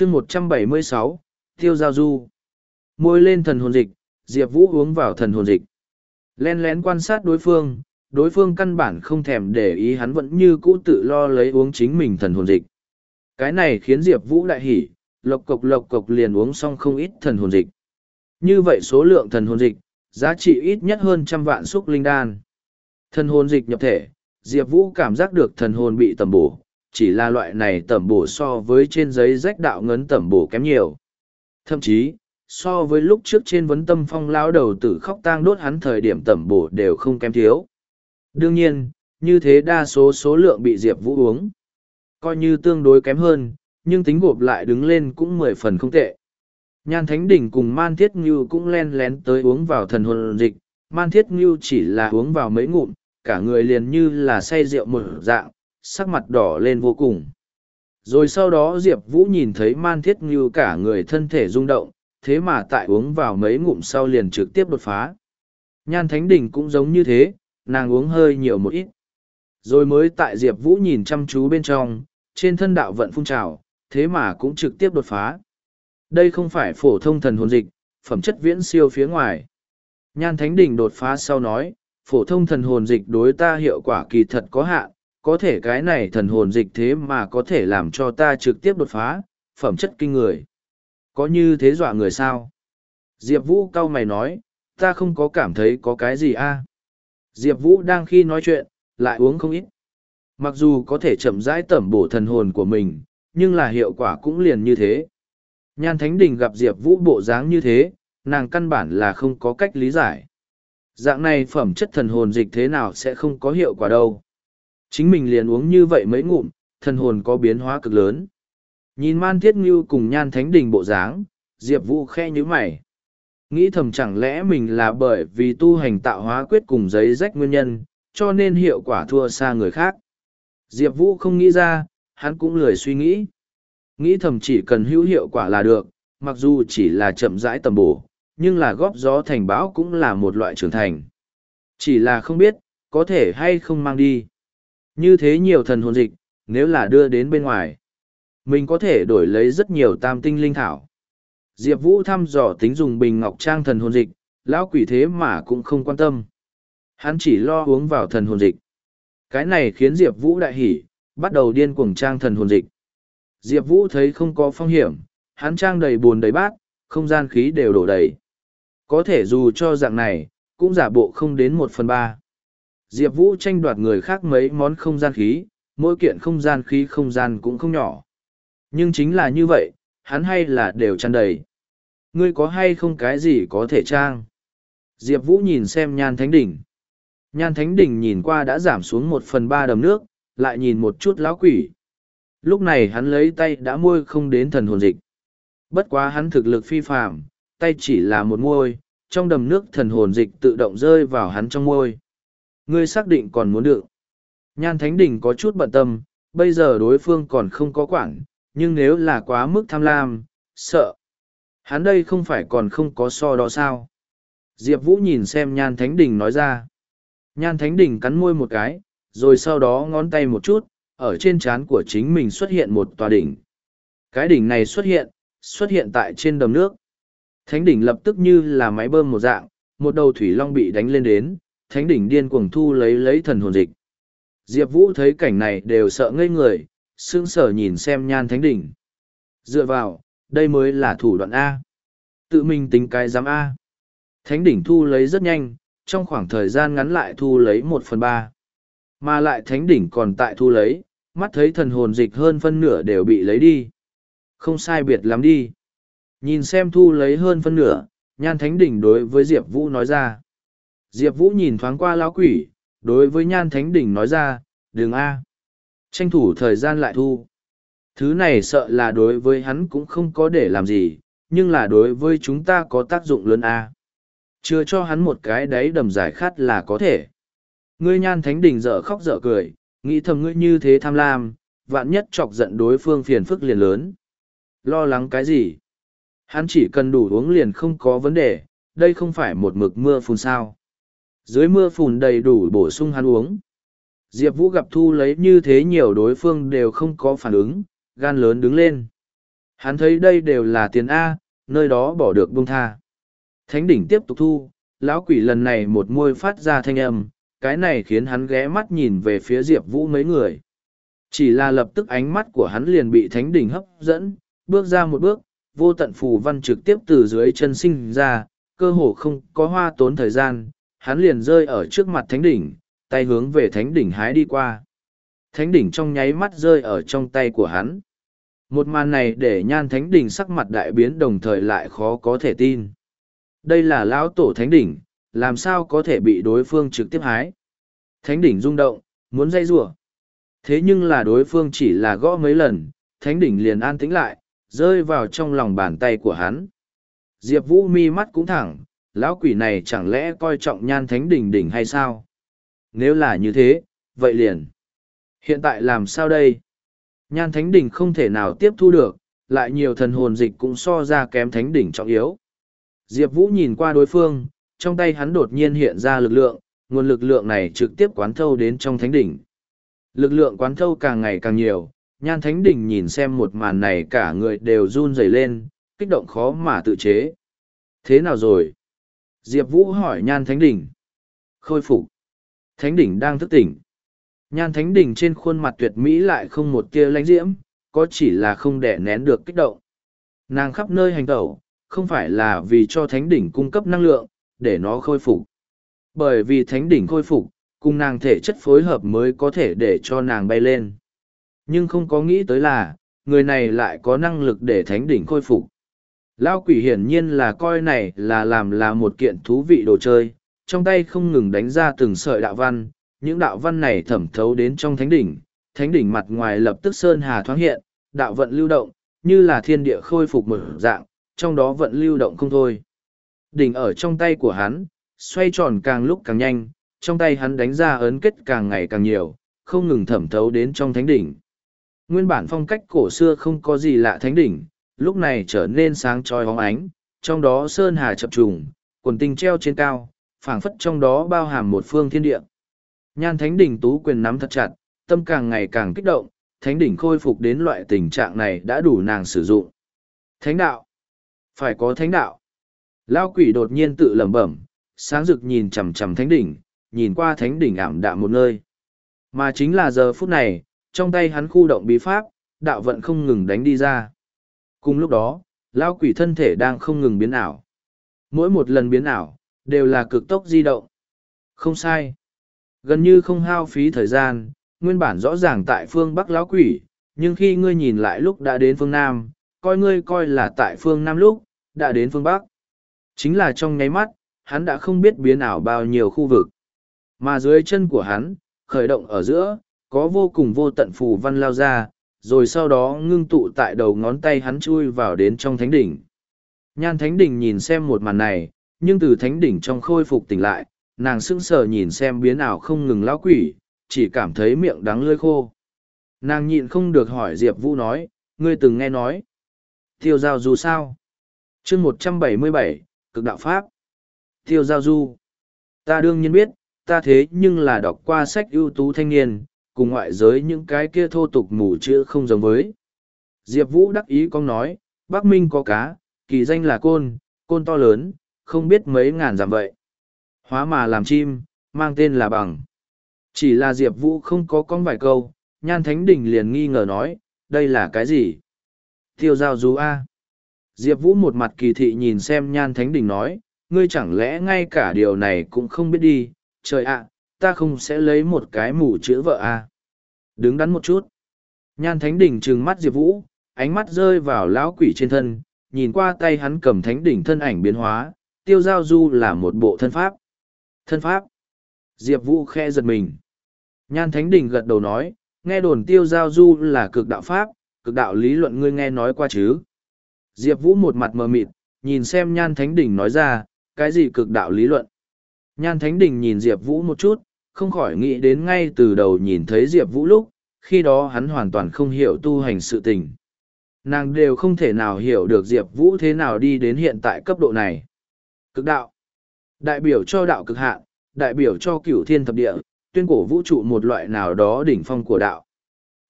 chương một trăm bảy mươi sáu, tiêu giao du. Môi lên thần hồn dịch, diệp vũ uống vào thần hồn dịch. Len lén quan sát đối phương đối phương căn bản không thèm để ý hắn vẫn như cũ tự lo lấy uống chính mình thần hồn dịch. Cái này khiến diệp vũ đại hỉ, lộc cộc lộc cộc liền uống xong không ít thần hồn dịch. Như vậy số lượng thần hồn dịch, giá trị ít nhất hơn trăm vạn xúc linh đan. Thần hồn dịch nhập thể, diệp vũ cảm giác được thần hồn bị tầm bổ chỉ là loại này tẩm bổ so với trên giấy rách đạo ngấn tẩm bổ kém nhiều. Thậm chí, so với lúc trước trên vấn tâm phong lao đầu tử khóc tang đốt hắn thời điểm tẩm bổ đều không kém thiếu. Đương nhiên, như thế đa số số lượng bị Diệp Vũ uống. Coi như tương đối kém hơn, nhưng tính gộp lại đứng lên cũng mười phần không tệ. Nhan Thánh Đỉnh cùng Man Thiết Ngưu cũng len lén tới uống vào thần hồn dịch, Man Thiết Ngưu chỉ là uống vào mấy ngụm, cả người liền như là say rượu một dạng, sắc mặt đỏ lên vô cùng. Rồi sau đó Diệp Vũ nhìn thấy man thiết như cả người thân thể rung động, thế mà tại uống vào mấy ngụm sau liền trực tiếp đột phá. Nhan Thánh Đình cũng giống như thế, nàng uống hơi nhiều một ít. Rồi mới tại Diệp Vũ nhìn chăm chú bên trong, trên thân đạo vận phun trào, thế mà cũng trực tiếp đột phá. Đây không phải phổ thông thần hồn dịch, phẩm chất viễn siêu phía ngoài. Nhan Thánh Đình đột phá sau nói, phổ thông thần hồn dịch đối ta hiệu quả kỳ thật có hạn, có thể cái này thần hồn dịch thế mà có thể làm cho ta trực tiếp đột phá, phẩm chất kinh người. Có như thế dọa người sao? Diệp Vũ cau mày nói, ta không có cảm thấy có cái gì a Diệp Vũ đang khi nói chuyện, lại uống không ít. Mặc dù có thể chậm rãi tẩm bổ thần hồn của mình, nhưng là hiệu quả cũng liền như thế. Nhan Thánh Đình gặp Diệp Vũ bộ dáng như thế, nàng căn bản là không có cách lý giải. Dạng này phẩm chất thần hồn dịch thế nào sẽ không có hiệu quả đâu. Chính mình liền uống như vậy mấy ngụm, thần hồn có biến hóa cực lớn. Nhìn man thiết ngưu cùng nhan thánh đình bộ dáng, Diệp Vũ khe như mày. Nghĩ thầm chẳng lẽ mình là bởi vì tu hành tạo hóa quyết cùng giấy rách nguyên nhân, cho nên hiệu quả thua xa người khác. Diệp Vũ không nghĩ ra, hắn cũng lười suy nghĩ. Nghĩ thầm chỉ cần hữu hiệu quả là được, mặc dù chỉ là chậm rãi tầm bổ, nhưng là góp gió thành bão cũng là một loại trưởng thành. Chỉ là không biết, có thể hay không mang đi. Như thế nhiều thần hồn dịch, nếu là đưa đến bên ngoài, mình có thể đổi lấy rất nhiều tam tinh linh thảo. Diệp Vũ thăm dò tính dùng bình ngọc trang thần hồn dịch, lão quỷ thế mà cũng không quan tâm. Hắn chỉ lo uống vào thần hồn dịch. Cái này khiến Diệp Vũ đại hỉ, bắt đầu điên cuồng trang thần hồn dịch. Diệp Vũ thấy không có phong hiểm, hắn trang đầy buồn đầy bát, không gian khí đều đổ đầy. Có thể dù cho dạng này, cũng giả bộ không đến một phần ba. Diệp Vũ tranh đoạt người khác mấy món không gian khí, mỗi kiện không gian khí không gian cũng không nhỏ. Nhưng chính là như vậy, hắn hay là đều tràn đầy. Ngươi có hay không cái gì có thể trang? Diệp Vũ nhìn xem nhan thánh đỉnh. Nhan thánh đỉnh nhìn qua đã giảm xuống một phần ba đầm nước, lại nhìn một chút lão quỷ. Lúc này hắn lấy tay đã môi không đến thần hồn dịch. Bất quá hắn thực lực phi phạm, tay chỉ là một môi, trong đầm nước thần hồn dịch tự động rơi vào hắn trong môi ngươi xác định còn muốn đựng. Nhan Thánh Đình có chút bận tâm, bây giờ đối phương còn không có quản, nhưng nếu là quá mức tham lam, sợ. Hắn đây không phải còn không có so đó sao? Diệp Vũ nhìn xem Nhan Thánh Đình nói ra. Nhan Thánh Đình cắn môi một cái, rồi sau đó ngón tay một chút, ở trên trán của chính mình xuất hiện một tòa đỉnh. Cái đỉnh này xuất hiện, xuất hiện tại trên đầm nước. Thánh đỉnh lập tức như là máy bơm một dạng, một đầu thủy long bị đánh lên đến, thánh đỉnh điên cuồng thu lấy lấy thần hồn dịch. Diệp Vũ thấy cảnh này đều sợ ngây người, sững sở nhìn xem nhan thánh đỉnh. Dựa vào, đây mới là thủ đoạn A. Tự mình tính cái giám A. Thánh đỉnh thu lấy rất nhanh, trong khoảng thời gian ngắn lại thu lấy một phần ba. Mà lại thánh đỉnh còn tại thu lấy, mắt thấy thần hồn dịch hơn phân nửa đều bị lấy đi. Không sai biệt lắm đi. Nhìn xem thu lấy hơn phân nửa, nhan thánh đỉnh đối với Diệp Vũ nói ra. Diệp Vũ nhìn thoáng qua lão quỷ, đối với nhan thánh đỉnh nói ra, đường A. Tranh thủ thời gian lại thu. Thứ này sợ là đối với hắn cũng không có để làm gì, nhưng là đối với chúng ta có tác dụng lớn A. Chưa cho hắn một cái đấy đầm giải khát là có thể. Ngươi nhan thánh đỉnh dở khóc dở cười, nghĩ thầm ngươi như thế tham lam, vạn nhất chọc giận đối phương phiền phức liền lớn. Lo lắng cái gì? Hắn chỉ cần đủ uống liền không có vấn đề, đây không phải một mực mưa phun sao dưới mưa phùn đầy đủ bổ sung hắn uống diệp vũ gặp thu lấy như thế nhiều đối phương đều không có phản ứng gan lớn đứng lên Hắn thấy đây đều là tiền A, nơi đó bỏ được bông tha. Thánh đỉnh tiếp tục thu, lão quỷ lần này một môi phát ra thanh âm, cái này khiến hắn ghé mắt nhìn về phía Diệp Vũ mấy người. Chỉ là lập tức ánh mắt của hắn liền bị thánh đỉnh hấp dẫn, bước ra một bước, vô tận phù văn trực tiếp từ dưới chân sinh ra, cơ hồ không có hoa tốn thời gian, hắn liền rơi ở trước mặt thánh đỉnh, tay hướng về thánh đỉnh hái đi qua. Thánh đỉnh trong nháy mắt rơi ở trong tay của hắn. Một màn này để nhan thánh đỉnh sắc mặt đại biến đồng thời lại khó có thể tin. Đây là lão tổ thánh đỉnh, làm sao có thể bị đối phương trực tiếp hái. Thánh đỉnh rung động, muốn dây rủa Thế nhưng là đối phương chỉ là gõ mấy lần, thánh đỉnh liền an tĩnh lại, rơi vào trong lòng bàn tay của hắn. Diệp Vũ mi mắt cũng thẳng, lão quỷ này chẳng lẽ coi trọng nhan thánh đỉnh đỉnh hay sao? Nếu là như thế, vậy liền. Hiện tại làm sao đây? Nhan thánh đỉnh không thể nào tiếp thu được, lại nhiều thần hồn dịch cũng so ra kém thánh đỉnh trọng yếu. Diệp Vũ nhìn qua đối phương, trong tay hắn đột nhiên hiện ra lực lượng, nguồn lực lượng này trực tiếp quán thâu đến trong thánh đỉnh. Lực lượng quán thâu càng ngày càng nhiều, nhan thánh đỉnh nhìn xem một màn này cả người đều run rẩy lên, kích động khó mà tự chế. Thế nào rồi? Diệp Vũ hỏi nhan thánh đỉnh. Khôi phục. Thánh đỉnh đang thức tỉnh. Nhan thánh đỉnh trên khuôn mặt tuyệt mỹ lại không một tia lánh diễm, có chỉ là không đẻ nén được kích động. Nàng khắp nơi hành tẩu, không phải là vì cho thánh đỉnh cung cấp năng lượng, để nó khôi phục. Bởi vì thánh đỉnh khôi phục, cùng nàng thể chất phối hợp mới có thể để cho nàng bay lên. Nhưng không có nghĩ tới là, người này lại có năng lực để thánh đỉnh khôi phục. Lao quỷ hiển nhiên là coi này là làm là một kiện thú vị đồ chơi, trong tay không ngừng đánh ra từng sợi đạo văn, những đạo văn này thẩm thấu đến trong thánh đỉnh, thánh đỉnh mặt ngoài lập tức sơn hà thoáng hiện, đạo vận lưu động, như là thiên địa khôi phục một dạng, trong đó vận lưu động không thôi. Đỉnh ở trong tay của hắn, xoay tròn càng lúc càng nhanh, trong tay hắn đánh ra ấn kết càng ngày càng nhiều, không ngừng thẩm thấu đến trong thánh đỉnh. Nguyên bản phong cách cổ xưa không có gì lạ thánh đỉnh, lúc này trở nên sáng trói hóng ánh, trong đó sơn hà chập trùng, quần tinh treo trên cao, phảng phất trong đó bao hàm một phương thiên địa. Nhan thánh đỉnh tú quyền nắm thật chặt, tâm càng ngày càng kích động, thánh đỉnh khôi phục đến loại tình trạng này đã đủ nàng sử dụng. Thánh đạo. Phải có thánh đạo. Lao quỷ đột nhiên tự lẩm bẩm, sáng rực nhìn chằm chằm thánh đỉnh, nhìn qua thánh đỉnh ảm đạm một nơi. Mà chính là giờ phút này, trong tay hắn khu động bí pháp, đạo vận không ngừng đánh đi ra. Cùng lúc đó, lao quỷ thân thể đang không ngừng biến ảo. Mỗi một lần biến ảo, đều là cực tốc di động. Không sai. Gần như không hao phí thời gian, nguyên bản rõ ràng tại phương Bắc lão quỷ, nhưng khi ngươi nhìn lại lúc đã đến phương Nam, coi ngươi coi là tại phương Nam lúc, đã đến phương Bắc. Chính là trong nháy mắt, hắn đã không biết biến ảo bao nhiêu khu vực. Mà dưới chân của hắn, khởi động ở giữa, có vô cùng vô tận phù văn lao ra, rồi sau đó ngưng tụ tại đầu ngón tay hắn chui vào đến trong thánh đỉnh. Nhan thánh đỉnh nhìn xem một màn này, nhưng từ thánh đỉnh trong khôi phục tỉnh lại, nàng sững sờ nhìn xem biến ảo không ngừng lão quỷ, chỉ cảm thấy miệng đắng lơi khô. Nàng nhịn không được hỏi Diệp Vũ nói, ngươi từng nghe nói. Tiêu giao dù sao? chương một trăm bảy mươi bảy cực đạo Pháp. Tiêu giao du. Ta đương nhiên biết, ta thế nhưng là đọc qua sách ưu tú thanh niên, cùng ngoại giới những cái kia thô tục mù chữ không giống với. Diệp Vũ đắc ý con nói, Bắc Minh có cá, kỳ danh là côn, côn to lớn, không biết mấy ngàn giảm vậy. Hóa mà làm chim, mang tên là bằng. Chỉ là Diệp Vũ không có con vài câu, Nhan Thánh Đình liền nghi ngờ nói, đây là cái gì? Tiêu giao du A. Diệp Vũ một mặt kỳ thị nhìn xem Nhan Thánh Đình nói, ngươi chẳng lẽ ngay cả điều này cũng không biết đi, trời ạ, ta không sẽ lấy một cái mù chữ vợ à. Đứng đắn một chút. Nhan Thánh Đỉnh trừng mắt Diệp Vũ, ánh mắt rơi vào lão quỷ trên thân, nhìn qua tay hắn cầm Thánh Đỉnh thân ảnh biến hóa, tiêu giao du là một bộ thân pháp. Thân pháp. Diệp Vũ khe giật mình. Nhan Thánh Đỉnh gật đầu nói, nghe đồn tiêu giao du là cực đạo pháp, cực đạo lý luận ngươi nghe nói qua chứ. Diệp Vũ một mặt mờ mịt, nhìn xem Nhan Thánh Đỉnh nói ra, cái gì cực đạo lý luận. Nhan Thánh đỉnh nhìn Diệp Vũ một chút, không khỏi nghĩ đến ngay từ đầu nhìn thấy Diệp Vũ lúc, khi đó hắn hoàn toàn không hiểu tu hành sự tình. Nàng đều không thể nào hiểu được Diệp Vũ thế nào đi đến hiện tại cấp độ này. Cực đạo. Đại biểu cho đạo cực hạn, đại biểu cho cửu thiên thập địa, tuyên cổ vũ trụ một loại nào đó đỉnh phong của đạo.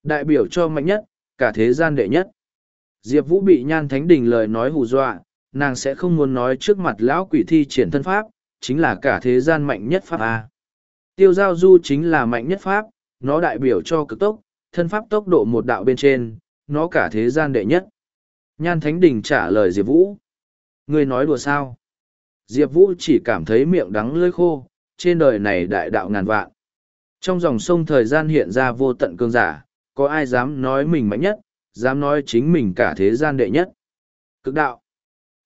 Đại biểu cho mạnh nhất, cả thế gian đệ nhất. Diệp Vũ bị nhan thánh đình lời nói hù dọa, nàng sẽ không muốn nói trước mặt lão quỷ thi triển thân pháp, chính là cả thế gian mạnh nhất pháp A. Tiêu giao du chính là mạnh nhất pháp, nó đại biểu cho cực tốc, thân pháp tốc độ một đạo bên trên, nó cả thế gian đệ nhất. Nhan Thánh Đình trả lời Diệp Vũ. Người nói đùa sao? Diệp Vũ chỉ cảm thấy miệng đắng lưỡi khô, trên đời này đại đạo ngàn vạn. Trong dòng sông thời gian hiện ra vô tận cương giả, có ai dám nói mình mạnh nhất, dám nói chính mình cả thế gian đệ nhất. Cực đạo.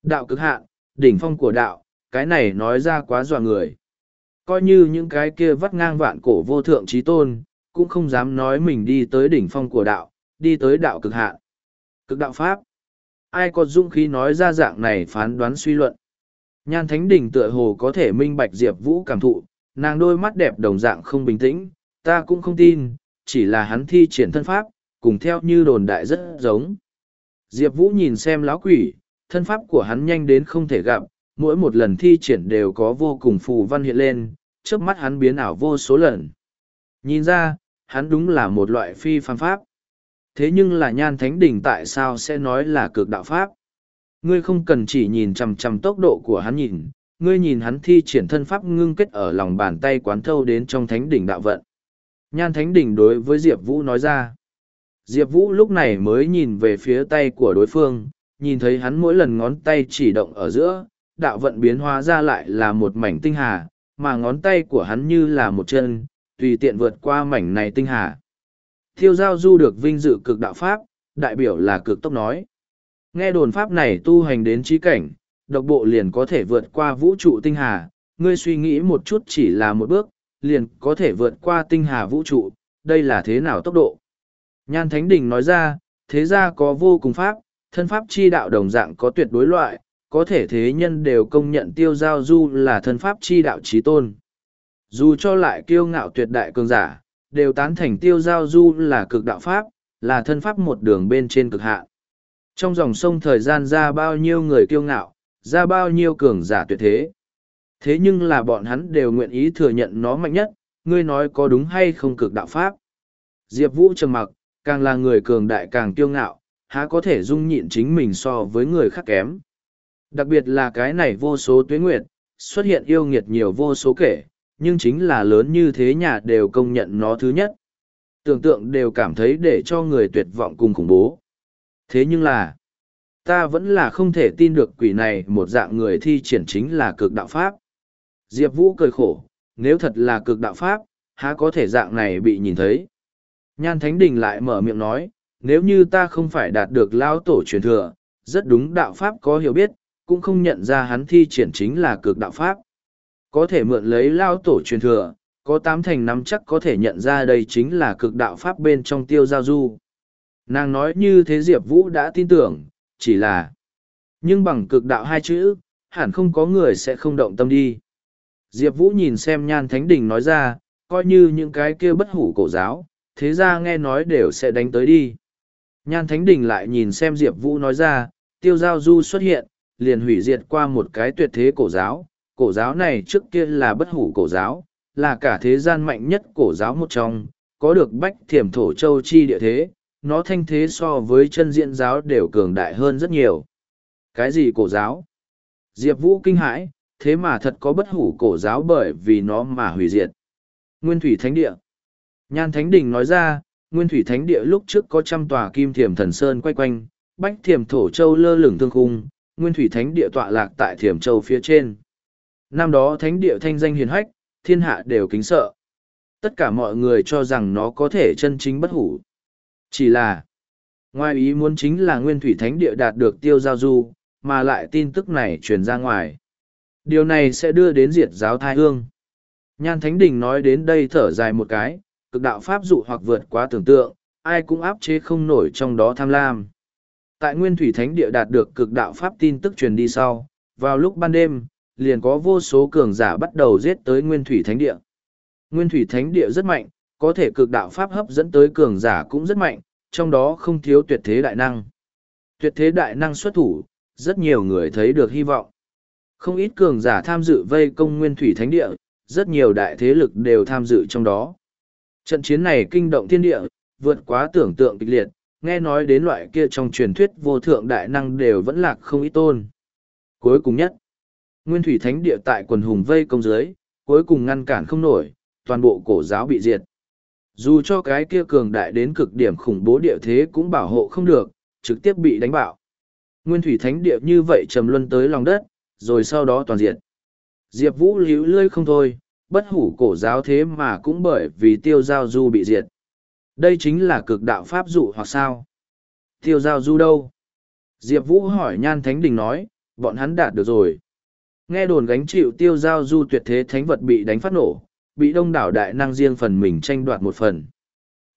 Đạo cực hạn, đỉnh phong của đạo, cái này nói ra quá dọa người. Coi như những cái kia vắt ngang vạn cổ vô thượng trí tôn, cũng không dám nói mình đi tới đỉnh phong của đạo, đi tới đạo cực hạn. Cực đạo Pháp. Ai có dũng khí nói ra dạng này phán đoán suy luận. Nhan Thánh đỉnh tựa hồ có thể minh bạch Diệp Vũ cảm thụ, nàng đôi mắt đẹp đồng dạng không bình tĩnh, ta cũng không tin, chỉ là hắn thi triển thân pháp, cùng theo như đồn đại rất giống. Diệp Vũ nhìn xem lão quỷ, thân pháp của hắn nhanh đến không thể gặp, mỗi một lần thi triển đều có vô cùng phù văn hiện lên, trước mắt hắn biến ảo vô số lần. Nhìn ra, hắn đúng là một loại phi phàm pháp. Thế nhưng là nhan thánh đỉnh tại sao sẽ nói là cực đạo pháp? Ngươi không cần chỉ nhìn chằm chằm tốc độ của hắn nhìn, ngươi nhìn hắn thi triển thân pháp ngưng kết ở lòng bàn tay quán thâu đến trong thánh đỉnh đạo vận. Nhan thánh đỉnh đối với Diệp Vũ nói ra. Diệp Vũ lúc này mới nhìn về phía tay của đối phương, nhìn thấy hắn mỗi lần ngón tay chỉ động ở giữa, đạo vận biến hóa ra lại là một mảnh tinh hà, mà ngón tay của hắn như là một chân, tùy tiện vượt qua mảnh này tinh hà. Thiêu giao du được vinh dự cực đạo pháp, đại biểu là cực tốc nói. Nghe đồn pháp này tu hành đến trí cảnh, độc bộ liền có thể vượt qua vũ trụ tinh hà, ngươi suy nghĩ một chút chỉ là một bước, liền có thể vượt qua tinh hà vũ trụ, đây là thế nào tốc độ? Nhan Thánh Đình nói ra, thế ra có vô cùng pháp, thân pháp chi đạo đồng dạng có tuyệt đối loại, có thể thế nhân đều công nhận tiêu giao du là thân pháp chi đạo trí tôn. Dù cho lại kiêu ngạo tuyệt đại cường giả, đều tán thành tiêu giao du là cực đạo pháp, là thân pháp một đường bên trên cực hạ. Trong dòng sông thời gian ra bao nhiêu người kiêu ngạo, ra bao nhiêu cường giả tuyệt thế. Thế nhưng là bọn hắn đều nguyện ý thừa nhận nó mạnh nhất, ngươi nói có đúng hay không cực đạo pháp. Diệp Vũ trầm mặc, càng là người cường đại càng kiêu ngạo, há có thể dung nhịn chính mình so với người khác kém. Đặc biệt là cái này vô số tuyến nguyệt, xuất hiện yêu nghiệt nhiều vô số kể, nhưng chính là lớn như thế nhà đều công nhận nó thứ nhất. Tưởng tượng đều cảm thấy để cho người tuyệt vọng cùng khủng bố. Thế nhưng là, ta vẫn là không thể tin được quỷ này một dạng người thi triển chính là cực đạo Pháp. Diệp Vũ cười khổ, nếu thật là cực đạo Pháp, há có thể dạng này bị nhìn thấy. Nhan Thánh Đình lại mở miệng nói, nếu như ta không phải đạt được lao tổ truyền thừa, rất đúng đạo Pháp có hiểu biết, cũng không nhận ra hắn thi triển chính là cực đạo Pháp. Có thể mượn lấy lao tổ truyền thừa, có tám thành nắm chắc có thể nhận ra đây chính là cực đạo Pháp bên trong tiêu giao du. Nàng nói như thế Diệp Vũ đã tin tưởng, chỉ là nhưng bằng cực đạo hai chữ, hẳn không có người sẽ không động tâm đi. Diệp Vũ nhìn xem nhan thánh đình nói ra, coi như những cái kia bất hủ cổ giáo, thế ra nghe nói đều sẽ đánh tới đi. Nhan thánh đình lại nhìn xem Diệp Vũ nói ra, tiêu giao du xuất hiện, liền hủy diệt qua một cái tuyệt thế cổ giáo. Cổ giáo này trước kia là bất hủ cổ giáo, là cả thế gian mạnh nhất cổ giáo một trong, có được bách thiểm thổ châu chi địa thế, nó thanh thế so với chân diện giáo đều cường đại hơn rất nhiều. Cái gì cổ giáo? Diệp Vũ kinh hãi, thế mà thật có bất hủ cổ giáo bởi vì nó mà hủy diệt. Nguyên Thủy Thánh Địa Nhan Thánh Đình nói ra, Nguyên Thủy Thánh Địa lúc trước có trăm tòa kim thiểm thần sơn quay quanh, bách thiểm thổ châu lơ lửng thương khung, Nguyên Thủy Thánh Địa tọa lạc tại thiểm châu phía trên. Năm đó Thánh Địa thanh danh hiền hách, thiên hạ đều kính sợ. Tất cả mọi người cho rằng nó có thể chân chính bất hủ. Chỉ là, ngoài ý muốn chính là Nguyên Thủy Thánh Địa đạt được tiêu giao du, mà lại tin tức này truyền ra ngoài. Điều này sẽ đưa đến diệt giáo thai hương. Nhan Thánh Đình nói đến đây thở dài một cái, cực đạo pháp dụ hoặc vượt quá tưởng tượng, ai cũng áp chế không nổi trong đó tham lam. Tại Nguyên Thủy Thánh Địa đạt được cực đạo pháp tin tức truyền đi sau, vào lúc ban đêm, liền có vô số cường giả bắt đầu giết tới Nguyên Thủy Thánh Địa. Nguyên Thủy Thánh Địa rất mạnh, có thể cực đạo pháp hấp dẫn tới cường giả cũng rất mạnh, trong đó không thiếu tuyệt thế đại năng. Tuyệt thế đại năng xuất thủ, rất nhiều người thấy được hy vọng. Không ít cường giả tham dự vây công Nguyên Thủy Thánh Địa, rất nhiều đại thế lực đều tham dự trong đó. Trận chiến này kinh động thiên địa, vượt quá tưởng tượng kịch liệt, nghe nói đến loại kia trong truyền thuyết vô thượng đại năng đều vẫn lạc không ít tôn. Cuối cùng nhất, Nguyên Thủy Thánh Địa tại quần hùng vây công dưới, cuối cùng ngăn cản không nổi, toàn bộ cổ giáo bị diệt. Dù cho cái kia cường đại đến cực điểm khủng bố địa thế cũng bảo hộ không được, trực tiếp bị đánh bạo. Nguyên Thủy Thánh Địa như vậy trầm luân tới lòng đất, rồi sau đó toàn diệt. Diệp Vũ liễu lươi không thôi, bất hủ cổ giáo thế mà cũng bởi vì tiêu giao du bị diệt. Đây chính là cực đạo pháp dụ hoặc sao? Tiêu giao du đâu? Diệp Vũ hỏi Nhan Thánh Đình nói, bọn hắn đạt được rồi. Nghe đồn gánh chịu tiêu giao du tuyệt thế thánh vật bị đánh phát nổ, bị đông đảo đại năng riêng phần mình tranh đoạt một phần.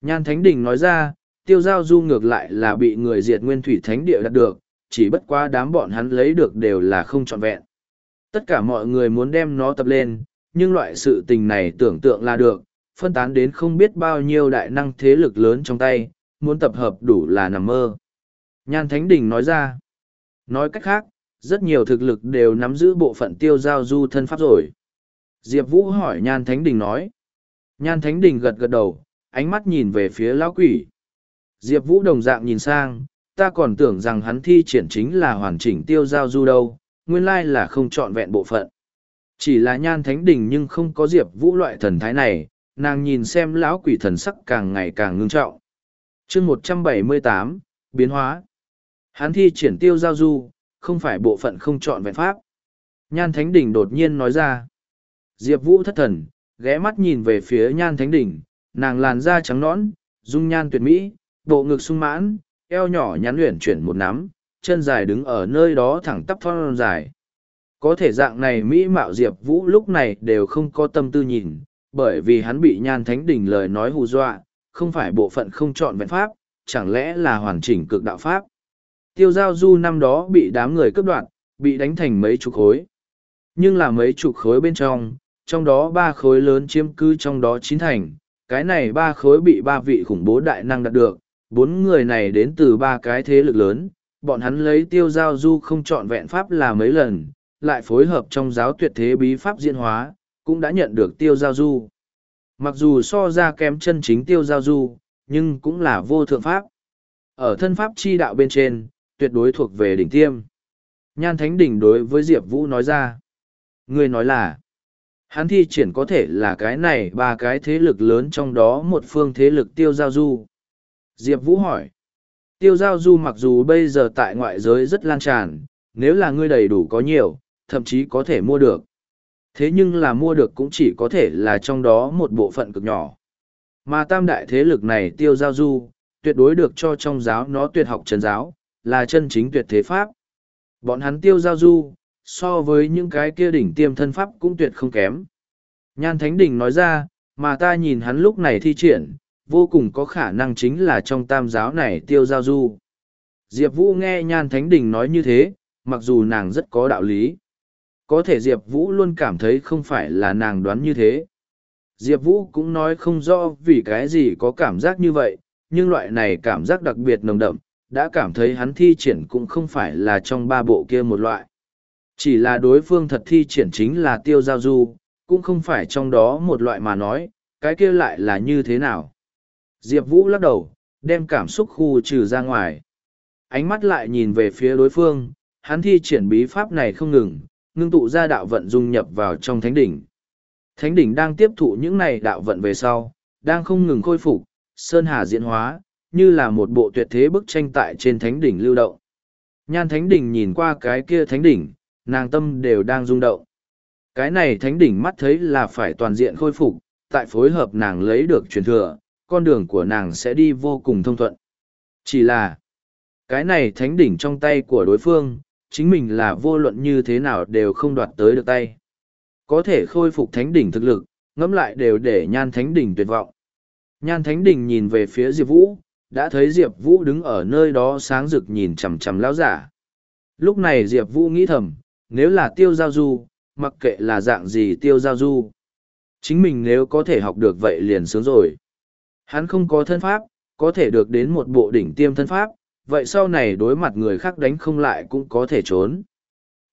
Nhan Thánh Đình nói ra, tiêu giao du ngược lại là bị người diệt nguyên thủy thánh địa đạt được, chỉ bất quá đám bọn hắn lấy được đều là không trọn vẹn. Tất cả mọi người muốn đem nó tập lên, nhưng loại sự tình này tưởng tượng là được, phân tán đến không biết bao nhiêu đại năng thế lực lớn trong tay, muốn tập hợp đủ là nằm mơ. Nhan Thánh Đình nói ra, nói cách khác, rất nhiều thực lực đều nắm giữ bộ phận tiêu giao du thân pháp rồi. Diệp Vũ hỏi Nhan Thánh Đình nói. Nhan Thánh Đình gật gật đầu, ánh mắt nhìn về phía lão quỷ. Diệp Vũ đồng dạng nhìn sang, ta còn tưởng rằng hắn thi triển chính là hoàn chỉnh tiêu giao du đâu, nguyên lai là không trọn vẹn bộ phận. Chỉ là Nhan Thánh Đình nhưng không có Diệp Vũ loại thần thái này, nàng nhìn xem lão quỷ thần sắc càng ngày càng ngưng trọng. chương một trăm bảy mươi tám biến hóa. Hắn thi triển tiêu giao du, không phải bộ phận không chọn vẹn pháp. Nhan Thánh đỉnh đột nhiên nói ra. Diệp Vũ thất thần, ghé mắt nhìn về phía Nhan Thánh đỉnh nàng làn da trắng nõn, dung nhan tuyệt mỹ, bộ ngực sung mãn, eo nhỏ nhắn luyện chuyển một nắm, chân dài đứng ở nơi đó thẳng tắp thon dài. Có thể dạng này Mỹ Mạo Diệp Vũ lúc này đều không có tâm tư nhìn, bởi vì hắn bị Nhan Thánh Đình lời nói hù dọa, không phải bộ phận không chọn vẹn pháp, chẳng lẽ là hoàn chỉnh cực đạo pháp. Tiêu giao du năm đó bị đám người cướp đoạt, bị đánh thành mấy chục khối. Nhưng là mấy chục khối bên trong, trong đó ba khối lớn chiếm cư trong đó chín thành, cái này ba khối bị ba vị khủng bố đại năng đạt được, bốn người này đến từ ba cái thế lực lớn, bọn hắn lấy tiêu giao du không chọn vẹn pháp là mấy lần, lại phối hợp trong giáo tuyệt thế bí pháp diễn hóa, cũng đã nhận được tiêu giao du. Mặc dù so ra kém chân chính tiêu giao du, nhưng cũng là vô thượng pháp. Ở thân pháp chi đạo bên trên, tuyệt đối thuộc về đỉnh tiêm. Nhan Thánh Đỉnh đối với Diệp Vũ nói ra. Người nói là, hắn thi triển có thể là cái này ba cái thế lực lớn trong đó một phương thế lực tiêu giao du. Diệp Vũ hỏi, tiêu giao du mặc dù bây giờ tại ngoại giới rất lan tràn, nếu là ngươi đầy đủ có nhiều, thậm chí có thể mua được. Thế nhưng là mua được cũng chỉ có thể là trong đó một bộ phận cực nhỏ. Mà tam đại thế lực này tiêu giao du, tuyệt đối được cho trong giáo nó tuyệt học trần giáo, là chân chính tuyệt thế pháp. Bọn hắn tiêu giao du, so với những cái kia đỉnh tiêm thân pháp cũng tuyệt không kém. Nhan Thánh Đình nói ra, mà ta nhìn hắn lúc này thi triển, vô cùng có khả năng chính là trong tam giáo này tiêu giao du. Diệp Vũ nghe Nhan Thánh Đình nói như thế, mặc dù nàng rất có đạo lý. Có thể Diệp Vũ luôn cảm thấy không phải là nàng đoán như thế. Diệp Vũ cũng nói không rõ vì cái gì có cảm giác như vậy, nhưng loại này cảm giác đặc biệt nồng đậm, đã cảm thấy hắn thi triển cũng không phải là trong ba bộ kia một loại. Chỉ là đối phương thật thi triển chính là tiêu giao du, cũng không phải trong đó một loại mà nói, cái kia lại là như thế nào. Diệp Vũ lắc đầu, đem cảm xúc khu trừ ra ngoài. Ánh mắt lại nhìn về phía đối phương, hắn thi triển bí pháp này không ngừng, ngưng tụ ra đạo vận dung nhập vào trong thánh đỉnh. Thánh đỉnh đang tiếp thụ những này đạo vận về sau, đang không ngừng khôi phục, sơn hà diễn hóa, như là một bộ tuyệt thế bức tranh tại trên thánh đỉnh lưu động. Nhan thánh đỉnh nhìn qua cái kia thánh đỉnh, nàng tâm đều đang rung động. Cái này thánh đỉnh mắt thấy là phải toàn diện khôi phục, tại phối hợp nàng lấy được truyền thừa, con đường của nàng sẽ đi vô cùng thông thuận. Chỉ là, cái này thánh đỉnh trong tay của đối phương, chính mình là vô luận như thế nào đều không đoạt tới được tay. Có thể khôi phục thánh đỉnh thực lực, ngẫm lại đều để nhan thánh đỉnh tuyệt vọng. Nhan thánh đỉnh nhìn về phía Diệp Vũ, đã thấy Diệp Vũ đứng ở nơi đó sáng rực nhìn chằm chằm lão giả. Lúc này Diệp Vũ nghĩ thầm, nếu là tiêu giao du, mặc kệ là dạng gì tiêu giao du. Chính mình nếu có thể học được vậy liền sướng rồi. Hắn không có thân pháp, có thể được đến một bộ đỉnh tiêm thân pháp, vậy sau này đối mặt người khác đánh không lại cũng có thể trốn.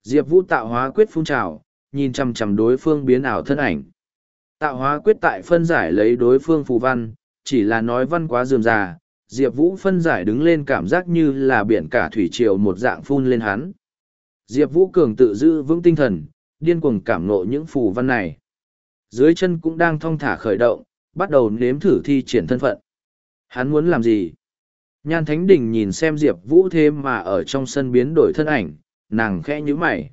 Diệp Vũ tạo hóa quyết phun trào, nhìn chằm chằm đối phương biến ảo thân ảnh. Tạo hóa quyết tại phân giải lấy đối phương phù văn, chỉ là nói văn quá dườm già, Diệp Vũ phân giải đứng lên cảm giác như là biển cả thủy triều một dạng phun lên hắn. Diệp Vũ cường tự giữ vững tinh thần, điên cuồng cảm ngộ những phù văn này. Dưới chân cũng đang thong thả khởi động, bắt đầu nếm thử thi triển thân phận. Hắn muốn làm gì? Nhan Thánh Đình nhìn xem Diệp Vũ thế mà ở trong sân biến đổi thân ảnh, nàng khẽ như mày.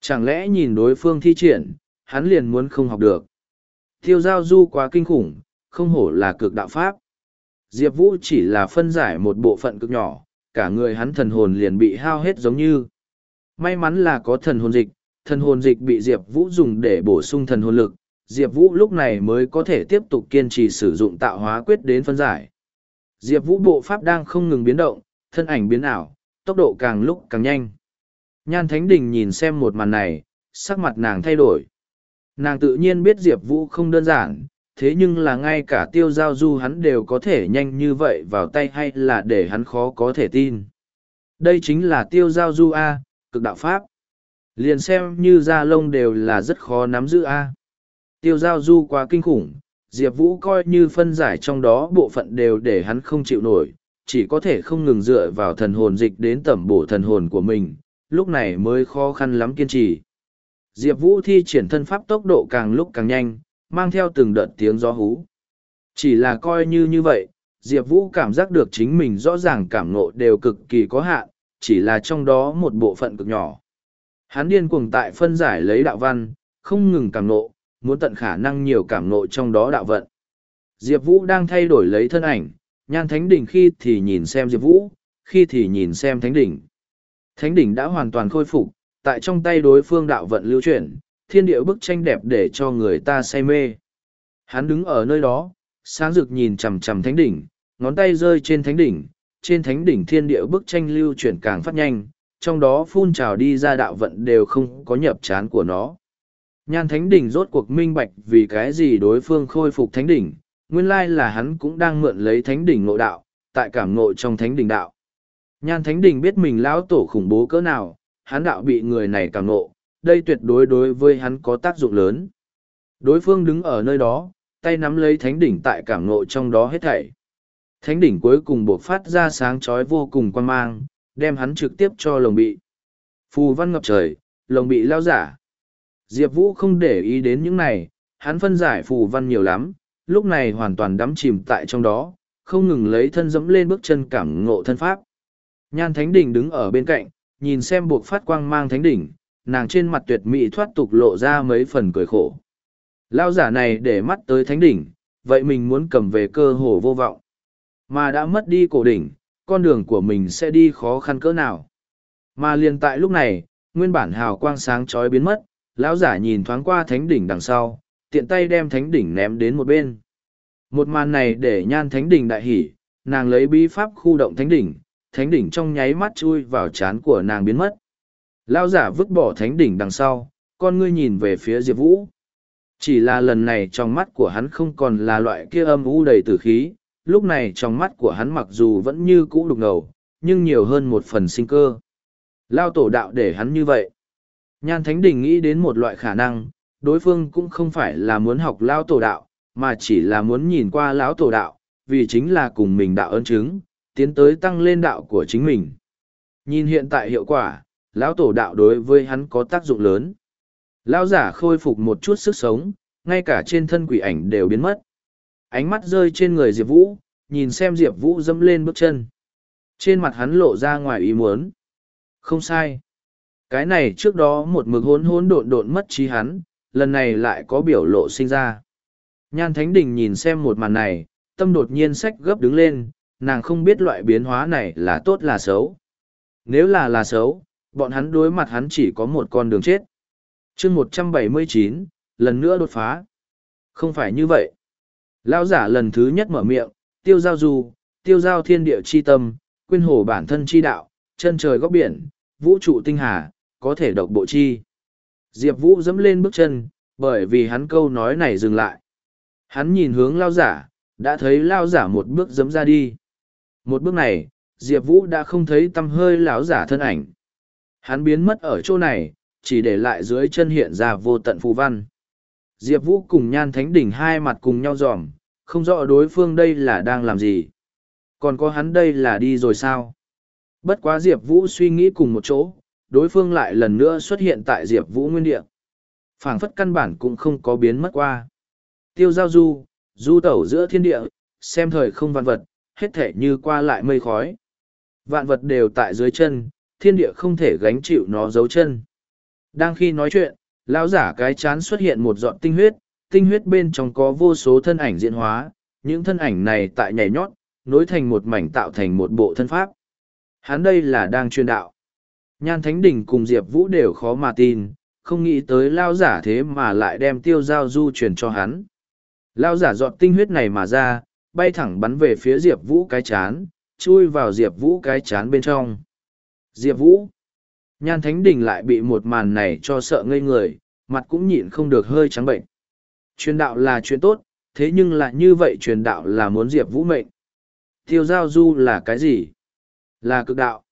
Chẳng lẽ nhìn đối phương thi triển, hắn liền muốn không học được. Tiêu giao du quá kinh khủng, không hổ là cực đạo pháp. Diệp Vũ chỉ là phân giải một bộ phận cực nhỏ, cả người hắn thần hồn liền bị hao hết giống như. May mắn là có thần hồn dịch, thần hồn dịch bị Diệp Vũ dùng để bổ sung thần hồn lực, Diệp Vũ lúc này mới có thể tiếp tục kiên trì sử dụng tạo hóa quyết đến phân giải. Diệp Vũ bộ pháp đang không ngừng biến động, thân ảnh biến ảo, tốc độ càng lúc càng nhanh. Nhan Thánh Đình nhìn xem một màn này, sắc mặt nàng thay đổi. Nàng tự nhiên biết Diệp Vũ không đơn giản, thế nhưng là ngay cả tiêu giao du hắn đều có thể nhanh như vậy vào tay hay là để hắn khó có thể tin. Đây chính là tiêu giao du A, cực đạo Pháp. Liền xem như da lông đều là rất khó nắm giữ A. Tiêu giao du quá kinh khủng, Diệp Vũ coi như phân giải trong đó bộ phận đều để hắn không chịu nổi, chỉ có thể không ngừng dựa vào thần hồn dịch đến tẩm bổ thần hồn của mình, lúc này mới khó khăn lắm kiên trì. Diệp Vũ thi triển thân pháp tốc độ càng lúc càng nhanh, mang theo từng đợt tiếng gió hú. Chỉ là coi như như vậy, Diệp Vũ cảm giác được chính mình rõ ràng cảm ngộ đều cực kỳ có hạn, chỉ là trong đó một bộ phận cực nhỏ. Hắn điên cuồng tại phân giải lấy đạo văn, không ngừng cảm ngộ, muốn tận khả năng nhiều cảm ngộ trong đó đạo vận. Diệp Vũ đang thay đổi lấy thân ảnh, nhan thánh đỉnh khi thì nhìn xem Diệp Vũ, khi thì nhìn xem thánh đỉnh. Thánh đỉnh đã hoàn toàn khôi phục, tại trong tay đối phương đạo vận lưu chuyển, thiên địa bức tranh đẹp để cho người ta say mê. Hắn đứng ở nơi đó, sáng rực nhìn chằm chằm thánh đỉnh, ngón tay rơi trên thánh đỉnh, trên thánh đỉnh thiên địa bức tranh lưu chuyển càng phát nhanh, trong đó phun trào đi ra đạo vận đều không có nhập chán của nó. Nhan thánh đỉnh rốt cuộc minh bạch vì cái gì đối phương khôi phục thánh đỉnh, nguyên lai là hắn cũng đang mượn lấy thánh đỉnh ngộ đạo, tại cảm ngộ trong thánh đỉnh đạo. Nhan thánh đỉnh biết mình lão tổ khủng bố cỡ nào, hắn đạo bị người này cảm ngộ, đây tuyệt đối đối với hắn có tác dụng lớn. Đối phương đứng ở nơi đó, tay nắm lấy thánh đỉnh tại cảm ngộ trong đó hết thảy. Thánh đỉnh cuối cùng buộc phát ra sáng chói vô cùng quan mang, đem hắn trực tiếp cho lồng bị. Phù văn ngập trời, lồng bị lao giả. Diệp Vũ không để ý đến những này, hắn phân giải phù văn nhiều lắm, lúc này hoàn toàn đắm chìm tại trong đó, không ngừng lấy thân dẫm lên bước chân cảm ngộ thân pháp. Nhan Thánh Đỉnh đứng ở bên cạnh, nhìn xem buộc phát quang mang Thánh Đỉnh, nàng trên mặt tuyệt mỹ thoát tục lộ ra mấy phần cười khổ. Lao giả này để mắt tới Thánh Đỉnh, vậy mình muốn cầm về cơ hồ vô vọng. Mà đã mất đi cổ đỉnh, con đường của mình sẽ đi khó khăn cỡ nào. Mà liền tại lúc này, nguyên bản hào quang sáng chói biến mất, lão giả nhìn thoáng qua thánh đỉnh đằng sau, tiện tay đem thánh đỉnh ném đến một bên. Một màn này để nhan thánh đỉnh đại hỉ, nàng lấy bí pháp khu động thánh đỉnh, thánh đỉnh trong nháy mắt chui vào chán của nàng biến mất. Lão giả vứt bỏ thánh đỉnh đằng sau, con ngươi nhìn về phía Diệp Vũ. Chỉ là lần này trong mắt của hắn không còn là loại kia âm u đầy tử khí, lúc này trong mắt của hắn mặc dù vẫn như cũ đục ngầu, nhưng nhiều hơn một phần sinh cơ. Lao tổ đạo để hắn như vậy. Nhan Thánh Đình nghĩ đến một loại khả năng, đối phương cũng không phải là muốn học Lão tổ đạo, mà chỉ là muốn nhìn qua lão tổ đạo, vì chính là cùng mình đạo ơn chứng, tiến tới tăng lên đạo của chính mình. Nhìn hiện tại hiệu quả, lão tổ đạo đối với hắn có tác dụng lớn. Lão giả khôi phục một chút sức sống, ngay cả trên thân quỷ ảnh đều biến mất ánh mắt rơi trên người diệp vũ nhìn xem diệp vũ dẫm lên bước chân trên mặt hắn lộ ra ngoài ý muốn không sai cái này trước đó một mực hốn hốn độn độn mất trí hắn lần này lại có biểu lộ sinh ra. Nhan thánh đình nhìn xem một màn này tâm đột nhiên sách gấp đứng lên nàng không biết loại biến hóa này là tốt là xấu. Nếu là là xấu bọn hắn đối mặt hắn chỉ có một con đường chết. Chương một trăm bảy mươi chín lần nữa đột phá. Không phải như vậy. Lão giả lần thứ nhất mở miệng, tiêu giao du, tiêu giao thiên địa chi tâm, quyên hồ bản thân chi đạo, chân trời góc biển, vũ trụ tinh hà, có thể độc bộ chi. Diệp Vũ dẫm lên bước chân, bởi vì hắn câu nói này dừng lại. Hắn nhìn hướng lao giả, đã thấy lao giả một bước dẫm ra đi. Một bước này, Diệp Vũ đã không thấy tâm hơi lão giả thân ảnh. Hắn biến mất ở chỗ này, chỉ để lại dưới chân hiện ra vô tận phù văn. Diệp Vũ cùng Nhan Thánh Đỉnh hai mặt cùng nhau dòm, không rõ đối phương đây là đang làm gì. Còn có hắn đây là đi rồi sao? Bất quá Diệp Vũ suy nghĩ cùng một chỗ, đối phương lại lần nữa xuất hiện tại Diệp Vũ nguyên địa. phảng phất căn bản cũng không có biến mất qua. Tiêu giao du, du tẩu giữa thiên địa, xem thời không vạn vật, hết thể như qua lại mây khói. Vạn vật đều tại dưới chân, thiên địa không thể gánh chịu nó giấu chân. Đang khi nói chuyện, lão giả cái chán xuất hiện một giọt tinh huyết, tinh huyết bên trong có vô số thân ảnh diễn hóa, những thân ảnh này tại nhảy nhót, nối thành một mảnh tạo thành một bộ thân pháp. Hắn đây là đang truyền đạo. Nhan Thánh Đình cùng Diệp Vũ đều khó mà tin, không nghĩ tới lao giả thế mà lại đem tiêu giao du truyền cho hắn. Lao giả dọn tinh huyết này mà ra, bay thẳng bắn về phía Diệp Vũ cái chán, chui vào Diệp Vũ cái chán bên trong. Diệp Vũ. Nhan Thánh Đình lại bị một màn này cho sợ ngây người, mặt cũng nhịn không được hơi trắng bệnh. Truyền đạo là chuyện tốt, thế nhưng lại như vậy truyền đạo là muốn Diệp Vũ mệnh. Tiêu giao du là cái gì? Là cực đạo.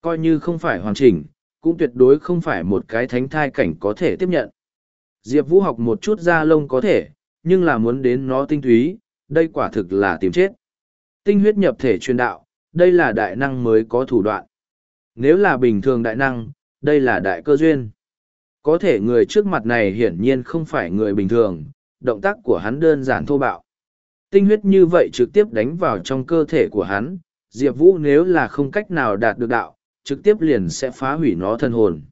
Coi như không phải hoàn chỉnh, cũng tuyệt đối không phải một cái thánh thai cảnh có thể tiếp nhận. Diệp Vũ học một chút da lông có thể, nhưng là muốn đến nó tinh túy, đây quả thực là tìm chết. Tinh huyết nhập thể truyền đạo, đây là đại năng mới có thủ đoạn. Nếu là bình thường đại năng, đây là đại cơ duyên. Có thể người trước mặt này hiển nhiên không phải người bình thường, động tác của hắn đơn giản thô bạo. Tinh huyết như vậy trực tiếp đánh vào trong cơ thể của hắn, Diệp Vũ nếu là không cách nào đạt được đạo, trực tiếp liền sẽ phá hủy nó thân hồn.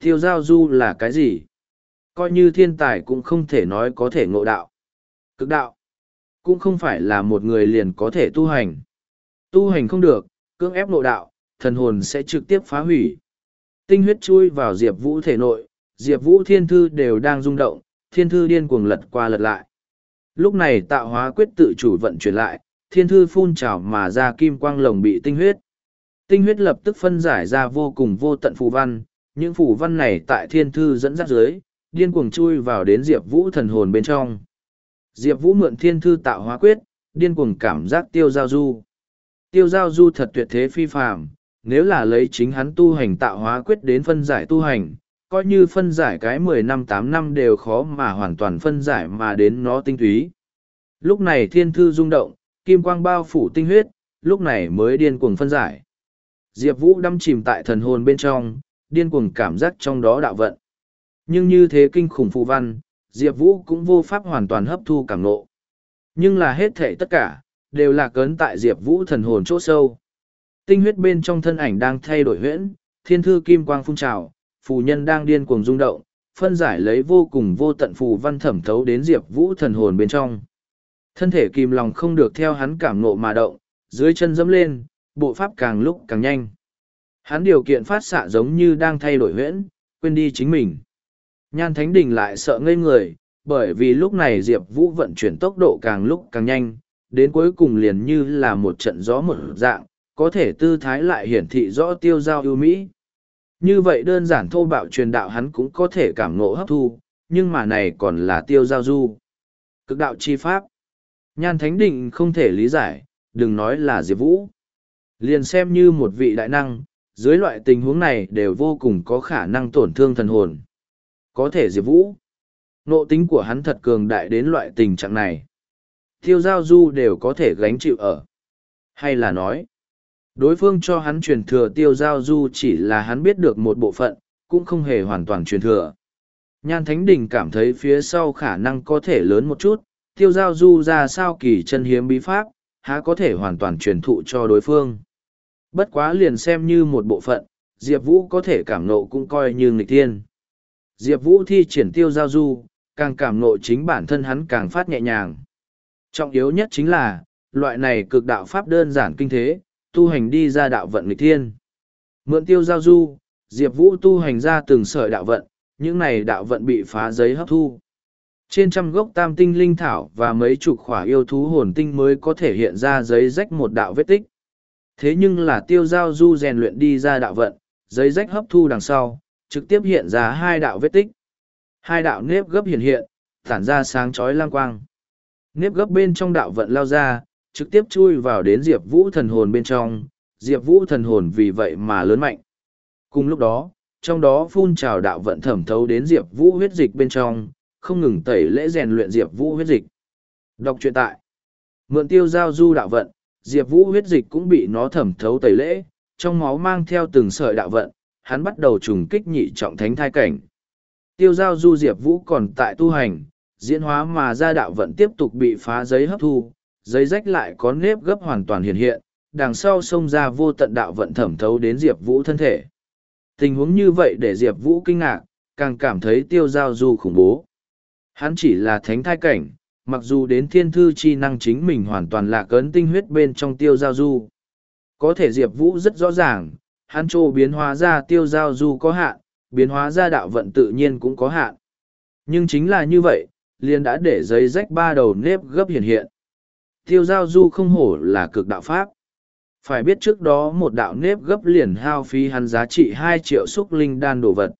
Tiêu giao du là cái gì? Coi như thiên tài cũng không thể nói có thể ngộ đạo. Cực đạo, cũng không phải là một người liền có thể tu hành. Tu hành không được, cưỡng ép ngộ đạo, thần hồn sẽ trực tiếp phá hủy. Tinh huyết chui vào Diệp Vũ thể nội, Diệp Vũ thiên thư đều đang rung động, thiên thư điên cuồng lật qua lật lại. Lúc này tạo hóa quyết tự chủ vận chuyển lại, thiên thư phun trào mà ra kim quang lồng bị tinh huyết. Tinh huyết lập tức phân giải ra vô cùng vô tận phù văn, những phù văn này tại thiên thư dẫn dắt dưới, điên cuồng chui vào đến Diệp Vũ thần hồn bên trong. Diệp Vũ mượn thiên thư tạo hóa quyết, điên cuồng cảm giác tiêu giao du. Tiêu giao du thật tuyệt thế phi phàm, nếu là lấy chính hắn tu hành tạo hóa quyết đến phân giải tu hành, coi như phân giải cái mười năm tám năm đều khó mà hoàn toàn phân giải mà đến nó tinh túy. Lúc này thiên thư rung động, kim quang bao phủ tinh huyết, lúc này mới điên cuồng phân giải. Diệp Vũ đâm chìm tại thần hồn bên trong, điên cuồng cảm giác trong đó đạo vận. Nhưng như thế kinh khủng phù văn, Diệp Vũ cũng vô pháp hoàn toàn hấp thu cảm nộ. Nhưng là hết thể tất cả, đều là cấn tại Diệp Vũ thần hồn chỗ sâu. Tinh huyết bên trong thân ảnh đang thay đổi huyễn, thiên thư kim quang phun trào, phù nhân đang điên cuồng rung động, phân giải lấy vô cùng vô tận phù văn thẩm thấu đến Diệp Vũ thần hồn bên trong. Thân thể kìm lòng không được theo hắn cảm nộ mà động, dưới chân dẫm lên, bộ pháp càng lúc càng nhanh. Hắn điều kiện phát xạ giống như đang thay đổi huyễn, quên đi chính mình. Nhan Thánh Đình lại sợ ngây người, bởi vì lúc này Diệp Vũ vận chuyển tốc độ càng lúc càng nhanh, đến cuối cùng liền như là một trận gió một dạng, có thể tư thái lại hiển thị rõ tiêu giao ưu mỹ. Như vậy đơn giản thô bạo truyền đạo hắn cũng có thể cảm ngộ hấp thu, nhưng mà này còn là tiêu giao du. Cực đạo chi pháp. Nhan Thánh Định không thể lý giải, đừng nói là Diệp Vũ. Liền xem như một vị đại năng, dưới loại tình huống này đều vô cùng có khả năng tổn thương thần hồn. Có thể Diệp Vũ. Nộ tính của hắn thật cường đại đến loại tình trạng này. Tiêu giao du đều có thể gánh chịu ở. Hay là nói, đối phương cho hắn truyền thừa tiêu giao du chỉ là hắn biết được một bộ phận, cũng không hề hoàn toàn truyền thừa. Nhan Thánh Đình cảm thấy phía sau khả năng có thể lớn một chút, tiêu giao du ra sao kỳ chân hiếm bí pháp, há có thể hoàn toàn truyền thụ cho đối phương. Bất quá liền xem như một bộ phận, Diệp Vũ có thể cảm nộ cũng coi như nghịch tiên. Diệp Vũ thi triển tiêu giao du, càng cảm nộ chính bản thân hắn càng phát nhẹ nhàng. Trọng yếu nhất chính là, loại này cực đạo pháp đơn giản kinh thế, tu hành đi ra đạo vận nghịch thiên. Mượn tiêu giao du, Diệp Vũ tu hành ra từng sợi đạo vận, những này đạo vận bị phá giấy hấp thu. Trên trăm gốc tam tinh linh thảo và mấy chục khỏa yêu thú hồn tinh mới có thể hiện ra giấy rách một đạo vết tích. Thế nhưng là tiêu giao du rèn luyện đi ra đạo vận, giấy rách hấp thu đằng sau, trực tiếp hiện ra hai đạo vết tích. Hai đạo nếp gấp hiện hiện, tản ra sáng chói lang quang. Nếp gấp bên trong đạo vận lao ra, trực tiếp chui vào đến Diệp Vũ thần hồn bên trong, Diệp Vũ thần hồn vì vậy mà lớn mạnh. Cùng lúc đó, trong đó phun trào đạo vận thẩm thấu đến Diệp Vũ huyết dịch bên trong, không ngừng tẩy lễ rèn luyện Diệp Vũ huyết dịch. Đọc truyện tại. Mượn tiêu giao du đạo vận, Diệp Vũ huyết dịch cũng bị nó thẩm thấu tẩy lễ, trong máu mang theo từng sợi đạo vận, hắn bắt đầu trùng kích nhị trọng thánh thai cảnh. Tiêu giao du Diệp Vũ còn tại tu hành, diễn hóa mà ra đạo vận tiếp tục bị phá giấy hấp thu, giấy rách lại có nếp gấp hoàn toàn hiện hiện, đằng sau xông ra vô tận đạo vận thẩm thấu đến Diệp Vũ thân thể. Tình huống như vậy để Diệp Vũ kinh ngạc, càng cảm thấy tiêu giao du khủng bố. Hắn chỉ là thánh thai cảnh, mặc dù đến thiên thư chi năng chính mình hoàn toàn là cấn tinh huyết bên trong tiêu giao du. Có thể Diệp Vũ rất rõ ràng, hắn trô biến hóa ra tiêu giao du có hạn, biến hóa ra đạo vận tự nhiên cũng có hạn. Nhưng chính là như vậy, liền đã để giấy rách ba đầu nếp gấp hiện hiện. Tiêu giao du không hổ là cực đạo pháp. Phải biết trước đó một đạo nếp gấp liền hao phí hắn giá trị hai triệu xúc linh đan đồ vật.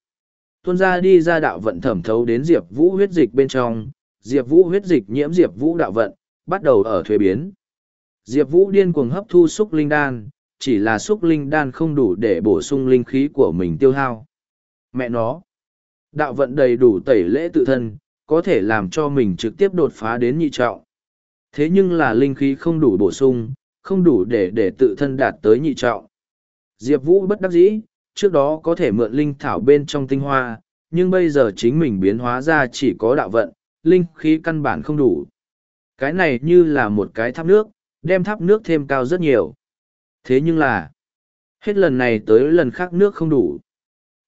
Tuôn ra đi ra đạo vận thẩm thấu đến Diệp Vũ huyết dịch bên trong, Diệp Vũ huyết dịch nhiễm Diệp Vũ đạo vận, bắt đầu ở thuế biến. Diệp Vũ điên cuồng hấp thu xúc linh đan, chỉ là xúc linh đan không đủ để bổ sung linh khí của mình tiêu hao. Mẹ nó, đạo vận đầy đủ tẩy lễ tự thân, có thể làm cho mình trực tiếp đột phá đến nhị trọng. Thế nhưng là linh khí không đủ bổ sung, không đủ để để tự thân đạt tới nhị trọng. Diệp Vũ bất đắc dĩ, trước đó có thể mượn linh thảo bên trong tinh hoa, nhưng bây giờ chính mình biến hóa ra chỉ có đạo vận, linh khí căn bản không đủ. Cái này như là một cái tháp nước, đem tháp nước thêm cao rất nhiều. Thế nhưng là, hết lần này tới lần khác nước không đủ.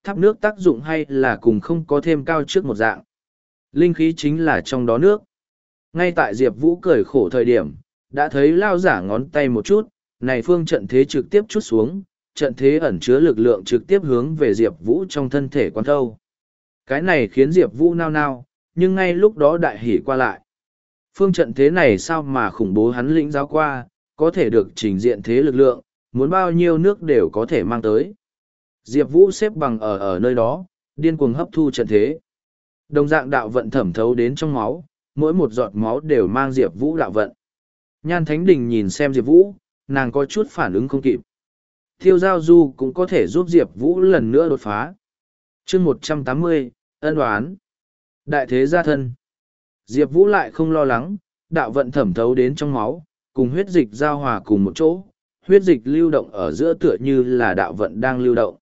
Tháp nước tác dụng hay là cùng không có thêm cao trước một dạng. Linh khí chính là trong đó nước. Ngay tại Diệp Vũ cười khổ thời điểm, đã thấy lao giả ngón tay một chút, này phương trận thế trực tiếp chút xuống, trận thế ẩn chứa lực lượng trực tiếp hướng về Diệp Vũ trong thân thể quan thâu. Cái này khiến Diệp Vũ nao nao, nhưng ngay lúc đó đại hỉ qua lại. Phương trận thế này sao mà khủng bố hắn lĩnh giáo qua, có thể được trình diện thế lực lượng, muốn bao nhiêu nước đều có thể mang tới. Diệp Vũ xếp bằng ở ở nơi đó, điên cuồng hấp thu trận thế. Đồng dạng đạo vận thẩm thấu đến trong máu, mỗi một giọt máu đều mang Diệp Vũ đạo vận. Nhan Thánh Đình nhìn xem Diệp Vũ, nàng có chút phản ứng không kịp. Thiêu Giao Du cũng có thể giúp Diệp Vũ lần nữa đột phá. chương một trăm tám mươi ân đoán. Đại thế gia thân. Diệp Vũ lại không lo lắng, đạo vận thẩm thấu đến trong máu, cùng huyết dịch giao hòa cùng một chỗ, huyết dịch lưu động ở giữa tựa như là đạo vận đang lưu động.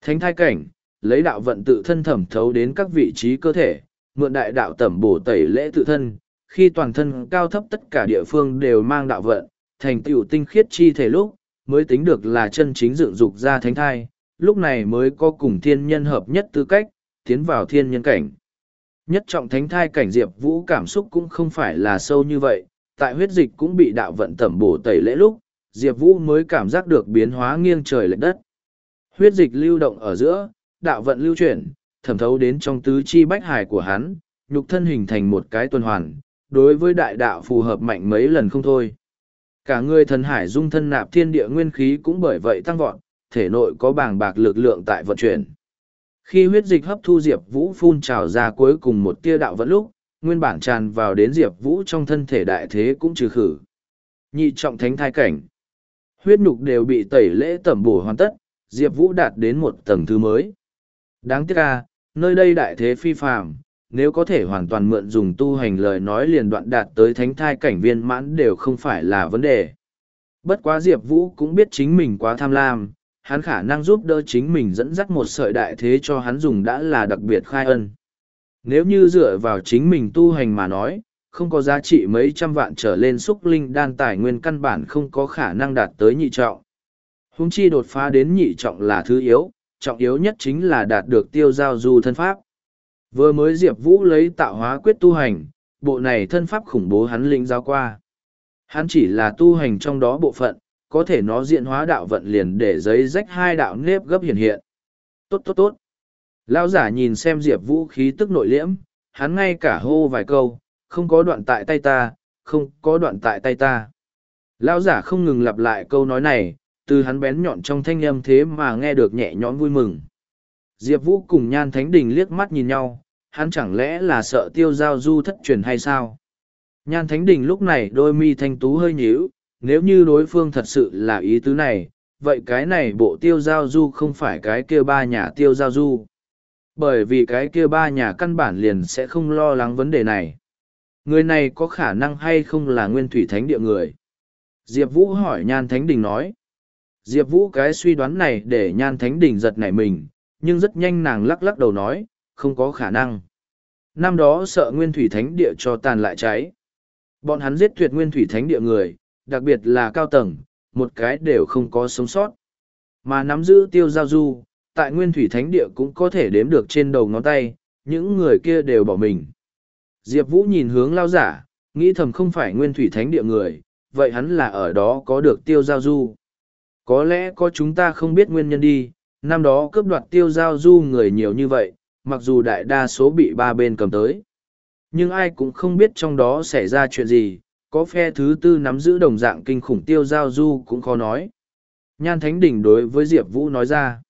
Thánh thai cảnh, lấy đạo vận tự thân thẩm thấu đến các vị trí cơ thể, mượn đại đạo tẩm bổ tẩy lễ tự thân, khi toàn thân cao thấp tất cả địa phương đều mang đạo vận, thành tựu tinh khiết chi thể lúc, mới tính được là chân chính dựng dục ra thánh thai, lúc này mới có cùng thiên nhân hợp nhất tư cách, tiến vào thiên nhân cảnh. Nhất trọng thánh thai cảnh Diệp Vũ cảm xúc cũng không phải là sâu như vậy, tại huyết dịch cũng bị đạo vận tẩm bổ tẩy lễ lúc, Diệp Vũ mới cảm giác được biến hóa nghiêng trời lệch đất. Huyết dịch lưu động ở giữa, đạo vận lưu chuyển, thẩm thấu đến trong tứ chi bách hải của hắn, nhục thân hình thành một cái tuần hoàn, đối với đại đạo phù hợp mạnh mấy lần không thôi. Cả người thần hải dung thân nạp thiên địa nguyên khí cũng bởi vậy tăng vọt, thể nội có bàng bạc lực lượng tại vận chuyển. Khi huyết dịch hấp thu Diệp Vũ phun trào ra cuối cùng một tia đạo vẫn lúc, nguyên bản tràn vào đến Diệp Vũ trong thân thể đại thế cũng trừ khử. Nhị trọng thánh thai cảnh. Huyết nhục đều bị tẩy lễ tẩm bổ hoàn tất, Diệp Vũ đạt đến một tầng thứ mới. Đáng tiếc là nơi đây đại thế phi phàm, nếu có thể hoàn toàn mượn dùng tu hành lời nói liền đoạn đạt tới thánh thai cảnh viên mãn đều không phải là vấn đề. Bất quá Diệp Vũ cũng biết chính mình quá tham lam, hắn khả năng giúp đỡ chính mình dẫn dắt một sợi đại thế cho hắn dùng đã là đặc biệt khai ân. Nếu như dựa vào chính mình tu hành mà nói, không có giá trị mấy trăm vạn trở lên xúc linh đan tài nguyên căn bản không có khả năng đạt tới nhị trọng. Hùng chi đột phá đến nhị trọng là thứ yếu, trọng yếu nhất chính là đạt được tiêu giao du thân pháp. Vừa mới Diệp Vũ lấy tạo hóa quyết tu hành, bộ này thân pháp khủng bố hắn lĩnh giao qua. Hắn chỉ là tu hành trong đó bộ phận, có thể nó diện hóa đạo vận liền để giấy rách hai đạo nếp gấp hiện hiện. Tốt tốt tốt. Lao giả nhìn xem Diệp Vũ khí tức nội liễm, hắn ngay cả hô vài câu, không có đoạn tại tay ta, không có đoạn tại tay ta. Lao giả không ngừng lặp lại câu nói này, từ hắn bén nhọn trong thanh âm thế mà nghe được nhẹ nhõm vui mừng. Diệp Vũ cùng Nhan Thánh Đình liếc mắt nhìn nhau, hắn chẳng lẽ là sợ tiêu giao du thất truyền hay sao? Nhan Thánh Đình lúc này đôi mi thanh tú hơi nhíu, nếu như đối phương thật sự là ý tứ này, vậy cái này bộ tiêu giao du không phải cái kia ba nhà tiêu giao du. Bởi vì cái kia ba nhà căn bản liền sẽ không lo lắng vấn đề này. Người này có khả năng hay không là nguyên thủy thánh địa người. Diệp Vũ hỏi Nhan Thánh Đình nói. Diệp Vũ cái suy đoán này để Nhan Thánh Đình giật nảy mình, nhưng rất nhanh nàng lắc lắc đầu nói, không có khả năng. Năm đó sợ nguyên thủy thánh địa cho tàn lại cháy. Bọn hắn giết tuyệt nguyên thủy thánh địa người, đặc biệt là cao tầng, một cái đều không có sống sót. Mà nắm giữ tiêu giao du, tại nguyên thủy thánh địa cũng có thể đếm được trên đầu ngón tay, những người kia đều bỏ mình. Diệp Vũ nhìn hướng lao giả, nghĩ thầm không phải nguyên thủy thánh địa người, vậy hắn là ở đó có được tiêu giao du. Có lẽ có chúng ta không biết nguyên nhân đi, năm đó cướp đoạt tiêu giao du người nhiều như vậy, mặc dù đại đa số bị ba bên cầm tới. Nhưng ai cũng không biết trong đó xảy ra chuyện gì, có phe thứ tư nắm giữ đồng dạng kinh khủng tiêu giao du cũng khó nói. Nhan Thánh Đỉnh đối với Diệp Vũ nói ra.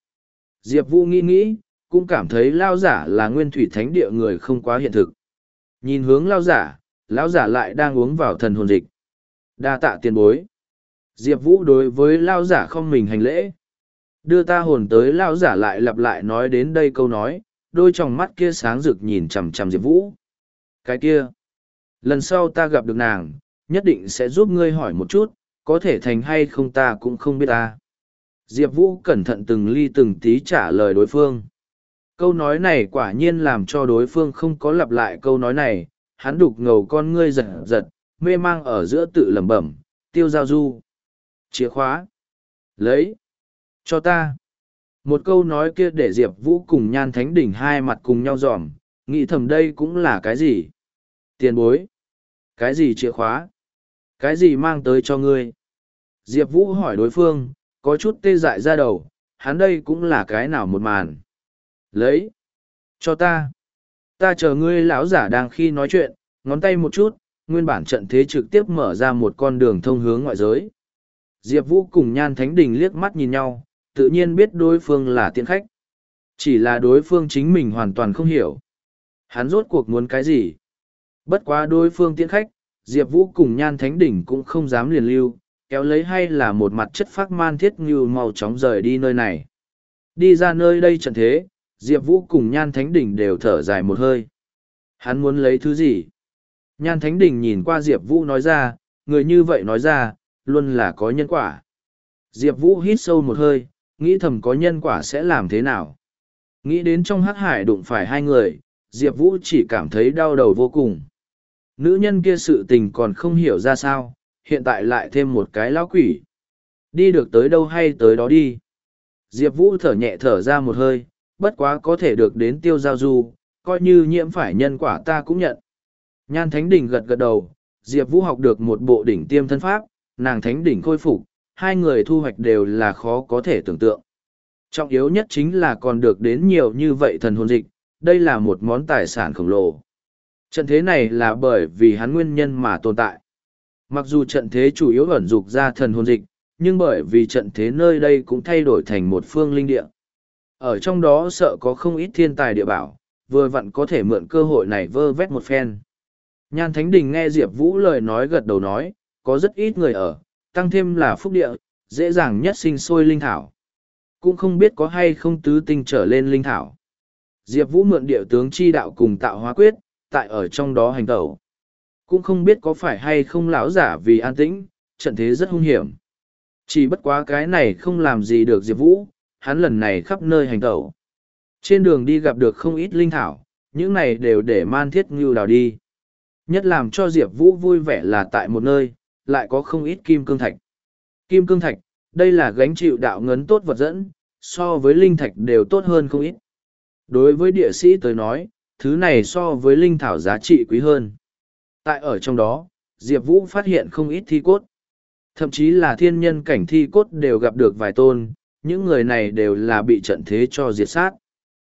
Diệp Vũ nghĩ nghĩ, cũng cảm thấy lao giả là nguyên thủy thánh địa người không quá hiện thực. Nhìn hướng lao giả, lão giả lại đang uống vào thần hồn dịch. đa tạ tiền bối. Diệp Vũ đối với lao giả không mình hành lễ. Đưa ta hồn tới lao giả lại lặp lại nói đến đây câu nói, đôi tròng mắt kia sáng rực nhìn chằm chằm Diệp Vũ. Cái kia, lần sau ta gặp được nàng, nhất định sẽ giúp ngươi hỏi một chút, có thể thành hay không ta cũng không biết ta. Diệp Vũ cẩn thận từng ly từng tí trả lời đối phương. Câu nói này quả nhiên làm cho đối phương không có lặp lại câu nói này, hắn đục ngầu con ngươi giật giật, mê mang ở giữa tự lẩm bẩm, tiêu giao du. Chìa khóa. Lấy. Cho ta. Một câu nói kia để Diệp Vũ cùng Nhan Thánh Đỉnh hai mặt cùng nhau dòm, nghĩ thầm đây cũng là cái gì? Tiền bối. Cái gì chìa khóa? Cái gì mang tới cho ngươi? Diệp Vũ hỏi đối phương, có chút tê dại ra đầu, hắn đây cũng là cái nào một màn. Lấy. Cho ta. Ta chờ ngươi lão giả đang khi nói chuyện, ngón tay một chút, nguyên bản trận thế trực tiếp mở ra một con đường thông hướng ngoại giới. Diệp Vũ cùng Nhan Thánh Đình liếc mắt nhìn nhau, tự nhiên biết đối phương là tiện khách. Chỉ là đối phương chính mình hoàn toàn không hiểu. Hắn rốt cuộc muốn cái gì? Bất quá đối phương tiện khách, Diệp Vũ cùng Nhan Thánh Đỉnh cũng không dám liền lưu, kéo lấy hay là một mặt chất phác man thiết như màu chóng rời đi nơi này. Đi ra nơi đây trận thế, Diệp Vũ cùng Nhan Thánh Đỉnh đều thở dài một hơi. Hắn muốn lấy thứ gì? Nhan Thánh Đỉnh nhìn qua Diệp Vũ nói ra, người như vậy nói ra, luôn là có nhân quả. Diệp Vũ hít sâu một hơi, nghĩ thầm có nhân quả sẽ làm thế nào. Nghĩ đến trong hắc hải đụng phải hai người, Diệp Vũ chỉ cảm thấy đau đầu vô cùng. Nữ nhân kia sự tình còn không hiểu ra sao, hiện tại lại thêm một cái lão quỷ. Đi được tới đâu hay tới đó đi. Diệp Vũ thở nhẹ thở ra một hơi, bất quá có thể được đến tiêu giao du, coi như nhiễm phải nhân quả ta cũng nhận. Nhan Thánh Đỉnh gật gật đầu, Diệp Vũ học được một bộ đỉnh tiêm thân pháp, nàng Thánh Đỉnh khôi phục, hai người thu hoạch đều là khó có thể tưởng tượng. Trọng yếu nhất chính là còn được đến nhiều như vậy thần hồn dịch, đây là một món tài sản khổng lồ. Trận thế này là bởi vì hắn nguyên nhân mà tồn tại. Mặc dù trận thế chủ yếu ẩn dục ra thần hồn dịch, nhưng bởi vì trận thế nơi đây cũng thay đổi thành một phương linh địa. Ở trong đó sợ có không ít thiên tài địa bảo, vừa vặn có thể mượn cơ hội này vơ vét một phen. Nhan Thánh Đình nghe Diệp Vũ lời nói gật đầu nói, có rất ít người ở, tăng thêm là phúc địa, dễ dàng nhất sinh sôi linh thảo. Cũng không biết có hay không tứ tinh trở lên linh thảo. Diệp Vũ mượn địa tướng chi đạo cùng tạo hóa quyết, tại ở trong đó hành tẩu. Cũng không biết có phải hay không lão giả vì an tĩnh, trận thế rất hung hiểm. Chỉ bất quá cái này không làm gì được Diệp Vũ, hắn lần này khắp nơi hành tẩu. Trên đường đi gặp được không ít linh thảo, những này đều để man thiết ngưu đào đi. Nhất làm cho Diệp Vũ vui vẻ là tại một nơi, lại có không ít kim cương thạch. Kim cương thạch, đây là gánh chịu đạo ngấn tốt vật dẫn, so với linh thạch đều tốt hơn không ít. Đối với địa sĩ tới nói, thứ này so với linh thảo giá trị quý hơn. Tại ở trong đó, Diệp Vũ phát hiện không ít thi cốt. Thậm chí là thiên nhân cảnh thi cốt đều gặp được vài tôn, những người này đều là bị trận thế cho diệt sát.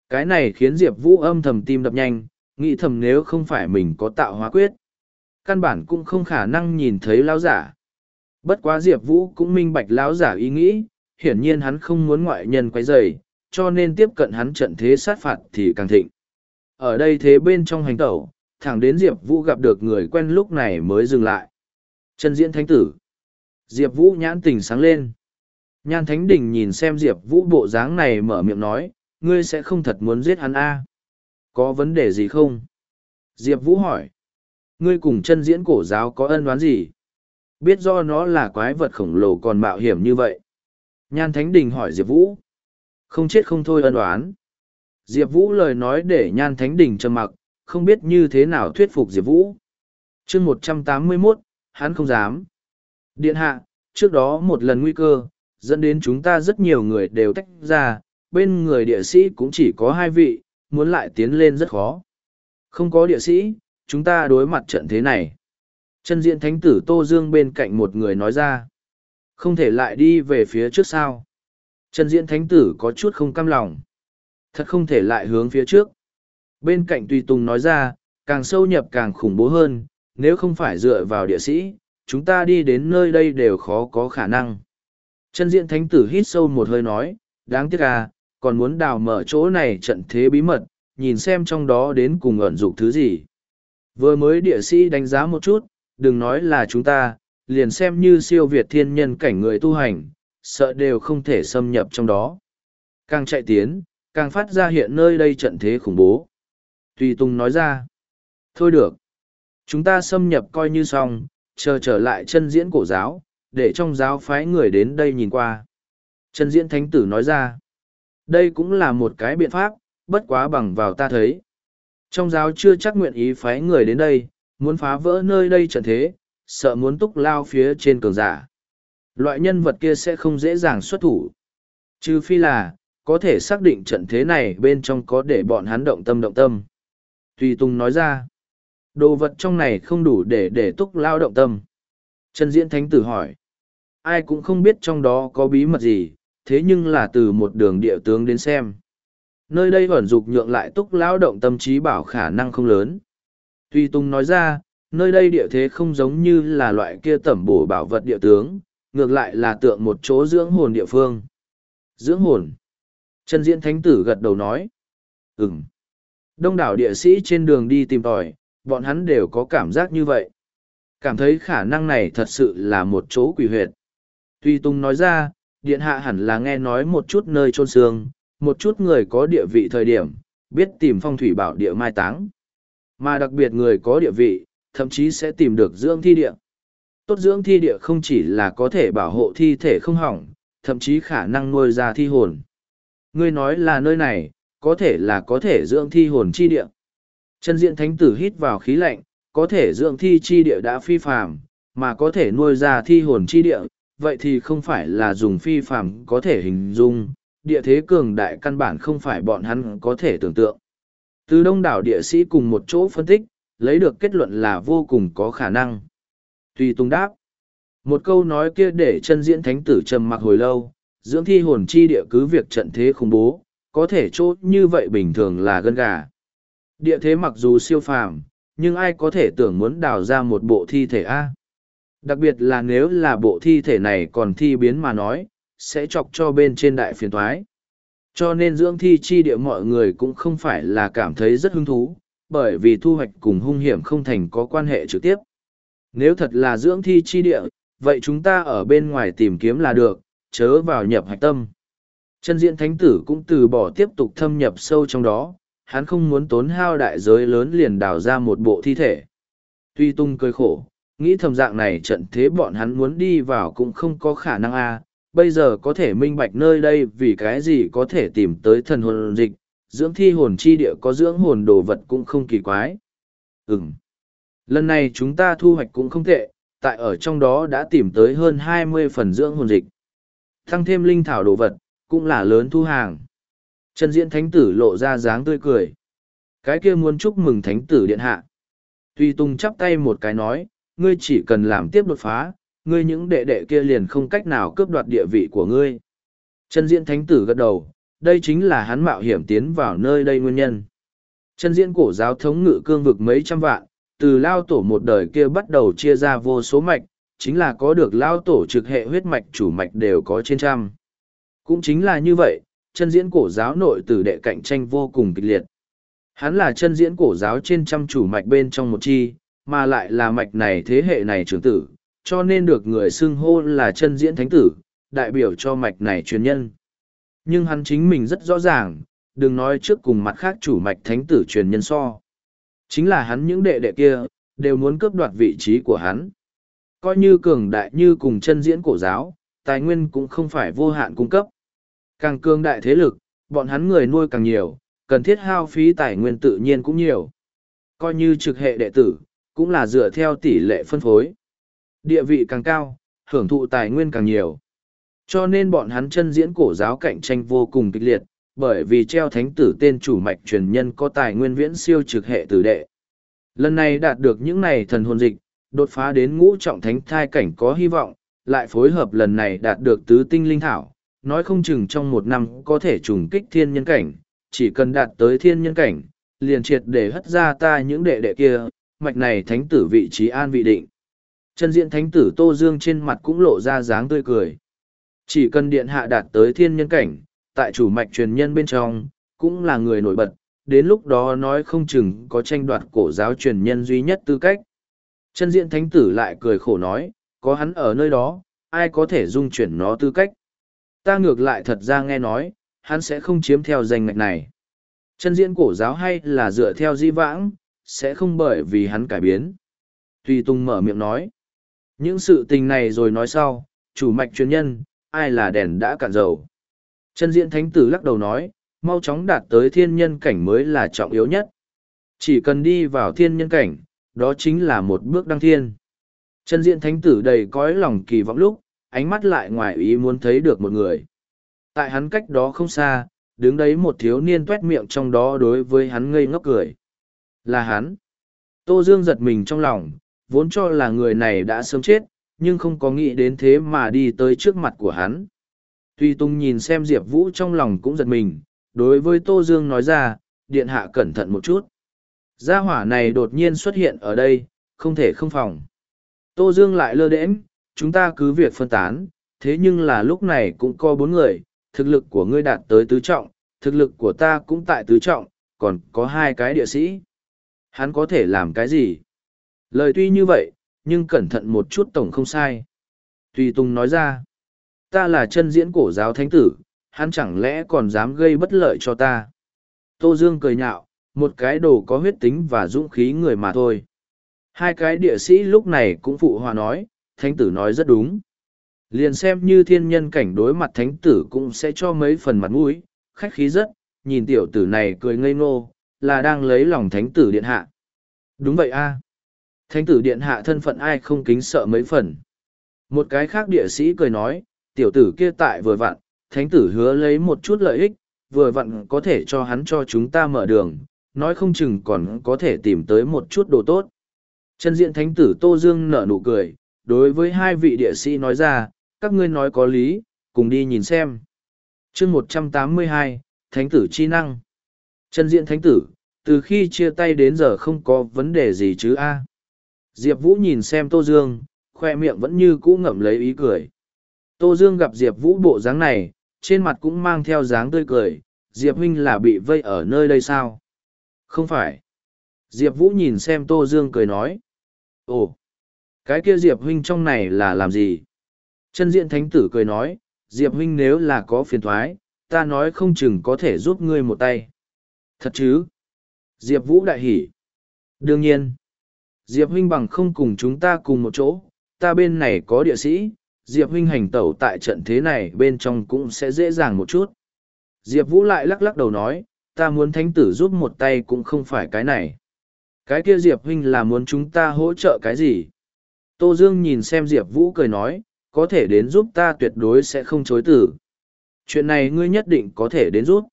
Cái này khiến Diệp Vũ âm thầm tim đập nhanh, nghĩ thầm nếu không phải mình có tạo hóa quyết. Căn bản cũng không khả năng nhìn thấy lão giả. Bất quá Diệp Vũ cũng minh bạch lão giả ý nghĩ, hiển nhiên hắn không muốn ngoại nhân quấy rầy, cho nên tiếp cận hắn trận thế sát phạt thì càng thịnh. Ở đây thế bên trong hành tẩu, thẳng đến Diệp Vũ gặp được người quen lúc này mới dừng lại. Chân diễn thánh tử. Diệp Vũ nhãn tình sáng lên. Nhan Thánh Đình nhìn xem Diệp Vũ bộ dáng này mở miệng nói, ngươi sẽ không thật muốn giết hắn a à? Có vấn đề gì không? Diệp Vũ hỏi. Ngươi cùng chân diễn cổ giáo có ân oán gì? Biết do nó là quái vật khổng lồ còn mạo hiểm như vậy. Nhan Thánh Đình hỏi Diệp Vũ. Không chết không thôi ân oán. Diệp Vũ lời nói để Nhan Thánh Đình trầm mặc, không biết như thế nào thuyết phục Diệp Vũ. chương một trăm tám mươi 181, hắn không dám. Điện hạ, trước đó một lần nguy cơ, dẫn đến chúng ta rất nhiều người đều tách ra, bên người địa sĩ cũng chỉ có hai vị, muốn lại tiến lên rất khó. Không có địa sĩ, chúng ta đối mặt trận thế này. Chân diện thánh tử Tô Dương bên cạnh một người nói ra. Không thể lại đi về phía trước sao. Chân diện thánh tử có chút không cam lòng. Thật không thể lại hướng phía trước. Bên cạnh Tùy Tùng nói ra, càng sâu nhập càng khủng bố hơn, nếu không phải dựa vào địa sĩ, chúng ta đi đến nơi đây đều khó có khả năng. Chân diện thánh tử hít sâu một hơi nói, đáng tiếc à, còn muốn đào mở chỗ này trận thế bí mật, nhìn xem trong đó đến cùng ẩn dụng thứ gì. Vừa mới địa sĩ đánh giá một chút, đừng nói là chúng ta, liền xem như siêu việt thiên nhân cảnh người tu hành, sợ đều không thể xâm nhập trong đó. Càng chạy tiến, càng phát ra hiện nơi đây trận thế khủng bố. Tùy Tùng nói ra, thôi được, chúng ta xâm nhập coi như xong, chờ trở lại chân diễn cổ giáo, để trong giáo phái người đến đây nhìn qua. Chân diễn thánh tử nói ra, đây cũng là một cái biện pháp, bất quá bằng vào ta thấy. Trong giáo chưa chắc nguyện ý phái người đến đây, muốn phá vỡ nơi đây trận thế, sợ muốn túc lao phía trên cường giả. Loại nhân vật kia sẽ không dễ dàng xuất thủ. Trừ phi là, có thể xác định trận thế này bên trong có để bọn hắn động tâm động tâm. Tùy Tùng nói ra, đồ vật trong này không đủ để để túc lao động tâm. Trần Diễn Thánh Tử hỏi, ai cũng không biết trong đó có bí mật gì, thế nhưng là từ một đường địa tướng đến xem. Nơi đây vẩn dục nhượng lại túc lao động tâm trí bảo khả năng không lớn. Tuy Tùng nói ra, nơi đây địa thế không giống như là loại kia tẩm bổ bảo vật địa tướng, ngược lại là tượng một chỗ dưỡng hồn địa phương. Dưỡng hồn. Trần Diễn Thánh Tử gật đầu nói. Ừm. Đông đảo địa sĩ trên đường đi tìm tòi, bọn hắn đều có cảm giác như vậy. Cảm thấy khả năng này thật sự là một chỗ quỷ huyệt. Tuy Tung nói ra, điện hạ hẳn là nghe nói một chút nơi trôn xương, một chút người có địa vị thời điểm, biết tìm phong thủy bảo địa mai táng. Mà đặc biệt người có địa vị, thậm chí sẽ tìm được dưỡng thi địa. Tốt dưỡng thi địa không chỉ là có thể bảo hộ thi thể không hỏng, thậm chí khả năng nuôi ra thi hồn. Ngươi nói là nơi này, có thể là có thể dưỡng thi hồn chi địa. Chân diện thánh tử hít vào khí lạnh, có thể dưỡng thi chi địa đã phi phàm, mà có thể nuôi ra thi hồn chi địa, vậy thì không phải là dùng phi phàm có thể hình dung, địa thế cường đại căn bản không phải bọn hắn có thể tưởng tượng. Từ đông đảo địa sĩ cùng một chỗ phân tích, lấy được kết luận là vô cùng có khả năng. Tùy Tùng đáp. Một câu nói kia để chân diễn thánh tử trầm mặc hồi lâu, dưỡng thi hồn chi địa cứ việc trận thế khủng bố, có thể chốt như vậy bình thường là gân gà. Địa thế mặc dù siêu phàm, nhưng ai có thể tưởng muốn đào ra một bộ thi thể A. Đặc biệt là nếu là bộ thi thể này còn thi biến mà nói, sẽ chọc cho bên trên đại phiền thoái. Cho nên dưỡng thi chi địa mọi người cũng không phải là cảm thấy rất hứng thú, bởi vì thu hoạch cùng hung hiểm không thành có quan hệ trực tiếp. Nếu thật là dưỡng thi chi địa, vậy chúng ta ở bên ngoài tìm kiếm là được, chớ vào nhập hạch tâm. Chân diện thánh tử cũng từ bỏ tiếp tục thâm nhập sâu trong đó, hắn không muốn tốn hao đại giới lớn liền đào ra một bộ thi thể. Tuy tung cười khổ, nghĩ thầm dạng này trận thế bọn hắn muốn đi vào cũng không có khả năng a bây giờ có thể minh bạch nơi đây vì cái gì có thể tìm tới thần hồn dịch, dưỡng thi hồn chi địa có dưỡng hồn đồ vật cũng không kỳ quái. Ừm. Lần này chúng ta thu hoạch cũng không tệ, tại ở trong đó đã tìm tới hơn hai mươi phần dưỡng hồn dịch. Thăng thêm linh thảo đồ vật, cũng là lớn thu hàng. Trần Diễn Thánh Tử lộ ra dáng tươi cười. Cái kia muốn chúc mừng Thánh Tử Điện Hạ. Tuy Tung chắp tay một cái nói, ngươi chỉ cần làm tiếp đột phá, ngươi những đệ đệ kia liền không cách nào cướp đoạt địa vị của ngươi. chân Diễn Thánh Tử gật đầu, đây chính là hắn mạo hiểm tiến vào nơi đây nguyên nhân. chân Diễn cổ giáo thống ngự cương vực mấy trăm vạn, từ lao tổ một đời kia bắt đầu chia ra vô số mạch, chính là có được lao tổ trực hệ huyết mạch chủ mạch đều có trên trăm. Cũng chính là như vậy, chân diễn cổ giáo nội tử đệ cạnh tranh vô cùng kịch liệt. Hắn là chân diễn cổ giáo trên trăm chủ mạch bên trong một chi, mà lại là mạch này thế hệ này trưởng tử, cho nên được người xưng hô là chân diễn thánh tử, đại biểu cho mạch này truyền nhân. Nhưng hắn chính mình rất rõ ràng, đừng nói trước cùng mặt khác chủ mạch thánh tử truyền nhân so. Chính là hắn những đệ đệ kia, đều muốn cướp đoạt vị trí của hắn. coi như cường đại như cùng chân diễn cổ giáo, tài nguyên cũng không phải vô hạn cung cấp. Càng cường đại thế lực, bọn hắn người nuôi càng nhiều, cần thiết hao phí tài nguyên tự nhiên cũng nhiều. Coi như trực hệ đệ tử, cũng là dựa theo tỷ lệ phân phối. Địa vị càng cao, hưởng thụ tài nguyên càng nhiều. Cho nên bọn hắn chân diễn cổ giáo cạnh tranh vô cùng kịch liệt, bởi vì treo thánh tử tên chủ mạch truyền nhân có tài nguyên viễn siêu trực hệ tử đệ. Lần này đạt được những này thần hồn dịch, đột phá đến ngũ trọng thánh thai cảnh có hy vọng, lại phối hợp lần này đạt được tứ tinh linh thảo, nói không chừng trong một năm có thể trùng kích thiên nhân cảnh, chỉ cần đạt tới thiên nhân cảnh, liền triệt để hất ra ta những đệ đệ kia, mạch này thánh tử vị trí an vị định. Chân diện thánh tử Tô Dương trên mặt cũng lộ ra dáng tươi cười. Chỉ cần điện hạ đạt tới thiên nhân cảnh, tại chủ mạch truyền nhân bên trong, cũng là người nổi bật, đến lúc đó nói không chừng có tranh đoạt cổ giáo truyền nhân duy nhất tư cách. Chân diện thánh tử lại cười khổ nói, có hắn ở nơi đó, ai có thể dung chuyển nó tư cách. Ta ngược lại thật ra nghe nói, hắn sẽ không chiếm theo danh ngạch này. Chân diện cổ giáo hay là dựa theo di vãng, sẽ không bởi vì hắn cải biến. Tùy Tùng mở miệng nói. Những sự tình này rồi nói sau, chủ mạch chuyên nhân, ai là đèn đã cạn dầu. Chân diện thánh tử lắc đầu nói, mau chóng đạt tới thiên nhân cảnh mới là trọng yếu nhất. Chỉ cần đi vào thiên nhân cảnh, đó chính là một bước đăng thiên. Chân diện thánh tử đầy cõi lòng kỳ vọng lúc, ánh mắt lại ngoài ý muốn thấy được một người. Tại hắn cách đó không xa, đứng đấy một thiếu niên tuét miệng trong đó đối với hắn ngây ngốc cười. Là hắn. Tô Dương giật mình trong lòng, vốn cho là người này đã sớm chết, nhưng không có nghĩ đến thế mà đi tới trước mặt của hắn. Tuy Tung nhìn xem Diệp Vũ trong lòng cũng giật mình, đối với Tô Dương nói ra, điện hạ cẩn thận một chút. Gia hỏa này đột nhiên xuất hiện ở đây, không thể không phòng. Tô Dương lại lơ đễnh, chúng ta cứ việc phân tán, thế nhưng là lúc này cũng có bốn người, thực lực của ngươi đạt tới tứ trọng, thực lực của ta cũng tại tứ trọng, còn có hai cái địa sĩ. Hắn có thể làm cái gì? Lời tuy như vậy, nhưng cẩn thận một chút tổng không sai. Tùy Tùng nói ra, ta là chân diễn cổ giáo thánh tử, hắn chẳng lẽ còn dám gây bất lợi cho ta. Tô Dương cười nhạo, một cái đồ có huyết tính và dũng khí người mà thôi. Hai cái địa sĩ lúc này cũng phụ hòa nói, thánh tử nói rất đúng. Liền xem như thiên nhân cảnh đối mặt thánh tử cũng sẽ cho mấy phần mặt mũi, khách khí rất, nhìn tiểu tử này cười ngây ngô, là đang lấy lòng thánh tử điện hạ. Đúng vậy a Thánh tử điện hạ thân phận ai không kính sợ mấy phần. Một cái khác địa sĩ cười nói, tiểu tử kia tại vừa vặn, thánh tử hứa lấy một chút lợi ích, vừa vặn có thể cho hắn cho chúng ta mở đường, nói không chừng còn có thể tìm tới một chút đồ tốt. Chân diện thánh tử Tô Dương nở nụ cười, đối với hai vị địa sĩ nói ra, các ngươi nói có lý, cùng đi nhìn xem. chương một trăm tám mươi hai Thánh tử chi năng. Chân diện thánh tử, từ khi chia tay đến giờ không có vấn đề gì chứ a Diệp Vũ nhìn xem Tô Dương, khoe miệng vẫn như cũ ngậm lấy ý cười. Tô Dương gặp Diệp Vũ bộ dáng này, trên mặt cũng mang theo dáng tươi cười, Diệp huynh là bị vây ở nơi đây sao? Không phải. Diệp Vũ nhìn xem Tô Dương cười nói. Ồ, cái kia Diệp huynh trong này là làm gì? Chân diện thánh tử cười nói, Diệp huynh nếu là có phiền thoái, ta nói không chừng có thể giúp ngươi một tay. Thật chứ? Diệp Vũ đại hỉ. Đương nhiên. Diệp huynh bằng không cùng chúng ta cùng một chỗ, ta bên này có địa sĩ, Diệp huynh hành tẩu tại trận thế này bên trong cũng sẽ dễ dàng một chút. Diệp Vũ lại lắc lắc đầu nói, ta muốn thánh tử giúp một tay cũng không phải cái này. Cái kia Diệp huynh là muốn chúng ta hỗ trợ cái gì? Tô Dương nhìn xem Diệp Vũ cười nói, có thể đến giúp ta tuyệt đối sẽ không chối tử. Chuyện này ngươi nhất định có thể đến giúp.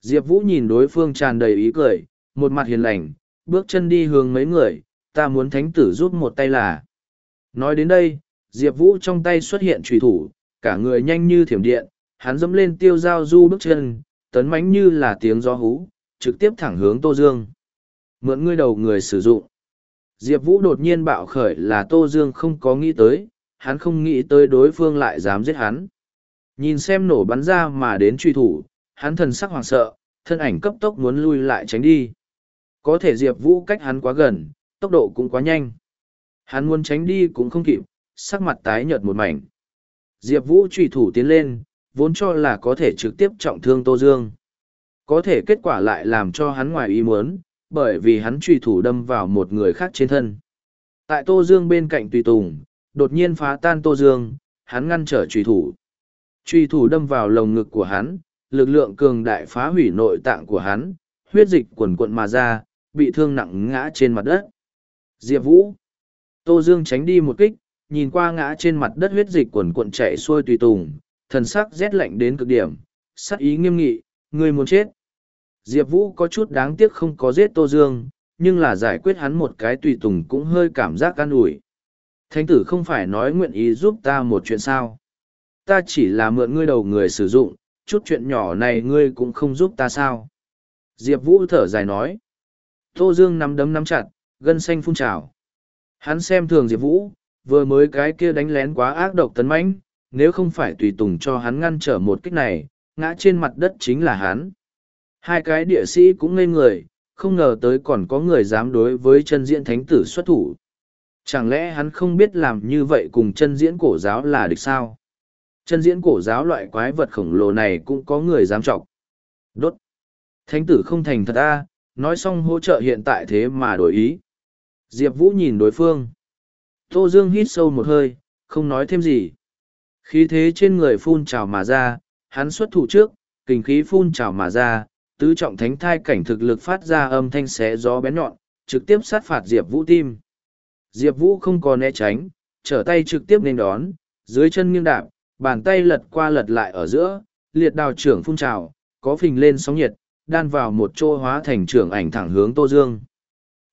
Diệp Vũ nhìn đối phương tràn đầy ý cười, một mặt hiền lành, bước chân đi hướng mấy người, ta muốn thánh tử giúp một tay là. Nói đến đây, Diệp Vũ trong tay xuất hiện trùy thủ, cả người nhanh như thiểm điện, hắn dẫm lên tiêu giao du bước chân, tấn mánh như là tiếng gió hú, trực tiếp thẳng hướng Tô Dương. Mượn ngươi đầu người sử dụng. Diệp Vũ đột nhiên bạo khởi là Tô Dương không có nghĩ tới, hắn không nghĩ tới đối phương lại dám giết hắn. Nhìn xem nổ bắn ra mà đến truy thủ, hắn thần sắc hoảng sợ, thân ảnh cấp tốc muốn lui lại tránh đi. Có thể Diệp Vũ cách hắn quá gần, tốc độ cũng quá nhanh. Hắn muốn tránh đi cũng không kịp, sắc mặt tái nhợt một mảnh. Diệp Vũ truy thủ tiến lên, vốn cho là có thể trực tiếp trọng thương Tô Dương. Có thể kết quả lại làm cho hắn ngoài ý muốn, bởi vì hắn truy thủ đâm vào một người khác trên thân. Tại Tô Dương bên cạnh tùy tùng, đột nhiên phá tan Tô Dương, hắn ngăn trở trùy thủ. Trùy thủ đâm vào lồng ngực của hắn, lực lượng cường đại phá hủy nội tạng của hắn, huyết dịch quần quận mà ra, bị thương nặng ngã trên mặt đất. Diệp Vũ. Tô Dương tránh đi một kích, nhìn qua ngã trên mặt đất huyết dịch quần cuộn chạy xuôi tùy tùng, thần sắc rét lạnh đến cực điểm, sắc ý nghiêm nghị, người muốn chết. Diệp Vũ có chút đáng tiếc không có giết Tô Dương, nhưng là giải quyết hắn một cái tùy tùng cũng hơi cảm giác an ủi. Thánh tử không phải nói nguyện ý giúp ta một chuyện sao. Ta chỉ là mượn ngươi đầu người sử dụng, chút chuyện nhỏ này ngươi cũng không giúp ta sao. Diệp Vũ thở dài nói. Tô Dương nắm đấm nắm chặt, gân xanh phun trào. Hắn xem thường Diệp Vũ, vừa mới cái kia đánh lén quá ác độc tấn mãnh, nếu không phải tùy tùng cho hắn ngăn trở một kích này, ngã trên mặt đất chính là hắn. Hai cái địa sĩ cũng ngây người, không ngờ tới còn có người dám đối với chân diễn thánh tử xuất thủ. Chẳng lẽ hắn không biết làm như vậy cùng chân diễn cổ giáo là địch sao? Chân diễn cổ giáo loại quái vật khổng lồ này cũng có người dám trọng. Đốt. Thánh tử không thành thật a nói xong hỗ trợ hiện tại thế mà đổi ý. Diệp Vũ nhìn đối phương. Tô Dương hít sâu một hơi, không nói thêm gì. Khí thế trên người phun trào mà ra, hắn xuất thủ trước, kinh khí phun trào mà ra, tứ trọng thánh thai cảnh thực lực phát ra âm thanh xé gió bén nhọn, trực tiếp sát phạt Diệp Vũ tim. Diệp Vũ không còn né tránh, trở tay trực tiếp nên đón, dưới chân nghiêng đạp, bàn tay lật qua lật lại ở giữa, liệt đào trưởng phun trào, có phình lên sóng nhiệt, đan vào một chỗ hóa thành trưởng ảnh thẳng hướng Tô Dương.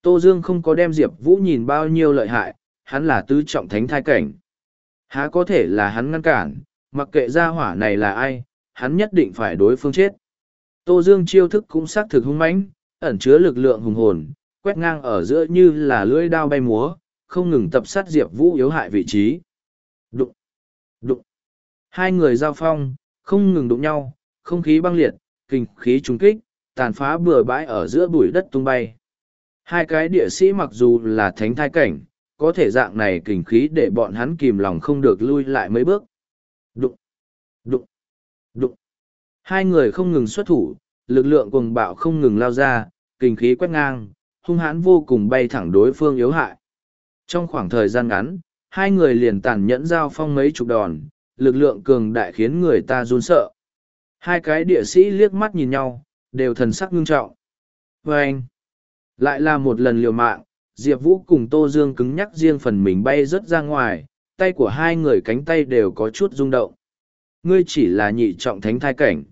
Tô Dương không có đem Diệp Vũ nhìn bao nhiêu lợi hại, hắn là tứ trọng thánh thai cảnh. Há có thể là hắn ngăn cản, mặc kệ ra hỏa này là ai, hắn nhất định phải đối phương chết. Tô Dương chiêu thức cũng xác thực hung mãnh, ẩn chứa lực lượng hùng hồn, quét ngang ở giữa như là lưỡi đao bay múa, không ngừng tập sát Diệp Vũ yếu hại vị trí. Đụng, đụng. Hai người giao phong, không ngừng đụng nhau, không khí băng liệt, kinh khí trùng kích, tàn phá bừa bãi ở giữa bụi đất tung bay. Hai cái địa sĩ mặc dù là thánh thai cảnh, có thể dạng này kinh khí để bọn hắn kìm lòng không được lui lại mấy bước. Đụng, đụng, đụng. Hai người không ngừng xuất thủ, lực lượng cuồng bạo không ngừng lao ra, kinh khí quét ngang, hung hãn vô cùng bay thẳng đối phương yếu hại. Trong khoảng thời gian ngắn, hai người liền tàn nhẫn giao phong mấy chục đòn, lực lượng cường đại khiến người ta run sợ. Hai cái địa sĩ liếc mắt nhìn nhau, đều thần sắc ngưng trọng. Vâng! anh, lại là một lần liều mạng, Diệp Vũ cùng Tô Dương cứng nhắc riêng phần mình bay rớt ra ngoài, tay của hai người cánh tay đều có chút rung động. Ngươi chỉ là nhị trọng thánh thai cảnh.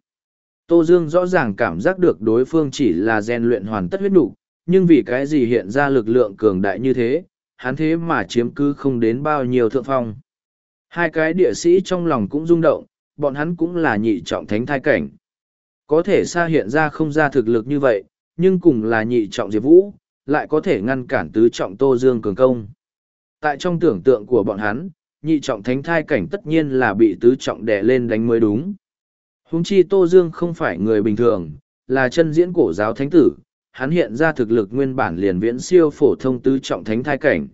Tô Dương rõ ràng cảm giác được đối phương chỉ là rèn luyện hoàn tất huyết đủ, nhưng vì cái gì hiện ra lực lượng cường đại như thế, hắn thế mà chiếm cứ không đến bao nhiêu thượng phong. Hai cái địa sĩ trong lòng cũng rung động, bọn hắn cũng là nhị trọng thánh thai cảnh. Có thể xa hiện ra không ra thực lực như vậy, nhưng cùng là nhị trọng Diệp Vũ, lại có thể ngăn cản tứ trọng Tô Dương cường công. Tại trong tưởng tượng của bọn hắn, nhị trọng thánh thai cảnh tất nhiên là bị tứ trọng đè lên đánh mới đúng. Húng chi Tô Dương không phải người bình thường, là chân diễn cổ giáo thánh tử, hắn hiện ra thực lực nguyên bản liền viễn siêu phổ thông tứ trọng thánh thai cảnh.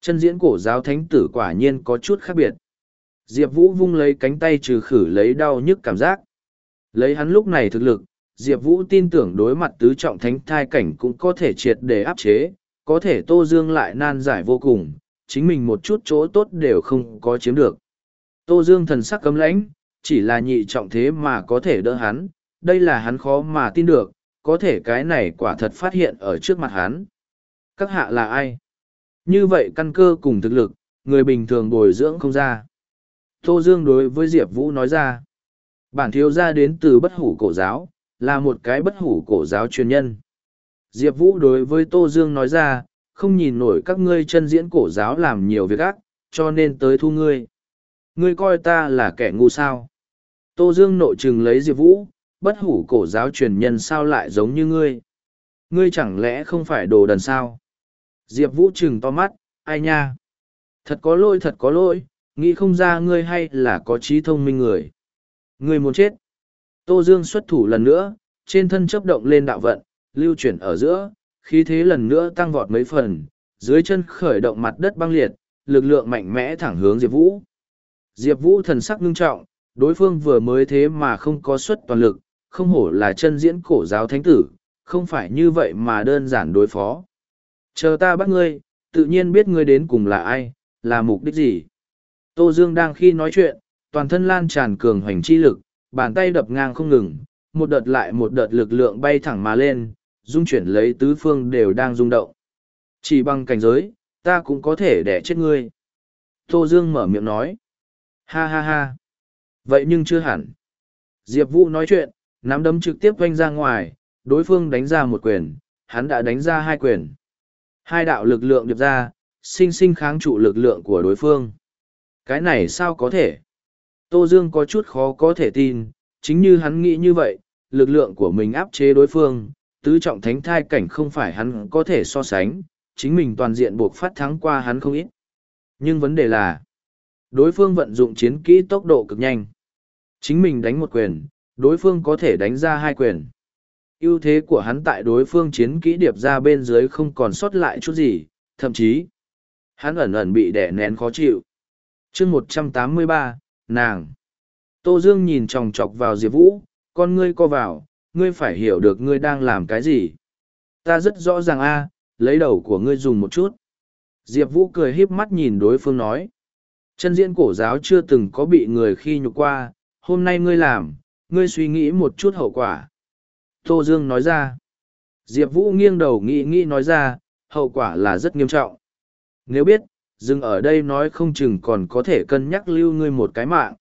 Chân diễn cổ giáo thánh tử quả nhiên có chút khác biệt. Diệp Vũ vung lấy cánh tay trừ khử lấy đau nhức cảm giác. Lấy hắn lúc này thực lực, Diệp Vũ tin tưởng đối mặt tứ trọng thánh thai cảnh cũng có thể triệt để áp chế, có thể Tô Dương lại nan giải vô cùng, chính mình một chút chỗ tốt đều không có chiếm được. Tô Dương thần sắc cấm lãnh, chỉ là nhị trọng thế mà có thể đỡ hắn, đây là hắn khó mà tin được, có thể cái này quả thật phát hiện ở trước mặt hắn. Các hạ là ai? Như vậy căn cơ cùng thực lực, người bình thường bồi dưỡng không ra. Tô Dương đối với Diệp Vũ nói ra, bản thiếu gia đến từ bất hủ cổ giáo, là một cái bất hủ cổ giáo truyền nhân. Diệp Vũ đối với Tô Dương nói ra, không nhìn nổi các ngươi chân diễn cổ giáo làm nhiều việc ác, cho nên tới thu ngươi. Ngươi coi ta là kẻ ngu sao. Tô Dương nội trừng lấy Diệp Vũ, bất hủ cổ giáo truyền nhân sao lại giống như ngươi. Ngươi chẳng lẽ không phải đồ đần sao? Diệp Vũ trừng to mắt, ai nha? Thật có lỗi thật có lỗi, nghĩ không ra ngươi hay là có trí thông minh người. Ngươi muốn chết. Tô Dương xuất thủ lần nữa, trên thân chấp động lên đạo vận, lưu chuyển ở giữa, khí thế lần nữa tăng vọt mấy phần, dưới chân khởi động mặt đất băng liệt, lực lượng mạnh mẽ thẳng hướng Diệp Vũ. Diệp Vũ thần sắc ngưng trọng, đối phương vừa mới thế mà không có xuất toàn lực, không hổ là chân diễn cổ giáo thánh tử, không phải như vậy mà đơn giản đối phó. Chờ ta bắt ngươi, tự nhiên biết ngươi đến cùng là ai, là mục đích gì? Tô Dương đang khi nói chuyện, toàn thân lan tràn cường hoành chi lực, bàn tay đập ngang không ngừng, một đợt lại một đợt lực lượng bay thẳng mà lên, dung chuyển lấy tứ phương đều đang rung động. Chỉ bằng cảnh giới, ta cũng có thể đẻ chết ngươi. Tô Dương mở miệng nói. Ha ha ha. Vậy nhưng chưa hẳn. Diệp Vũ nói chuyện, nắm đấm trực tiếp quanh ra ngoài, đối phương đánh ra một quyền, hắn đã đánh ra hai quyền. Hai đạo lực lượng điệp ra, sinh sinh kháng trụ lực lượng của đối phương. Cái này sao có thể? Tô Dương có chút khó có thể tin, chính như hắn nghĩ như vậy, lực lượng của mình áp chế đối phương, tứ trọng thánh thai cảnh không phải hắn có thể so sánh, chính mình toàn diện buộc phát thắng qua hắn không ít. Nhưng vấn đề là, đối phương vận dụng chiến kỹ tốc độ cực nhanh. Chính mình đánh một quyền, đối phương có thể đánh ra hai quyền. ưu thế của hắn tại đối phương chiến kỹ điệp ra bên dưới không còn sót lại chút gì, thậm chí, hắn ẩn ẩn bị đẻ nén khó chịu. chương một trăm tám mươi ba nàng. Tô Dương nhìn chòng chọc vào Diệp Vũ, con ngươi co vào, ngươi phải hiểu được ngươi đang làm cái gì. Ta rất rõ ràng a lấy đầu của ngươi dùng một chút. Diệp Vũ cười híp mắt nhìn đối phương nói. Chân diễn cổ giáo chưa từng có bị người khi nhục qua, hôm nay ngươi làm, ngươi suy nghĩ một chút hậu quả. Tô Dương nói ra. Diệp Vũ nghiêng đầu nghĩ nghĩ nói ra, hậu quả là rất nghiêm trọng. Nếu biết, dừng ở đây nói không chừng còn có thể cân nhắc lưu ngươi một cái mạng.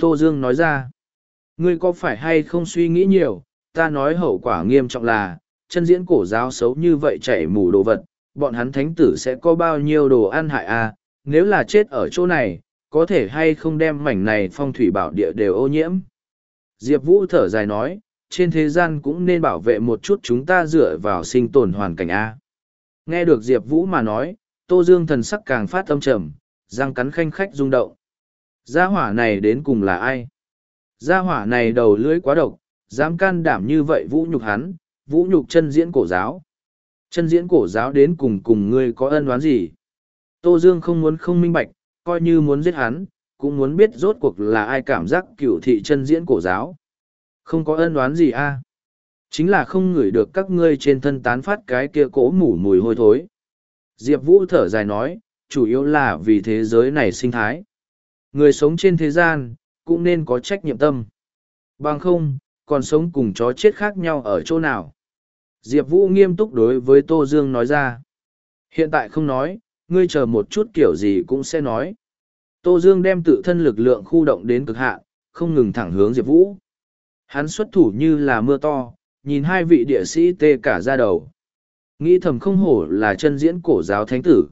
Tô Dương nói ra, ngươi có phải hay không suy nghĩ nhiều, ta nói hậu quả nghiêm trọng là, chân diễn cổ giáo xấu như vậy chảy mù đồ vật, bọn hắn thánh tử sẽ có bao nhiêu đồ ăn hại à, nếu là chết ở chỗ này, có thể hay không đem mảnh này phong thủy bảo địa đều ô nhiễm. Diệp Vũ thở dài nói, trên thế gian cũng nên bảo vệ một chút chúng ta dựa vào sinh tồn hoàn cảnh A. Nghe được Diệp Vũ mà nói, Tô Dương thần sắc càng phát âm trầm, răng cắn khanh khách rung động. Gia hỏa này đến cùng là ai? Gia hỏa này đầu lưỡi quá độc, dám can đảm như vậy vũ nhục hắn, vũ nhục chân diễn cổ giáo. Chân diễn cổ giáo đến cùng cùng ngươi có ân oán gì? Tô Dương không muốn không minh bạch, coi như muốn giết hắn, cũng muốn biết rốt cuộc là ai cảm giác cửu thị chân diễn cổ giáo. Không có ân oán gì a Chính là không ngửi được các ngươi trên thân tán phát cái kia cỗ mủ mùi hôi thối. Diệp Vũ thở dài nói, chủ yếu là vì thế giới này sinh thái. Người sống trên thế gian, cũng nên có trách nhiệm tâm. Bằng không, còn sống cùng chó chết khác nhau ở chỗ nào. Diệp Vũ nghiêm túc đối với Tô Dương nói ra. Hiện tại không nói, ngươi chờ một chút kiểu gì cũng sẽ nói. Tô Dương đem tự thân lực lượng khu động đến cực hạn, không ngừng thẳng hướng Diệp Vũ. Hắn xuất thủ như là mưa to, nhìn hai vị địa sĩ tê cả ra đầu. Nghĩ thầm không hổ là chân diễn cổ giáo thánh tử.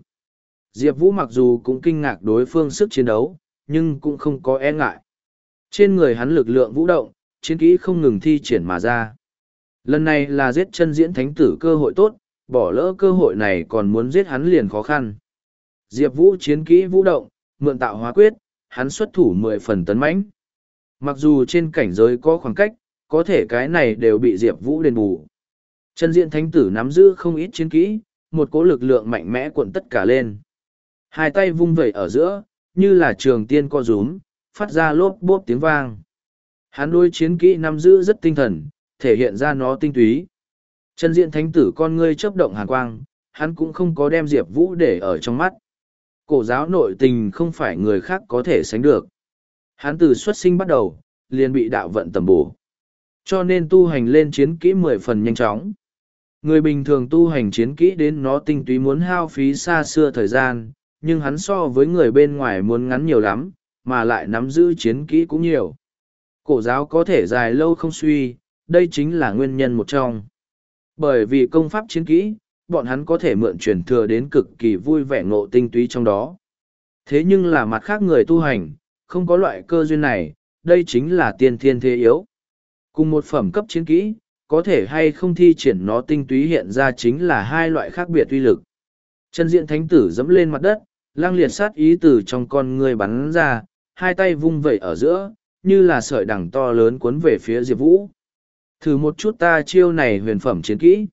Diệp Vũ mặc dù cũng kinh ngạc đối phương sức chiến đấu, nhưng cũng không có e ngại. Trên người hắn lực lượng vũ động, chiến kỹ không ngừng thi triển mà ra. Lần này là giết chân diễn thánh tử cơ hội tốt, bỏ lỡ cơ hội này còn muốn giết hắn liền khó khăn. Diệp Vũ chiến kỹ vũ động, mượn tạo hóa quyết, hắn xuất thủ mười phần tấn mãnh. Mặc dù trên cảnh giới có khoảng cách, có thể cái này đều bị Diệp Vũ đền bù. Chân diện thánh tử nắm giữ không ít chiến kỹ, một cỗ lực lượng mạnh mẽ cuộn tất cả lên. Hai tay vung vẩy ở giữa, như là trường tiên co rúm, phát ra lốp bốp tiếng vang. Hắn đôi chiến kỹ nắm giữ rất tinh thần, thể hiện ra nó tinh túy. Chân diện thánh tử con ngươi chớp động hàn quang, hắn cũng không có đem Diệp Vũ để ở trong mắt. Cổ giáo nội tình không phải người khác có thể sánh được. Hắn từ xuất sinh bắt đầu, liền bị đạo vận tầm bổ. Cho nên tu hành lên chiến kỹ mười phần nhanh chóng. Người bình thường tu hành chiến kỹ đến nó tinh túy muốn hao phí xa xưa thời gian, nhưng hắn so với người bên ngoài muốn ngắn nhiều lắm, mà lại nắm giữ chiến kỹ cũng nhiều. Cổ giáo có thể dài lâu không suy, đây chính là nguyên nhân một trong. Bởi vì công pháp chiến kỹ, bọn hắn có thể mượn truyền thừa đến cực kỳ vui vẻ ngộ tinh túy trong đó. Thế nhưng là mặt khác người tu hành, không có loại cơ duyên này, đây chính là tiên thiên thế yếu. Cùng một phẩm cấp chiến kỹ, có thể hay không thi triển nó tinh túy hiện ra chính là hai loại khác biệt uy lực. Chân diện thánh tử dẫm lên mặt đất, lang liệt sát ý từ trong con người bắn ra, hai tay vung vẩy ở giữa, như là sợi đằng to lớn cuốn về phía Diệp Vũ. Thử một chút ta chiêu này huyền phẩm chiến kỹ.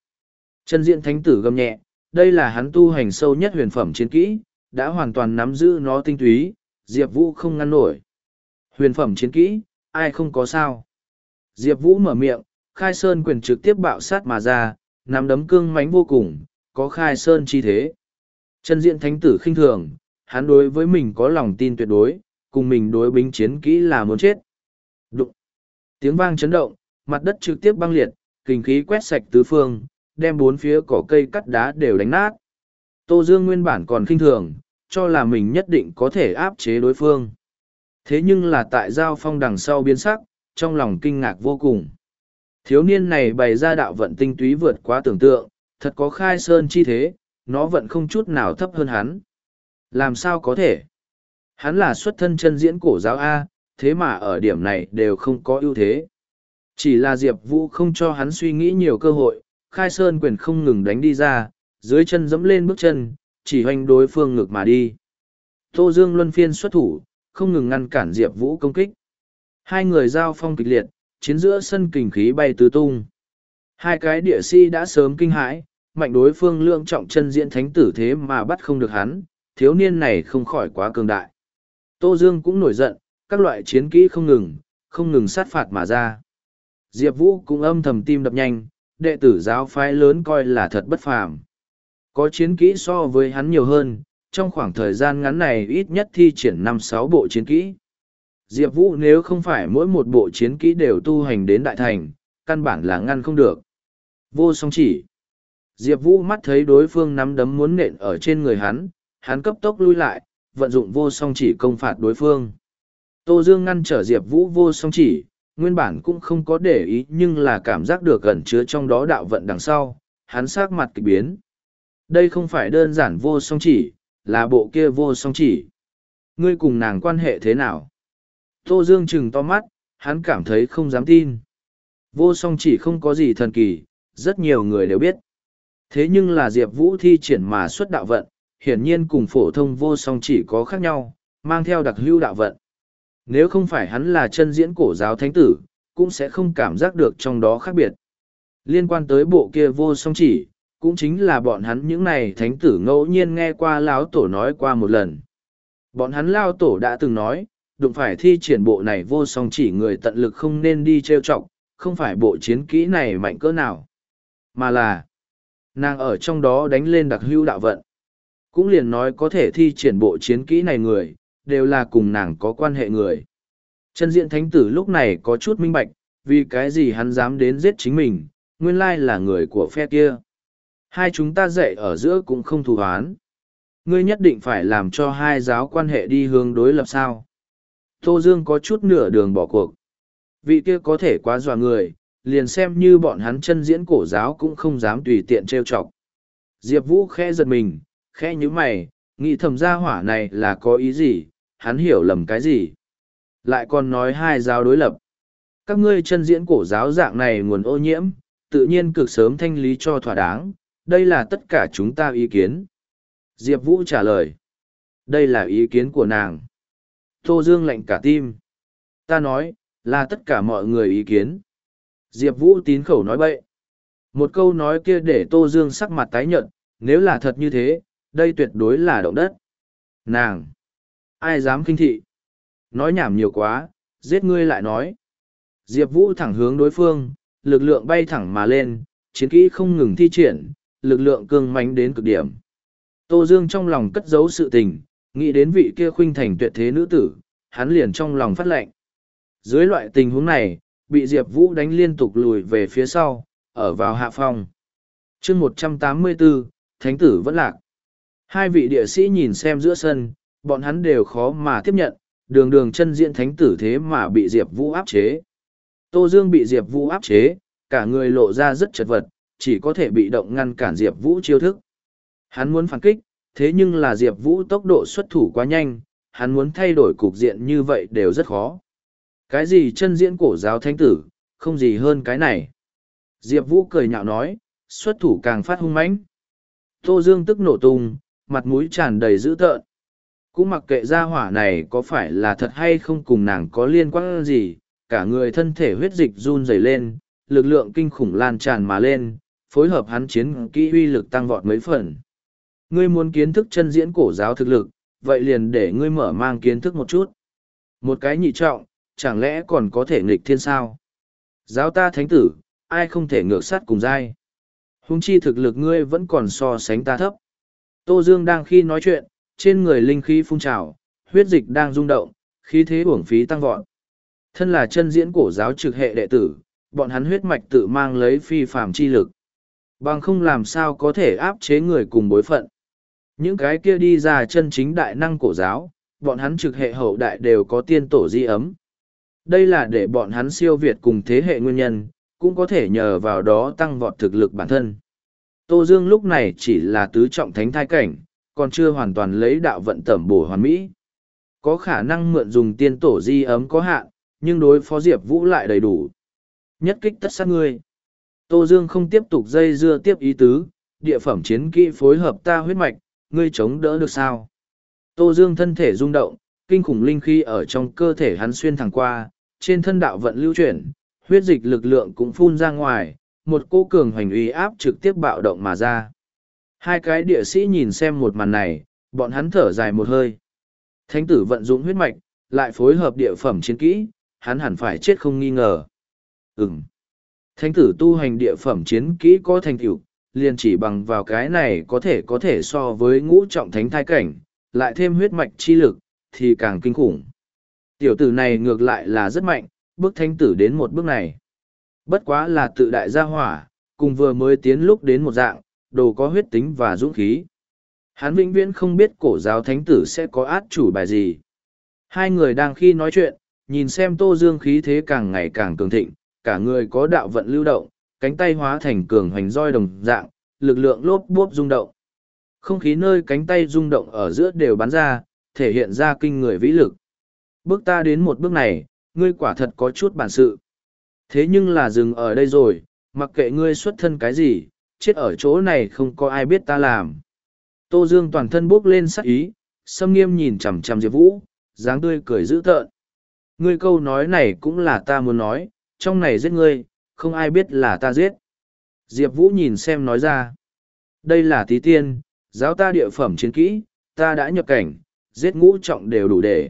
Chân diện thánh tử gầm nhẹ, đây là hắn tu hành sâu nhất huyền phẩm chiến kỹ, đã hoàn toàn nắm giữ nó tinh túy, Diệp Vũ không ngăn nổi. Huyền phẩm chiến kỹ, ai không có sao. Diệp Vũ mở miệng, khai sơn quyền trực tiếp bạo sát mà ra, nắm đấm cương mánh vô cùng, có khai sơn chi thế. Chân diện thánh tử khinh thường, hắn đối với mình có lòng tin tuyệt đối, cùng mình đối binh chiến kỹ là muốn chết. Đụng. Tiếng vang chấn động, mặt đất trực tiếp băng liệt, kinh khí quét sạch tứ phương, đem bốn phía cỏ cây cắt đá đều đánh nát. Tô Dương nguyên bản còn khinh thường, cho là mình nhất định có thể áp chế đối phương. Thế nhưng là tại giao phong đằng sau biến sắc, trong lòng kinh ngạc vô cùng. Thiếu niên này bày ra đạo vận tinh túy vượt quá tưởng tượng, thật có khai sơn chi thế, nó vẫn không chút nào thấp hơn hắn. Làm sao có thể? Hắn là xuất thân chân diễn cổ giáo A, thế mà ở điểm này đều không có ưu thế. Chỉ là Diệp Vũ không cho hắn suy nghĩ nhiều cơ hội, khai sơn quyền không ngừng đánh đi ra, dưới chân dẫm lên bước chân, chỉ hoành đối phương ngược mà đi. Tô Dương luân phiên xuất thủ, không ngừng ngăn cản Diệp Vũ công kích. Hai người giao phong kịch liệt, chiến giữa sân kình khí bay tứ tung. Hai cái địa si đã sớm kinh hãi, mạnh đối phương lượng trọng chân diễn thánh tử thế mà bắt không được hắn, thiếu niên này không khỏi quá cường đại. Tô Dương cũng nổi giận, các loại chiến kỹ không ngừng, không ngừng sát phạt mà ra. Diệp Vũ cũng âm thầm tim đập nhanh, đệ tử giáo phái lớn coi là thật bất phàm. Có chiến kỹ so với hắn nhiều hơn, trong khoảng thời gian ngắn này ít nhất thi triển năm sáu bộ chiến kỹ. Diệp Vũ nếu không phải mỗi một bộ chiến kỹ đều tu hành đến đại thành, căn bản là ngăn không được. Vô song chỉ. Diệp Vũ mắt thấy đối phương nắm đấm muốn nện ở trên người hắn, hắn cấp tốc lui lại, vận dụng vô song chỉ công phạt đối phương. Tô Dương ngăn trở Diệp Vũ vô song chỉ, nguyên bản cũng không có để ý nhưng là cảm giác được gần chứa trong đó đạo vận đằng sau, hắn sát mặt kịch biến. Đây không phải đơn giản vô song chỉ, là bộ kia vô song chỉ. Ngươi cùng nàng quan hệ thế nào? Tô Dương chừng to mắt, hắn cảm thấy không dám tin. Vô song chỉ không có gì thần kỳ, rất nhiều người đều biết. Thế nhưng là Diệp Vũ thi triển mà xuất đạo vận, hiển nhiên cùng phổ thông vô song chỉ có khác nhau, mang theo đặc hữu đạo vận. Nếu không phải hắn là chân diễn cổ giáo thánh tử, cũng sẽ không cảm giác được trong đó khác biệt. Liên quan tới bộ kia vô song chỉ, cũng chính là bọn hắn những này thánh tử ngẫu nhiên nghe qua lão tổ nói qua một lần. Bọn hắn lao tổ đã từng nói, đụng phải thi triển bộ này vô song chỉ người tận lực không nên đi trêu chọc, không phải bộ chiến kỹ này mạnh cỡ nào, mà là nàng ở trong đó đánh lên đặc hữu đạo vận. Cũng liền nói có thể thi triển bộ chiến kỹ này người, đều là cùng nàng có quan hệ người. Chân diện thánh tử lúc này có chút minh bạch, vì cái gì hắn dám đến giết chính mình, nguyên lai là người của phe kia. Hai chúng ta dạy ở giữa cũng không thù hoán. Ngươi nhất định phải làm cho hai giáo quan hệ đi hướng đối lập sao. Tô Dương có chút nửa đường bỏ cuộc. Vị kia có thể quá dọa người, liền xem như bọn hắn chân diễn cổ giáo cũng không dám tùy tiện trêu chọc. Diệp Vũ khẽ giật mình, khẽ như mày, nghĩ thầm gia hỏa này là có ý gì, hắn hiểu lầm cái gì. Lại còn nói hai giáo đối lập. Các ngươi chân diễn cổ giáo dạng này nguồn ô nhiễm, tự nhiên cực sớm thanh lý cho thỏa đáng, đây là tất cả chúng ta ý kiến. Diệp Vũ trả lời. Đây là ý kiến của nàng. Tô Dương lạnh cả tim. Ta nói, là tất cả mọi người ý kiến. Diệp Vũ tín khẩu nói bậy. Một câu nói kia để Tô Dương sắc mặt tái nhợt, nếu là thật như thế, đây tuyệt đối là động đất. Nàng! Ai dám kinh thị? Nói nhảm nhiều quá, giết ngươi lại nói. Diệp Vũ thẳng hướng đối phương, lực lượng bay thẳng mà lên, chiến kỹ không ngừng thi triển, lực lượng cương mãnh đến cực điểm. Tô Dương trong lòng cất giấu sự tình, nghĩ đến vị kia khuynh thành tuyệt thế nữ tử, hắn liền trong lòng phát lệnh. Dưới loại tình huống này, bị Diệp Vũ đánh liên tục lùi về phía sau, ở vào hạ phòng. chương 184, Thánh tử vẫn lạc. Hai vị địa sĩ nhìn xem giữa sân, bọn hắn đều khó mà tiếp nhận, đường đường chân diện thánh tử thế mà bị Diệp Vũ áp chế. Tô Dương bị Diệp Vũ áp chế, cả người lộ ra rất chật vật, chỉ có thể bị động ngăn cản Diệp Vũ chiêu thức. Hắn muốn phản kích, thế nhưng là Diệp Vũ tốc độ xuất thủ quá nhanh, hắn muốn thay đổi cục diện như vậy đều rất khó. Cái gì chân diễn cổ giáo thánh tử, không gì hơn cái này. Diệp Vũ cười nhạo nói, xuất thủ càng phát hung mãnh. Tô Dương tức nổ tung, mặt mũi tràn đầy dữ tợn. Cũng mặc kệ ra hỏa này có phải là thật hay không cùng nàng có liên quan gì, cả người thân thể huyết dịch run rẩy lên, lực lượng kinh khủng lan tràn mà lên, phối hợp hắn chiến kỹ uy lực tăng vọt mấy phần. Ngươi muốn kiến thức chân diễn cổ giáo thực lực, vậy liền để ngươi mở mang kiến thức một chút. Một cái nhị trọng, chẳng lẽ còn có thể nghịch thiên sao? Giáo ta thánh tử, ai không thể ngược sát cùng dai? Hùng chi thực lực ngươi vẫn còn so sánh ta thấp. Tô Dương đang khi nói chuyện, trên người linh khí phun trào, huyết dịch đang rung động, khí thế uổng phí tăng vọt. Thân là chân diễn cổ giáo trực hệ đệ tử, bọn hắn huyết mạch tự mang lấy phi phàm chi lực. Bằng không làm sao có thể áp chế người cùng bối phận. Những cái kia đi ra chân chính đại năng cổ giáo, bọn hắn trực hệ hậu đại đều có tiên tổ di ấm. Đây là để bọn hắn siêu việt cùng thế hệ nguyên nhân, cũng có thể nhờ vào đó tăng vọt thực lực bản thân. Tô Dương lúc này chỉ là tứ trọng thánh thai cảnh, còn chưa hoàn toàn lấy đạo vận tẩm bổ hoàn mỹ. Có khả năng mượn dùng tiên tổ di ấm có hạn, nhưng đối phó Diệp Vũ lại đầy đủ. Nhất kích tất sát ngươi. Tô Dương không tiếp tục dây dưa tiếp ý tứ, địa phẩm chiến kỹ phối hợp ta huyết mạch, ngươi chống đỡ được sao? Tô Dương thân thể rung động, kinh khủng linh khí ở trong cơ thể hắn xuyên thẳng qua, trên thân đạo vận lưu chuyển, huyết dịch lực lượng cũng phun ra ngoài, một cô cường hoành uy áp trực tiếp bạo động mà ra. Hai cái địa sĩ nhìn xem một màn này, bọn hắn thở dài một hơi. Thánh tử vận dụng huyết mạch, lại phối hợp địa phẩm chiến kỹ, hắn hẳn phải chết không nghi ngờ. Ừm. Thánh tử tu hành địa phẩm chiến kỹ có thành tựu, liền chỉ bằng vào cái này có thể có thể so với ngũ trọng thánh thai cảnh, lại thêm huyết mạch chi lực, thì càng kinh khủng. Tiểu tử này ngược lại là rất mạnh, bước thánh tử đến một bước này. Bất quá là tự đại gia hỏa, cùng vừa mới tiến lúc đến một dạng, đồ có huyết tính và dũng khí. Hắn vĩnh viễn không biết cổ giáo thánh tử sẽ có át chủ bài gì. Hai người đang khi nói chuyện, nhìn xem tô dương khí thế càng ngày càng cường thịnh, cả người có đạo vận lưu động, cánh tay hóa thành cường hoành roi đồng dạng, lực lượng lốp bốp rung động. Không khí nơi cánh tay rung động ở giữa đều bắn ra, thể hiện ra kinh người vĩ lực. Bước ta đến một bước này, ngươi quả thật có chút bản sự. Thế nhưng là dừng ở đây rồi, mặc kệ ngươi xuất thân cái gì, chết ở chỗ này không có ai biết ta làm. Tô Dương toàn thân bốc lên sắc ý, sâm nghiêm nhìn chằm chằm Diệp Vũ, dáng tươi cười dữ tợn. Ngươi câu nói này cũng là ta muốn nói, trong này giết ngươi, không ai biết là ta giết. Diệp Vũ nhìn xem nói ra. Đây là tí tiên, giáo ta địa phẩm chiến kỹ, ta đã nhập cảnh, giết ngũ trọng đều đủ để.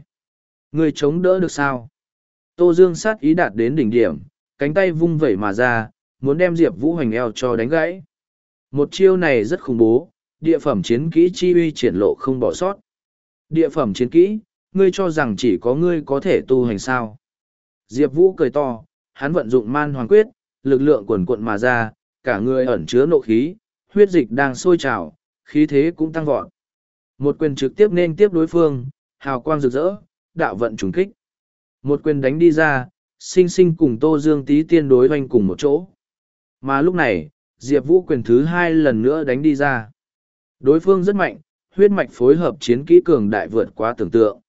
người chống đỡ được sao? Tô Dương sát ý đạt đến đỉnh điểm, cánh tay vung vẩy mà ra, muốn đem Diệp Vũ hoành eo cho đánh gãy. Một chiêu này rất khủng bố, địa phẩm chiến kỹ chi uy triển lộ không bỏ sót. Địa phẩm chiến kỹ, ngươi cho rằng chỉ có ngươi có thể tu hành sao. Diệp Vũ cười to, hắn vận dụng man hoàng quyết, lực lượng quần cuộn mà ra, cả người ẩn chứa nộ khí, huyết dịch đang sôi trào, khí thế cũng tăng vọt. Một quyền trực tiếp nên tiếp đối phương, hào quang rực rỡ, đạo vận trùng kích. Một quyền đánh đi ra, sinh sinh cùng Tô Dương tý tiên đối hoành cùng một chỗ. Mà lúc này, Diệp Vũ quyền thứ hai lần nữa đánh đi ra. Đối phương rất mạnh, huyết mạch phối hợp chiến kỹ cường đại vượt quá tưởng tượng.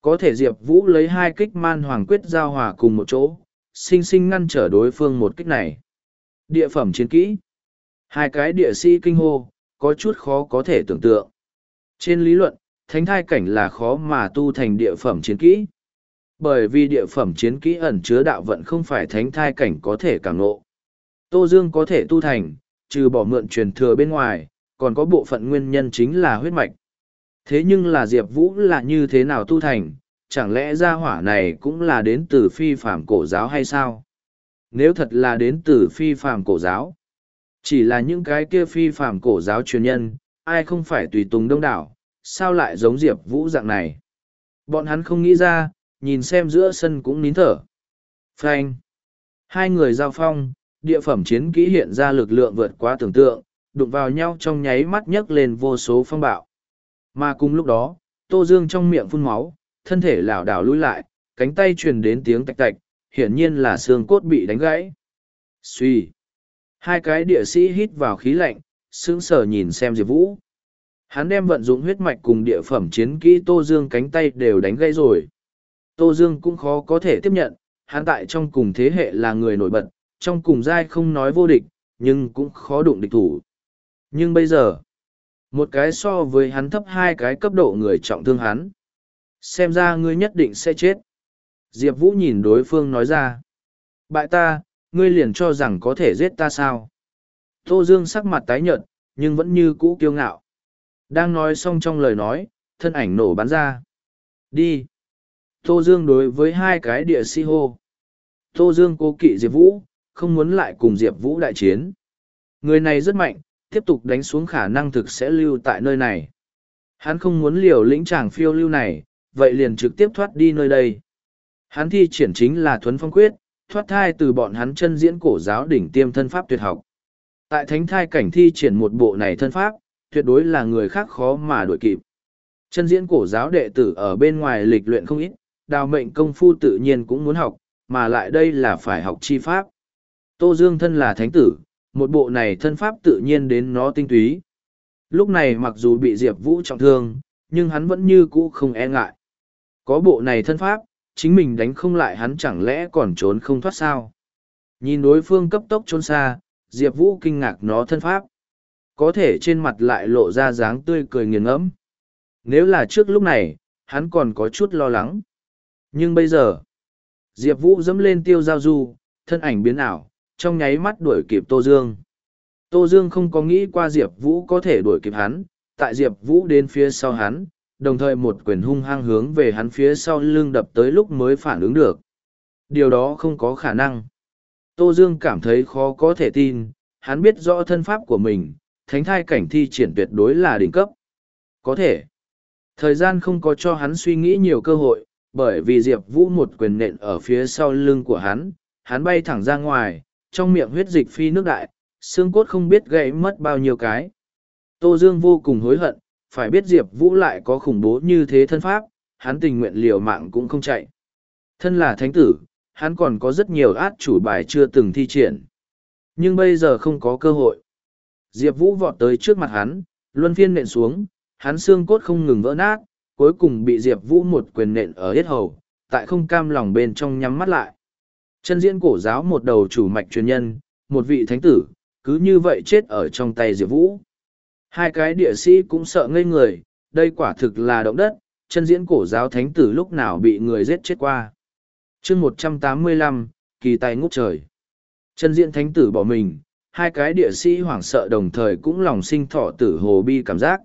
Có thể Diệp Vũ lấy hai kích man hoàng quyết giao hòa cùng một chỗ, sinh sinh ngăn trở đối phương một kích này. Địa phẩm chiến kỹ. Hai cái địa sĩ kinh hô, có chút khó có thể tưởng tượng. Trên lý luận, thánh thai cảnh là khó mà tu thành địa phẩm chiến kỹ. Bởi vì địa phẩm chiến kỹ ẩn chứa đạo vận không phải thánh thai cảnh có thể cảm ngộ. Tô Dương có thể tu thành, trừ bỏ mượn truyền thừa bên ngoài, còn có bộ phận nguyên nhân chính là huyết mạch. Thế nhưng là Diệp Vũ là như thế nào tu thành, chẳng lẽ gia hỏa này cũng là đến từ phi phạm cổ giáo hay sao? Nếu thật là đến từ phi phạm cổ giáo, chỉ là những cái kia phi phạm cổ giáo truyền nhân, ai không phải tùy tùng đông đảo, sao lại giống Diệp Vũ dạng này? Bọn hắn không nghĩ ra, nhìn xem giữa sân cũng nín thở. Frank! Hai người giao phong, địa phẩm chiến kỹ hiện ra lực lượng vượt quá tưởng tượng, đụng vào nhau trong nháy mắt nhấc lên vô số phong bạo. Mà cùng lúc đó, Tô Dương trong miệng phun máu, thân thể lảo đảo lùi lại, cánh tay truyền đến tiếng tạch tạch, hiển nhiên là xương cốt bị đánh gãy. Suy. Hai cái địa sĩ hít vào khí lạnh, sững sờ nhìn xem Diệp Vũ. Hắn đem vận dụng huyết mạch cùng địa phẩm chiến kỹ Tô Dương cánh tay đều đánh gãy rồi. Tô Dương cũng khó có thể tiếp nhận, hắn tại trong cùng thế hệ là người nổi bật, trong cùng giai không nói vô địch, nhưng cũng khó đụng địch thủ. Nhưng bây giờ, một cái so với hắn thấp hai cái cấp độ người trọng thương hắn. Xem ra ngươi nhất định sẽ chết. Diệp Vũ nhìn đối phương nói ra. Bại ta, ngươi liền cho rằng có thể giết ta sao? Tô Dương sắc mặt tái nhợt, nhưng vẫn như cũ kiêu ngạo. Đang nói xong trong lời nói, thân ảnh nổ bắn ra. Đi. Tô Dương đối với hai cái địa si hô. Tô Dương cố kỵ Diệp Vũ, không muốn lại cùng Diệp Vũ đại chiến. Người này rất mạnh, tiếp tục đánh xuống khả năng thực sẽ lưu tại nơi này. Hắn không muốn liều lĩnh chàng phiêu lưu này, vậy liền trực tiếp thoát đi nơi đây. Hắn thi triển chính là thuấn phong quyết, thoát thai từ bọn hắn chân diễn cổ giáo đỉnh tiêm thân pháp tuyệt học. Tại thánh thai cảnh thi triển một bộ này thân pháp, tuyệt đối là người khác khó mà đuổi kịp. Chân diễn cổ giáo đệ tử ở bên ngoài lịch luyện không ít, đào mệnh công phu tự nhiên cũng muốn học, mà lại đây là phải học chi pháp. Tô Dương thân là thánh tử, một bộ này thân pháp tự nhiên đến nó tinh túy. Lúc này mặc dù bị Diệp Vũ trọng thương, nhưng hắn vẫn như cũ không e ngại. Có bộ này thân pháp, chính mình đánh không lại hắn chẳng lẽ còn trốn không thoát sao. Nhìn đối phương cấp tốc trốn xa, Diệp Vũ kinh ngạc nó thân pháp. Có thể trên mặt lại lộ ra dáng tươi cười nghiền ngẫm. Nếu là trước lúc này, hắn còn có chút lo lắng. Nhưng bây giờ, Diệp Vũ dẫm lên tiêu giao du, thân ảnh biến ảo, trong nháy mắt đuổi kịp Tô Dương. Tô Dương không có nghĩ qua Diệp Vũ có thể đuổi kịp hắn, tại Diệp Vũ đến phía sau hắn, đồng thời một quyền hung hăng hướng về hắn phía sau lưng đập tới lúc mới phản ứng được. Điều đó không có khả năng. Tô Dương cảm thấy khó có thể tin, hắn biết rõ thân pháp của mình, thánh thai cảnh thi triển tuyệt đối là đỉnh cấp. Có thể. Thời gian không có cho hắn suy nghĩ nhiều cơ hội, bởi vì Diệp Vũ một quyền nện ở phía sau lưng của hắn, hắn bay thẳng ra ngoài, trong miệng huyết dịch phi nước đại, xương cốt không biết gãy mất bao nhiêu cái. Tô Dương vô cùng hối hận, phải biết Diệp Vũ lại có khủng bố như thế thân pháp, hắn tình nguyện liều mạng cũng không chạy. Thân là thánh tử, hắn còn có rất nhiều át chủ bài chưa từng thi triển. Nhưng bây giờ không có cơ hội. Diệp Vũ vọt tới trước mặt hắn, luân phiên nện xuống, hắn xương cốt không ngừng vỡ nát, cuối cùng bị Diệp Vũ một quyền nện ở hết hầu, tại không cam lòng bên trong nhắm mắt lại. Chân diễn cổ giáo một đầu chủ mạch truyền nhân, một vị thánh tử, cứ như vậy chết ở trong tay Diệp Vũ. Hai cái địa sĩ cũng sợ ngây người, đây quả thực là động đất, chân diễn cổ giáo thánh tử lúc nào bị người giết chết qua. chương một trăm tám mươi lăm kỳ tài ngút trời. Chân diễn thánh tử bỏ mình, hai cái địa sĩ hoảng sợ đồng thời cũng lòng sinh thọ tử hồ bi cảm giác.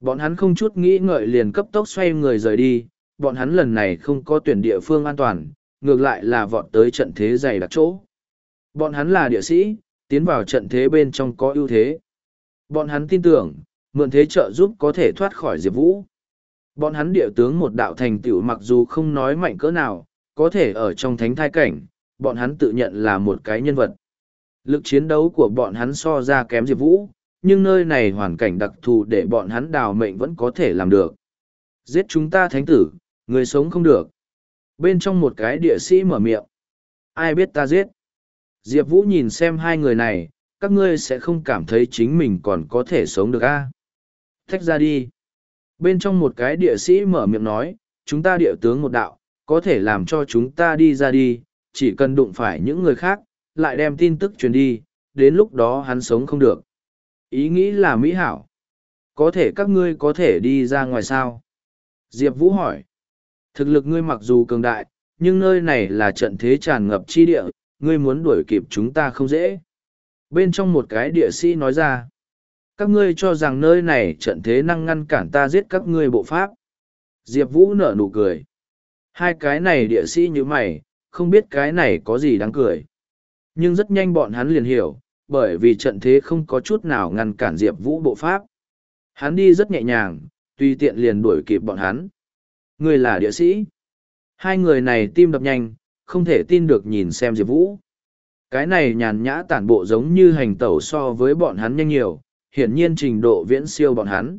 Bọn hắn không chút nghĩ ngợi liền cấp tốc xoay người rời đi, bọn hắn lần này không có tuyển địa phương an toàn, ngược lại là vọt tới trận thế dày đặc chỗ. Bọn hắn là địa sĩ, tiến vào trận thế bên trong có ưu thế. Bọn hắn tin tưởng, mượn thế trợ giúp có thể thoát khỏi Diệp Vũ. Bọn hắn địa tướng một đạo thành tựu mặc dù không nói mạnh cỡ nào, có thể ở trong thánh thai cảnh, bọn hắn tự nhận là một cái nhân vật. Lực chiến đấu của bọn hắn so ra kém Diệp Vũ, nhưng nơi này hoàn cảnh đặc thù để bọn hắn đào mệnh vẫn có thể làm được. Giết chúng ta thánh tử, người sống không được. Bên trong một cái địa sĩ mở miệng. Ai biết ta giết? Diệp Vũ nhìn xem hai người này, các ngươi sẽ không cảm thấy chính mình còn có thể sống được a à? Thách ra đi. Bên trong một cái địa sĩ mở miệng nói, chúng ta địa tướng một đạo, có thể làm cho chúng ta đi ra đi, chỉ cần đụng phải những người khác, lại đem tin tức truyền đi, đến lúc đó hắn sống không được. Ý nghĩ là mỹ hảo. Có thể các ngươi có thể đi ra ngoài sao? Diệp Vũ hỏi. Thực lực ngươi mặc dù cường đại, nhưng nơi này là trận thế tràn ngập chi địa, ngươi muốn đuổi kịp chúng ta không dễ. Bên trong một cái địa sĩ nói ra. Các ngươi cho rằng nơi này trận thế năng ngăn cản ta giết các ngươi bộ pháp. Diệp Vũ nở nụ cười. Hai cái này địa sĩ như mày, không biết cái này có gì đáng cười. Nhưng rất nhanh bọn hắn liền hiểu, bởi vì trận thế không có chút nào ngăn cản Diệp Vũ bộ pháp. Hắn đi rất nhẹ nhàng, tùy tiện liền đuổi kịp bọn hắn. Người là địa sĩ. Hai người này tim đập nhanh, không thể tin được nhìn xem Diệp Vũ. Cái này nhàn nhã tản bộ giống như hành tẩu so với bọn hắn nhanh nhiều, hiển nhiên trình độ viễn siêu bọn hắn.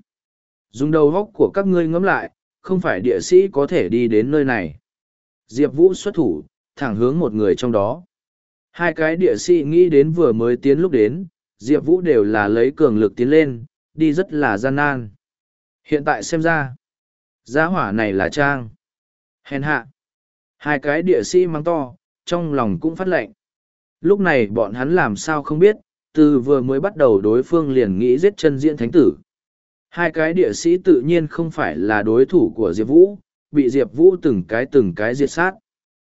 Dùng đầu góc của các ngươi ngẫm lại, không phải địa sĩ có thể đi đến nơi này. Diệp Vũ xuất thủ, thẳng hướng một người trong đó. Hai cái địa sĩ nghĩ đến vừa mới tiến lúc đến, Diệp Vũ đều là lấy cường lực tiến lên, đi rất là gian nan. Hiện tại xem ra, giá hỏa này là trang. Hèn hạ. Hai cái địa sĩ mang to, trong lòng cũng phát lệnh. Lúc này bọn hắn làm sao không biết, từ vừa mới bắt đầu đối phương liền nghĩ giết chân diễn thánh tử. Hai cái địa sĩ tự nhiên không phải là đối thủ của Diệp Vũ, bị Diệp Vũ từng cái từng cái diệt sát.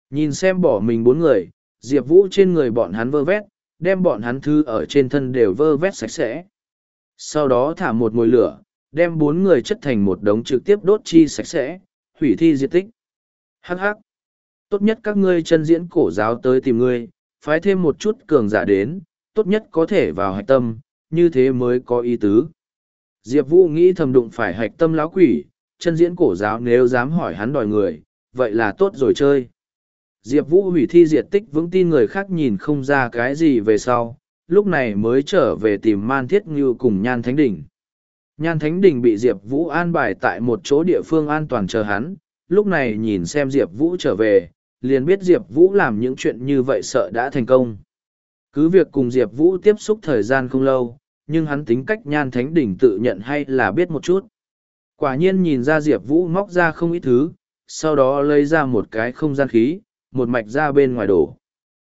Nhìn xem bỏ mình bốn người, Diệp Vũ trên người bọn hắn vơ vét, đem bọn hắn thư ở trên thân đều vơ vét sạch sẽ. Sau đó thả một mồi lửa, đem bốn người chất thành một đống trực tiếp đốt chi sạch sẽ, hủy thi diệt tích. Hắc hắc. Tốt nhất các ngươi chân diễn cổ giáo tới tìm ngươi, phái thêm một chút cường giả đến, tốt nhất có thể vào hạch tâm, như thế mới có ý tứ. Diệp Vũ nghĩ thầm đụng phải hạch tâm lão quỷ, chân diễn cổ giáo nếu dám hỏi hắn đòi người, vậy là tốt rồi chơi. Diệp Vũ hủy thi diệt tích vững tin người khác nhìn không ra cái gì về sau, lúc này mới trở về tìm Man Thiết Ngưu cùng Nhan Thánh Đỉnh. Nhan Thánh Đình bị Diệp Vũ an bài tại một chỗ địa phương an toàn chờ hắn, lúc này nhìn xem Diệp Vũ trở về, liền biết Diệp Vũ làm những chuyện như vậy sợ đã thành công. Cứ việc cùng Diệp Vũ tiếp xúc thời gian không lâu, nhưng hắn tính cách Nhan Thánh đỉnh tự nhận hay là biết một chút. Quả nhiên nhìn ra Diệp Vũ móc ra không ít thứ, sau đó lấy ra một cái không gian khí, một mạch ra bên ngoài đổ.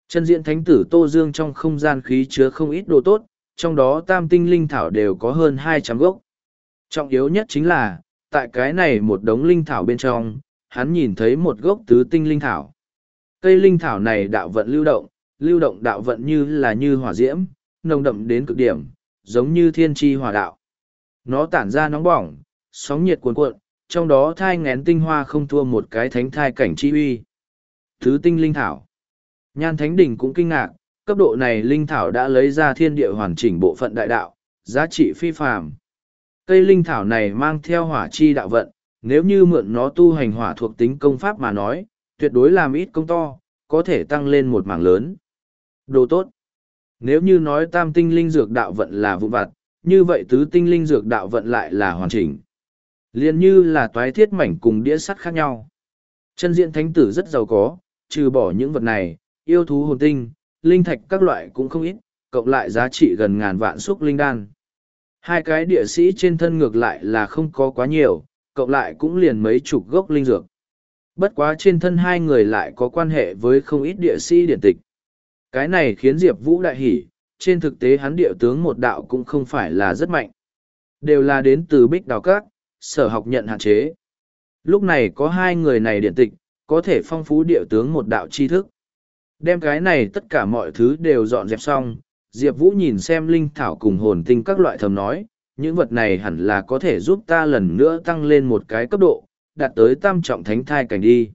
Chân diện thánh tử Tô Dương trong không gian khí chứa không ít đồ tốt, trong đó tam tinh linh thảo đều có hơn hai trăm gốc. Trọng yếu nhất chính là, tại cái này một đống linh thảo bên trong, hắn nhìn thấy một gốc tứ tinh linh thảo. Cây linh thảo này đạo vận lưu động, lưu động đạo vận như là như hỏa diễm, nồng đậm đến cực điểm, giống như thiên tri hỏa đạo. Nó tản ra nóng bỏng, sóng nhiệt cuồn cuộn, trong đó thai ngén tinh hoa không thua một cái thánh thai cảnh chi uy. Thứ tinh linh thảo. Nhan Thánh Đình cũng kinh ngạc, cấp độ này linh thảo đã lấy ra thiên địa hoàn chỉnh bộ phận đại đạo, giá trị phi phàm. Cây linh thảo này mang theo hỏa chi đạo vận, nếu như mượn nó tu hành hỏa thuộc tính công pháp mà nói, tuyệt đối làm ít công to, có thể tăng lên một mảng lớn. Đồ tốt. Nếu như nói tam tinh linh dược đạo vận là vụ vặt, như vậy tứ tinh linh dược đạo vận lại là hoàn chỉnh. Liên như là toái thiết mảnh cùng đĩa sắt khác nhau. Chân diện thánh tử rất giàu có, trừ bỏ những vật này, yêu thú hồn tinh, linh thạch các loại cũng không ít, cộng lại giá trị gần ngàn vạn xúc linh đan. Hai cái địa sĩ trên thân ngược lại là không có quá nhiều, cộng lại cũng liền mấy chục gốc linh dược. Bất quá trên thân hai người lại có quan hệ với không ít địa sĩ điển tịch. Cái này khiến Diệp Vũ đại hỉ, trên thực tế hắn địa tướng một đạo cũng không phải là rất mạnh. Đều là đến từ bích đào các, sở học nhận hạn chế. Lúc này có hai người này điển tịch, có thể phong phú địa tướng một đạo tri thức. Đem cái này tất cả mọi thứ đều dọn dẹp xong, Diệp Vũ nhìn xem linh thảo cùng hồn tinh các loại thầm nói, những vật này hẳn là có thể giúp ta lần nữa tăng lên một cái cấp độ, đạt tới tam trọng thánh thai cảnh đi.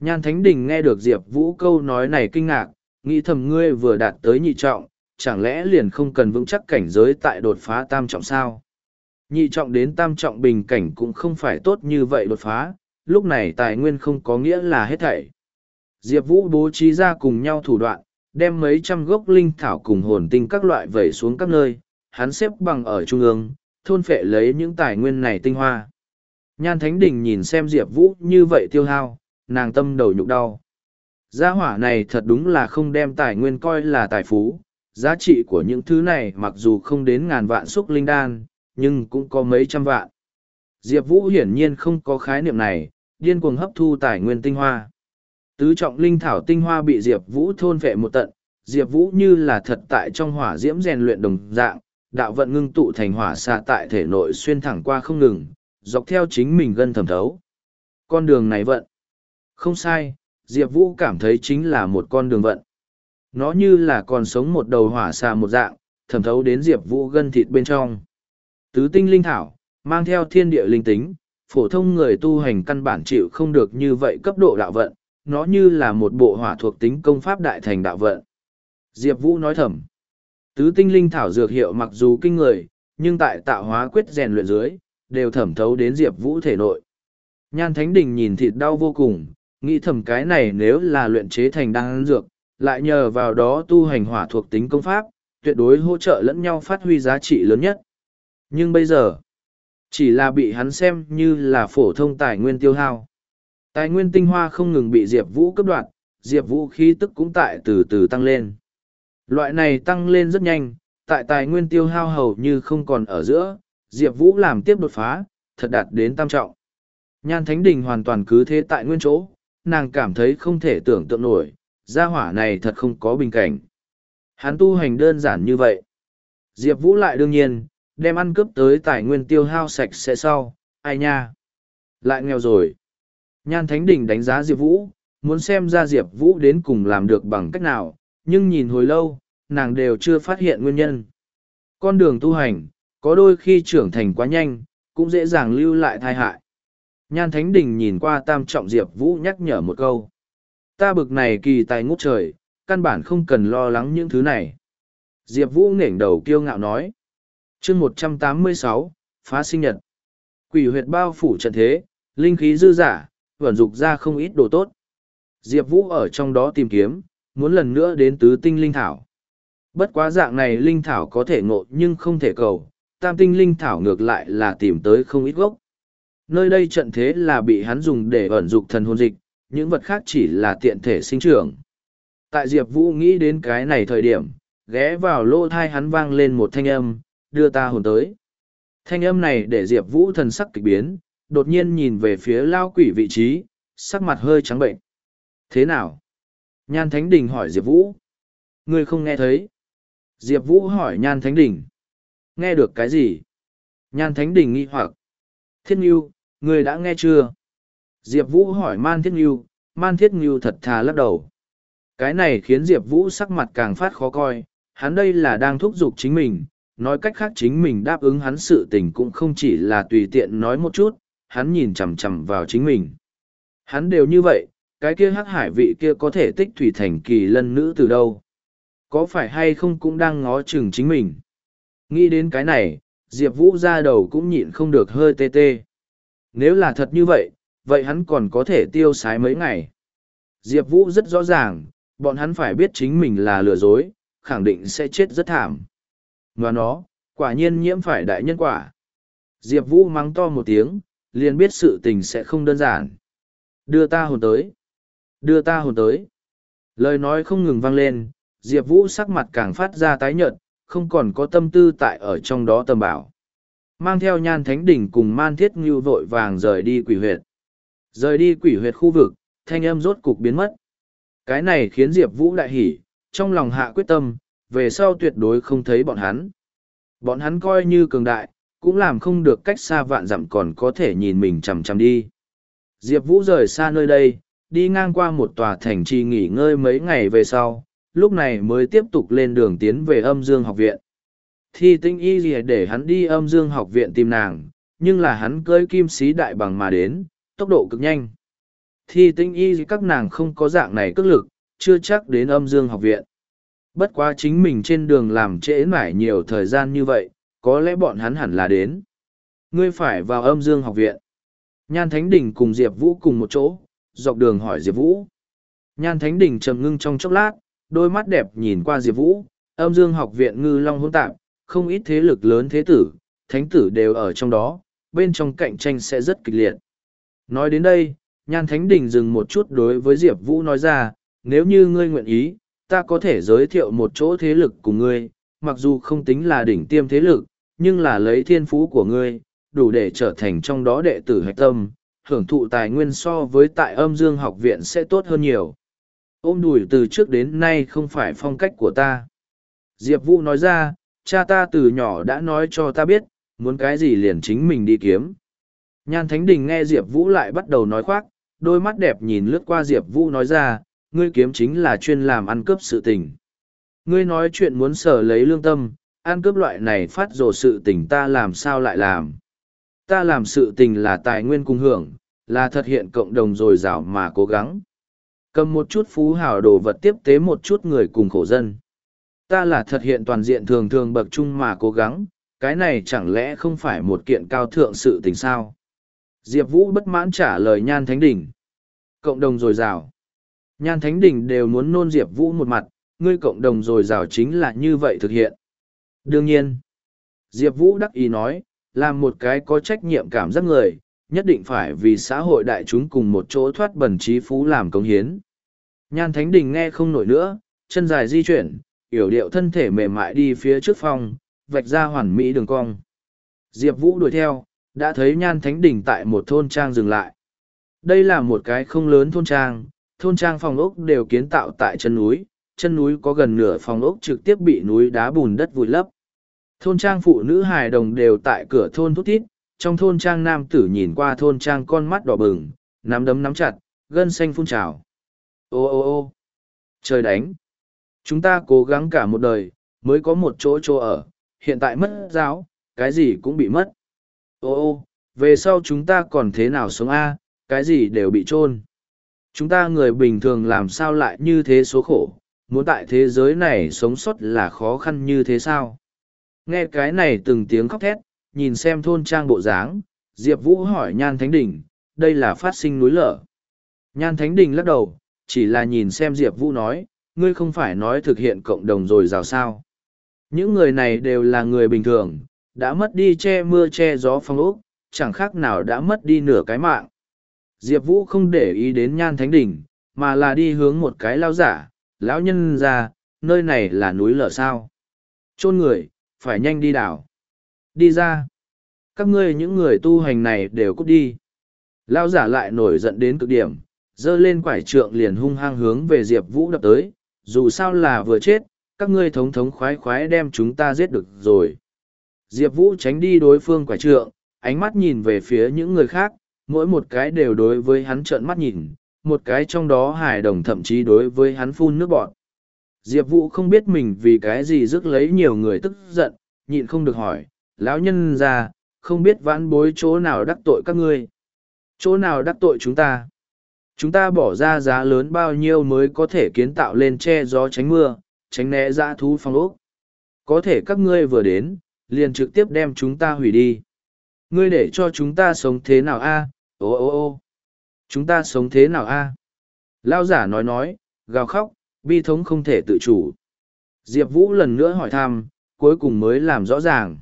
Nhan Thánh Đình nghe được Diệp Vũ câu nói này kinh ngạc, nghĩ thầm ngươi vừa đạt tới nhị trọng, chẳng lẽ liền không cần vững chắc cảnh giới tại đột phá tam trọng sao? Nhị trọng đến tam trọng bình cảnh cũng không phải tốt như vậy đột phá, lúc này tài nguyên không có nghĩa là hết thảy. Diệp Vũ bố trí ra cùng nhau thủ đoạn, đem mấy trăm gốc linh thảo cùng hồn tinh các loại vẩy xuống các nơi, hắn xếp bằng ở trung ương, thôn phệ lấy những tài nguyên này tinh hoa. Nhan Thánh Đình nhìn xem Diệp Vũ như vậy tiêu hao, nàng tâm đầu nhục đau. Gia hỏa này thật đúng là không đem tài nguyên coi là tài phú, giá trị của những thứ này mặc dù không đến ngàn vạn xúc linh đan, nhưng cũng có mấy trăm vạn. Diệp Vũ hiển nhiên không có khái niệm này, điên cuồng hấp thu tài nguyên tinh hoa. Tứ trọng linh thảo tinh hoa bị Diệp Vũ thôn vệ một tận, Diệp Vũ như là thật tại trong hỏa diễm rèn luyện đồng dạng, đạo vận ngưng tụ thành hỏa xạ tại thể nội xuyên thẳng qua không ngừng, dọc theo chính mình gân thẩm thấu. Con đường này vận. Không sai, Diệp Vũ cảm thấy chính là một con đường vận. Nó như là còn sống một đầu hỏa xà một dạng, thẩm thấu đến Diệp Vũ gân thịt bên trong. Tứ tinh linh thảo, mang theo thiên địa linh tính, phổ thông người tu hành căn bản chịu không được như vậy cấp độ đạo vận, nó như là một bộ hỏa thuộc tính công pháp đại thành đạo vận. Diệp Vũ nói thầm, tứ tinh linh thảo dược hiệu mặc dù kinh người, nhưng tại tạo hóa quyết rèn luyện dưới, đều thẩm thấu đến Diệp Vũ thể nội. Nhan Thánh Đình nhìn thịt đau vô cùng, nghĩ thầm cái này nếu là luyện chế thành đan dược, lại nhờ vào đó tu hành hỏa thuộc tính công pháp, tuyệt đối hỗ trợ lẫn nhau phát huy giá trị lớn nhất. Nhưng bây giờ, chỉ là bị hắn xem như là phổ thông tài nguyên tiêu hao. Tài nguyên tinh hoa không ngừng bị Diệp Vũ cấp đoạt, Diệp Vũ khí tức cũng tại từ từ tăng lên. Loại này tăng lên rất nhanh, tại tài nguyên tiêu hao hầu như không còn ở giữa, Diệp Vũ làm tiếp đột phá, thật đạt đến tam trọng. Nhan Thánh Đình hoàn toàn cứ thế tại nguyên chỗ, nàng cảm thấy không thể tưởng tượng nổi, gia hỏa này thật không có bình cảnh. Hắn tu hành đơn giản như vậy. Diệp Vũ lại đương nhiên, đem ăn cướp tới tài nguyên tiêu hao sạch sẽ sau, ai nha. Lại nghèo rồi. Nhan Thánh Đình đánh giá Diệp Vũ, muốn xem ra Diệp Vũ đến cùng làm được bằng cách nào, nhưng nhìn hồi lâu, nàng đều chưa phát hiện nguyên nhân. Con đường tu hành, có đôi khi trưởng thành quá nhanh, cũng dễ dàng lưu lại thai hại. Nhan Thánh Đình nhìn qua tam trọng Diệp Vũ nhắc nhở một câu. Ta bực này kỳ tài ngút trời, căn bản không cần lo lắng những thứ này. Diệp Vũ nghển đầu kiêu ngạo nói. chương một trăm tám mươi sáu phá sinh nhật. Quỷ huyệt bao phủ trận thế, linh khí dư giả, vẩn dục ra không ít đồ tốt. Diệp Vũ ở trong đó tìm kiếm, muốn lần nữa đến tứ tinh linh thảo. Bất quá dạng này linh thảo có thể ngộ nhưng không thể cầu, tam tinh linh thảo ngược lại là tìm tới không ít gốc. Nơi đây trận thế là bị hắn dùng để ẩn dục thần hồn dịch, những vật khác chỉ là tiện thể sinh trưởng. Tại Diệp Vũ nghĩ đến cái này thời điểm, ghé vào lỗ thai hắn vang lên một thanh âm, đưa ta hồn tới. Thanh âm này để Diệp Vũ thần sắc kịch biến, đột nhiên nhìn về phía lao quỷ vị trí, sắc mặt hơi trắng bệnh. Thế nào? Nhan Thánh Đình hỏi Diệp Vũ. Ngươi không nghe thấy. Diệp Vũ hỏi Nhan Thánh Đình. Nghe được cái gì? Nhan Thánh Đình nghi hoặc. Thiết Nghiêu, người đã nghe chưa? Diệp Vũ hỏi Man Thiết Nghiêu, Man Thiết Nghiêu thật thà lắc đầu. Cái này khiến Diệp Vũ sắc mặt càng phát khó coi, hắn đây là đang thúc giục chính mình, nói cách khác chính mình đáp ứng hắn sự tình cũng không chỉ là tùy tiện nói một chút, hắn nhìn chằm chằm vào chính mình. Hắn đều như vậy, cái kia hắc hải vị kia có thể tích thủy thành kỳ lân nữ từ đâu? Có phải hay không cũng đang ngó chừng chính mình? Nghĩ đến cái này, Diệp Vũ ra đầu cũng nhịn không được hơi tê tê. Nếu là thật như vậy, vậy hắn còn có thể tiêu sái mấy ngày. Diệp Vũ rất rõ ràng, bọn hắn phải biết chính mình là lừa dối, khẳng định sẽ chết rất thảm. Và nó, quả nhiên nhiễm phải đại nhân quả. Diệp Vũ mắng to một tiếng, liền biết sự tình sẽ không đơn giản. Đưa ta hồn tới. Đưa ta hồn tới. Lời nói không ngừng vang lên, Diệp Vũ sắc mặt càng phát ra tái nhợt, không còn có tâm tư tại ở trong đó tầm bảo. Mang theo nhan thánh đỉnh cùng man thiết ngưu vội vàng rời đi quỷ huyệt. Rời đi quỷ huyệt khu vực, thanh âm rốt cục biến mất. Cái này khiến Diệp Vũ đại hỉ, trong lòng hạ quyết tâm, về sau tuyệt đối không thấy bọn hắn. Bọn hắn coi như cường đại, cũng làm không được cách xa vạn dặm còn có thể nhìn mình chằm chằm đi. Diệp Vũ rời xa nơi đây, đi ngang qua một tòa thành trì nghỉ ngơi mấy ngày về sau, lúc này mới tiếp tục lên đường tiến về âm dương học viện. Thi tinh y gì để hắn đi âm dương học viện tìm nàng, nhưng là hắn cưới kim sĩ đại bằng mà đến, tốc độ cực nhanh. Thi tinh y các nàng không có dạng này cước lực, chưa chắc đến âm dương học viện. Bất quá chính mình trên đường làm trễ mải nhiều thời gian như vậy, có lẽ bọn hắn hẳn là đến. Ngươi phải vào âm dương học viện. Nhan Thánh Đình cùng Diệp Vũ cùng một chỗ, dọc đường hỏi Diệp Vũ. Nhan Thánh Đình trầm ngưng trong chốc lát, đôi mắt đẹp nhìn qua Diệp Vũ, âm dương học viện ngư long hỗn tạp, không ít thế lực lớn thế tử, thánh tử đều ở trong đó, bên trong cạnh tranh sẽ rất kịch liệt. Nói đến đây, Nhan Thánh Đình dừng một chút đối với Diệp Vũ nói ra, nếu như ngươi nguyện ý, ta có thể giới thiệu một chỗ thế lực của ngươi, mặc dù không tính là đỉnh tiêm thế lực, nhưng là lấy thiên phú của ngươi, đủ để trở thành trong đó đệ tử hạch tâm, hưởng thụ tài nguyên so với tại âm dương học viện sẽ tốt hơn nhiều. Ôm đùi từ trước đến nay không phải phong cách của ta. Diệp Vũ nói ra, cha ta từ nhỏ đã nói cho ta biết, muốn cái gì liền chính mình đi kiếm. Nhan Thánh Đình nghe Diệp Vũ lại bắt đầu nói khoác, đôi mắt đẹp nhìn lướt qua Diệp Vũ nói ra, ngươi kiếm chính là chuyên làm ăn cướp sự tình. Ngươi nói chuyện muốn sở lấy lương tâm, ăn cướp loại này phát rồ sự tình ta làm sao lại làm. Ta làm sự tình là tài nguyên cung hưởng, là thực hiện cộng đồng dồi dào mà cố gắng. Cầm một chút phú hào đồ vật tiếp tế một chút người cùng khổ dân. Ta là thực hiện toàn diện thường thường bậc chung mà cố gắng, cái này chẳng lẽ không phải một kiện cao thượng sự tình sao? Diệp Vũ bất mãn trả lời Nhan Thánh Đỉnh. Cộng đồng dồi dào. Nhan Thánh Đỉnh đều muốn nôn Diệp Vũ một mặt, ngươi cộng đồng dồi dào chính là như vậy thực hiện. Đương nhiên, Diệp Vũ đắc ý nói, làm một cái có trách nhiệm cảm giác người, nhất định phải vì xã hội đại chúng cùng một chỗ thoát bẩn trí phú làm công hiến. Nhan Thánh Đình nghe không nổi nữa, chân dài di chuyển, yểu điệu thân thể mềm mại đi phía trước phòng, vạch ra hoàn mỹ đường cong. Diệp Vũ đuổi theo, đã thấy Nhan Thánh Đình tại một thôn trang dừng lại. Đây là một cái không lớn thôn trang, thôn trang phòng ốc đều kiến tạo tại chân núi, chân núi có gần nửa phòng ốc trực tiếp bị núi đá bùn đất vùi lấp. Thôn trang phụ nữ hài đồng đều tại cửa thôn thút thít, trong thôn trang nam tử nhìn qua thôn trang con mắt đỏ bừng, nắm đấm nắm chặt, gân xanh phun trào. Ô ô ô trời đánh. Chúng ta cố gắng cả một đời, mới có một chỗ chỗ ở, hiện tại mất giáo, cái gì cũng bị mất. Ô ô, về sau chúng ta còn thế nào sống a cái gì đều bị chôn Chúng ta người bình thường làm sao lại như thế số khổ, muốn tại thế giới này sống sót là khó khăn như thế sao? Nghe cái này từng tiếng khóc thét, nhìn xem thôn trang bộ dáng, Diệp Vũ hỏi Nhan Thánh Đình, đây là phát sinh núi lở. Nhan Thánh Đình lắc đầu, chỉ là nhìn xem Diệp Vũ nói, ngươi không phải nói thực hiện cộng đồng rồi rào sao. Những người này đều là người bình thường, đã mất đi che mưa che gió phong ốc, chẳng khác nào đã mất đi nửa cái mạng. Diệp Vũ không để ý đến Nhan Thánh Đình, mà là đi hướng một cái lao giả, lão nhân ra, nơi này là núi lở sao. Chôn người, phải nhanh đi đảo. Đi ra. Các ngươi những người tu hành này đều cút đi. Lao giả lại nổi giận đến cực điểm, dơ lên quải trượng liền hung hăng hướng về Diệp Vũ đập tới, dù sao là vừa chết, các ngươi thống thống khoái khoái đem chúng ta giết được rồi. Diệp Vũ tránh đi đối phương quải trượng, ánh mắt nhìn về phía những người khác, mỗi một cái đều đối với hắn trợn mắt nhìn, một cái trong đó hài đồng thậm chí đối với hắn phun nước bọt. Diệp Vũ không biết mình vì cái gì rước lấy nhiều người tức giận, nhịn không được hỏi, lão nhân ra, không biết vãn bối chỗ nào đắc tội các ngươi. Chỗ nào đắc tội chúng ta? Chúng ta bỏ ra giá lớn bao nhiêu mới có thể kiến tạo lên che gió tránh mưa, tránh né dã thú phong ốc. Có thể các ngươi vừa đến, liền trực tiếp đem chúng ta hủy đi. Ngươi để cho chúng ta sống thế nào a? Ô ô ô chúng ta sống thế nào a? Lao giả nói nói, gào khóc, bi thống không thể tự chủ. Diệp Vũ lần nữa hỏi thăm, cuối cùng mới làm rõ ràng.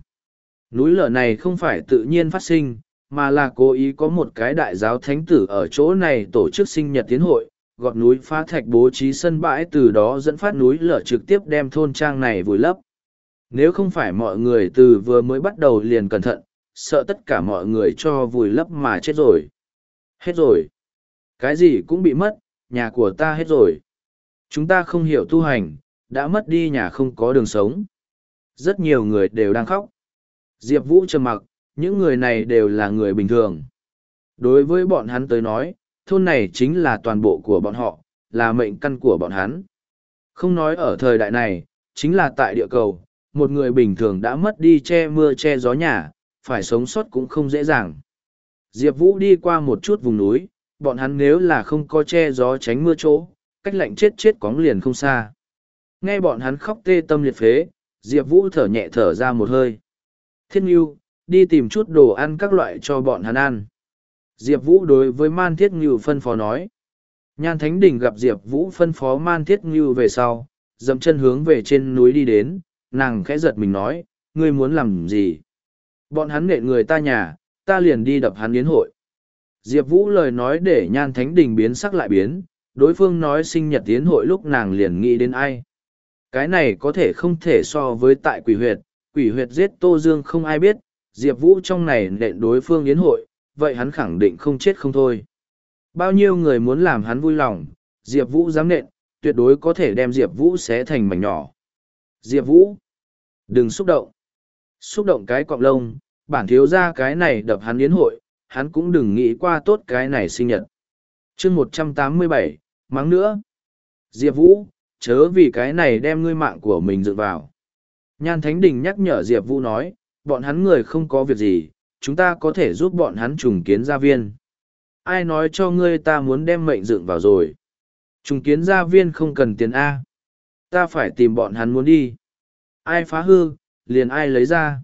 Núi lở này không phải tự nhiên phát sinh, mà là cố ý có một cái đại giáo thánh tử ở chỗ này tổ chức sinh nhật tiến hội, gọt núi phá thạch bố trí sân bãi từ đó dẫn phát núi lở trực tiếp đem thôn trang này vùi lấp. Nếu không phải mọi người từ vừa mới bắt đầu liền cẩn thận, sợ tất cả mọi người cho vùi lấp mà chết rồi. Hết rồi. Cái gì cũng bị mất, nhà của ta hết rồi. Chúng ta không hiểu tu hành, đã mất đi nhà không có đường sống. Rất nhiều người đều đang khóc. Diệp Vũ trầm mặc, những người này đều là người bình thường. Đối với bọn hắn tới nói, thôn này chính là toàn bộ của bọn họ, là mệnh căn của bọn hắn. Không nói ở thời đại này, chính là tại địa cầu, một người bình thường đã mất đi che mưa che gió nhà, phải sống sót cũng không dễ dàng. Diệp Vũ đi qua một chút vùng núi, bọn hắn nếu là không có che gió tránh mưa chỗ, cách lạnh chết chết cóng liền không xa. Nghe bọn hắn khóc tê tâm liệt phế, Diệp Vũ thở nhẹ thở ra một hơi. Thiên Ngưu đi tìm chút đồ ăn các loại cho bọn hắn ăn. Diệp Vũ đối với Man Thiết Ngưu phân phó nói. Nhan Thánh Đình gặp Diệp Vũ phân phó Man Thiết Ngưu về sau, dậm chân hướng về trên núi đi đến, nàng khẽ giật mình nói, ngươi muốn làm gì? Bọn hắn nệ người ta nhà, ta liền đi đập hắn yến hội. Diệp Vũ lời nói để Nhan Thánh Đình biến sắc lại biến, đối phương nói sinh nhật yến hội lúc nàng liền nghĩ đến ai. Cái này có thể không thể so với tại quỷ huyệt, quỷ huyệt giết Tô Dương không ai biết, Diệp Vũ trong này nện đối phương yến hội, vậy hắn khẳng định không chết không thôi. Bao nhiêu người muốn làm hắn vui lòng, Diệp Vũ dám nện, tuyệt đối có thể đem Diệp Vũ xé thành mảnh nhỏ. Diệp Vũ, đừng xúc động. Xúc động cái cọng lông, bản thiếu ra cái này đập hắn yến hội, hắn cũng đừng nghĩ qua tốt cái này sinh nhật. chương một trăm tám mươi bảy, mắng nữa. Diệp Vũ, chớ vì cái này đem ngươi mạng của mình dựng vào. Nhan Thánh Đình nhắc nhở Diệp Vũ nói, bọn hắn người không có việc gì, chúng ta có thể giúp bọn hắn trùng kiến gia viên. Ai nói cho ngươi ta muốn đem mệnh dựng vào rồi? Trùng kiến gia viên không cần tiền A. Ta phải tìm bọn hắn muốn đi. Ai phá hư, liền ai lấy ra.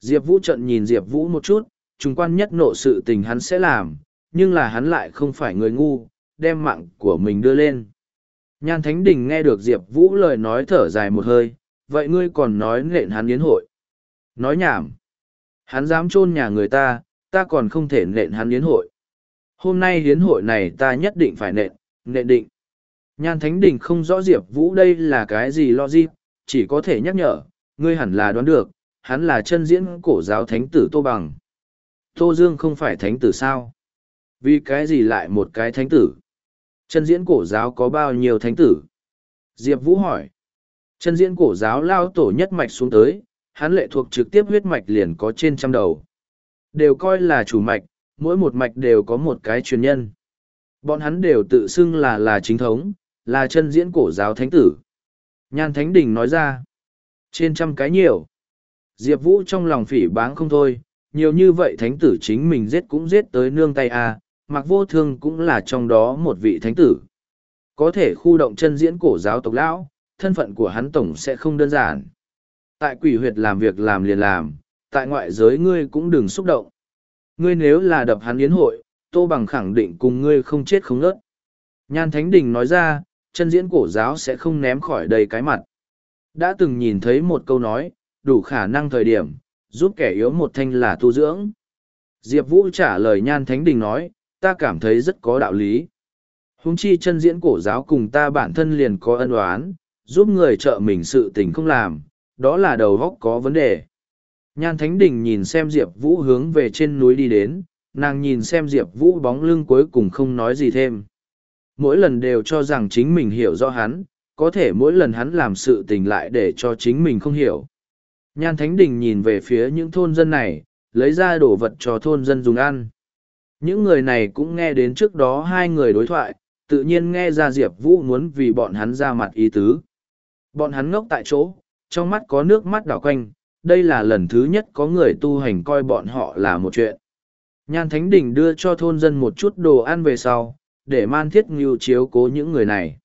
Diệp Vũ trận nhìn Diệp Vũ một chút, trùng quan nhất nộ sự tình hắn sẽ làm, nhưng là hắn lại không phải người ngu, đem mạng của mình đưa lên. Nhan Thánh Đình nghe được Diệp Vũ lời nói thở dài một hơi, vậy ngươi còn nói nện hắn yến hội. Nói nhảm. Hắn dám chôn nhà người ta, ta còn không thể nện hắn yến hội. Hôm nay hiến hội này ta nhất định phải nện, nện định. Nhan Thánh Đình không rõ Diệp Vũ đây là cái gì logic, chỉ có thể nhắc nhở, ngươi hẳn là đoán được, hắn là chân diễn cổ giáo thánh tử Tô Bằng. Tô Dương không phải thánh tử sao? Vì cái gì lại một cái thánh tử? Chân diễn cổ giáo có bao nhiêu thánh tử? Diệp Vũ hỏi. Chân diễn cổ giáo lao tổ nhất mạch xuống tới, hắn lệ thuộc trực tiếp huyết mạch liền có trên trăm đầu. Đều coi là chủ mạch, mỗi một mạch đều có một cái truyền nhân. Bọn hắn đều tự xưng là là chính thống, là chân diễn cổ giáo thánh tử. Nhan Thánh Đình nói ra, trên trăm cái nhiều. Diệp Vũ trong lòng phỉ báng không thôi, nhiều như vậy thánh tử chính mình giết cũng giết tới nương tay a mặc vô thương cũng là trong đó một vị thánh tử. Có thể khu động chân diễn cổ giáo tộc lão, thân phận của hắn tổng sẽ không đơn giản. Tại quỷ huyệt làm việc làm liền làm, tại ngoại giới ngươi cũng đừng xúc động. Ngươi nếu là đập hắn yến hội, Tô Bằng khẳng định cùng ngươi không chết không ngớt. Nhan Thánh Đình nói ra, chân diễn cổ giáo sẽ không ném khỏi đầy cái mặt. Đã từng nhìn thấy một câu nói, đủ khả năng thời điểm, giúp kẻ yếu một thanh là tu dưỡng. Diệp Vũ trả lời Nhan Thánh Đình nói, ta cảm thấy rất có đạo lý. Húng chi chân diễn cổ giáo cùng ta bản thân liền có ân oán, giúp người trợ mình sự tình không làm, đó là đầu góc có vấn đề. Nhan Thánh Đình nhìn xem Diệp Vũ hướng về trên núi đi đến, nàng nhìn xem Diệp Vũ bóng lưng cuối cùng không nói gì thêm. Mỗi lần đều cho rằng chính mình hiểu rõ hắn, có thể mỗi lần hắn làm sự tình lại để cho chính mình không hiểu. Nhan Thánh Đình nhìn về phía những thôn dân này, lấy ra đồ vật cho thôn dân dùng ăn. Những người này cũng nghe đến trước đó hai người đối thoại, tự nhiên nghe ra Diệp Vũ muốn vì bọn hắn ra mặt ý tứ. Bọn hắn ngốc tại chỗ, trong mắt có nước mắt đảo quanh, đây là lần thứ nhất có người tu hành coi bọn họ là một chuyện. Nhan Thánh Đình đưa cho thôn dân một chút đồ ăn về sau, để man thiết ngưu chiếu cố những người này.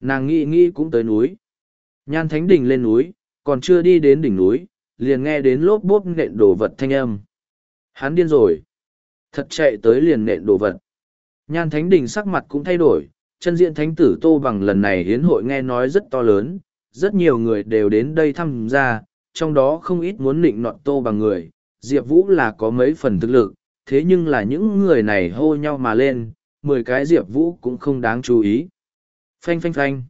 Nàng nghĩ nghĩ cũng tới núi. Nhan Thánh Đình lên núi, còn chưa đi đến đỉnh núi, liền nghe đến lốp bốp nện đồ vật thanh âm. Hắn điên rồi. Thật chạy tới liền nện đồ vật. Nhan Thánh Đình sắc mặt cũng thay đổi, chân diện thánh tử Tô Bằng lần này hiến hội nghe nói rất to lớn, rất nhiều người đều đến đây tham gia, trong đó không ít muốn nịnh nọt Tô Bằng người. Diệp Vũ là có mấy phần thực lực, thế nhưng là những người này hô nhau mà lên, mười cái Diệp Vũ cũng không đáng chú ý. Phanh phanh phanh.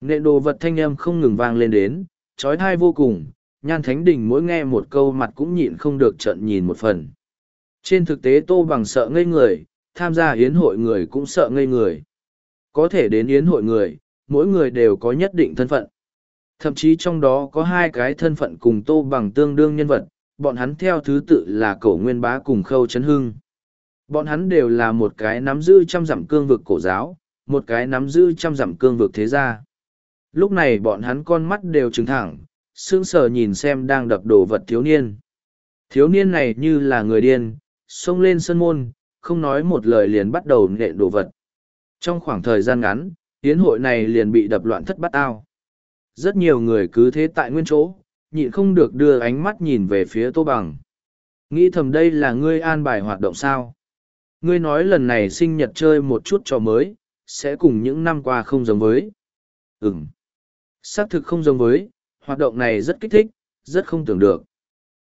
Nện đồ vật thanh âm không ngừng vang lên đến, trói thai vô cùng, nhan thánh đình mỗi nghe một câu mặt cũng nhịn không được trận nhìn một phần. Trên thực tế Tô Bằng sợ ngây người, tham gia yến hội người cũng sợ ngây người. Có thể đến yến hội người, mỗi người đều có nhất định thân phận. Thậm chí trong đó có hai cái thân phận cùng Tô Bằng tương đương nhân vật, bọn hắn theo thứ tự là cổ nguyên bá cùng khâu chấn hưng. Bọn hắn đều là một cái nắm giữ trăm dặm cương vực cổ giáo, một cái nắm giữ trăm dặm cương vực thế gia. Lúc này bọn hắn con mắt đều trừng thẳng, sững sờ nhìn xem đang đập đồ vật thiếu niên. Thiếu niên này như là người điên, xông lên sân môn, không nói một lời liền bắt đầu nện đồ vật. Trong khoảng thời gian ngắn, hiến hội này liền bị đập loạn thất bát ao. Rất nhiều người cứ thế tại nguyên chỗ, nhịn không được đưa ánh mắt nhìn về phía tô bằng. Nghĩ thầm đây là ngươi an bài hoạt động sao? Ngươi nói lần này sinh nhật chơi một chút trò mới, sẽ cùng những năm qua không giống với. Ừm. Xác thực không giống với, hoạt động này rất kích thích, rất không tưởng được.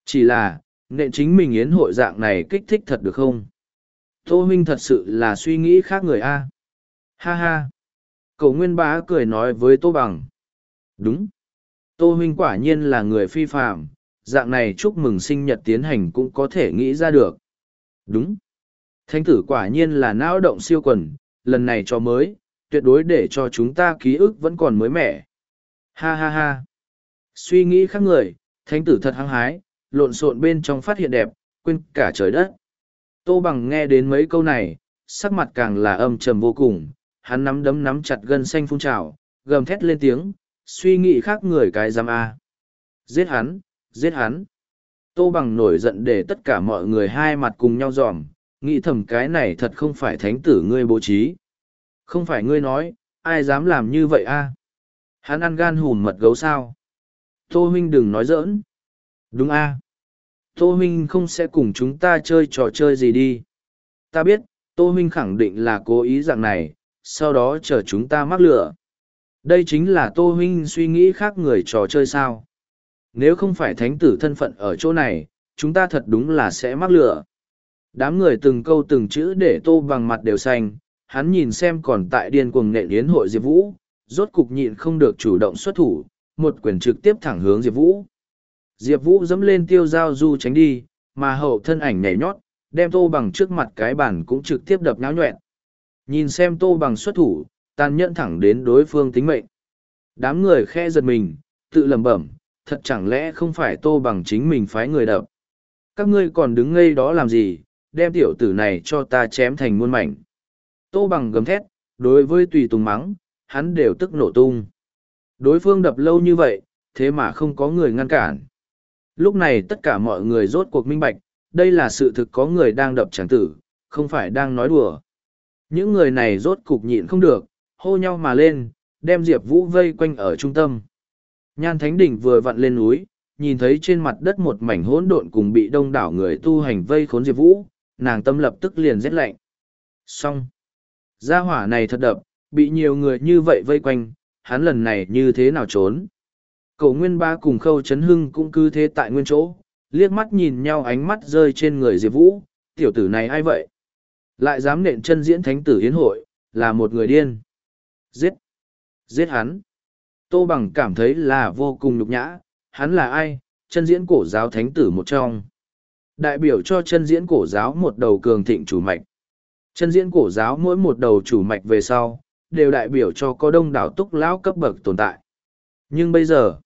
Chỉ là, nện chính mình yến hội dạng này kích thích thật được không? Tô Huynh thật sự là suy nghĩ khác người A. Ha ha. Cậu Nguyên Bá cười nói với Tô Bằng. Đúng. Tô Huynh quả nhiên là người phi phạm, dạng này chúc mừng sinh nhật tiến hành cũng có thể nghĩ ra được. Đúng. Thánh tử quả nhiên là não động siêu quần, lần này cho mới, tuyệt đối để cho chúng ta ký ức vẫn còn mới mẻ. Ha ha ha. Suy nghĩ khác người, thánh tử thật hăng hái, lộn xộn bên trong phát hiện đẹp, quên cả trời đất. Tô bằng nghe đến mấy câu này, sắc mặt càng là âm trầm vô cùng, hắn nắm đấm nắm chặt gân xanh phun trào, gầm thét lên tiếng, suy nghĩ khác người cái giam A. Giết hắn, giết hắn. Tô bằng nổi giận để tất cả mọi người hai mặt cùng nhau dòm, nghĩ thầm cái này thật không phải thánh tử ngươi bố trí. Không phải ngươi nói, ai dám làm như vậy a? Hắn ăn gan hùm mật gấu sao? Tô huynh đừng nói dỡn, Đúng a. Tô huynh không sẽ cùng chúng ta chơi trò chơi gì đi. Ta biết, Tô huynh khẳng định là cố ý dạng này, sau đó chờ chúng ta mắc lửa. Đây chính là Tô huynh suy nghĩ khác người trò chơi sao. Nếu không phải thánh tử thân phận ở chỗ này, chúng ta thật đúng là sẽ mắc lửa. Đám người từng câu từng chữ để tô bằng mặt đều xanh, hắn nhìn xem còn tại điên cuồng nệ yến hội Diệp Vũ, rốt cục nhịn không được chủ động xuất thủ, một quyền trực tiếp thẳng hướng Diệp Vũ. Diệp Vũ dẫm lên tiêu giao du tránh đi, mà hậu thân ảnh nhảy nhót, đem tô bằng trước mặt cái bản cũng trực tiếp đập náo nhuẹn. Nhìn xem tô bằng xuất thủ, tàn nhẫn thẳng đến đối phương tính mệnh. Đám người khe giật mình, tự lầm bẩm, thật chẳng lẽ không phải tô bằng chính mình phái người đập. Các ngươi còn đứng ngây đó làm gì, đem tiểu tử này cho ta chém thành muôn mảnh. Tô bằng gầm thét, đối với tùy tùng mắng, hắn đều tức nổ tung. Đối phương đập lâu như vậy, thế mà không có người ngăn cản. Lúc này tất cả mọi người rốt cuộc minh bạch, đây là sự thực có người đang đập tràng tử, không phải đang nói đùa. Những người này rốt cục nhịn không được, hô nhau mà lên, đem Diệp Vũ vây quanh ở trung tâm. Nhan Thánh Đỉnh vừa vặn lên núi, nhìn thấy trên mặt đất một mảnh hỗn độn cùng bị đông đảo người tu hành vây khốn Diệp Vũ, nàng tâm lập tức liền rét lạnh. Xong. Gia hỏa này thật đập, bị nhiều người như vậy vây quanh, hắn lần này như thế nào trốn. Cậu Nguyên Ba cùng Khâu Trấn Hưng cũng cứ thế tại nguyên chỗ, liếc mắt nhìn nhau ánh mắt rơi trên người Diệp Vũ, tiểu tử này ai vậy? Lại dám nện chân diễn thánh tử yến hội, là một người điên. Giết! Giết hắn! Tô Bằng cảm thấy là vô cùng nhục nhã, hắn là ai? Chân diễn cổ giáo thánh tử một trong. Đại biểu cho chân diễn cổ giáo một đầu cường thịnh chủ mạch. Chân diễn cổ giáo mỗi một đầu chủ mạch về sau, đều đại biểu cho có đông đảo túc lão cấp bậc tồn tại. Nhưng bây giờ,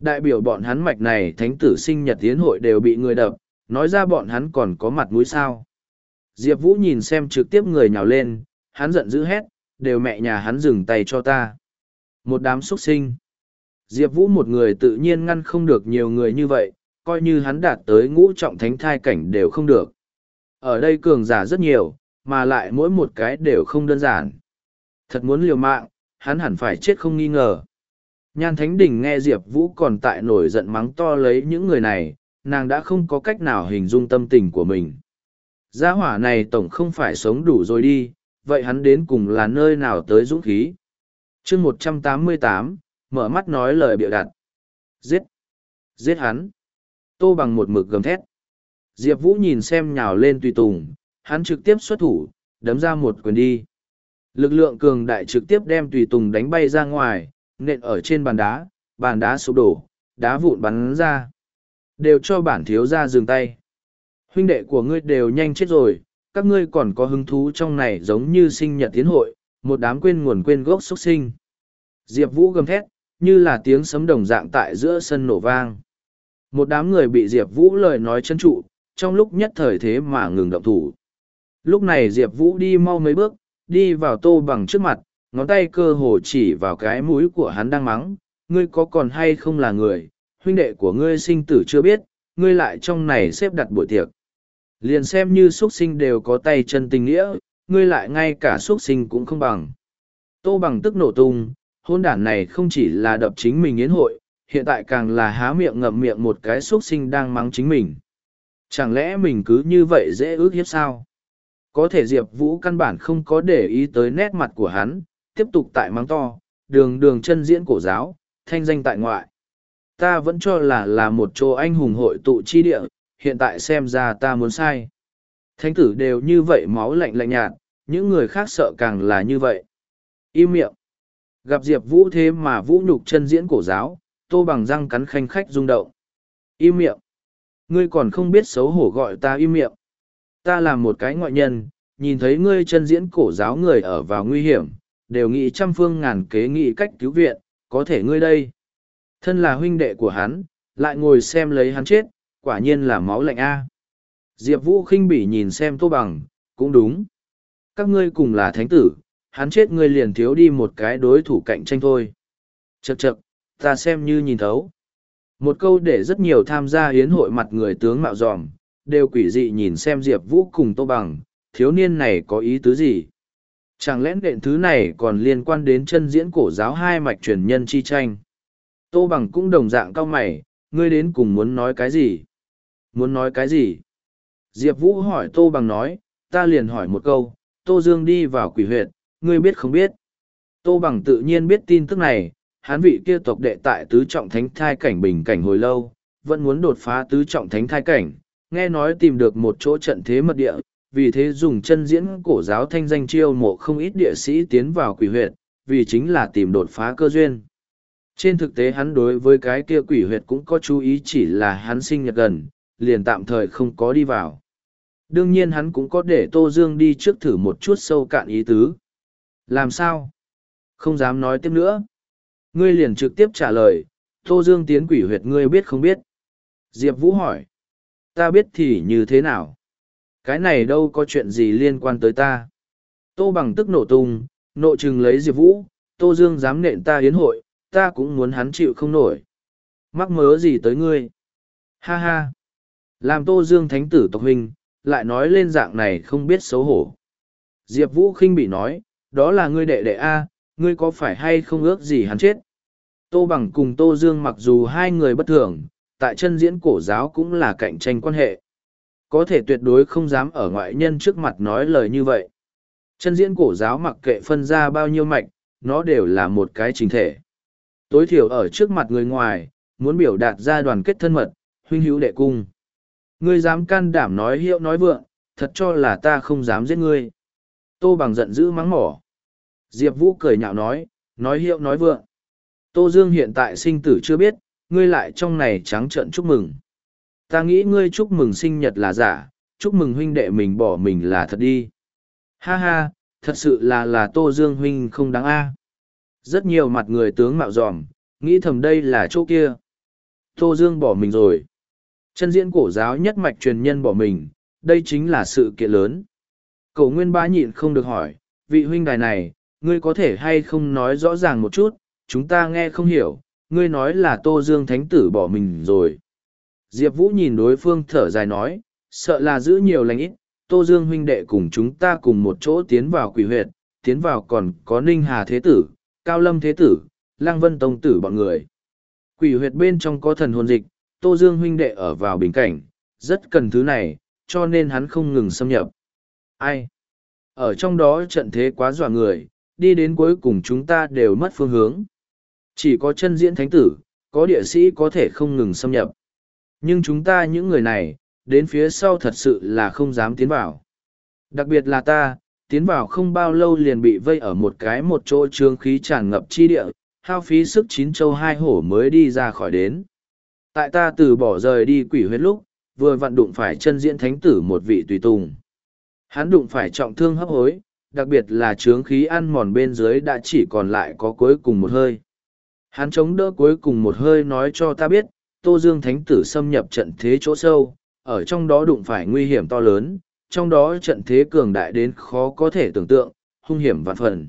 đại biểu bọn hắn mạch này thánh tử sinh nhật tiến hội đều bị người đập, nói ra bọn hắn còn có mặt mũi sao. Diệp Vũ nhìn xem trực tiếp người nhào lên, hắn giận dữ hét, đều mẹ nhà hắn dừng tay cho ta. Một đám xuất sinh. Diệp Vũ một người tự nhiên ngăn không được nhiều người như vậy, coi như hắn đạt tới ngũ trọng thánh thai cảnh đều không được. Ở đây cường giả rất nhiều, mà lại mỗi một cái đều không đơn giản. Thật muốn liều mạng, hắn hẳn phải chết không nghi ngờ. Nhan Thánh Đình nghe Diệp Vũ còn tại nổi giận mắng to lấy những người này, nàng đã không có cách nào hình dung tâm tình của mình. Gia hỏa này tổng không phải sống đủ rồi đi, vậy hắn đến cùng là nơi nào tới dũng khí. chương một trăm tám mươi tám mở mắt nói lời bịa đặt. Giết! Giết hắn! Tô bằng một mực gầm thét. Diệp Vũ nhìn xem nhào lên tùy tùng, hắn trực tiếp xuất thủ, đấm ra một quyền đi. Lực lượng cường đại trực tiếp đem tùy tùng đánh bay ra ngoài, nện ở trên bàn đá, bàn đá sụp đổ, đá vụn bắn ra. Đều cho bản thiếu ra dừng tay. Huynh đệ của ngươi đều nhanh chết rồi, các ngươi còn có hứng thú trong này giống như sinh nhật tiến hội, một đám quên nguồn quên gốc xuất sinh. Diệp Vũ gầm thét, như là tiếng sấm đồng dạng tại giữa sân nổ vang. Một đám người bị Diệp Vũ lời nói chân trụ, trong lúc nhất thời thế mà ngừng động thủ. Lúc này Diệp Vũ đi mau mấy bước, đi vào tô bằng trước mặt, ngón tay cơ hồ chỉ vào cái mũi của hắn đang mắng, ngươi có còn hay không là người, huynh đệ của ngươi sinh tử chưa biết, ngươi lại trong này xếp đặt buổi tiệc. Liền xem như xuất sinh đều có tay chân tình nghĩa, ngươi lại ngay cả xuất sinh cũng không bằng. Tô bằng tức nổ tung, hôn đản này không chỉ là đập chính mình yến hội, hiện tại càng là há miệng ngậm miệng một cái xuất sinh đang mắng chính mình. Chẳng lẽ mình cứ như vậy dễ ước hiếp sao? Có thể Diệp Vũ căn bản không có để ý tới nét mặt của hắn, tiếp tục tại mắng to, đường đường chân diễn cổ giáo, thanh danh tại ngoại. Ta vẫn cho là là một chỗ anh hùng hội tụ chi địa, hiện tại xem ra ta muốn sai. Thánh tử đều như vậy máu lạnh lạnh nhạt, những người khác sợ càng là như vậy. Im miệng. Gặp Diệp Vũ thế mà Vũ nhục chân diễn cổ giáo, tô bằng răng cắn khanh khách rung động. Im miệng. Ngươi còn không biết xấu hổ gọi ta im miệng. Ta là một cái ngoại nhân, nhìn thấy ngươi chân diễn cổ giáo người ở vào nguy hiểm, đều nghĩ trăm phương ngàn kế nghĩ cách cứu viện, có thể ngươi đây. Thân là huynh đệ của hắn, lại ngồi xem lấy hắn chết, quả nhiên là máu lạnh a. Diệp Vũ khinh bỉ nhìn xem Tô Bằng, cũng đúng. Các ngươi cùng là thánh tử, hắn chết ngươi liền thiếu đi một cái đối thủ cạnh tranh thôi. chật chật ta xem như nhìn thấu. Một câu để rất nhiều tham gia hiến hội mặt người tướng mạo dòm, đều quỷ dị nhìn xem Diệp Vũ cùng Tô Bằng, thiếu niên này có ý tứ gì? Chẳng lẽ đệm thứ này còn liên quan đến chân diễn cổ giáo hai mạch truyền nhân chi tranh? Tô Bằng cũng đồng dạng cao mày, ngươi đến cùng muốn nói cái gì? Muốn nói cái gì? Diệp Vũ hỏi Tô Bằng nói, ta liền hỏi một câu, Tô Dương đi vào quỷ huyệt, ngươi biết không biết? Tô Bằng tự nhiên biết tin tức này, hán vị kia tộc đệ tại tứ trọng thánh thai cảnh bình cảnh hồi lâu, vẫn muốn đột phá tứ trọng thánh thai cảnh, nghe nói tìm được một chỗ trận thế mật địa, vì thế dùng chân diễn cổ giáo thanh danh chiêu mộ không ít địa sĩ tiến vào quỷ huyệt, vì chính là tìm đột phá cơ duyên. Trên thực tế hắn đối với cái kia quỷ huyệt cũng có chú ý chỉ là hắn sinh nhật gần, liền tạm thời không có đi vào. Đương nhiên hắn cũng có để Tô Dương đi trước thử một chút sâu cạn ý tứ. Làm sao? Không dám nói tiếp nữa. Ngươi liền trực tiếp trả lời, Tô Dương tiến quỷ huyệt ngươi biết không biết? Diệp Vũ hỏi. Ta biết thì như thế nào? Cái này đâu có chuyện gì liên quan tới ta. Tô bằng tức nổ tung, nộ chừng lấy Diệp Vũ, Tô Dương dám nện ta hiến hội, ta cũng muốn hắn chịu không nổi. Mắc mớ gì tới ngươi? Ha ha! Làm Tô Dương thánh tử tộc huynh, lại nói lên dạng này không biết xấu hổ. Diệp Vũ khinh bị nói, đó là ngươi đệ đệ A, ngươi có phải hay không ước gì hắn chết? Tô Bằng cùng Tô Dương mặc dù hai người bất thường, tại chân diễn cổ giáo cũng là cạnh tranh quan hệ. Có thể tuyệt đối không dám ở ngoại nhân trước mặt nói lời như vậy. Chân diễn cổ giáo mặc kệ phân ra bao nhiêu mạch, nó đều là một cái chính thể. Tối thiểu ở trước mặt người ngoài, muốn biểu đạt ra đoàn kết thân mật, huynh hữu đệ cung. Ngươi dám can đảm nói hiệu nói vượng, thật cho là ta không dám giết ngươi. Tô bằng giận dữ mắng mỏ. Diệp Vũ cười nhạo nói, nói hiệu nói vượng. Tô Dương hiện tại sinh tử chưa biết, ngươi lại trong này trắng trợn chúc mừng. Ta nghĩ ngươi chúc mừng sinh nhật là giả, chúc mừng huynh đệ mình bỏ mình là thật đi. Ha ha, thật sự là là Tô Dương huynh không đáng a. Rất nhiều mặt người tướng mạo dòm, nghĩ thầm đây là chỗ kia. Tô Dương bỏ mình rồi. Chân diễn cổ giáo nhất mạch truyền nhân bỏ mình, đây chính là sự kiện lớn. Cổ nguyên bá nhịn không được hỏi, vị huynh đài này, ngươi có thể hay không nói rõ ràng một chút, chúng ta nghe không hiểu, ngươi nói là Tô Dương Thánh Tử bỏ mình rồi. Diệp Vũ nhìn đối phương thở dài nói, sợ là giữ nhiều lành ít, Tô Dương huynh đệ cùng chúng ta cùng một chỗ tiến vào quỷ huyệt, tiến vào còn có Ninh Hà Thế Tử, Cao Lâm Thế Tử, Lang Vân Tông Tử bọn người. Quỷ huyệt bên trong có thần hồn dịch, Tô Dương huynh đệ ở vào bình cảnh, rất cần thứ này, cho nên hắn không ngừng xâm nhập. Ai? Ở trong đó trận thế quá dọa người, đi đến cuối cùng chúng ta đều mất phương hướng. Chỉ có chân diễn thánh tử, có địa sĩ có thể không ngừng xâm nhập. Nhưng chúng ta những người này, đến phía sau thật sự là không dám tiến vào. Đặc biệt là ta, tiến vào không bao lâu liền bị vây ở một cái một chỗ trương khí tràn ngập chi địa, hao phí sức chín châu hai hổ mới đi ra khỏi đến. Tại ta từ bỏ rời đi quỷ huyết lúc, vừa vặn đụng phải chân diễn thánh tử một vị tùy tùng. Hắn đụng phải trọng thương hấp hối, đặc biệt là trướng khí ăn mòn bên dưới đã chỉ còn lại có cuối cùng một hơi. Hắn chống đỡ cuối cùng một hơi nói cho ta biết, Tô Dương Thánh Tử xâm nhập trận thế chỗ sâu, ở trong đó đụng phải nguy hiểm to lớn, trong đó trận thế cường đại đến khó có thể tưởng tượng, hung hiểm vạn phần.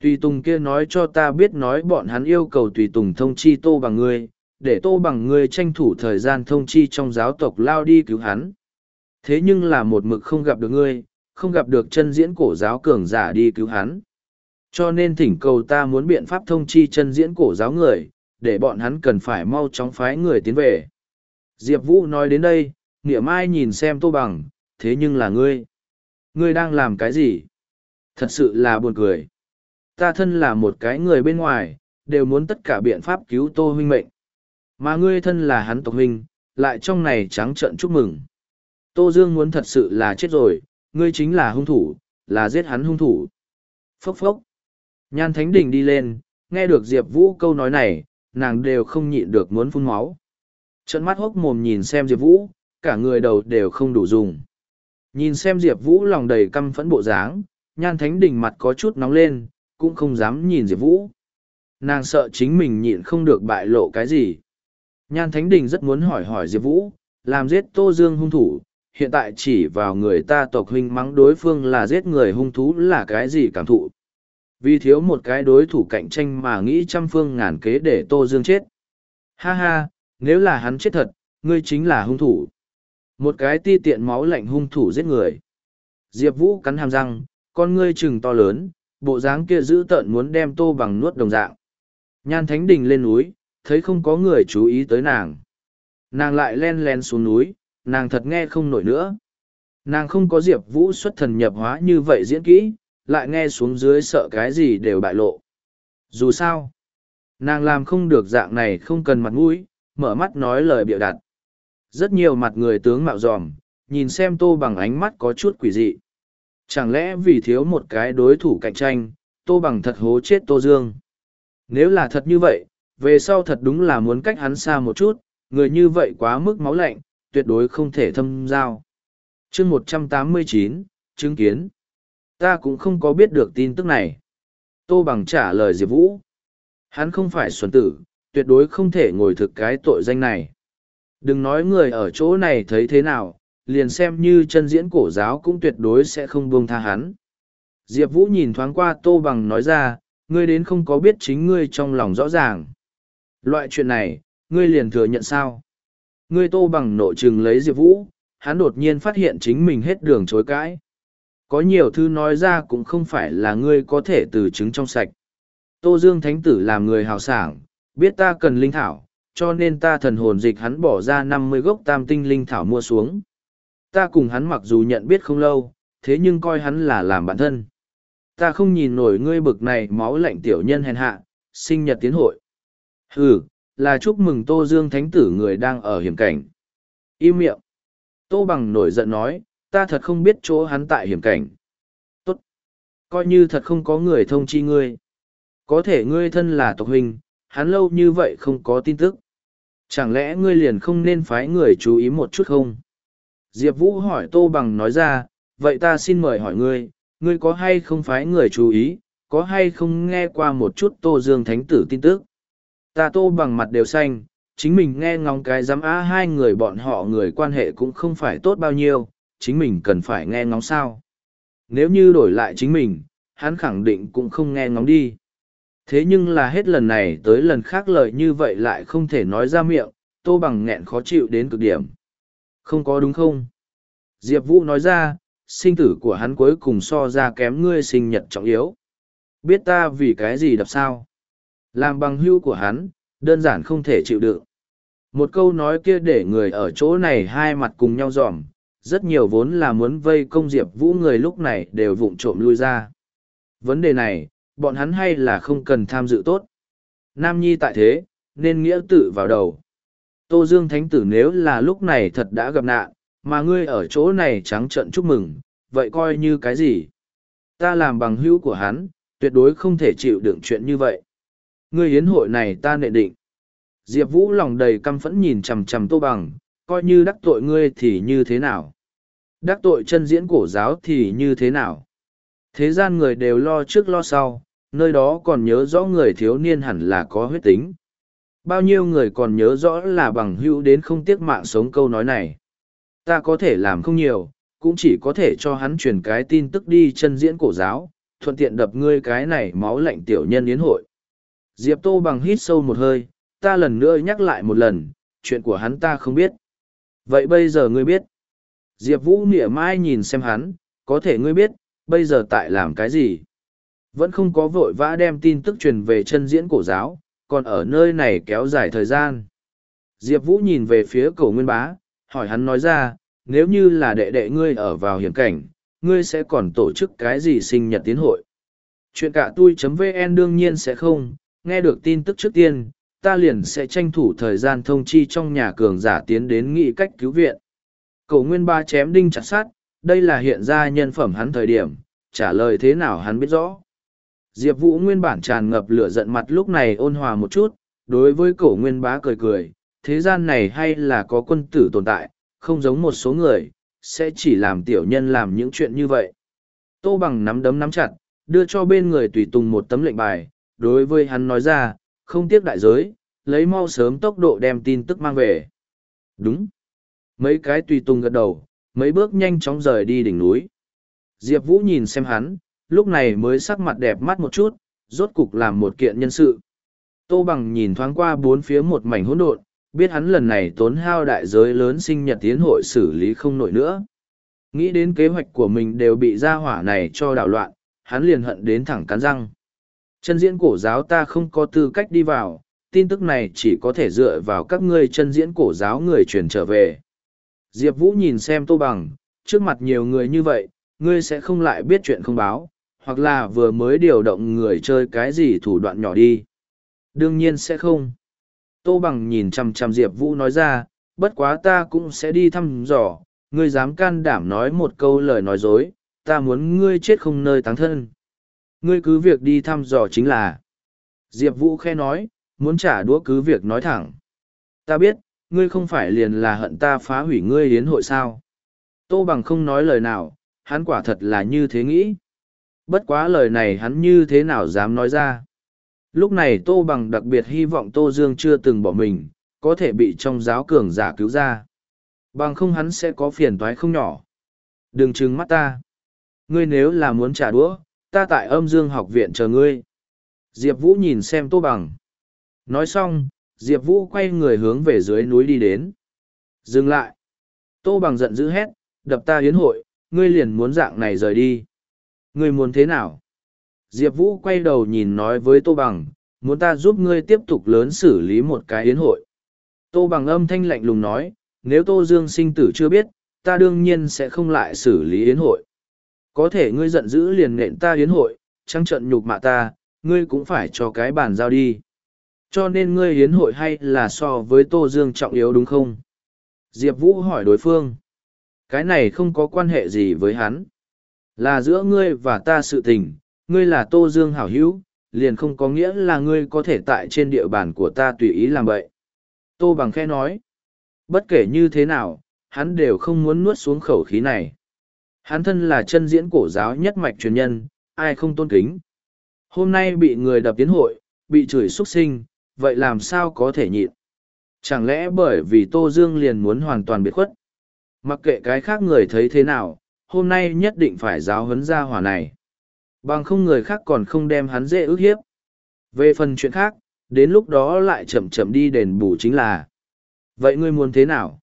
Tùy Tùng kia nói cho ta biết nói bọn hắn yêu cầu Tùy Tùng thông chi Tô bằng ngươi, để Tô bằng ngươi tranh thủ thời gian thông chi trong giáo tộc lao đi cứu hắn. Thế nhưng là một mực không gặp được ngươi, không gặp được chân diễn cổ giáo cường giả đi cứu hắn. Cho nên thỉnh cầu ta muốn biện pháp thông chi chân diễn cổ giáo người, để bọn hắn cần phải mau chóng phái người tiến về. Diệp Vũ nói đến đây, nghĩa mai nhìn xem tô bằng, thế nhưng là ngươi. Ngươi đang làm cái gì? Thật sự là buồn cười. Ta thân là một cái người bên ngoài, đều muốn tất cả biện pháp cứu tô huynh mệnh. Mà ngươi thân là hắn tộc huynh, lại trong này trắng trợn chúc mừng. Tô Dương muốn thật sự là chết rồi, ngươi chính là hung thủ, là giết hắn hung thủ. Phốc phốc. Nhan Thánh Đình đi lên, nghe được Diệp Vũ câu nói này, nàng đều không nhịn được muốn phun máu. Trận mắt hốc mồm nhìn xem Diệp Vũ, cả người đầu đều không đủ dùng. Nhìn xem Diệp Vũ lòng đầy căm phẫn bộ dáng, Nhan Thánh Đình mặt có chút nóng lên, cũng không dám nhìn Diệp Vũ. Nàng sợ chính mình nhịn không được bại lộ cái gì. Nhan Thánh Đình rất muốn hỏi hỏi Diệp Vũ, làm giết Tô Dương hung thủ, hiện tại chỉ vào người ta tộc huynh mắng đối phương là giết người hung thú là cái gì cảm thụ. Vì thiếu một cái đối thủ cạnh tranh mà nghĩ trăm phương ngàn kế để Tô Dương chết. Ha ha, nếu là hắn chết thật, ngươi chính là hung thủ. Một cái ti tiện máu lạnh hung thủ giết người. Diệp Vũ cắn hàm răng, con ngươi trừng to lớn, bộ dáng kia giữ tợn muốn đem tô bằng nuốt đồng dạng. Nhan Thánh Đình lên núi, thấy không có người chú ý tới nàng. Nàng lại len len xuống núi, nàng thật nghe không nổi nữa. Nàng không có Diệp Vũ xuất thần nhập hóa như vậy diễn kỹ, lại nghe xuống dưới sợ cái gì đều bại lộ. Dù sao, nàng làm không được dạng này không cần mặt mũi, mở mắt nói lời bịa đặt. Rất nhiều mặt người tướng mạo dòm, nhìn xem tô bằng ánh mắt có chút quỷ dị. Chẳng lẽ vì thiếu một cái đối thủ cạnh tranh, tô bằng thật hố chết tô dương. Nếu là thật như vậy, về sau thật đúng là muốn cách hắn xa một chút, người như vậy quá mức máu lạnh, tuyệt đối không thể thâm giao. chương một trăm tám mươi chín chứng kiến. Ta cũng không có biết được tin tức này. Tô Bằng trả lời Diệp Vũ. Hắn không phải xuân tử, tuyệt đối không thể ngồi thực cái tội danh này. Đừng nói người ở chỗ này thấy thế nào, liền xem như chân diễn cổ giáo cũng tuyệt đối sẽ không buông tha hắn. Diệp Vũ nhìn thoáng qua Tô Bằng nói ra, ngươi đến không có biết chính ngươi trong lòng rõ ràng. Loại chuyện này, ngươi liền thừa nhận sao? Ngươi Tô Bằng nội trừng lấy Diệp Vũ, hắn đột nhiên phát hiện chính mình hết đường chối cãi có nhiều thứ nói ra cũng không phải là ngươi có thể từ chứng trong sạch. Tô Dương Thánh Tử làm người hào sảng, biết ta cần linh thảo, cho nên ta thần hồn dịch hắn bỏ ra năm mươi gốc tam tinh linh thảo mua xuống. Ta cùng hắn mặc dù nhận biết không lâu, thế nhưng coi hắn là làm bản thân. Ta không nhìn nổi ngươi bực này máu lạnh tiểu nhân hèn hạ, sinh nhật tiến hội. Ừ, là chúc mừng Tô Dương Thánh Tử người đang ở hiểm cảnh. Im miệng. Tô Bằng nổi giận nói, ta thật không biết chỗ hắn tại hiểm cảnh. Tốt. Coi như thật không có người thông chi ngươi. Có thể ngươi thân là tộc huynh, hắn lâu như vậy không có tin tức. Chẳng lẽ ngươi liền không nên phái người chú ý một chút không? Diệp Vũ hỏi Tô Bằng nói ra, vậy ta xin mời hỏi ngươi, ngươi có hay không phái người chú ý, có hay không nghe qua một chút Tô Dương Thánh Tử tin tức? Ta Tô Bằng mặt đều xanh, chính mình nghe ngóng cái giám á hai người bọn họ người quan hệ cũng không phải tốt bao nhiêu, chính mình cần phải nghe ngóng sao. Nếu như đổi lại chính mình, hắn khẳng định cũng không nghe ngóng đi. Thế nhưng là hết lần này tới lần khác lời như vậy lại không thể nói ra miệng, tô bằng nghẹn khó chịu đến cực điểm. Không có đúng không? Diệp Vũ nói ra, sinh tử của hắn cuối cùng so ra kém ngươi sinh nhật trọng yếu. Biết ta vì cái gì đập sao? Làm bằng hưu của hắn, đơn giản không thể chịu đựng. Một câu nói kia để người ở chỗ này hai mặt cùng nhau dòm, rất nhiều vốn là muốn vây công Diệp Vũ người lúc này đều vụng trộm lui ra. Vấn đề này, bọn hắn hay là không cần tham dự tốt. Nam Nhi tại thế, nên nghĩa tự vào đầu. Tô Dương Thánh Tử nếu là lúc này thật đã gặp nạn, mà ngươi ở chỗ này trắng trận chúc mừng, vậy coi như cái gì? Ta làm bằng hữu của hắn, tuyệt đối không thể chịu đựng chuyện như vậy. Ngươi hiến hội này ta nệ định. Diệp Vũ lòng đầy căm phẫn nhìn chằm chằm Tô Bằng, coi như đắc tội ngươi thì như thế nào? Đắc tội chân diễn cổ giáo thì như thế nào? Thế gian người đều lo trước lo sau, nơi đó còn nhớ rõ người thiếu niên hẳn là có huyết tính. Bao nhiêu người còn nhớ rõ là bằng hữu đến không tiếc mạng sống câu nói này. Ta có thể làm không nhiều, cũng chỉ có thể cho hắn truyền cái tin tức đi chân diễn cổ giáo, thuận tiện đập ngươi cái này máu lạnh tiểu nhân yến hội. Diệp Tô bằng hít sâu một hơi, ta lần nữa nhắc lại một lần, chuyện của hắn ta không biết. Vậy bây giờ ngươi biết. Diệp Vũ nịa mai nhìn xem hắn, có thể ngươi biết, bây giờ tại làm cái gì? Vẫn không có vội vã đem tin tức truyền về chân diễn cổ giáo, còn ở nơi này kéo dài thời gian. Diệp Vũ nhìn về phía cổ nguyên bá, hỏi hắn nói ra, nếu như là đệ đệ ngươi ở vào hiểm cảnh, ngươi sẽ còn tổ chức cái gì sinh nhật tiến hội? Chuyện cả tui.vn đương nhiên sẽ không, nghe được tin tức trước tiên, ta liền sẽ tranh thủ thời gian thông chi trong nhà cường giả tiến đến nghị cách cứu viện. Cổ nguyên ba chém đinh chặt sát, đây là hiện ra nhân phẩm hắn thời điểm, trả lời thế nào hắn biết rõ. Diệp Vũ nguyên bản tràn ngập lửa giận mặt lúc này ôn hòa một chút, đối với cổ nguyên bá cười cười, thế gian này hay là có quân tử tồn tại, không giống một số người, sẽ chỉ làm tiểu nhân làm những chuyện như vậy. Tô bằng nắm đấm nắm chặt, đưa cho bên người tùy tùng một tấm lệnh bài, đối với hắn nói ra, không tiếc đại giới, lấy mau sớm tốc độ đem tin tức mang về. Đúng. Mấy cái tùy tùng gật đầu, mấy bước nhanh chóng rời đi đỉnh núi. Diệp Vũ nhìn xem hắn, lúc này mới sắc mặt đẹp mắt một chút, rốt cục làm một kiện nhân sự. Tô Bằng nhìn thoáng qua bốn phía một mảnh hỗn độn, biết hắn lần này tốn hao đại giới lớn sinh nhật tiến hội xử lý không nổi nữa. Nghĩ đến kế hoạch của mình đều bị gia hỏa này cho đảo loạn, hắn liền hận đến thẳng cắn răng. Chân diễn cổ giáo ta không có tư cách đi vào, tin tức này chỉ có thể dựa vào các ngươi chân diễn cổ giáo người truyền trở về. Diệp Vũ nhìn xem Tô Bằng, trước mặt nhiều người như vậy, ngươi sẽ không lại biết chuyện không báo, hoặc là vừa mới điều động người chơi cái gì thủ đoạn nhỏ đi. Đương nhiên sẽ không. Tô Bằng nhìn chằm chằm Diệp Vũ nói ra, bất quá ta cũng sẽ đi thăm dò, ngươi dám can đảm nói một câu lời nói dối, ta muốn ngươi chết không nơi táng thân. Ngươi cứ việc đi thăm dò chính là. Diệp Vũ khe nói, muốn trả đũa cứ việc nói thẳng. Ta biết, ngươi không phải liền là hận ta phá hủy ngươi hiến hội sao. Tô Bằng không nói lời nào, hắn quả thật là như thế nghĩ. Bất quá lời này hắn như thế nào dám nói ra. Lúc này Tô Bằng đặc biệt hy vọng Tô Dương chưa từng bỏ mình, có thể bị trong giáo cường giả cứu ra. Bằng không hắn sẽ có phiền toái không nhỏ. Đừng trừng mắt ta. Ngươi nếu là muốn trả đũa, ta tại âm dương học viện chờ ngươi. Diệp Vũ nhìn xem Tô Bằng. Nói xong, Diệp Vũ quay người hướng về dưới núi đi đến. Dừng lại. Tô Bằng giận dữ hét, đập ta hiến hội, ngươi liền muốn dạng này rời đi. Ngươi muốn thế nào? Diệp Vũ quay đầu nhìn nói với Tô Bằng, muốn ta giúp ngươi tiếp tục lớn xử lý một cái hiến hội. Tô bằng âm thanh lạnh lùng nói, nếu Tô Dương sinh tử chưa biết, ta đương nhiên sẽ không lại xử lý hiến hội. Có thể ngươi giận dữ liền nện ta yến hội, trăng trận nhục mạ ta, ngươi cũng phải cho cái bàn giao đi. Cho nên ngươi yến hội hay là so với Tô Dương trọng yếu đúng không? Diệp Vũ hỏi đối phương. Cái này không có quan hệ gì với hắn. Là giữa ngươi và ta sự tình, ngươi là Tô Dương hảo hữu, liền không có nghĩa là ngươi có thể tại trên địa bàn của ta tùy ý làm vậy. Tô Bằng khe nói. Bất kể như thế nào, hắn đều không muốn nuốt xuống khẩu khí này. Hắn thân là chân diễn cổ giáo nhất mạch truyền nhân, ai không tôn kính. Hôm nay bị người đập tiến hội, bị chửi xuất sinh, vậy làm sao có thể nhịn? Chẳng lẽ bởi vì Tô Dương liền muốn hoàn toàn biệt khuất? Mặc kệ cái khác người thấy thế nào, hôm nay nhất định phải giáo huấn ra hỏa này. Bằng không người khác còn không đem hắn dễ ức hiếp. Về phần chuyện khác, đến lúc đó lại chậm chậm đi đền bù chính là. Vậy ngươi muốn thế nào?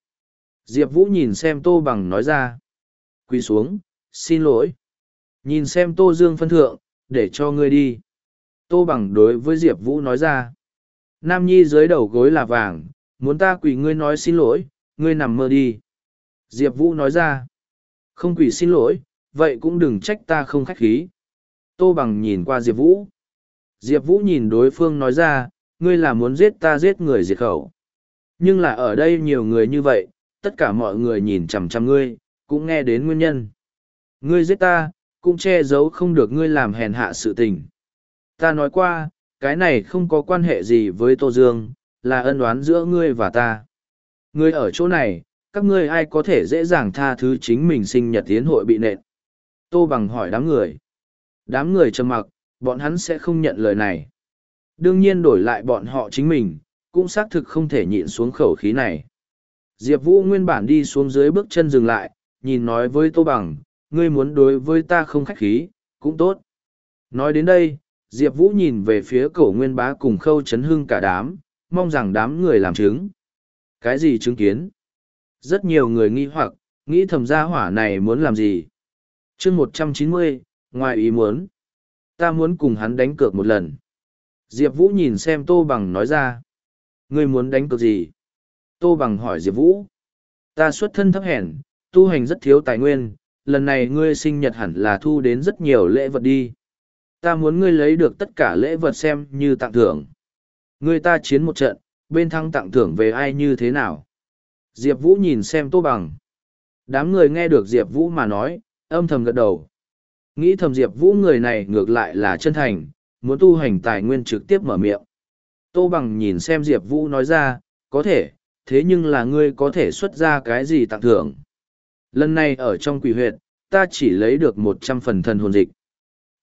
Diệp Vũ nhìn xem Tô Bằng nói ra. Quỳ xuống, xin lỗi. Nhìn xem Tô Dương phân thượng, để cho ngươi đi. Tô Bằng đối với Diệp Vũ nói ra. Nam Nhi dưới đầu gối là vàng, muốn ta quỳ ngươi nói xin lỗi, ngươi nằm mơ đi. Diệp Vũ nói ra. Không quỳ xin lỗi, vậy cũng đừng trách ta không khách khí. Tô Bằng nhìn qua Diệp Vũ. Diệp Vũ nhìn đối phương nói ra, ngươi là muốn giết ta giết người diệt khẩu. Nhưng là ở đây nhiều người như vậy, tất cả mọi người nhìn chằm chằm ngươi, cũng nghe đến nguyên nhân. Ngươi giết ta, cũng che giấu không được ngươi làm hèn hạ sự tình. Ta nói qua, cái này không có quan hệ gì với Tô Dương, là ân oán giữa ngươi và ta. Ngươi ở chỗ này, các ngươi ai có thể dễ dàng tha thứ chính mình sinh nhật tiến hội bị nện. Tô Bằng hỏi đám người. Đám người trầm mặc, bọn hắn sẽ không nhận lời này. Đương nhiên đổi lại bọn họ chính mình, cũng xác thực không thể nhịn xuống khẩu khí này. Diệp Vũ nguyên bản đi xuống dưới bước chân dừng lại, nhìn nói với Tô Bằng, ngươi muốn đối với ta không khách khí, cũng tốt. Nói đến đây, Diệp Vũ nhìn về phía cổ nguyên bá cùng khâu chấn hưng cả đám, mong rằng đám người làm chứng. Cái gì chứng kiến? Rất nhiều người nghi hoặc, nghĩ thầm gia hỏa này muốn làm gì? chương một trăm chín mươi ngoài ý muốn. Ta muốn cùng hắn đánh cược một lần. Diệp Vũ nhìn xem Tô Bằng nói ra. Ngươi muốn đánh cược gì? Tô Bằng hỏi Diệp Vũ. Ta xuất thân thấp hèn, tu hành rất thiếu tài nguyên, lần này ngươi sinh nhật hẳn là thu đến rất nhiều lễ vật đi. Ta muốn ngươi lấy được tất cả lễ vật xem như tặng thưởng. Ngươi ta chiến một trận, bên thăng tặng thưởng về ai như thế nào? Diệp Vũ nhìn xem Tô Bằng. Đám người nghe được Diệp Vũ mà nói, âm thầm gật đầu. Nghĩ thầm Diệp Vũ người này ngược lại là chân thành, muốn tu hành tài nguyên trực tiếp mở miệng. Tô Bằng nhìn xem Diệp Vũ nói ra, có thể, thế nhưng là ngươi có thể xuất ra cái gì tặng thưởng. Lần này ở trong quỷ huyệt, ta chỉ lấy được một trăm phần thần hồn dịch.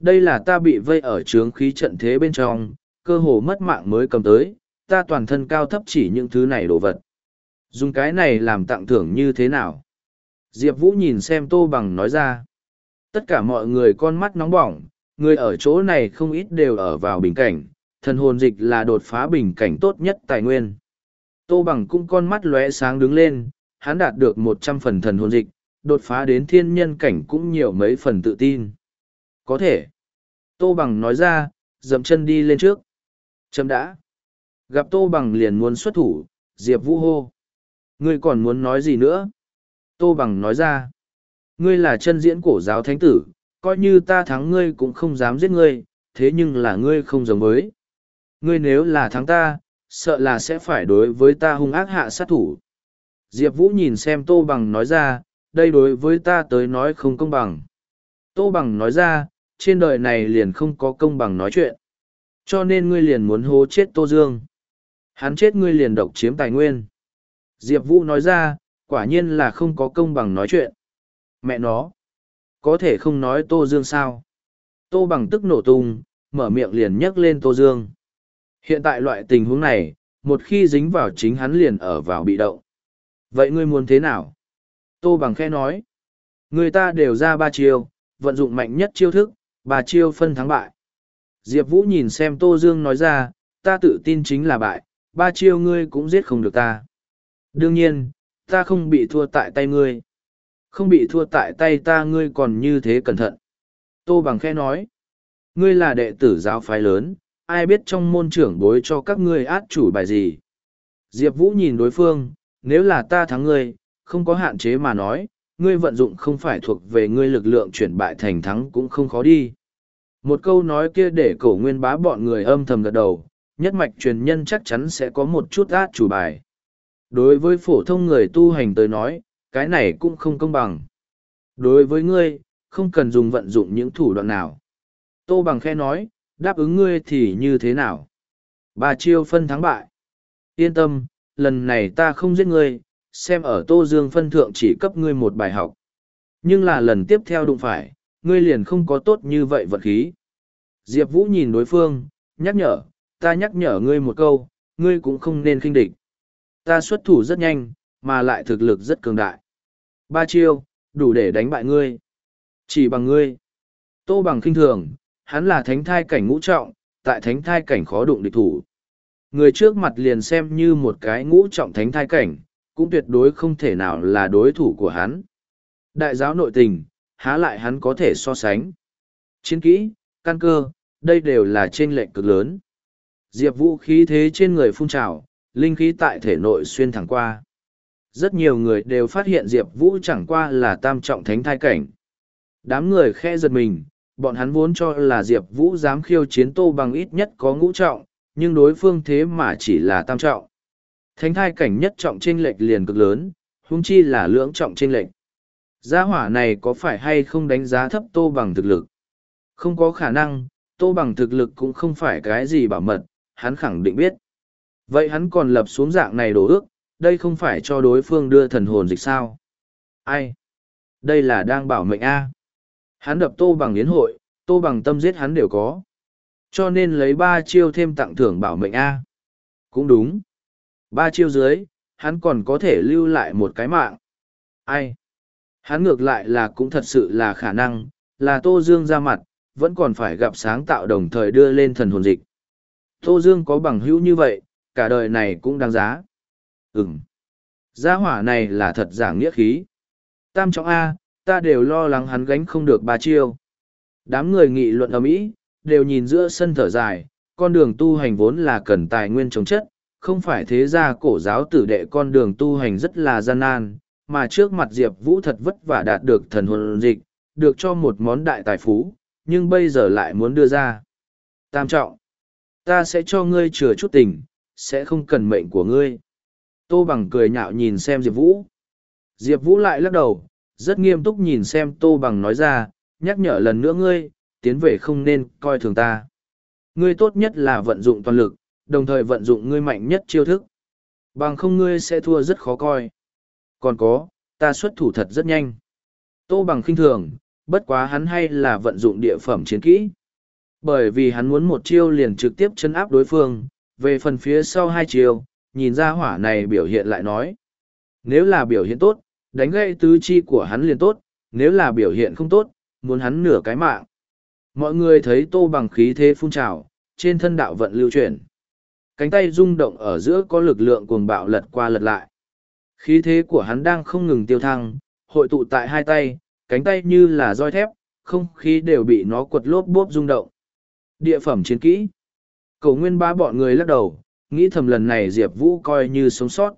Đây là ta bị vây ở trướng khí trận thế bên trong, cơ hồ mất mạng mới cầm tới, ta toàn thân cao thấp chỉ những thứ này đồ vật. Dùng cái này làm tặng thưởng như thế nào? Diệp Vũ nhìn xem Tô Bằng nói ra. Tất cả mọi người con mắt nóng bỏng, người ở chỗ này không ít đều ở vào bình cảnh, thần hồn dịch là đột phá bình cảnh tốt nhất tài nguyên. Tô Bằng cũng con mắt lóe sáng đứng lên, hắn đạt được một trăm phần thần hồn dịch, đột phá đến thiên nhân cảnh cũng nhiều mấy phần tự tin. Có thể. Tô Bằng nói ra, dậm chân đi lên trước. Chấm đã. Gặp Tô Bằng liền muốn xuất thủ, Diệp Vũ hô. Ngươi còn muốn nói gì nữa? Tô Bằng nói ra. Ngươi là chân diễn cổ giáo thánh tử, coi như ta thắng ngươi cũng không dám giết ngươi, thế nhưng là ngươi không giống với. Ngươi nếu là thắng ta, sợ là sẽ phải đối với ta hung ác hạ sát thủ. Diệp Vũ nhìn xem Tô Bằng nói ra, đây đối với ta tới nói không công bằng. Tô Bằng nói ra, trên đời này liền không có công bằng nói chuyện. Cho nên ngươi liền muốn hố chết Tô Dương. Hắn chết ngươi liền độc chiếm tài nguyên. Diệp Vũ nói ra, quả nhiên là không có công bằng nói chuyện. Mẹ nó, có thể không nói Tô Dương sao? Tô bằng tức nổ tung, mở miệng liền nhắc lên Tô Dương. Hiện tại loại tình huống này, một khi dính vào chính hắn liền ở vào bị động. Vậy ngươi muốn thế nào? Tô bằng khe nói. Người ta đều ra ba chiêu, vận dụng mạnh nhất chiêu thức, ba chiêu phân thắng bại. Diệp Vũ nhìn xem Tô Dương nói ra, ta tự tin chính là bại, ba chiêu ngươi cũng giết không được ta. Đương nhiên, ta không bị thua tại tay ngươi. Không bị thua tại tay ta ngươi còn như thế cẩn thận. Tô Bằng khe nói, ngươi là đệ tử giáo phái lớn, ai biết trong môn trưởng bối cho các ngươi át chủ bài gì. Diệp Vũ nhìn đối phương, nếu là ta thắng ngươi, không có hạn chế mà nói, ngươi vận dụng không phải thuộc về ngươi lực lượng chuyển bại thành thắng cũng không khó đi. Một câu nói kia để cổ nguyên bá bọn người âm thầm gật đầu, nhất mạch truyền nhân chắc chắn sẽ có một chút át chủ bài. Đối với phổ thông người tu hành tới nói, cái này cũng không công bằng. Đối với ngươi, không cần dùng vận dụng những thủ đoạn nào. Tô bằng khe nói, đáp ứng ngươi thì như thế nào? Bà chiêu phân thắng bại. Yên tâm, lần này ta không giết ngươi, xem ở Tô Dương phân thượng chỉ cấp ngươi một bài học. Nhưng là lần tiếp theo đụng phải, ngươi liền không có tốt như vậy vật khí. Diệp Vũ nhìn đối phương, nhắc nhở, ta nhắc nhở ngươi một câu, ngươi cũng không nên khinh địch. Ta xuất thủ rất nhanh, mà lại thực lực rất cường đại. Ba chiêu, đủ để đánh bại ngươi. Chỉ bằng ngươi. Tô bằng khinh thường, hắn là thánh thai cảnh ngũ trọng, tại thánh thai cảnh khó đụng địch thủ. Người trước mặt liền xem như một cái ngũ trọng thánh thai cảnh, cũng tuyệt đối không thể nào là đối thủ của hắn. Đại giáo nội tình, há lại hắn có thể so sánh. Chiến kỹ, căn cơ, đây đều là trên lệnh cực lớn. Diệp vũ khí thế trên người phun trào, linh khí tại thể nội xuyên thẳng qua. Rất nhiều người đều phát hiện Diệp Vũ chẳng qua là tam trọng thánh thai cảnh. Đám người khe giật mình, bọn hắn vốn cho là Diệp Vũ dám khiêu chiến tô bằng ít nhất có ngũ trọng, nhưng đối phương thế mà chỉ là tam trọng. Thánh thai cảnh nhất trọng trên lệch liền cực lớn, huống chi là lưỡng trọng trên lệch. Gia hỏa này có phải hay không đánh giá thấp tô bằng thực lực? Không có khả năng, tô bằng thực lực cũng không phải cái gì bảo mật, hắn khẳng định biết. Vậy hắn còn lập xuống dạng này đổ ước, đây không phải cho đối phương đưa thần hồn dịch sao? Ai? Đây là đang bảo mệnh A. Hắn đập tô bằng yến hội, tô bằng tâm giết hắn đều có. Cho nên lấy ba chiêu thêm tặng thưởng bảo mệnh A. Cũng đúng. Ba chiêu dưới, hắn còn có thể lưu lại một cái mạng. Ai? Hắn ngược lại là cũng thật sự là khả năng, là Tô Dương ra mặt, vẫn còn phải gặp sáng tạo đồng thời đưa lên thần hồn dịch. Tô Dương có bằng hữu như vậy, cả đời này cũng đáng giá. Ừm. Gia hỏa này là thật giảng nghĩa khí. Tam trọng A, ta đều lo lắng hắn gánh không được ba chiêu. Đám người nghị luận ở mỹ đều nhìn giữa sân thở dài, con đường tu hành vốn là cần tài nguyên chống chất, không phải thế ra cổ giáo tử đệ con đường tu hành rất là gian nan, mà trước mặt Diệp Vũ thật vất vả đạt được thần hồn dịch, được cho một món đại tài phú, nhưng bây giờ lại muốn đưa ra. Tam trọng, ta sẽ cho ngươi chừa chút tình, sẽ không cần mệnh của ngươi. Tô Bằng cười nhạo nhìn xem Diệp Vũ. Diệp Vũ lại lắc đầu, rất nghiêm túc nhìn xem Tô Bằng nói ra, nhắc nhở lần nữa ngươi, tiến về không nên coi thường ta. Ngươi tốt nhất là vận dụng toàn lực, đồng thời vận dụng ngươi mạnh nhất chiêu thức. Bằng không ngươi sẽ thua rất khó coi. Còn có, ta xuất thủ thật rất nhanh. Tô Bằng khinh thường, bất quá hắn hay là vận dụng địa phẩm chiến kỹ. Bởi vì hắn muốn một chiêu liền trực tiếp chân áp đối phương, về phần phía sau hai chiêu, nhìn ra hỏa này biểu hiện lại nói. Nếu là biểu hiện tốt, đánh gãy tứ chi của hắn liền tốt, nếu là biểu hiện không tốt, muốn hắn nửa cái mạng. Mọi người thấy tô bằng khí thế phun trào, trên thân đạo vận lưu chuyển. Cánh tay rung động ở giữa có lực lượng cuồng bạo lật qua lật lại. Khí thế của hắn đang không ngừng tiêu thăng, hội tụ tại hai tay, cánh tay như là roi thép, không khí đều bị nó quật lốp bốp rung động. Địa phẩm chiến kỹ. Cầu nguyên ba bọn người lắc đầu, nghĩ thầm lần này Diệp Vũ coi như sống sót.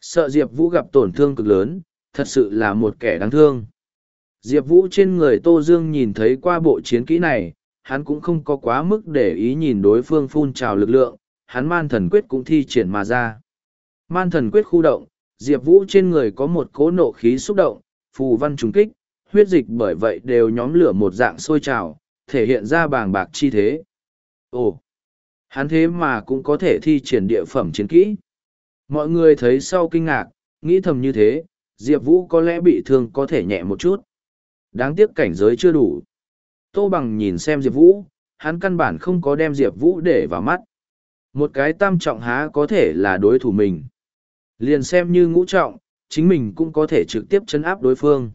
Sợ Diệp Vũ gặp tổn thương cực lớn, thật sự là một kẻ đáng thương. Diệp Vũ trên người Tô Dương nhìn thấy qua bộ chiến kỹ này, hắn cũng không có quá mức để ý nhìn đối phương phun trào lực lượng, hắn man thần quyết cũng thi triển mà ra. Man thần quyết khu động, Diệp Vũ trên người có một cố nộ khí xúc động, phù văn trùng kích, huyết dịch bởi vậy đều nhóm lửa một dạng sôi trào, thể hiện ra bàng bạc chi thế. Ồ! Hắn thế mà cũng có thể thi triển địa phẩm chiến kỹ. Mọi người thấy sau kinh ngạc, nghĩ thầm như thế, Diệp Vũ có lẽ bị thương có thể nhẹ một chút. Đáng tiếc cảnh giới chưa đủ. Tô Bằng nhìn xem Diệp Vũ, hắn căn bản không có đem Diệp Vũ để vào mắt. Một cái tam trọng há có thể là đối thủ mình. Liền xem như ngũ trọng, chính mình cũng có thể trực tiếp chấn áp đối phương.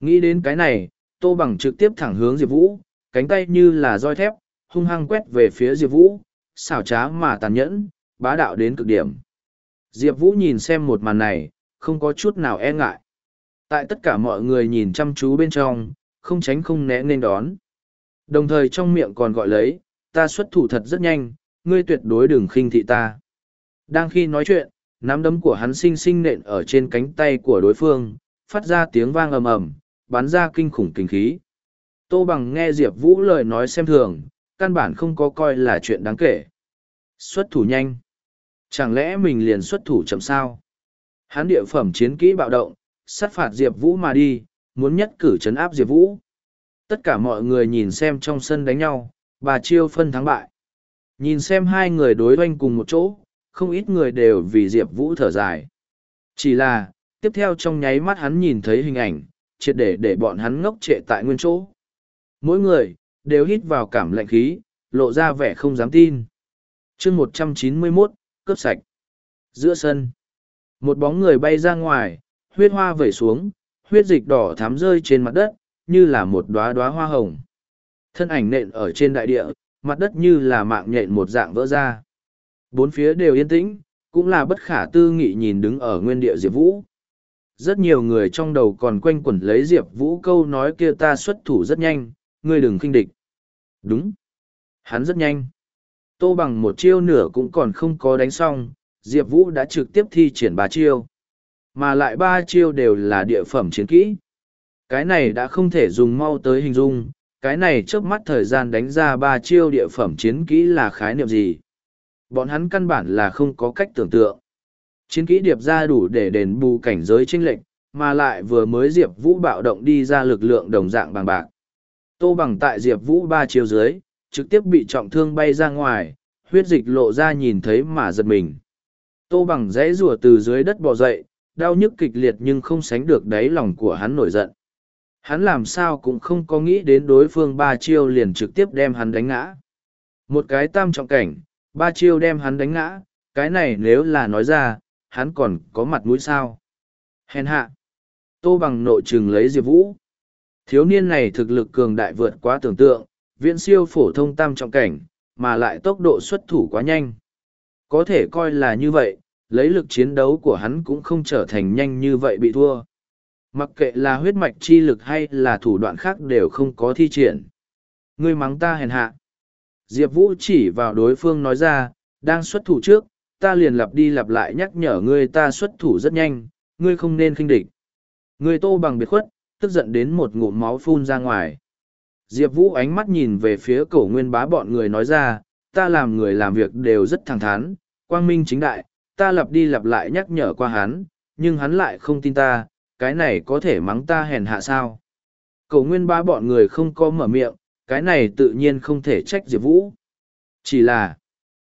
Nghĩ đến cái này, Tô Bằng trực tiếp thẳng hướng Diệp Vũ, cánh tay như là roi thép, hung hăng quét về phía Diệp Vũ, xảo trá mà tàn nhẫn, bá đạo đến cực điểm. Diệp Vũ nhìn xem một màn này, không có chút nào e ngại. Tại tất cả mọi người nhìn chăm chú bên trong, không tránh không né nên đón. Đồng thời trong miệng còn gọi lấy, ta xuất thủ thật rất nhanh, ngươi tuyệt đối đừng khinh thị ta. Đang khi nói chuyện, nắm đấm của hắn sinh sinh nện ở trên cánh tay của đối phương, phát ra tiếng vang ầm ầm, bắn ra kinh khủng kinh khí. Tô Bằng nghe Diệp Vũ lời nói xem thường, căn bản không có coi là chuyện đáng kể. Xuất thủ nhanh. Chẳng lẽ mình liền xuất thủ chậm sao? Hắn địa phẩm chiến kỹ bạo động, sát phạt Diệp Vũ mà đi, muốn nhất cử chấn áp Diệp Vũ. Tất cả mọi người nhìn xem trong sân đánh nhau, bà chiêu phân thắng bại. Nhìn xem hai người đối doanh cùng một chỗ, không ít người đều vì Diệp Vũ thở dài. Chỉ là, tiếp theo trong nháy mắt hắn nhìn thấy hình ảnh, triệt để để bọn hắn ngốc trệ tại nguyên chỗ. Mỗi người, đều hít vào cảm lạnh khí, lộ ra vẻ không dám tin. chương một trăm chín mươi 191, cướp sạch. Giữa sân, một bóng người bay ra ngoài, huyết hoa vẩy xuống, huyết dịch đỏ thám rơi trên mặt đất, như là một đóa đóa hoa hồng. Thân ảnh nện ở trên đại địa, mặt đất như là mạng nhện một dạng vỡ ra. Bốn phía đều yên tĩnh, cũng là bất khả tư nghị nhìn đứng ở nguyên địa Diệp Vũ. Rất nhiều người trong đầu còn quanh quẩn lấy Diệp Vũ câu nói kia ta xuất thủ rất nhanh, ngươi đừng khinh địch. Đúng. Hắn rất nhanh. Tô bằng một chiêu nửa cũng còn không có đánh xong, Diệp Vũ đã trực tiếp thi triển ba chiêu. Mà lại ba chiêu đều là địa phẩm chiến kỹ. Cái này đã không thể dùng mau tới hình dung, cái này trước mắt thời gian đánh ra ba chiêu địa phẩm chiến kỹ là khái niệm gì. Bọn hắn căn bản là không có cách tưởng tượng. Chiến kỹ điệp ra đủ để đền bù cảnh giới tranh lệnh, mà lại vừa mới Diệp Vũ bạo động đi ra lực lượng đồng dạng bằng bạc. Tô bằng tại Diệp Vũ ba chiêu dưới, trực tiếp bị trọng thương bay ra ngoài, huyết dịch lộ ra nhìn thấy mà giật mình. Tô bằng dãy rùa từ dưới đất bò dậy, đau nhức kịch liệt nhưng không sánh được đáy lòng của hắn nổi giận. Hắn làm sao cũng không có nghĩ đến đối phương ba chiêu liền trực tiếp đem hắn đánh ngã. Một cái tam trọng cảnh, ba chiêu đem hắn đánh ngã, cái này nếu là nói ra, hắn còn có mặt mũi sao. Hèn hạ. Tô bằng nội trừng lấy Diệp Vũ. Thiếu niên này thực lực cường đại vượt quá tưởng tượng, viễn siêu phổ thông tam trọng cảnh, mà lại tốc độ xuất thủ quá nhanh. Có thể coi là như vậy, lấy lực chiến đấu của hắn cũng không trở thành nhanh như vậy bị thua. Mặc kệ là huyết mạch chi lực hay là thủ đoạn khác đều không có thi triển. Ngươi mắng ta hèn hạ. Diệp Vũ chỉ vào đối phương nói ra, đang xuất thủ trước, ta liền lặp đi lặp lại nhắc nhở ngươi ta xuất thủ rất nhanh, ngươi không nên khinh địch. Ngươi tô bằng biệt khuất, tức giận đến một ngụm máu phun ra ngoài. Diệp Vũ ánh mắt nhìn về phía cổ nguyên bá bọn người nói ra, ta làm người làm việc đều rất thẳng thắn, quang minh chính đại, ta lặp đi lặp lại nhắc nhở qua hắn, nhưng hắn lại không tin ta, cái này có thể mắng ta hèn hạ sao. Cầu nguyên ba bọn người không có mở miệng, cái này tự nhiên không thể trách Diệp Vũ. Chỉ là,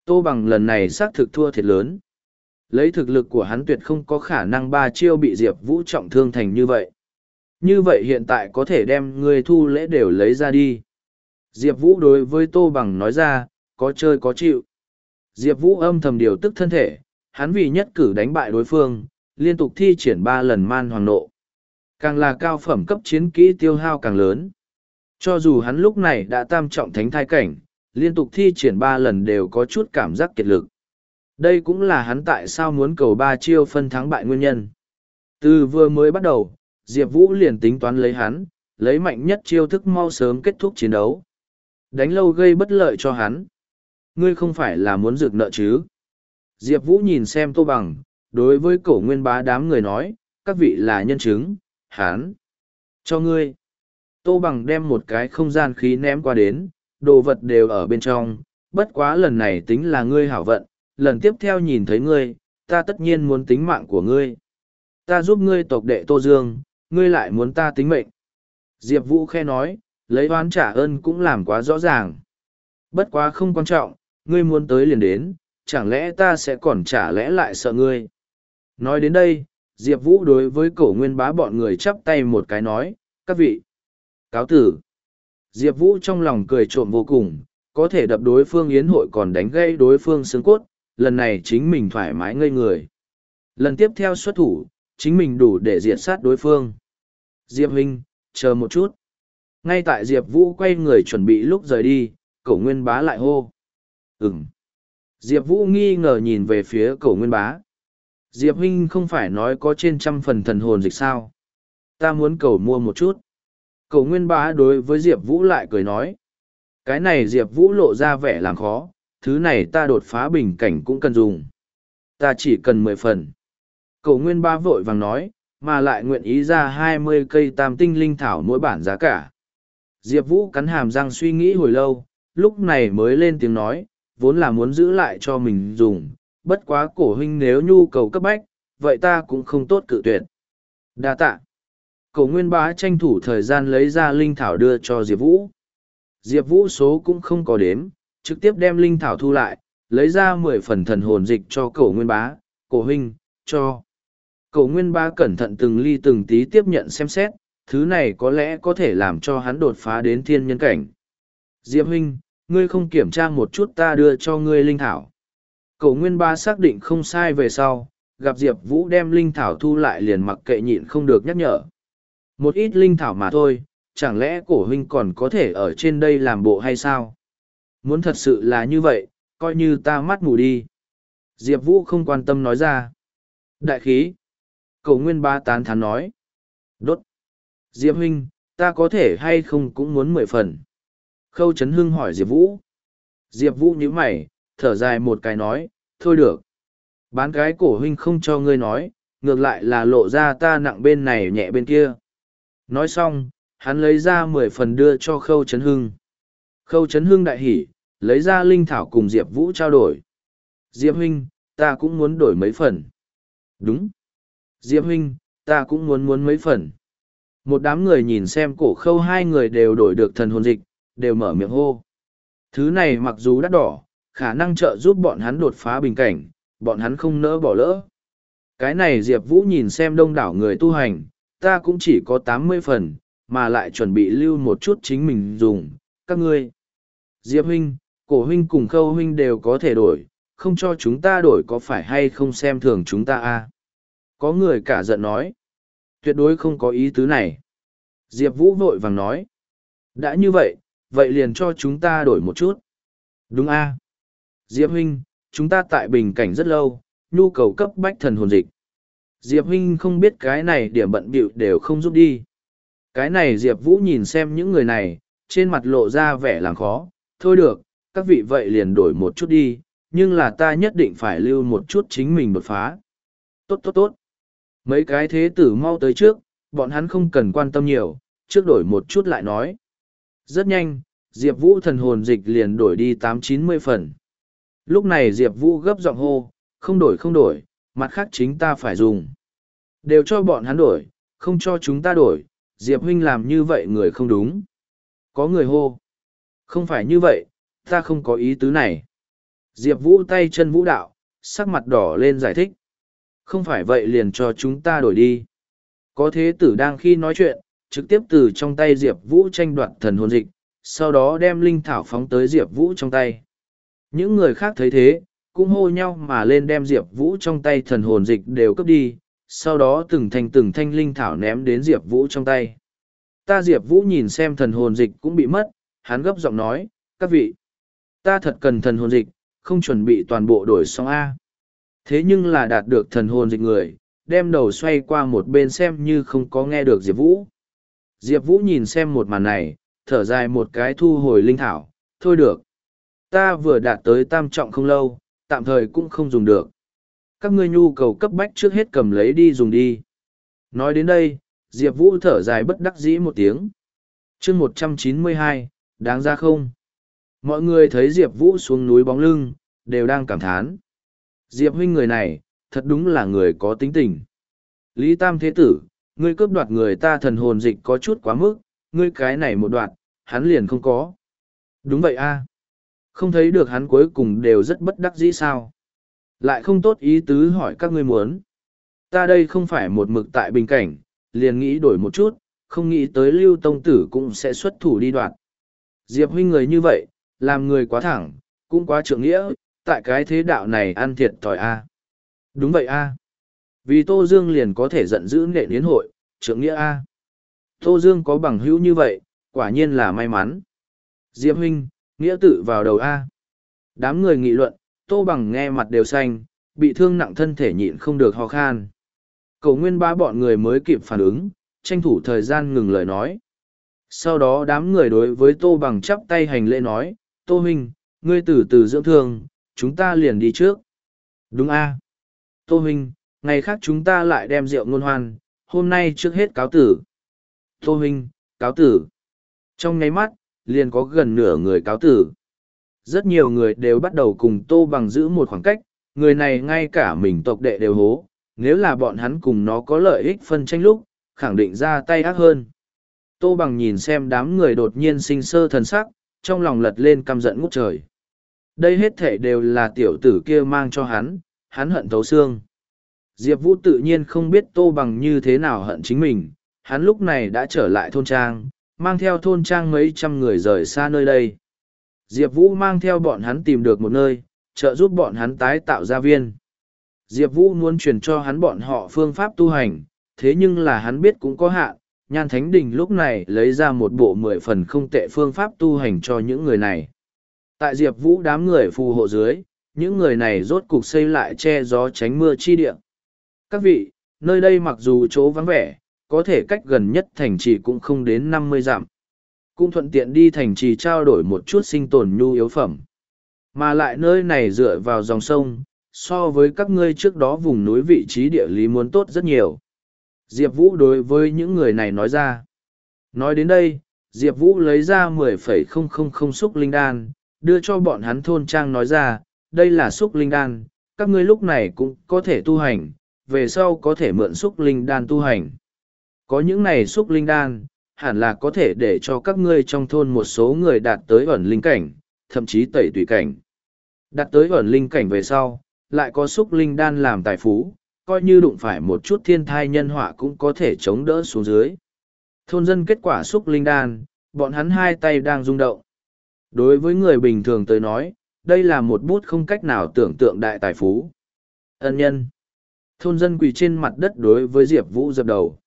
Tô Bằng lần này xác thực thua thiệt lớn. Lấy thực lực của hắn tuyệt không có khả năng ba chiêu bị Diệp Vũ trọng thương thành như vậy như vậy hiện tại có thể đem người thu lễ đều lấy ra đi. Diệp Vũ đối với Tô Bằng nói ra, có chơi có chịu. Diệp Vũ âm thầm điều tức thân thể, hắn vì nhất cử đánh bại đối phương, liên tục thi triển ba lần man hoàng nộ. Càng là cao phẩm cấp chiến kỹ tiêu hao càng lớn. Cho dù hắn lúc này đã tam trọng thánh thai cảnh, liên tục thi triển ba lần đều có chút cảm giác kiệt lực. Đây cũng là hắn tại sao muốn cầu ba chiêu phân thắng bại nguyên nhân. Từ vừa mới bắt đầu, Diệp Vũ liền tính toán lấy hắn, lấy mạnh nhất chiêu thức mau sớm kết thúc chiến đấu. Đánh lâu gây bất lợi cho hắn. Ngươi không phải là muốn rực nợ chứ? Diệp Vũ nhìn xem Tô Bằng, đối với cổ nguyên bá đám người nói, các vị là nhân chứng, hắn. Cho ngươi. Tô Bằng đem một cái không gian khí ném qua đến, đồ vật đều ở bên trong, bất quá lần này tính là ngươi hảo vận, lần tiếp theo nhìn thấy ngươi, ta tất nhiên muốn tính mạng của ngươi. Ta giúp ngươi tộc đệ Tô Dương, ngươi lại muốn ta tính mệnh. Diệp Vũ khe nói, lấy oán trả ơn cũng làm quá rõ ràng. Bất quá không quan trọng, ngươi muốn tới liền đến, chẳng lẽ ta sẽ còn trả lẽ lại sợ ngươi. Nói đến đây, Diệp Vũ đối với cổ nguyên bá bọn người chắp tay một cái nói, các vị. Cáo tử. Diệp Vũ trong lòng cười trộm vô cùng, có thể đập đối phương yến hội còn đánh gây đối phương xương cốt, lần này chính mình thoải mái ngây người. Lần tiếp theo xuất thủ, chính mình đủ để diệt sát đối phương. Diệp Huynh, chờ một chút. Ngay tại Diệp Vũ quay người chuẩn bị lúc rời đi, cổ nguyên bá lại hô. Ừm. Diệp Vũ nghi ngờ nhìn về phía cổ nguyên bá. Diệp Huynh không phải nói có trên trăm phần thần hồn dịch sao. Ta muốn cầu mua một chút. Cầu nguyên bá đối với Diệp Vũ lại cười nói. Cái này Diệp Vũ lộ ra vẻ làm khó, thứ này ta đột phá bình cảnh cũng cần dùng. Ta chỉ cần mười phần. Cậu Nguyên Bá vội vàng nói, mà lại nguyện ý ra hai mươi cây tam tinh linh thảo mỗi bản giá cả. Diệp Vũ cắn hàm răng suy nghĩ hồi lâu, lúc này mới lên tiếng nói, vốn là muốn giữ lại cho mình dùng, bất quá cổ huynh nếu nhu cầu cấp bách, vậy ta cũng không tốt cự tuyệt. Đa tạ. Cổ Nguyên Bá tranh thủ thời gian lấy ra linh thảo đưa cho Diệp Vũ. Diệp Vũ số cũng không có đếm, trực tiếp đem linh thảo thu lại, lấy ra mười phần thần hồn dịch cho cổ Nguyên Bá, cổ huynh, cho. Cổ Nguyên Bá cẩn thận từng ly từng tí tiếp nhận xem xét, thứ này có lẽ có thể làm cho hắn đột phá đến thiên nhân cảnh. Diệp huynh, ngươi không kiểm tra một chút ta đưa cho ngươi linh thảo. Cổ Nguyên Ba xác định không sai về sau, gặp Diệp Vũ đem linh thảo thu lại liền mặc kệ nhịn không được nhắc nhở. Một ít linh thảo mà thôi, chẳng lẽ cổ huynh còn có thể ở trên đây làm bộ hay sao? Muốn thật sự là như vậy, coi như ta mắt mù đi. Diệp Vũ không quan tâm nói ra. Đại khí. Cổ nguyên ba tán thán nói. Đốt. Diệp huynh, ta có thể hay không cũng muốn mười phần. Khâu Trấn Hưng hỏi Diệp Vũ. Diệp Vũ nhíu mày, thở dài một cái nói, thôi được. Bán cái cổ huynh không cho ngươi nói, ngược lại là lộ ra ta nặng bên này nhẹ bên kia. Nói xong, hắn lấy ra mười phần đưa cho Khâu Trấn Hưng. Khâu Trấn Hưng đại hỉ, lấy ra linh thảo cùng Diệp Vũ trao đổi. Diệp huynh, ta cũng muốn đổi mấy phần. Đúng. Diệp huynh, ta cũng muốn muốn mấy phần. Một đám người nhìn xem cổ khâu hai người đều đổi được thần hồn dịch, đều mở miệng hô. Thứ này mặc dù đắt đỏ, khả năng trợ giúp bọn hắn đột phá bình cảnh, bọn hắn không nỡ bỏ lỡ. Cái này Diệp Vũ nhìn xem đông đảo người tu hành, ta cũng chỉ có tám mươi phần, mà lại chuẩn bị lưu một chút chính mình dùng, các ngươi. Diệp huynh, cổ huynh cùng khâu huynh đều có thể đổi, không cho chúng ta đổi có phải hay không xem thường chúng ta a à? Có người cả giận nói. Tuyệt đối không có ý tứ này. Diệp Vũ vội vàng nói. Đã như vậy, vậy liền cho chúng ta đổi một chút. Đúng a Diệp huynh, chúng ta tại bình cảnh rất lâu, nhu cầu cấp bách thần hồn dịch. Diệp huynh không biết cái này điểm bận bịu đều không giúp đi. Cái này Diệp Vũ nhìn xem những người này, trên mặt lộ ra vẻ làng khó, thôi được, các vị vậy liền đổi một chút đi, nhưng là ta nhất định phải lưu một chút chính mình đột phá. Tốt tốt tốt. Mấy cái thế tử mau tới trước, bọn hắn không cần quan tâm nhiều, trước đổi một chút lại nói. Rất nhanh, Diệp Vũ thần hồn dịch liền đổi đi tám chín mươi phần. Lúc này Diệp Vũ gấp giọng hô, không đổi không đổi, mặt khác chính ta phải dùng. Đều cho bọn hắn đổi, không cho chúng ta đổi, Diệp huynh làm như vậy người không đúng. Có người hô. Không phải như vậy, ta không có ý tứ này. Diệp Vũ tay chân vũ đạo, sắc mặt đỏ lên giải thích. Không phải vậy liền cho chúng ta đổi đi. Có thế tử đang khi nói chuyện, trực tiếp từ trong tay Diệp Vũ tranh đoạt thần hồn dịch, sau đó đem linh thảo phóng tới Diệp Vũ trong tay. Những người khác thấy thế, cũng hô nhau mà lên đem Diệp Vũ trong tay thần hồn dịch đều cấp đi, sau đó từng thanh từng thanh linh thảo ném đến Diệp Vũ trong tay. Ta Diệp Vũ nhìn xem thần hồn dịch cũng bị mất, hắn gấp giọng nói, các vị, ta thật cần thần hồn dịch, không chuẩn bị toàn bộ đổi xong A. Thế nhưng là đạt được thần hồn dịch người, đem đầu xoay qua một bên xem như không có nghe được Diệp Vũ. Diệp Vũ nhìn xem một màn này, thở dài một cái thu hồi linh thảo, thôi được. Ta vừa đạt tới tam trọng không lâu, tạm thời cũng không dùng được. Các ngươi nhu cầu cấp bách trước hết cầm lấy đi dùng đi. Nói đến đây, Diệp Vũ thở dài bất đắc dĩ một tiếng. chương một trăm chín mươi hai, đáng ra không? Mọi người thấy Diệp Vũ xuống núi bóng lưng, đều đang cảm thán. Diệp huynh người này, thật đúng là người có tính tình. Lý Tam Thế Tử, ngươi cướp đoạt người ta thần hồn dịch có chút quá mức, ngươi cái này một đoạt, hắn liền không có. Đúng vậy a không thấy được hắn cuối cùng đều rất bất đắc dĩ sao. Lại không tốt ý tứ hỏi các ngươi muốn. Ta đây không phải một mực tại bình cảnh, liền nghĩ đổi một chút, không nghĩ tới lưu tông tử cũng sẽ xuất thủ đi đoạt. Diệp huynh người như vậy, làm người quá thẳng, cũng quá trượng nghĩa, tại cái thế đạo này ăn thiệt thòi a. Đúng vậy a. Vì Tô Dương liền có thể giận dữ nghệ đến hội, trượng nghĩa a. Tô Dương có bằng hữu như vậy, quả nhiên là may mắn. Diệp huynh, nghĩa tự vào đầu a. Đám người nghị luận, Tô Bằng nghe mặt đều xanh, bị thương nặng thân thể nhịn không được ho khan. Cầu nguyên ba bọn người mới kịp phản ứng, tranh thủ thời gian ngừng lời nói. Sau đó đám người đối với Tô Bằng chắp tay hành lễ nói, Tô Huynh, ngươi từ từ dưỡng thương, chúng ta liền đi trước. Đúng a Tô huynh, ngày khác chúng ta lại đem rượu ngôn hoan, hôm nay trước hết cáo tử. Tô huynh, cáo tử. Trong nháy mắt, liền có gần nửa người cáo tử. Rất nhiều người đều bắt đầu cùng Tô Bằng giữ một khoảng cách, người này ngay cả mình tộc đệ đều hố, nếu là bọn hắn cùng nó có lợi ích phân tranh lúc, khẳng định ra tay ác hơn. Tô Bằng nhìn xem đám người đột nhiên sinh sơ thần sắc, trong lòng lật lên căm giận ngút trời. Đây hết thể đều là tiểu tử kia mang cho hắn, hắn hận thấu xương. Diệp Vũ tự nhiên không biết Tô Bằng như thế nào hận chính mình, hắn lúc này đã trở lại thôn trang, mang theo thôn trang mấy trăm người rời xa nơi đây. Diệp Vũ mang theo bọn hắn tìm được một nơi, trợ giúp bọn hắn tái tạo gia viên. Diệp Vũ muốn truyền cho hắn bọn họ phương pháp tu hành, thế nhưng là hắn biết cũng có hạn, Nhan Thánh Đình lúc này lấy ra một bộ mười phần không tệ phương pháp tu hành cho những người này. Tại Diệp Vũ đám người phù hộ dưới, những người này rốt cục xây lại che gió tránh mưa chi địa. Các vị, nơi đây mặc dù chỗ vắng vẻ, có thể cách gần nhất thành trì cũng không đến năm mươi dặm. Cũng thuận tiện đi thành trì trao đổi một chút sinh tồn nhu yếu phẩm. Mà lại nơi này dựa vào dòng sông, so với các ngươi trước đó vùng núi vị trí địa lý muốn tốt rất nhiều. Diệp Vũ đối với những người này nói ra. Nói đến đây, Diệp Vũ lấy ra 10,000 xúc linh đan, đưa cho bọn hắn thôn trang nói ra, đây là xúc linh đan, các ngươi lúc này cũng có thể tu hành, về sau có thể mượn xúc linh đan tu hành. Có những này xúc linh đan, hẳn là có thể để cho các ngươi trong thôn một số người đạt tới ẩn linh cảnh, thậm chí tẩy tùy cảnh. Đạt tới ẩn linh cảnh về sau, lại có xúc linh đan làm tài phú, coi như đụng phải một chút thiên thai nhân họa cũng có thể chống đỡ xuống dưới. Thôn dân kết quả xúc linh đan, bọn hắn hai tay đang rung động. Đối với người bình thường tới nói, đây là một bút không cách nào tưởng tượng đại tài phú. Ân nhân. Thôn dân quỳ trên mặt đất đối với Diệp Vũ dập đầu.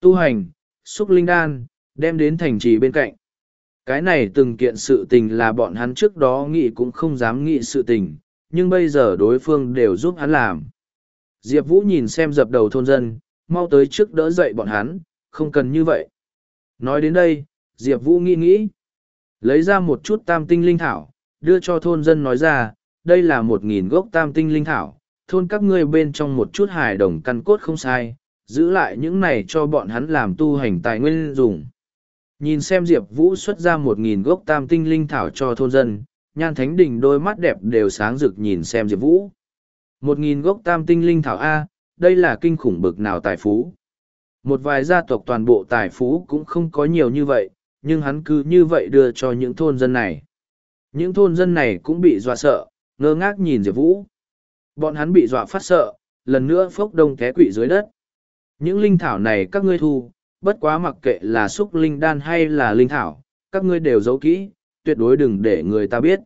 Tu hành, xúc linh đan, đem đến thành trì bên cạnh. Cái này từng kiện sự tình là bọn hắn trước đó nghĩ cũng không dám nghĩ sự tình, nhưng bây giờ đối phương đều giúp hắn làm. Diệp Vũ nhìn xem dập đầu thôn dân, mau tới trước đỡ dậy bọn hắn, không cần như vậy. Nói đến đây, Diệp Vũ nghĩ nghĩ, lấy ra một chút tam tinh linh thảo, đưa cho thôn dân nói ra, đây là một nghìn gốc tam tinh linh thảo, thôn các ngươi bên trong một chút hài đồng căn cốt không sai, giữ lại những này cho bọn hắn làm tu hành tài nguyên dùng. Nhìn xem Diệp Vũ xuất ra một nghìn gốc tam tinh linh thảo cho thôn dân, nhan thánh đình đôi mắt đẹp đều sáng rực nhìn xem Diệp Vũ. Một nghìn gốc tam tinh linh thảo A, đây là kinh khủng bực nào tài phú. Một vài gia tộc toàn bộ tài phú cũng không có nhiều như vậy, nhưng hắn cứ như vậy đưa cho những thôn dân này. Những thôn dân này cũng bị dọa sợ, ngơ ngác nhìn Diệp Vũ. Bọn hắn bị dọa phát sợ, lần nữa phốc đông té quỵ dưới đất. Những linh thảo này các ngươi thu, bất quá mặc kệ là xúc linh đan hay là linh thảo, các ngươi đều giấu kỹ, tuyệt đối đừng để người ta biết.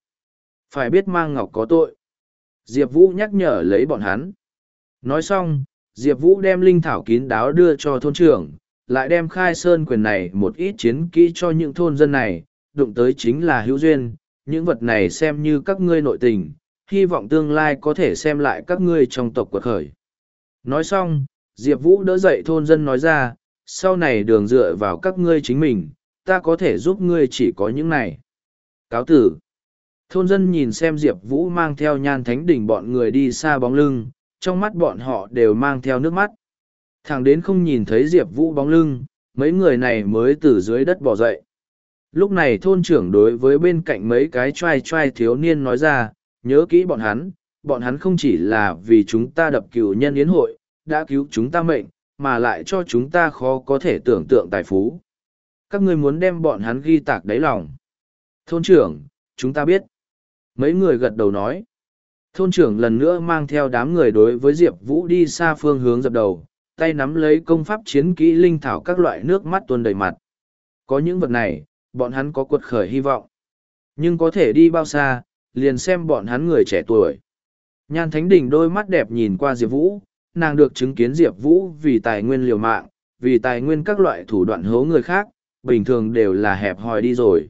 Phải biết mang ngọc có tội. Diệp Vũ nhắc nhở lấy bọn hắn. Nói xong, Diệp Vũ đem linh thảo kín đáo đưa cho thôn trưởng, lại đem khai sơn quyền này một ít chiến kỹ cho những thôn dân này, đụng tới chính là hữu duyên, những vật này xem như các ngươi nội tình, hy vọng tương lai có thể xem lại các ngươi trong tộc quật khởi. Nói xong, Diệp Vũ đỡ dậy thôn dân nói ra, sau này đường dựa vào các ngươi chính mình, ta có thể giúp ngươi chỉ có những này. Cáo tử. Thôn dân nhìn xem Diệp Vũ mang theo nhan thánh đỉnh bọn người đi xa bóng lưng, trong mắt bọn họ đều mang theo nước mắt. Thẳng đến không nhìn thấy Diệp Vũ bóng lưng, mấy người này mới từ dưới đất bỏ dậy. Lúc này thôn trưởng đối với bên cạnh mấy cái trai trai thiếu niên nói ra, nhớ kỹ bọn hắn, bọn hắn không chỉ là vì chúng ta đập cửu nhân yến hội, đã cứu chúng ta mệnh, mà lại cho chúng ta khó có thể tưởng tượng tài phú. Các ngươi muốn đem bọn hắn ghi tạc đáy lòng. Thôn trưởng, chúng ta biết. Mấy người gật đầu nói. Thôn trưởng lần nữa mang theo đám người đối với Diệp Vũ đi xa phương hướng dập đầu, tay nắm lấy công pháp chiến kỹ linh thảo các loại nước mắt tuôn đầy mặt. Có những vật này, bọn hắn có quật khởi hy vọng. Nhưng có thể đi bao xa, liền xem bọn hắn người trẻ tuổi. Nhan Thánh Đình đôi mắt đẹp nhìn qua Diệp Vũ, nàng được chứng kiến Diệp Vũ vì tài nguyên liều mạng, vì tài nguyên các loại thủ đoạn hố người khác, bình thường đều là hẹp hòi đi rồi.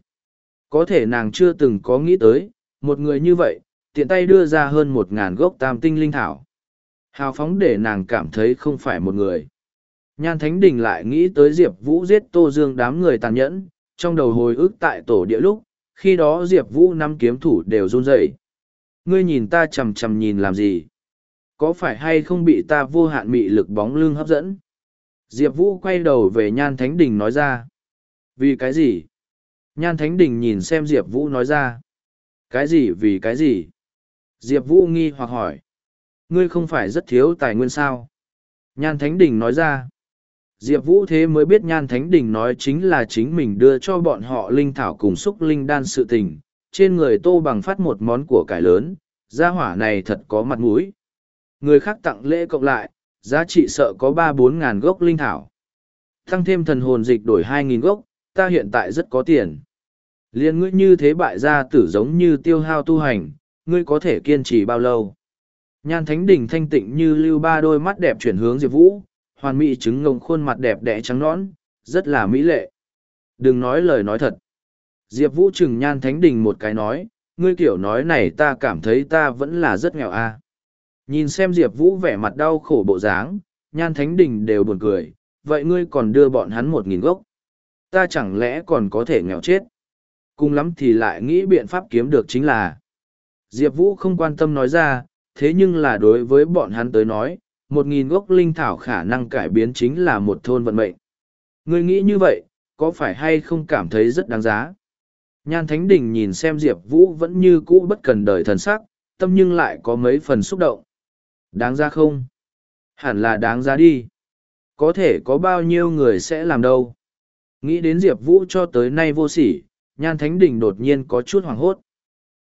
Có thể nàng chưa từng có nghĩ tới, một người như vậy, tiện tay đưa ra hơn một ngàn gốc tam tinh linh thảo. Hào phóng để nàng cảm thấy không phải một người. Nhan Thánh Đình lại nghĩ tới Diệp Vũ giết Tô Dương đám người tàn nhẫn, trong đầu hồi ức tại tổ địa lúc, khi đó Diệp Vũ năm kiếm thủ đều run rẩy. Ngươi nhìn ta chầm chầm nhìn làm gì? Có phải hay không bị ta vô hạn mị lực bóng lưng hấp dẫn? Diệp Vũ quay đầu về Nhan Thánh Đình nói ra. Vì cái gì? Nhan Thánh Đình nhìn xem Diệp Vũ nói ra. Cái gì vì cái gì? Diệp Vũ nghi hoặc hỏi. Ngươi không phải rất thiếu tài nguyên sao? Nhan Thánh Đình nói ra. Diệp Vũ thế mới biết Nhan Thánh Đình nói chính là chính mình đưa cho bọn họ linh thảo cùng xúc linh đan sự tình. Trên người tô bằng phát một món của cải lớn, gia hỏa này thật có mặt mũi. Người khác tặng lễ cộng lại, giá trị sợ có ba bốn ngàn gốc linh thảo. Tăng thêm thần hồn dịch đổi hai nghìn gốc, ta hiện tại rất có tiền. Liên ngươi như thế bại gia tử giống như tiêu hao tu hành, ngươi có thể kiên trì bao lâu? Nhan Thánh Đình thanh tịnh như lưu ba đôi mắt đẹp chuyển hướng Diệp Vũ, hoàn mỹ trứng ngông khuôn mặt đẹp đẽ trắng nõn, rất là mỹ lệ. Đừng nói lời nói thật. Diệp Vũ chừng Nhan Thánh Đình một cái nói, ngươi kiểu nói này ta cảm thấy ta vẫn là rất nghèo a. Nhìn xem Diệp Vũ vẻ mặt đau khổ bộ dáng, Nhan Thánh Đình đều buồn cười, vậy ngươi còn đưa bọn hắn một nghìn gốc. Ta chẳng lẽ còn có thể nghèo chết? Cùng lắm thì lại nghĩ biện pháp kiếm được chính là. Diệp Vũ không quan tâm nói ra, thế nhưng là đối với bọn hắn tới nói, một nghìn gốc linh thảo khả năng cải biến chính là một thôn vận mệnh. Ngươi nghĩ như vậy, có phải hay không cảm thấy rất đáng giá? Nhan Thánh Đình nhìn xem Diệp Vũ vẫn như cũ bất cần đời thần sắc, tâm nhưng lại có mấy phần xúc động. Đáng ra không? Hẳn là đáng giá đi. Có thể có bao nhiêu người sẽ làm đâu? Nghĩ đến Diệp Vũ cho tới nay vô sỉ, Nhan Thánh Đình đột nhiên có chút hoảng hốt.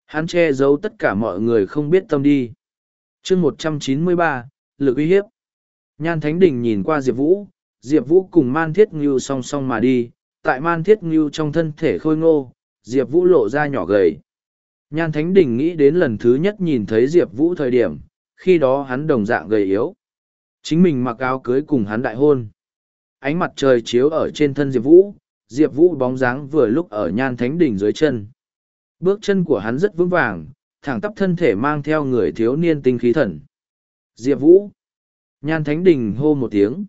Hắn che giấu tất cả mọi người không biết tâm đi. chương một trăm chín mươi ba lực uy hiếp. Nhan Thánh Đình nhìn qua Diệp Vũ, Diệp Vũ cùng Man Thiết Ngưu song song mà đi, tại Man Thiết Ngưu trong thân thể khôi ngô, Diệp Vũ lộ ra nhỏ gầy. Nhan Thánh Đình nghĩ đến lần thứ nhất nhìn thấy Diệp Vũ thời điểm, khi đó hắn đồng dạng gầy yếu. Chính mình mặc áo cưới cùng hắn đại hôn. Ánh mặt trời chiếu ở trên thân Diệp Vũ, Diệp Vũ bóng dáng vừa lúc ở Nhan Thánh Đình dưới chân. Bước chân của hắn rất vững vàng, thẳng tắp thân thể mang theo người thiếu niên tinh khí thần. Diệp Vũ. Nhan Thánh Đình hô một tiếng.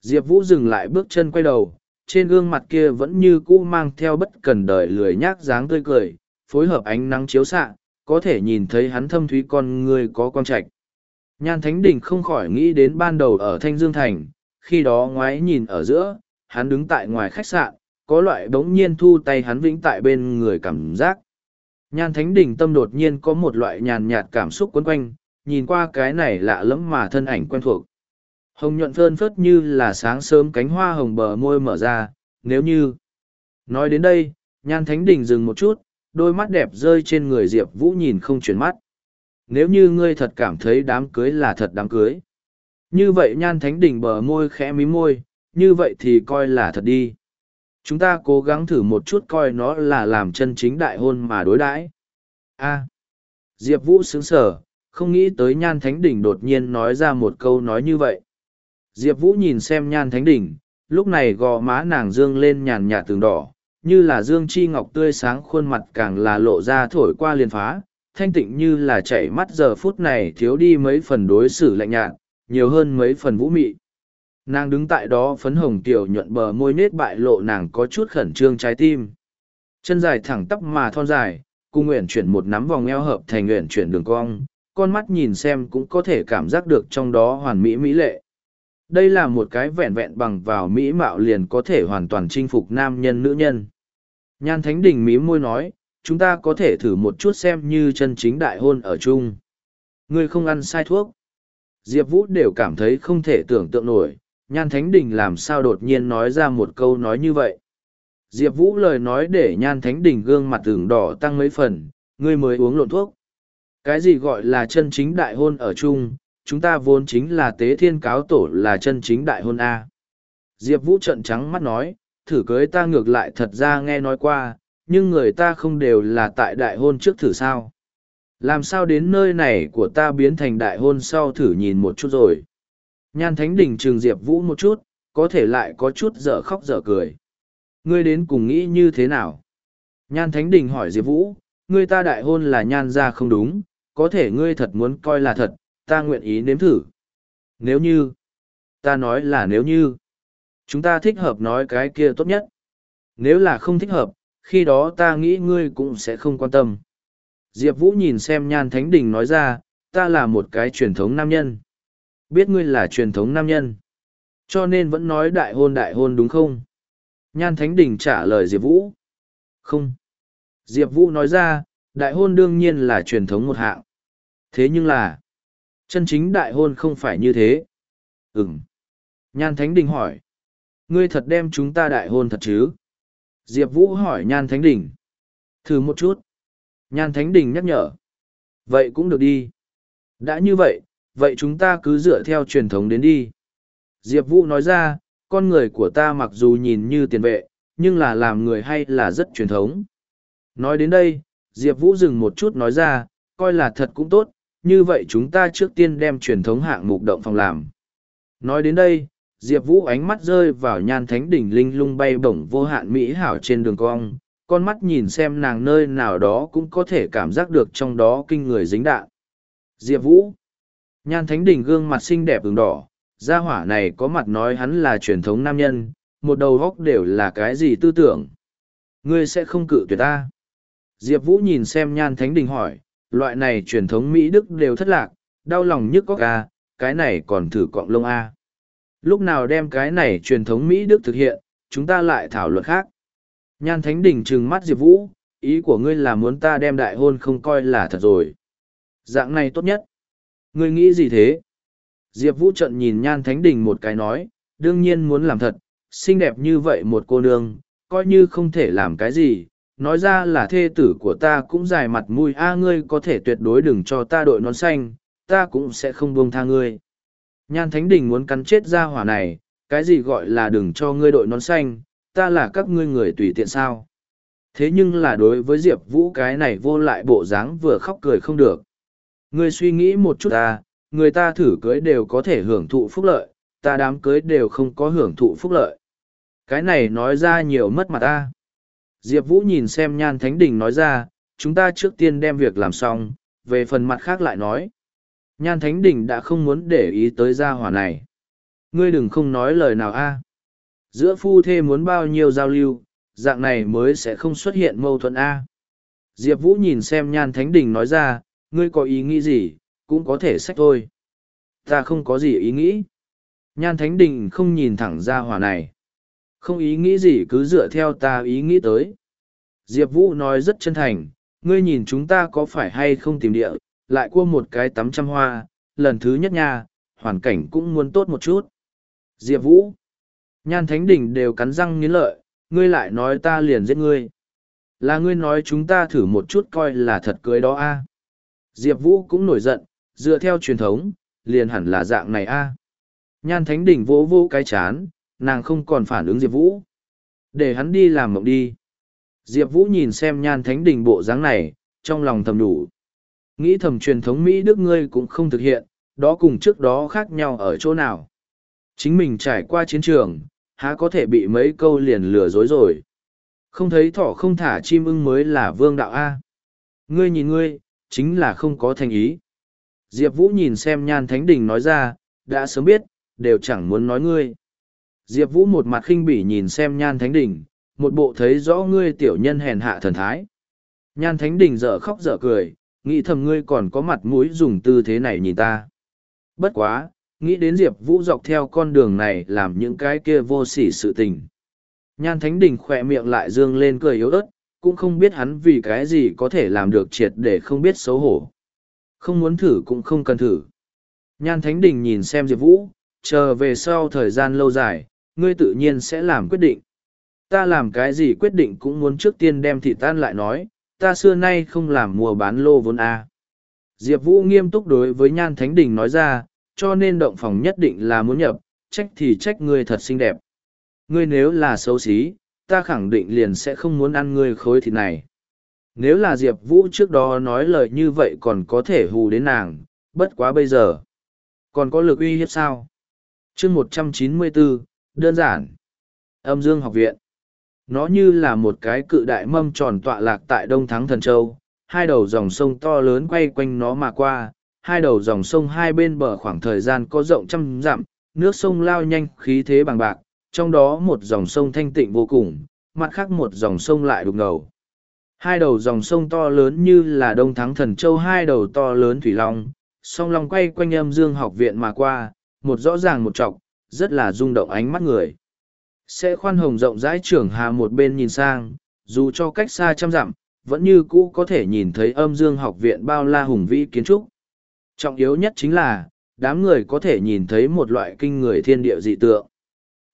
Diệp Vũ dừng lại bước chân quay đầu, trên gương mặt kia vẫn như cũ mang theo bất cần đời lười nhác dáng tươi cười, phối hợp ánh nắng chiếu xạ, có thể nhìn thấy hắn thâm thúy con người có quang trạch. Nhan Thánh Đình không khỏi nghĩ đến ban đầu ở Thanh Dương Thành, khi đó ngoái nhìn ở giữa, hắn đứng tại ngoài khách sạn, có loại bỗng nhiên thu tay hắn vĩnh tại bên người cảm giác. Nhan Thánh Đình tâm đột nhiên có một loại nhàn nhạt cảm xúc quấn quanh, nhìn qua cái này lạ lẫm mà thân ảnh quen thuộc. Hồng nhuận phơn phớt như là sáng sớm cánh hoa hồng bờ môi mở ra, nếu như... Nói đến đây, Nhan Thánh Đình dừng một chút, đôi mắt đẹp rơi trên người Diệp Vũ nhìn không chuyển mắt. Nếu như ngươi thật cảm thấy đám cưới là thật đám cưới. Như vậy Nhan Thánh Đình bờ môi khẽ mí môi, như vậy thì coi là thật đi. Chúng ta cố gắng thử một chút coi nó là làm chân chính đại hôn mà đối đãi. A. Diệp vũ sướng sở không nghĩ tới nhan thánh đỉnh đột nhiên nói ra một câu nói như vậy. Diệp vũ nhìn xem nhan thánh đỉnh lúc này gò má nàng dương lên nhàn nhạt tường đỏ như là dương chi ngọc tươi sáng khuôn mặt càng là lộ ra thổi qua liền phá thanh tịnh như là chảy mắt giờ phút này thiếu đi mấy phần đối xử lạnh nhạt, nhiều hơn mấy phần vũ mị. Nàng đứng tại đó phấn hồng tiểu nhuận bờ môi nết bại lộ nàng có chút khẩn trương trái tim. Chân dài thẳng tắp mà thon dài cùng nguyện chuyển một nắm vòng eo hợp thành nguyện chuyển đường cong, con mắt nhìn xem cũng có thể cảm giác được trong đó hoàn mỹ mỹ lệ. Đây là một cái vẹn vẹn bằng vào mỹ mạo liền có thể hoàn toàn chinh phục nam nhân nữ nhân. Nhan thánh đình mí môi nói chúng ta có thể thử một chút xem như chân chính đại hôn ở chung ngươi không ăn sai thuốc diệp vũ đều cảm thấy không thể tưởng tượng nổi Nhan Thánh Đình làm sao đột nhiên nói ra một câu nói như vậy. Diệp Vũ lời nói để Nhan Thánh Đình gương mặt tưởng đỏ tăng mấy phần, ngươi mới uống lộn thuốc. Cái gì gọi là chân chính đại hôn ở chung, chúng ta vốn chính là tế thiên cáo tổ là chân chính đại hôn A. Diệp Vũ trận trắng mắt nói, thử cưới ta ngược lại thật ra nghe nói qua, nhưng người ta không đều là tại đại hôn trước thử sao. Làm sao đến nơi này của ta biến thành đại hôn sau thử nhìn một chút rồi. Nhan Thánh Đình trường Diệp Vũ một chút, có thể lại có chút dở khóc dở cười. Ngươi đến cùng nghĩ như thế nào? Nhan Thánh Đình hỏi Diệp Vũ, ngươi ta đại hôn là nhan ra không đúng, có thể ngươi thật muốn coi là thật, ta nguyện ý nếm thử. Nếu như, ta nói là nếu như, chúng ta thích hợp nói cái kia tốt nhất. Nếu là không thích hợp, khi đó ta nghĩ ngươi cũng sẽ không quan tâm. Diệp Vũ nhìn xem Nhan Thánh Đình nói ra, ta là một cái truyền thống nam nhân. Biết ngươi là truyền thống nam nhân. Cho nên vẫn nói đại hôn đại hôn đúng không? Nhan Thánh Đình trả lời Diệp Vũ. Không. Diệp Vũ nói ra, đại hôn đương nhiên là truyền thống một hạng. Thế nhưng là, chân chính đại hôn không phải như thế. Ừm. Nhan Thánh Đình hỏi. Ngươi thật đem chúng ta đại hôn thật chứ? Diệp Vũ hỏi Nhan Thánh Đình. Thử một chút. Nhan Thánh Đình nhắc nhở. Vậy cũng được đi. Đã như vậy, vậy chúng ta cứ dựa theo truyền thống đến đi. Diệp Vũ nói ra, con người của ta mặc dù nhìn như tiền vệ, nhưng là làm người hay là rất truyền thống. Nói đến đây, Diệp Vũ dừng một chút nói ra, coi là thật cũng tốt, như vậy chúng ta trước tiên đem truyền thống hạng mục động phòng làm. Nói đến đây, Diệp Vũ ánh mắt rơi vào nhan thánh đỉnh linh lung bay bổng vô hạn mỹ hảo trên đường cong, con mắt nhìn xem nàng nơi nào đó cũng có thể cảm giác được trong đó kinh người dính đạn. Diệp Vũ Nhan thánh đỉnh gương mặt xinh đẹp ứng đỏ, gia hỏa này có mặt nói hắn là truyền thống nam nhân, một đầu góc đều là cái gì tư tưởng. Ngươi sẽ không cự tuyệt ta. Diệp Vũ nhìn xem nhan thánh đình hỏi, loại này truyền thống Mỹ Đức đều thất lạc, đau lòng nhức có ca, à, cái này còn thử cọng lông A. Lúc nào đem cái này truyền thống Mỹ Đức thực hiện, chúng ta lại thảo luận khác. Nhan Thánh Đình trừng mắt Diệp Vũ, ý của ngươi là muốn ta đem đại hôn không coi là thật rồi. Dạng này tốt nhất. Ngươi nghĩ gì thế? Diệp Vũ trận nhìn Nhan Thánh Đình một cái nói, đương nhiên muốn làm thật, xinh đẹp như vậy một cô nương, coi như không thể làm cái gì, nói ra là thê tử của ta cũng dài mặt mũi a ngươi có thể tuyệt đối đừng cho ta đội nón xanh, ta cũng sẽ không buông tha ngươi. Nhan Thánh Đình muốn cắn chết ra hỏa này, cái gì gọi là đừng cho ngươi đội nón xanh, ta là các ngươi người tùy tiện sao. Thế nhưng là đối với Diệp Vũ cái này vô lại bộ dáng vừa khóc cười không được. Ngươi suy nghĩ một chút ta, người ta thử cưới đều có thể hưởng thụ phúc lợi, ta đám cưới đều không có hưởng thụ phúc lợi. Cái này nói ra nhiều mất mặt ta. Diệp Vũ nhìn xem Nhan Thánh Đình nói ra, chúng ta trước tiên đem việc làm xong, về phần mặt khác lại nói. Nhan Thánh Đình đã không muốn để ý tới gia hỏa này. Ngươi đừng không nói lời nào a. Giữa phu thê muốn bao nhiêu giao lưu, dạng này mới sẽ không xuất hiện mâu thuẫn a. Diệp Vũ nhìn xem Nhan Thánh Đình nói ra, ngươi có ý nghĩ gì, cũng có thể sách thôi. Ta không có gì ý nghĩ. Nhan Thánh Đình không nhìn thẳng ra hỏa này. Không ý nghĩ gì cứ dựa theo ta ý nghĩ tới. Diệp Vũ nói rất chân thành, ngươi nhìn chúng ta có phải hay không tìm địa, lại cua một cái tắm trăm hoa, lần thứ nhất nha, hoàn cảnh cũng muốn tốt một chút. Diệp Vũ, Nhan Thánh Đình đều cắn răng nghiến lợi, ngươi lại nói ta liền giết ngươi. Là ngươi nói chúng ta thử một chút coi là thật cưới đó a Diệp Vũ cũng nổi giận, dựa theo truyền thống, liền hẳn là dạng này a Nhan Thánh Đình vỗ vô cái chán, nàng không còn phản ứng Diệp Vũ. Để hắn đi làm mộng đi. Diệp Vũ nhìn xem Nhan Thánh Đình bộ dáng này, trong lòng thầm đủ. Nghĩ thầm truyền thống Mỹ Đức ngươi cũng không thực hiện, đó cùng trước đó khác nhau ở chỗ nào. Chính mình trải qua chiến trường, há có thể bị mấy câu liền lừa dối rồi. Không thấy thỏ không thả chim ưng mới là vương đạo A. Ngươi nhìn ngươi, chính là không có thành ý. Diệp Vũ nhìn xem nhan thánh đình nói ra, đã sớm biết, đều chẳng muốn nói ngươi. Diệp Vũ một mặt khinh bỉ nhìn xem nhan thánh đình, một bộ thấy rõ ngươi tiểu nhân hèn hạ thần thái. Nhan thánh đình dở khóc dở cười, nghĩ thầm ngươi còn có mặt mũi dùng tư thế này nhìn ta. Bất quá, nghĩ đến Diệp Vũ dọc theo con đường này làm những cái kia vô sỉ sự tình. Nhan Thánh Đình khỏe miệng lại dương lên cười yếu ớt, cũng không biết hắn vì cái gì có thể làm được triệt để không biết xấu hổ. Không muốn thử cũng không cần thử. Nhan Thánh Đình nhìn xem Diệp Vũ, chờ về sau thời gian lâu dài, ngươi tự nhiên sẽ làm quyết định. Ta làm cái gì quyết định cũng muốn trước tiên đem thị tan lại nói, ta xưa nay không làm mua bán lô vốn A. Diệp Vũ nghiêm túc đối với Nhan Thánh Đình nói ra, cho nên động phòng nhất định là muốn nhập, trách thì trách ngươi thật xinh đẹp. Ngươi nếu là xấu xí, ta khẳng định liền sẽ không muốn ăn ngươi khối thịt này. Nếu là Diệp Vũ trước đó nói lời như vậy còn có thể hù đến nàng, bất quá bây giờ. Còn có lực uy hiếp sao? chương một trăm chín mươi bốn đơn giản. Âm Dương học viện. Nó như là một cái cự đại mâm tròn tọa lạc tại Đông Thắng Thần Châu, hai đầu dòng sông to lớn quay quanh nó mà qua, hai đầu dòng sông hai bên bờ khoảng thời gian có rộng trăm dặm, nước sông lao nhanh khí thế bằng bạc, trong đó một dòng sông thanh tịnh vô cùng, mặt khác một dòng sông lại đục ngầu. Hai đầu dòng sông to lớn như là Đông Thắng Thần Châu hai đầu to lớn thủy long, song long quay quanh âm dương học viện mà qua, một rõ ràng một trọc, rất là rung động ánh mắt người. Sẽ khoan hồng rộng rãi trưởng hà một bên nhìn sang, dù cho cách xa trăm dặm, vẫn như cũ có thể nhìn thấy âm dương học viện bao la hùng vĩ kiến trúc. Trọng yếu nhất chính là, đám người có thể nhìn thấy một loại kinh người thiên địa dị tượng.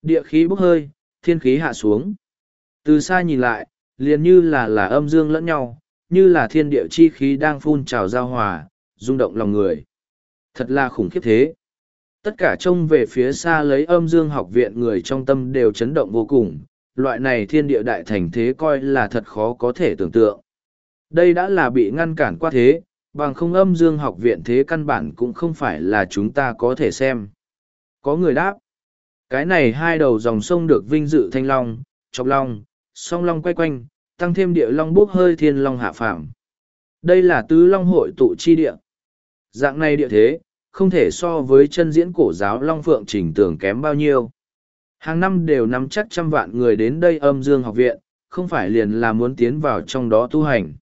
Địa khí bốc hơi, thiên khí hạ xuống. Từ xa nhìn lại, liền như là là âm dương lẫn nhau, như là thiên địa chi khí đang phun trào giao hòa, rung động lòng người. Thật là khủng khiếp thế. Tất cả trông về phía xa lấy âm dương học viện người trong tâm đều chấn động vô cùng, loại này thiên địa đại thành thế coi là thật khó có thể tưởng tượng. Đây đã là bị ngăn cản qua thế, bằng không âm dương học viện thế căn bản cũng không phải là chúng ta có thể xem. Có người đáp, cái này hai đầu dòng sông được vinh dự thanh long, chọc long, song long quay quanh, tăng thêm địa long bốc hơi thiên long hạ phàm. Đây là tứ long hội tụ chi địa. Dạng này địa thế, không thể so với chân diễn cổ giáo long phượng trình tường kém bao nhiêu. Hàng năm đều nắm chắc trăm vạn người đến đây âm dương học viện, không phải liền là muốn tiến vào trong đó tu hành.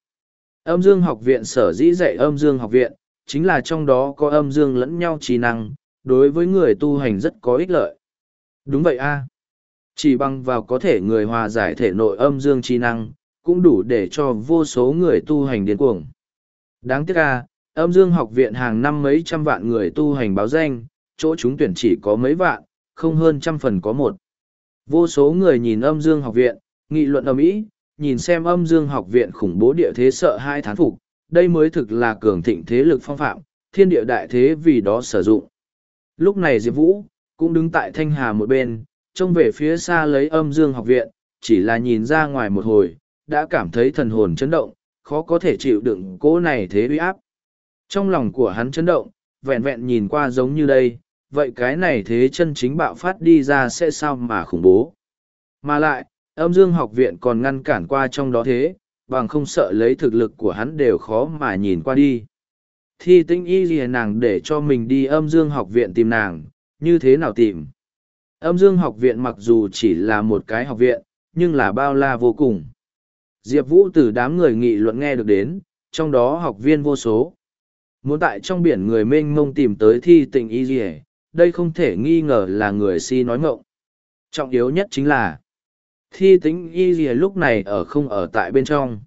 Âm dương học viện sở dĩ dạy âm dương học viện, chính là trong đó có âm dương lẫn nhau trí năng, đối với người tu hành rất có ích lợi. Đúng vậy a Chỉ bằng vào có thể người hòa giải thể nội âm dương trí năng, cũng đủ để cho vô số người tu hành điên cuồng. Đáng tiếc a âm dương học viện hàng năm mấy trăm vạn người tu hành báo danh, chỗ chúng tuyển chỉ có mấy vạn, không hơn trăm phần có một. Vô số người nhìn âm dương học viện, nghị luận âm ý, nhìn xem âm dương học viện khủng bố địa thế sợ hai thán phục, đây mới thực là cường thịnh thế lực phong phạm, thiên địa đại thế vì đó sử dụng. Lúc này Diệp Vũ, cũng đứng tại thanh hà một bên, trông về phía xa lấy âm dương học viện, chỉ là nhìn ra ngoài một hồi, đã cảm thấy thần hồn chấn động, khó có thể chịu đựng cố này thế uy áp. Trong lòng của hắn chấn động, vẹn vẹn nhìn qua giống như đây, vậy cái này thế chân chính bạo phát đi ra sẽ sao mà khủng bố. Mà lại, âm dương học viện còn ngăn cản qua trong đó thế, bằng không sợ lấy thực lực của hắn đều khó mà nhìn qua đi. Thi tinh y gì nàng để cho mình đi âm dương học viện tìm nàng, như thế nào tìm? Âm dương học viện mặc dù chỉ là một cái học viện, nhưng là bao la vô cùng. Diệp Vũ từ đám người nghị luận nghe được đến, trong đó học viên vô số. Muốn tại trong biển người mênh mông tìm tới thi tình y gì đây không thể nghi ngờ là người si nói ngộng. Trọng yếu nhất chính là, thi tính y gì lúc này ở không ở tại bên trong.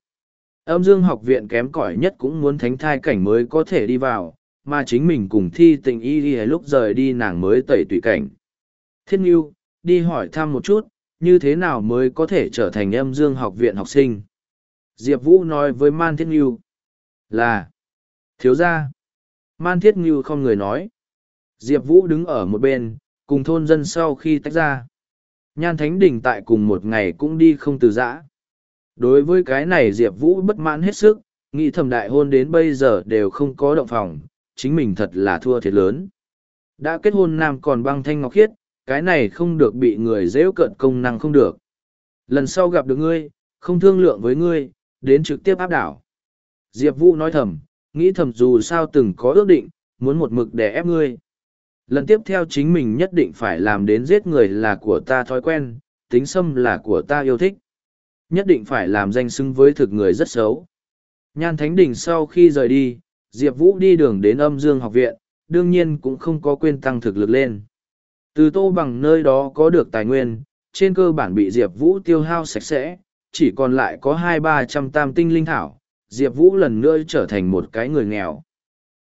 Âm dương học viện kém cỏi nhất cũng muốn thánh thai cảnh mới có thể đi vào, mà chính mình cùng thi tình y gì lúc rời đi nàng mới tẩy tủy cảnh. Thiên Nghiêu, đi hỏi thăm một chút, như thế nào mới có thể trở thành âm dương học viện học sinh. Diệp Vũ nói với Man Thiên Nghiêu là Thiếu gia. Man Thiết như không người nói. Diệp Vũ đứng ở một bên, cùng thôn dân sau khi tách ra. Nhan Thánh Đình tại cùng một ngày cũng đi không từ giã. Đối với cái này Diệp Vũ bất mãn hết sức, nghĩ thầm đại hôn đến bây giờ đều không có động phòng, chính mình thật là thua thiệt lớn. Đã kết hôn nam còn băng thanh ngọc khiết, cái này không được bị người dễ cận công năng không được. Lần sau gặp được ngươi, không thương lượng với ngươi, đến trực tiếp áp đảo. Diệp Vũ nói thầm, nghĩ thầm dù sao từng có ước định, muốn một mực để ép ngươi. Lần tiếp theo chính mình nhất định phải làm đến giết người là của ta thói quen, tính xâm là của ta yêu thích. Nhất định phải làm danh xưng với thực người rất xấu. Nhan Thánh Đình sau khi rời đi, Diệp Vũ đi đường đến âm dương học viện, đương nhiên cũng không có quên tăng thực lực lên. Từ tô bằng nơi đó có được tài nguyên, trên cơ bản bị Diệp Vũ tiêu hao sạch sẽ, chỉ còn lại có hai ba trăm tam tinh linh thảo, Diệp Vũ lần nữa trở thành một cái người nghèo.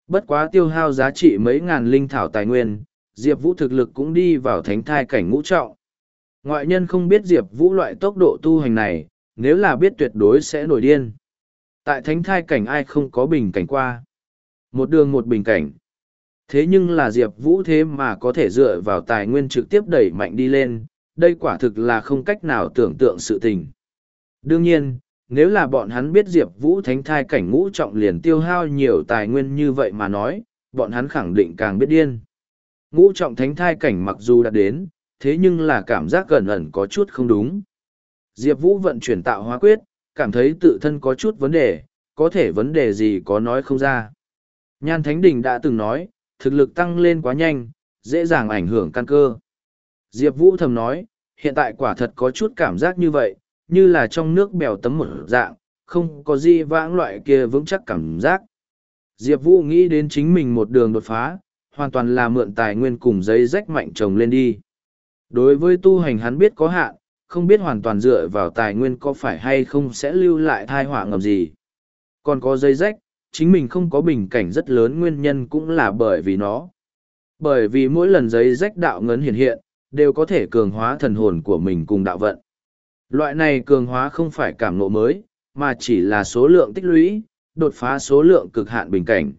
Bất quá tiêu hao giá trị mấy ngàn linh thảo tài nguyên, Diệp Vũ thực lực cũng đi vào thánh thai cảnh ngũ trọng. Ngoại nhân không biết Diệp Vũ loại tốc độ tu hành này, nếu là biết tuyệt đối sẽ nổi điên. Tại thánh thai cảnh ai không có bình cảnh qua. Một đường một bình cảnh. Thế nhưng là Diệp Vũ thế mà có thể dựa vào tài nguyên trực tiếp đẩy mạnh đi lên, đây quả thực là không cách nào tưởng tượng sự tình. Đương nhiên, nếu là bọn hắn biết Diệp Vũ thánh thai cảnh ngũ trọng liền tiêu hao nhiều tài nguyên như vậy mà nói, bọn hắn khẳng định càng biết điên. Ngũ trọng thánh thai cảnh mặc dù đã đến, thế nhưng là cảm giác gần ẩn có chút không đúng. Diệp Vũ vận chuyển tạo hóa quyết, cảm thấy tự thân có chút vấn đề, có thể vấn đề gì có nói không ra. Nhan Thánh Đình đã từng nói, thực lực tăng lên quá nhanh, dễ dàng ảnh hưởng căn cơ. Diệp Vũ thầm nói, hiện tại quả thật có chút cảm giác như vậy, như là trong nước bèo tấm một dạng, không có gì vãng loại kia vững chắc cảm giác. Diệp Vũ nghĩ đến chính mình một đường đột phá, hoàn toàn là mượn tài nguyên cùng giấy rách mạnh trồng lên đi. Đối với tu hành hắn biết có hạn, không biết hoàn toàn dựa vào tài nguyên có phải hay không sẽ lưu lại thai họa ngầm gì. Còn có giấy rách, chính mình không có bình cảnh rất lớn nguyên nhân cũng là bởi vì nó. Bởi vì mỗi lần giấy rách đạo ngấn hiện hiện, đều có thể cường hóa thần hồn của mình cùng đạo vận. Loại này cường hóa không phải cảm ngộ mới, mà chỉ là số lượng tích lũy, đột phá số lượng cực hạn bình cảnh.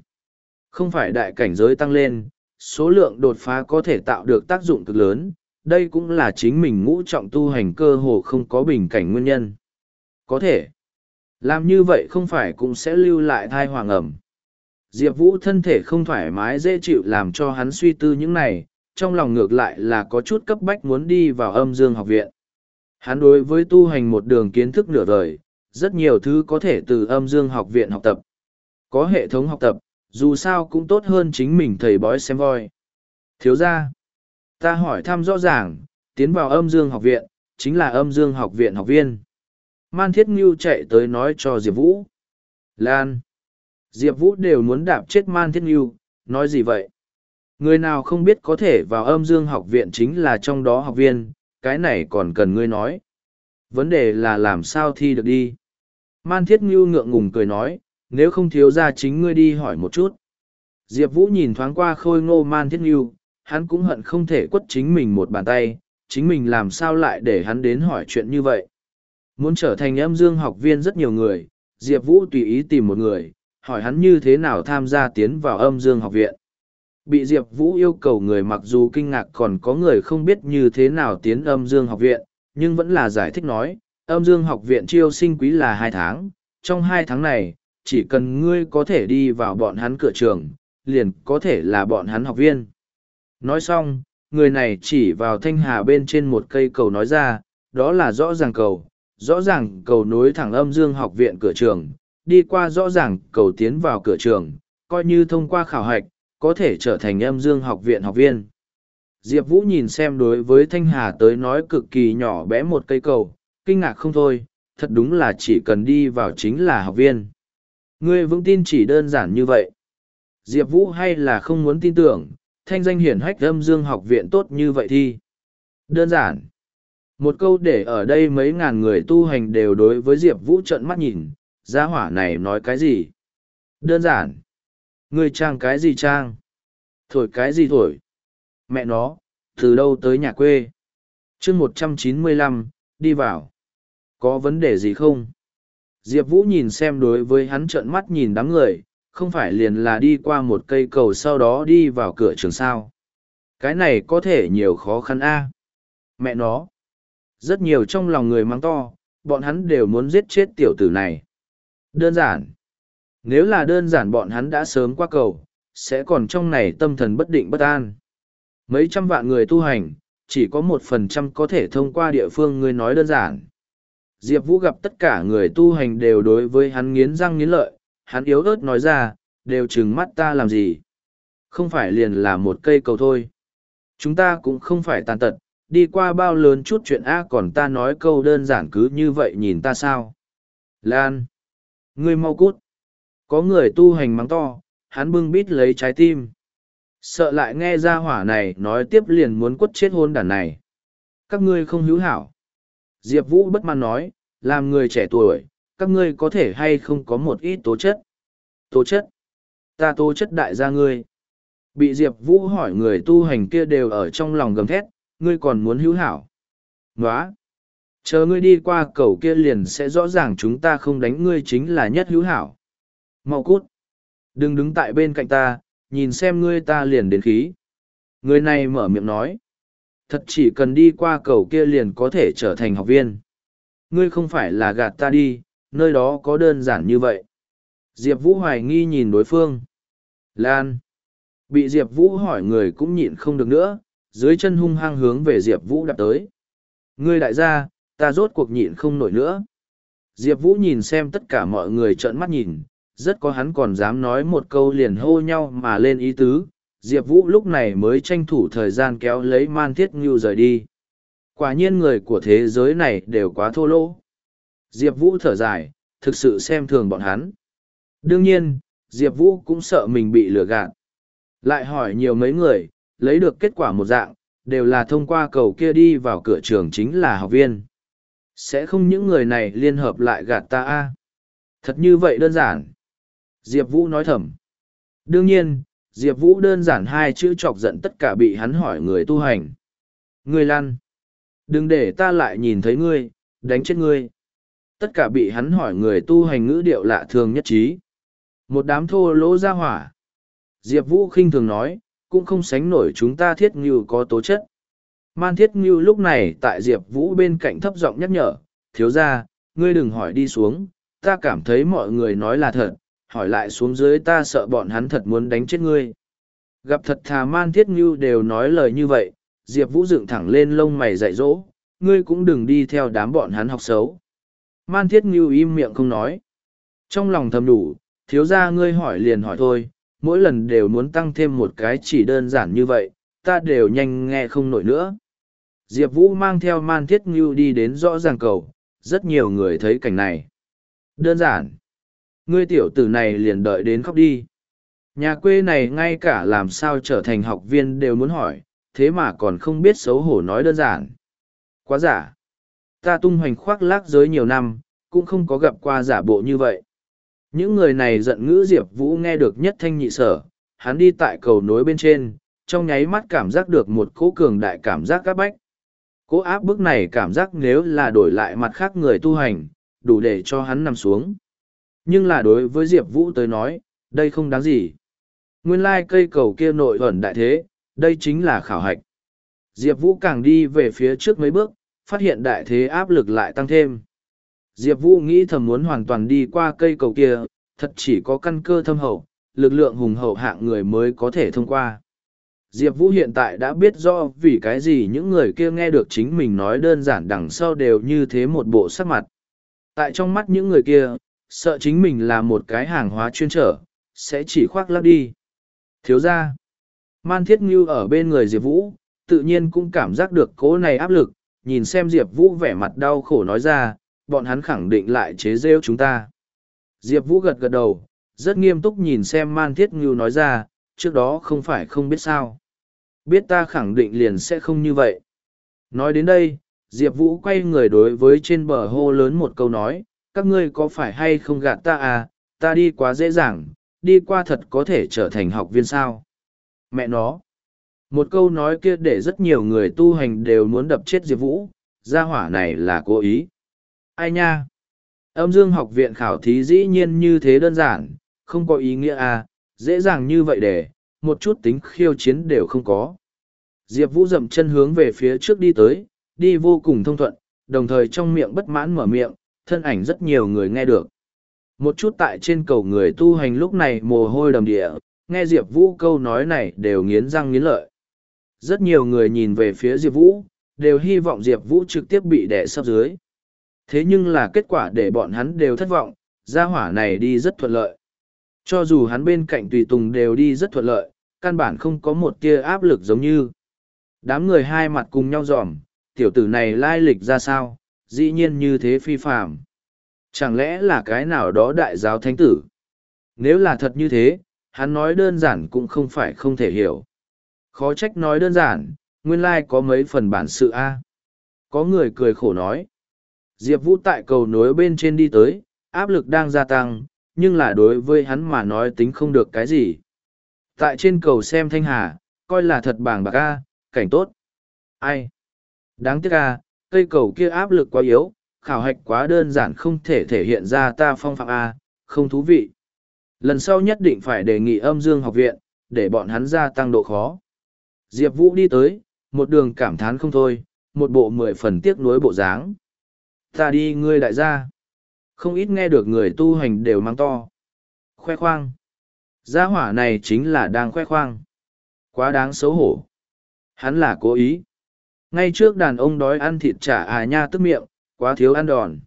Không phải đại cảnh giới tăng lên, số lượng đột phá có thể tạo được tác dụng cực lớn, đây cũng là chính mình ngũ trọng tu hành cơ hồ không có bình cảnh nguyên nhân. Có thể, làm như vậy không phải cũng sẽ lưu lại thai hoàng ẩm. Diệp Vũ thân thể không thoải mái dễ chịu làm cho hắn suy tư những này, trong lòng ngược lại là có chút cấp bách muốn đi vào âm dương học viện. Hắn đối với tu hành một đường kiến thức nửa đời, rất nhiều thứ có thể từ âm dương học viện học tập. Có hệ thống học tập, dù sao cũng tốt hơn chính mình thầy bói xem voi. Thiếu ra, ta hỏi thăm rõ ràng, tiến vào âm dương học viện, chính là âm dương học viện học viên. Man Thiết Ngưu chạy tới nói cho Diệp Vũ. Lan. Diệp Vũ đều muốn đạp chết Man Thiết Ngưu, nói gì vậy? Người nào không biết có thể vào âm dương học viện chính là trong đó học viên, cái này còn cần ngươi nói. Vấn đề là làm sao thi được đi. Man Thiết Ngưu ngượng ngùng cười nói, nếu không thiếu ra chính ngươi đi hỏi một chút. Diệp Vũ nhìn thoáng qua khôi ngô Man Thiết Ngưu, hắn cũng hận không thể quất chính mình một bàn tay, chính mình làm sao lại để hắn đến hỏi chuyện như vậy. Muốn trở thành âm dương học viên rất nhiều người, Diệp Vũ tùy ý tìm một người, hỏi hắn như thế nào tham gia tiến vào âm dương học viện. Bị Diệp Vũ yêu cầu người mặc dù kinh ngạc còn có người không biết như thế nào tiến âm dương học viện, nhưng vẫn là giải thích nói, âm dương học viện chiêu sinh quý là hai tháng, trong hai tháng này, chỉ cần ngươi có thể đi vào bọn hắn cửa trường, liền có thể là bọn hắn học viên. Nói xong, người này chỉ vào thanh hà bên trên một cây cầu nói ra, đó là rõ ràng cầu, rõ ràng cầu nối thẳng âm dương học viện cửa trường, đi qua rõ ràng cầu tiến vào cửa trường, coi như thông qua khảo hạch, có thể trở thành âm dương học viện học viên. Diệp Vũ nhìn xem đối với Thanh Hà tới nói cực kỳ nhỏ bé một cây cầu, kinh ngạc không thôi, thật đúng là chỉ cần đi vào chính là học viên. Ngươi vững tin chỉ đơn giản như vậy. Diệp Vũ hay là không muốn tin tưởng, thanh danh hiển hách âm dương học viện tốt như vậy thì. Đơn giản. Một câu để ở đây mấy ngàn người tu hành đều đối với Diệp Vũ trận mắt nhìn, gia hỏa này nói cái gì? Đơn giản. Ngươi trang cái gì trang? Thổi cái gì thổi? Mẹ nó, từ đâu tới nhà quê? chương một trăm chín mươi lăm đi vào. Có vấn đề gì không? Diệp Vũ nhìn xem đối với hắn trợn mắt nhìn đám người, không phải liền là đi qua một cây cầu sau đó đi vào cửa trường sao. Cái này có thể nhiều khó khăn a Mẹ nó. Rất nhiều trong lòng người mang to, bọn hắn đều muốn giết chết tiểu tử này. Đơn giản. Nếu là đơn giản bọn hắn đã sớm qua cầu, sẽ còn trong này tâm thần bất định bất an. Mấy trăm vạn người tu hành, chỉ có một phần trăm có thể thông qua địa phương người nói đơn giản. Diệp Vũ gặp tất cả người tu hành đều đối với hắn nghiến răng nghiến lợi, hắn yếu ớt nói ra, đều trừng mắt ta làm gì. Không phải liền là một cây cầu thôi. Chúng ta cũng không phải tàn tật, đi qua bao lớn chút chuyện A còn ta nói câu đơn giản cứ như vậy nhìn ta sao. Lan! Ngươi mau cút! Có người tu hành mắng to, hắn bưng bít lấy trái tim. Sợ lại nghe ra hỏa này nói tiếp liền muốn quất chết hôn đàn này. Các ngươi không hữu hảo. Diệp Vũ bất mãn nói, làm người trẻ tuổi, các ngươi có thể hay không có một ít tố chất. Tố chất? Ta tố chất đại gia ngươi. Bị Diệp Vũ hỏi người tu hành kia đều ở trong lòng gầm thét, ngươi còn muốn hữu hảo. Nóa! Chờ ngươi đi qua cầu kia liền sẽ rõ ràng chúng ta không đánh ngươi chính là nhất hữu hảo. Mau cút! Đừng đứng tại bên cạnh ta, nhìn xem ngươi ta liền đến khí. Người này mở miệng nói. Thật chỉ cần đi qua cầu kia liền có thể trở thành học viên. Ngươi không phải là gạt ta đi, nơi đó có đơn giản như vậy. Diệp Vũ hoài nghi nhìn đối phương. Lan. Bị Diệp Vũ hỏi người cũng nhịn không được nữa, dưới chân hung hăng hướng về Diệp Vũ đạp tới. Ngươi đại gia, ta rốt cuộc nhịn không nổi nữa. Diệp Vũ nhìn xem tất cả mọi người trợn mắt nhìn, rất có hắn còn dám nói một câu liền hô nhau mà lên ý tứ. Diệp Vũ lúc này mới tranh thủ thời gian kéo lấy man thiết ngưu rời đi. Quả nhiên người của thế giới này đều quá thô lỗ. Diệp Vũ thở dài, thực sự xem thường bọn hắn. Đương nhiên, Diệp Vũ cũng sợ mình bị lừa gạt. Lại hỏi nhiều mấy người, lấy được kết quả một dạng, đều là thông qua cầu kia đi vào cửa trường chính là học viên. Sẽ không những người này liên hợp lại gạt ta a Thật như vậy đơn giản. Diệp Vũ nói thầm. Đương nhiên, Diệp Vũ đơn giản hai chữ chọc giận tất cả bị hắn hỏi người tu hành. Ngươi lăn. Đừng để ta lại nhìn thấy ngươi, đánh chết ngươi. Tất cả bị hắn hỏi người tu hành ngữ điệu lạ thường nhất trí. Một đám thô lỗ ra hỏa. Diệp Vũ khinh thường nói, cũng không sánh nổi chúng ta thiết như có tố chất. Man thiết như lúc này tại Diệp Vũ bên cạnh thấp giọng nhắc nhở, thiếu ra, ngươi đừng hỏi đi xuống, ta cảm thấy mọi người nói là thật, hỏi lại xuống dưới ta sợ bọn hắn thật muốn đánh chết ngươi. Gặp thật thà man thiết ngưu đều nói lời như vậy, Diệp Vũ dựng thẳng lên lông mày dạy dỗ, ngươi cũng đừng đi theo đám bọn hắn học xấu. Man thiết ngưu im miệng không nói. Trong lòng thầm đủ, thiếu ra ngươi hỏi liền hỏi thôi, mỗi lần đều muốn tăng thêm một cái chỉ đơn giản như vậy, ta đều nhanh nghe không nổi nữa. Diệp Vũ mang theo man thiết ngưu đi đến rõ ràng cầu, rất nhiều người thấy cảnh này. Đơn giản. Ngươi tiểu tử này liền đợi đến khóc đi. Nhà quê này ngay cả làm sao trở thành học viên đều muốn hỏi, thế mà còn không biết xấu hổ nói đơn giản. Quá giả. Ta tung hoành khoác lác giới nhiều năm, cũng không có gặp qua giả bộ như vậy. Những người này giận ngữ Diệp Vũ nghe được nhất thanh nhị sở, hắn đi tại cầu nối bên trên, trong nháy mắt cảm giác được một cỗ cường đại cảm giác các bách. Cỗ áp bức này cảm giác nếu là đổi lại mặt khác người tu hành, đủ để cho hắn nằm xuống. Nhưng là đối với Diệp Vũ tới nói, đây không đáng gì. Nguyên lai cây cầu kia nội ẩn đại thế, đây chính là khảo hạch. Diệp Vũ càng đi về phía trước mấy bước, phát hiện đại thế áp lực lại tăng thêm. Diệp Vũ nghĩ thầm muốn hoàn toàn đi qua cây cầu kia, thật chỉ có căn cơ thâm hậu, lực lượng hùng hậu hạng người mới có thể thông qua. Diệp Vũ hiện tại đã biết rõ vì cái gì những người kia nghe được chính mình nói đơn giản đằng sau đều như thế một bộ sắc mặt. Tại trong mắt những người kia, sợ chính mình là một cái hàng hóa chuyên trở, sẽ chỉ khoác lắc đi. Thiếu ra, Man Thiết Ngưu ở bên người Diệp Vũ, tự nhiên cũng cảm giác được cố này áp lực, nhìn xem Diệp Vũ vẻ mặt đau khổ nói ra, bọn hắn khẳng định lại chế rêu chúng ta. Diệp Vũ gật gật đầu, rất nghiêm túc nhìn xem Man Thiết Ngưu nói ra, trước đó không phải không biết sao. Biết ta khẳng định liền sẽ không như vậy. Nói đến đây, Diệp Vũ quay người đối với trên bờ hô lớn một câu nói, các ngươi có phải hay không gạt ta à, ta đi quá dễ dàng, đi qua thật có thể trở thành học viên sao. Mẹ nó. Một câu nói kia để rất nhiều người tu hành đều muốn đập chết Diệp Vũ, gia hỏa này là cố ý. Ai nha? Âm dương học viện khảo thí dĩ nhiên như thế đơn giản, không có ý nghĩa à, dễ dàng như vậy để, một chút tính khiêu chiến đều không có. Diệp Vũ dậm chân hướng về phía trước đi tới, đi vô cùng thông thuận, đồng thời trong miệng bất mãn mở miệng, thân ảnh rất nhiều người nghe được. Một chút tại trên cầu người tu hành lúc này mồ hôi đầm địa, nghe Diệp Vũ câu nói này đều nghiến răng nghiến lợi. Rất nhiều người nhìn về phía Diệp Vũ, đều hy vọng Diệp Vũ trực tiếp bị đè sắp dưới. Thế nhưng là kết quả để bọn hắn đều thất vọng, gia hỏa này đi rất thuận lợi. Cho dù hắn bên cạnh tùy tùng đều đi rất thuận lợi, căn bản không có một tia áp lực giống như. Đám người hai mặt cùng nhau dòm, tiểu tử này lai lịch ra sao, dĩ nhiên như thế phi phạm. Chẳng lẽ là cái nào đó đại giáo thánh tử? Nếu là thật như thế, hắn nói đơn giản cũng không phải không thể hiểu. Khó trách nói đơn giản, nguyên lai có mấy phần bản sự a. Có người cười khổ nói. Diệp Vũ tại cầu nối bên trên đi tới, áp lực đang gia tăng, nhưng là đối với hắn mà nói tính không được cái gì. Tại trên cầu xem thanh hà, coi là thật bảng bạc a, cảnh tốt. Ai? Đáng tiếc a, cây cầu kia áp lực quá yếu, khảo hạch quá đơn giản không thể thể hiện ra ta phong phạm a, không thú vị. Lần sau nhất định phải đề nghị âm dương học viện, để bọn hắn gia tăng độ khó. Diệp Vũ đi tới, một đường cảm thán không thôi, một bộ mười phần tiếc nuối bộ dáng. Ta đi ngươi đại gia. Không ít nghe được người tu hành đều mang to. Khoe khoang. Gia hỏa này chính là đang khoe khoang. Quá đáng xấu hổ. Hắn là cố ý. Ngay trước đàn ông đói ăn thịt chả à nha tức miệng, quá thiếu ăn đòn.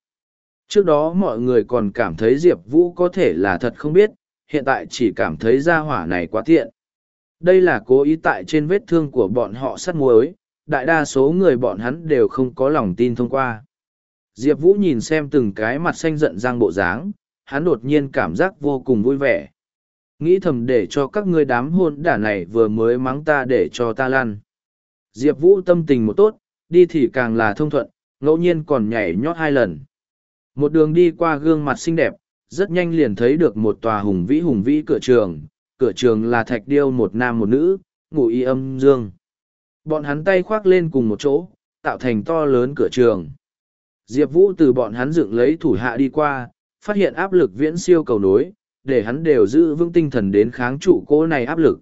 Trước đó mọi người còn cảm thấy Diệp Vũ có thể là thật không biết, hiện tại chỉ cảm thấy gia hỏa này quá tiện. Đây là cố ý tại trên vết thương của bọn họ sắt muối, đại đa số người bọn hắn đều không có lòng tin thông qua. Diệp Vũ nhìn xem từng cái mặt xanh giận răng bộ dáng, hắn đột nhiên cảm giác vô cùng vui vẻ. Nghĩ thầm để cho các ngươi đám hôn đả này vừa mới mắng ta để cho ta lăn. Diệp Vũ tâm tình một tốt, đi thì càng là thông thuận, ngẫu nhiên còn nhảy nhót hai lần. Một đường đi qua gương mặt xinh đẹp, rất nhanh liền thấy được một tòa hùng vĩ hùng vĩ cửa trường, cửa trường là thạch điêu một nam một nữ, ngụ y âm dương. Bọn hắn tay khoác lên cùng một chỗ, tạo thành to lớn cửa trường. Diệp Vũ từ bọn hắn dựng lấy thủ hạ đi qua, phát hiện áp lực viễn siêu cầu nối, để hắn đều giữ vững tinh thần đến kháng trụ cố này áp lực.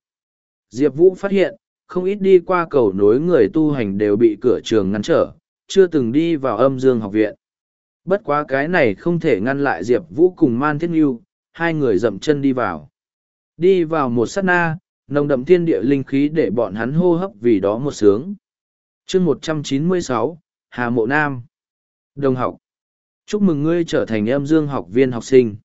Diệp Vũ phát hiện, không ít đi qua cầu nối người tu hành đều bị cửa trường ngăn trở, chưa từng đi vào âm dương học viện. Bất quá cái này không thể ngăn lại Diệp Vũ cùng Man Thiết Nghiêu, hai người dậm chân đi vào. Đi vào một sát na, nồng đậm thiên địa linh khí để bọn hắn hô hấp vì đó một sướng. chương một trăm chín mươi sáu Hà Mộ Nam Đồng học Chúc mừng ngươi trở thành âm dương học viên học sinh.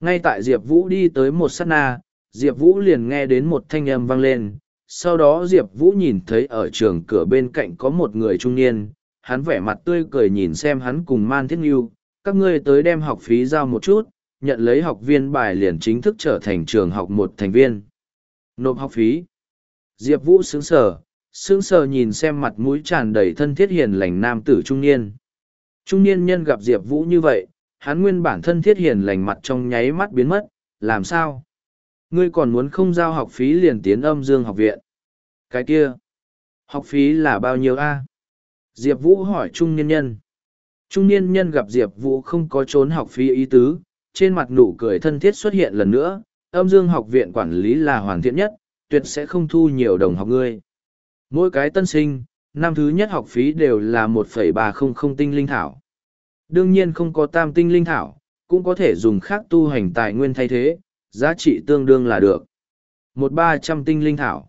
Ngay tại Diệp Vũ đi tới một sát na, Diệp Vũ liền nghe đến một thanh âm vang lên. Sau đó Diệp Vũ nhìn thấy ở trường cửa bên cạnh có một người trung niên, hắn vẻ mặt tươi cười nhìn xem hắn cùng Man Thiết Nghiêu, các ngươi tới đem học phí giao một chút, nhận lấy học viên bài liền chính thức trở thành trường học một thành viên. Nộp học phí. Diệp Vũ sướng sở, sững sờ nhìn xem mặt mũi tràn đầy thân thiết hiền lành nam tử trung niên. Trung niên nhân gặp Diệp Vũ như vậy, hắn nguyên bản thân thiết hiền lành mặt trong nháy mắt biến mất, làm sao? Ngươi còn muốn không giao học phí liền tiến âm dương học viện. Cái kia, học phí là bao nhiêu a? Diệp Vũ hỏi trung niên nhân. Trung niên nhân gặp Diệp Vũ không có trốn học phí ý tứ, trên mặt nụ cười thân thiết xuất hiện lần nữa, âm dương học viện quản lý là hoàn thiện nhất, tuyệt sẽ không thu nhiều đồng học ngươi. Mỗi cái tân sinh, năm thứ nhất học phí đều là 1,300 tinh linh thảo. Đương nhiên không có tam tinh linh thảo, cũng có thể dùng khác tu hành tài nguyên thay thế, giá trị tương đương là được. Một ba trăm tinh linh thảo.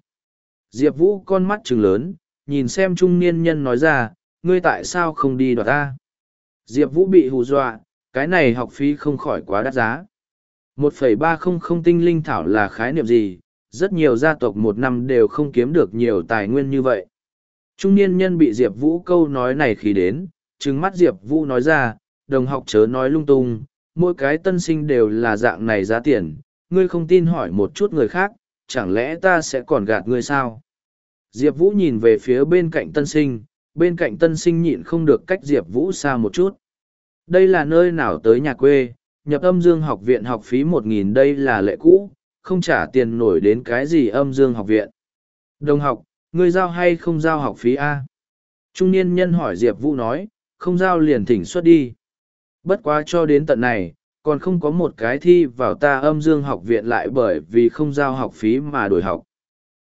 Diệp Vũ con mắt trừng lớn, nhìn xem trung niên nhân nói ra, ngươi tại sao không đi đoạt ta? Diệp Vũ bị hù dọa, cái này học phí không khỏi quá đắt giá. 1,300 tinh linh thảo là khái niệm gì, rất nhiều gia tộc một năm đều không kiếm được nhiều tài nguyên như vậy. Trung niên nhân bị Diệp Vũ câu nói này khi đến, trừng mắt Diệp Vũ nói ra, đồng học chớ nói lung tung, mỗi cái tân sinh đều là dạng này giá tiền, ngươi không tin hỏi một chút người khác, chẳng lẽ ta sẽ còn gạt ngươi sao? Diệp Vũ nhìn về phía bên cạnh tân sinh, bên cạnh tân sinh nhịn không được cách Diệp Vũ xa một chút. Đây là nơi nào tới nhà quê, nhập âm dương học viện học phí một nghìn đây là lệ cũ, không trả tiền nổi đến cái gì âm dương học viện. Đồng học, ngươi giao hay không giao học phí A? Trung niên nhân hỏi Diệp Vũ nói, không giao liền thỉnh xuất đi. Bất quá cho đến tận này, còn không có một cái thi vào ta âm dương học viện lại bởi vì không giao học phí mà đổi học.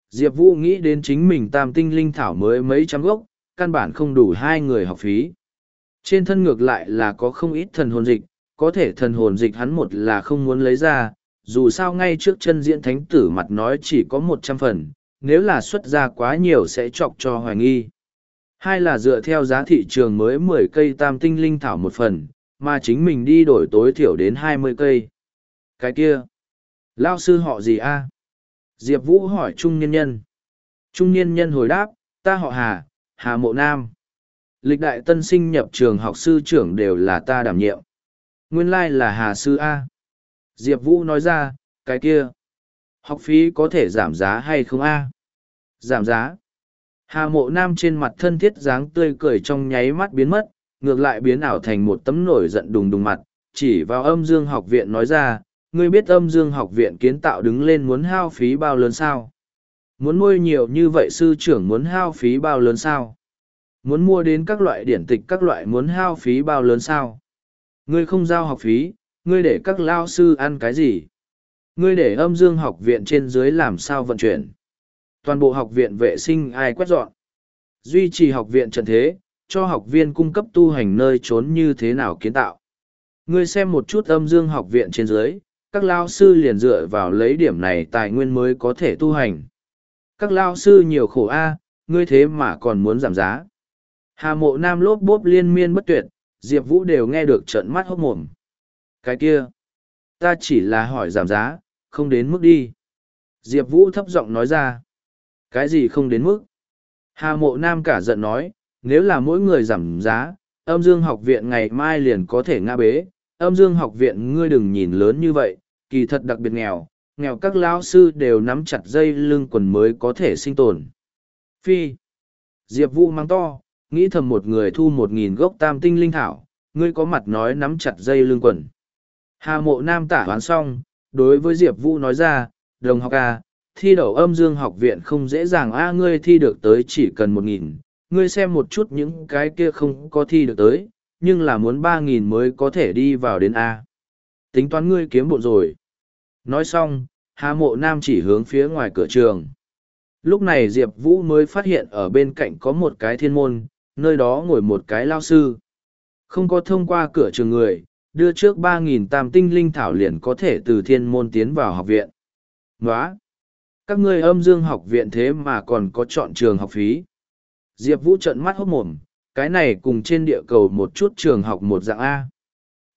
Diệp Vũ nghĩ đến chính mình tam tinh linh thảo mới mấy trăm gốc, căn bản không đủ hai người học phí. Trên thân ngược lại là có không ít thần hồn dịch, có thể thần hồn dịch hắn một là không muốn lấy ra, dù sao ngay trước chân diễn thánh tử mặt nói chỉ có một trăm phần, nếu là xuất ra quá nhiều sẽ chọc cho hoài nghi. Hai là dựa theo giá thị trường mới mười cây tam tinh linh thảo một phần, mà chính mình đi đổi tối thiểu đến hai mươi cây. Cái kia, lao sư họ gì a? Diệp Vũ hỏi trung niên nhân. Trung niên nhân hồi đáp, ta họ Hà, Hà Mộ Nam. Lịch đại tân sinh nhập trường học sư trưởng đều là ta đảm nhiệm. Nguyên lai là Hà Sư A. Diệp Vũ nói ra, cái kia. Học phí có thể giảm giá hay không A? Giảm giá. Hà mộ nam trên mặt thân thiết dáng tươi cười trong nháy mắt biến mất, ngược lại biến ảo thành một tấm nổi giận đùng đùng mặt, chỉ vào âm dương học viện nói ra, ngươi biết âm dương học viện kiến tạo đứng lên muốn hao phí bao lớn sao? Muốn nuôi nhiều như vậy sư trưởng muốn hao phí bao lớn sao? Muốn mua đến các loại điển tịch các loại muốn hao phí bao lớn sao? Ngươi không giao học phí, ngươi để các lao sư ăn cái gì? Ngươi để âm dương học viện trên dưới làm sao vận chuyển? Toàn bộ học viện vệ sinh ai quét dọn? Duy trì học viện trần thế, cho học viên cung cấp tu hành nơi trốn như thế nào kiến tạo. Ngươi xem một chút âm dương học viện trên dưới, các lao sư liền dựa vào lấy điểm này tài nguyên mới có thể tu hành. Các lao sư nhiều khổ a, ngươi thế mà còn muốn giảm giá. Hà mộ nam lốp bốp liên miên bất tuyệt, Diệp Vũ đều nghe được trận mắt hốc mồm. Cái kia, ta chỉ là hỏi giảm giá, không đến mức đi. Diệp Vũ thấp giọng nói ra. Cái gì không đến mức? Hà mộ nam cả giận nói, nếu là mỗi người giảm giá, âm dương học viện ngày mai liền có thể ngã bế. Âm dương học viện ngươi đừng nhìn lớn như vậy, kỳ thật đặc biệt nghèo, nghèo các lão sư đều nắm chặt dây lưng quần mới có thể sinh tồn. Phi. Diệp Vũ mang to, nghĩ thầm một người thu một nghìn gốc tam tinh linh thảo, ngươi có mặt nói nắm chặt dây lưng quần. Hà mộ nam tả hoán xong, đối với Diệp Vũ nói ra, đồng học à, thi đậu âm dương học viện không dễ dàng a ngươi thi được tới chỉ cần một nghìn ngươi xem một chút những cái kia không có thi được tới, nhưng là muốn ba nghìn mới có thể đi vào đến a. Tính toán ngươi kiếm bộ rồi. Nói xong, hà mộ nam chỉ hướng phía ngoài cửa trường. Lúc này diệp vũ mới phát hiện ở bên cạnh có một cái thiên môn, nơi đó ngồi một cái lao sư. Không có thông qua cửa trường người, đưa trước ba nghìn tam tinh linh thảo liền có thể từ thiên môn tiến vào học viện. Nóa! các ngươi âm dương học viện thế mà còn có chọn trường học phí. Diệp Vũ trận mắt hốc mồm, cái này cùng trên địa cầu một chút trường học một dạng A.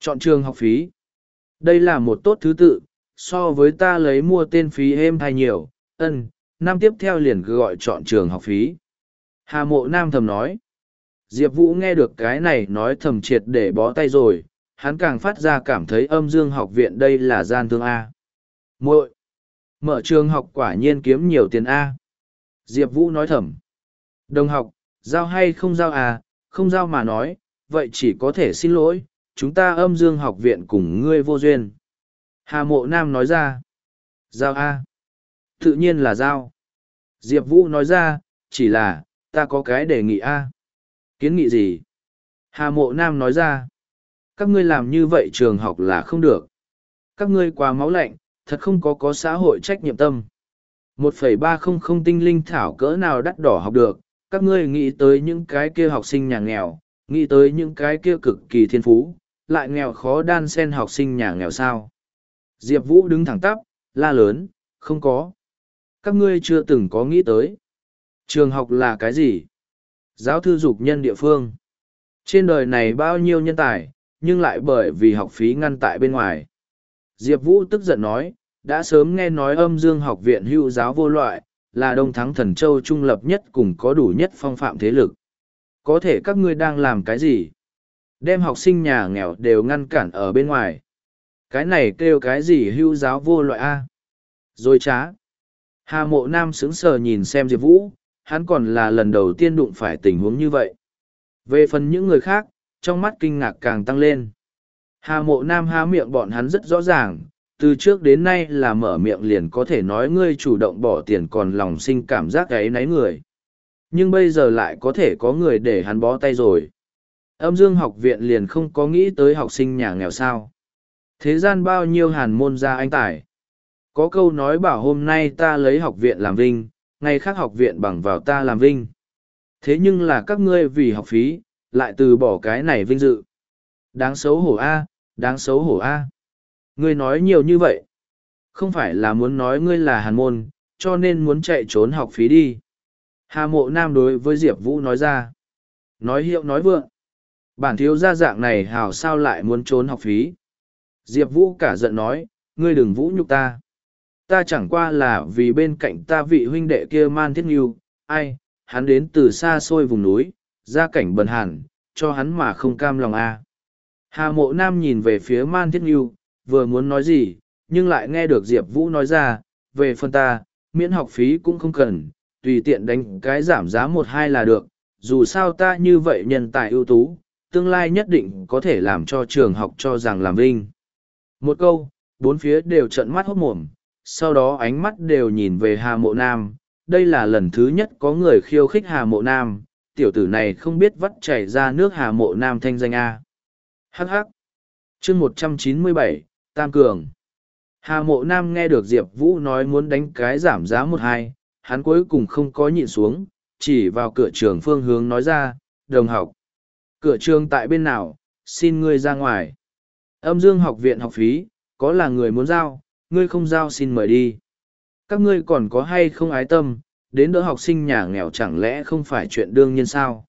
Chọn trường học phí. Đây là một tốt thứ tự, so với ta lấy mua tên phí êm hay nhiều, ân, năm tiếp theo liền cứ gọi chọn trường học phí. Hà mộ nam thầm nói. Diệp Vũ nghe được cái này nói thầm triệt để bó tay rồi, hắn càng phát ra cảm thấy âm dương học viện đây là gian thương A. muội Mở trường học quả nhiên kiếm nhiều tiền A. Diệp Vũ nói thầm. Đồng học, giao hay không giao à, không giao mà nói, vậy chỉ có thể xin lỗi, chúng ta âm dương học viện cùng ngươi vô duyên. Hà mộ nam nói ra. Giao A. Tự nhiên là giao. Diệp Vũ nói ra, chỉ là, ta có cái đề nghị A. Kiến nghị gì? Hà mộ nam nói ra. Các ngươi làm như vậy trường học là không được. Các ngươi quá máu lạnh, thật không có có xã hội trách nhiệm tâm. 1,300 tinh linh thảo cỡ nào đắt đỏ học được, các ngươi nghĩ tới những cái kia học sinh nhà nghèo, nghĩ tới những cái kia cực kỳ thiên phú, lại nghèo khó đan sen học sinh nhà nghèo sao. Diệp Vũ đứng thẳng tắp, la lớn, không có. Các ngươi chưa từng có nghĩ tới. Trường học là cái gì? Giáo thư dục nhân địa phương. Trên đời này bao nhiêu nhân tài, nhưng lại bởi vì học phí ngăn tại bên ngoài. Diệp Vũ tức giận nói, đã sớm nghe nói âm dương học viện hưu giáo vô loại, là đông thắng thần châu trung lập nhất cùng có đủ nhất phong phạm thế lực. Có thể các ngươi đang làm cái gì? Đem học sinh nhà nghèo đều ngăn cản ở bên ngoài. Cái này kêu cái gì hưu giáo vô loại A? Rồi trá. Hà mộ nam sững sờ nhìn xem Diệp Vũ, hắn còn là lần đầu tiên đụng phải tình huống như vậy. Về phần những người khác, trong mắt kinh ngạc càng tăng lên. Hà mộ nam há miệng bọn hắn rất rõ ràng, từ trước đến nay là mở miệng liền có thể nói ngươi chủ động bỏ tiền còn lòng sinh cảm giác ấy náy người. Nhưng bây giờ lại có thể có người để hắn bó tay rồi. Âm dương học viện liền không có nghĩ tới học sinh nhà nghèo sao. Thế gian bao nhiêu hàn môn ra anh tài. Có câu nói bảo hôm nay ta lấy học viện làm vinh, ngày khác học viện bằng vào ta làm vinh. Thế nhưng là các ngươi vì học phí, lại từ bỏ cái này vinh dự. Đáng xấu hổ A, đáng xấu hổ A. Ngươi nói nhiều như vậy. Không phải là muốn nói ngươi là hàn môn, cho nên muốn chạy trốn học phí đi. Hà mộ nam đối với Diệp Vũ nói ra. Nói hiệu nói vượng. Bản thiếu gia dạng này hào sao lại muốn trốn học phí. Diệp Vũ cả giận nói, ngươi đừng vũ nhục ta. Ta chẳng qua là vì bên cạnh ta vị huynh đệ kia man thiết nghiêu, ai, hắn đến từ xa xôi vùng núi, gia cảnh bần hàn, cho hắn mà không cam lòng a Hà mộ nam nhìn về phía man thiết nghiêu, vừa muốn nói gì, nhưng lại nghe được Diệp Vũ nói ra, về phần ta, miễn học phí cũng không cần, tùy tiện đánh cái giảm giá một hai là được, dù sao ta như vậy nhân tài ưu tú, tương lai nhất định có thể làm cho trường học cho rằng làm vinh. Một câu, bốn phía đều trận mắt hốt mồm, sau đó ánh mắt đều nhìn về Hà Mộ Nam, đây là lần thứ nhất có người khiêu khích Hà Mộ Nam, tiểu tử này không biết vắt chảy ra nước Hà Mộ Nam thanh danh A. Hắc hắc. chương một trăm chín mươi bảy Tam Cường. Hà mộ nam nghe được Diệp Vũ nói muốn đánh cái giảm giá một hai, hắn cuối cùng không có nhịn xuống, chỉ vào cửa trường phương hướng nói ra, đồng học. Cửa trường tại bên nào, xin ngươi ra ngoài. Âm dương học viện học phí, có là người muốn giao, ngươi không giao xin mời đi. Các ngươi còn có hay không ái tâm, đến đỡ học sinh nhà nghèo chẳng lẽ không phải chuyện đương nhiên sao?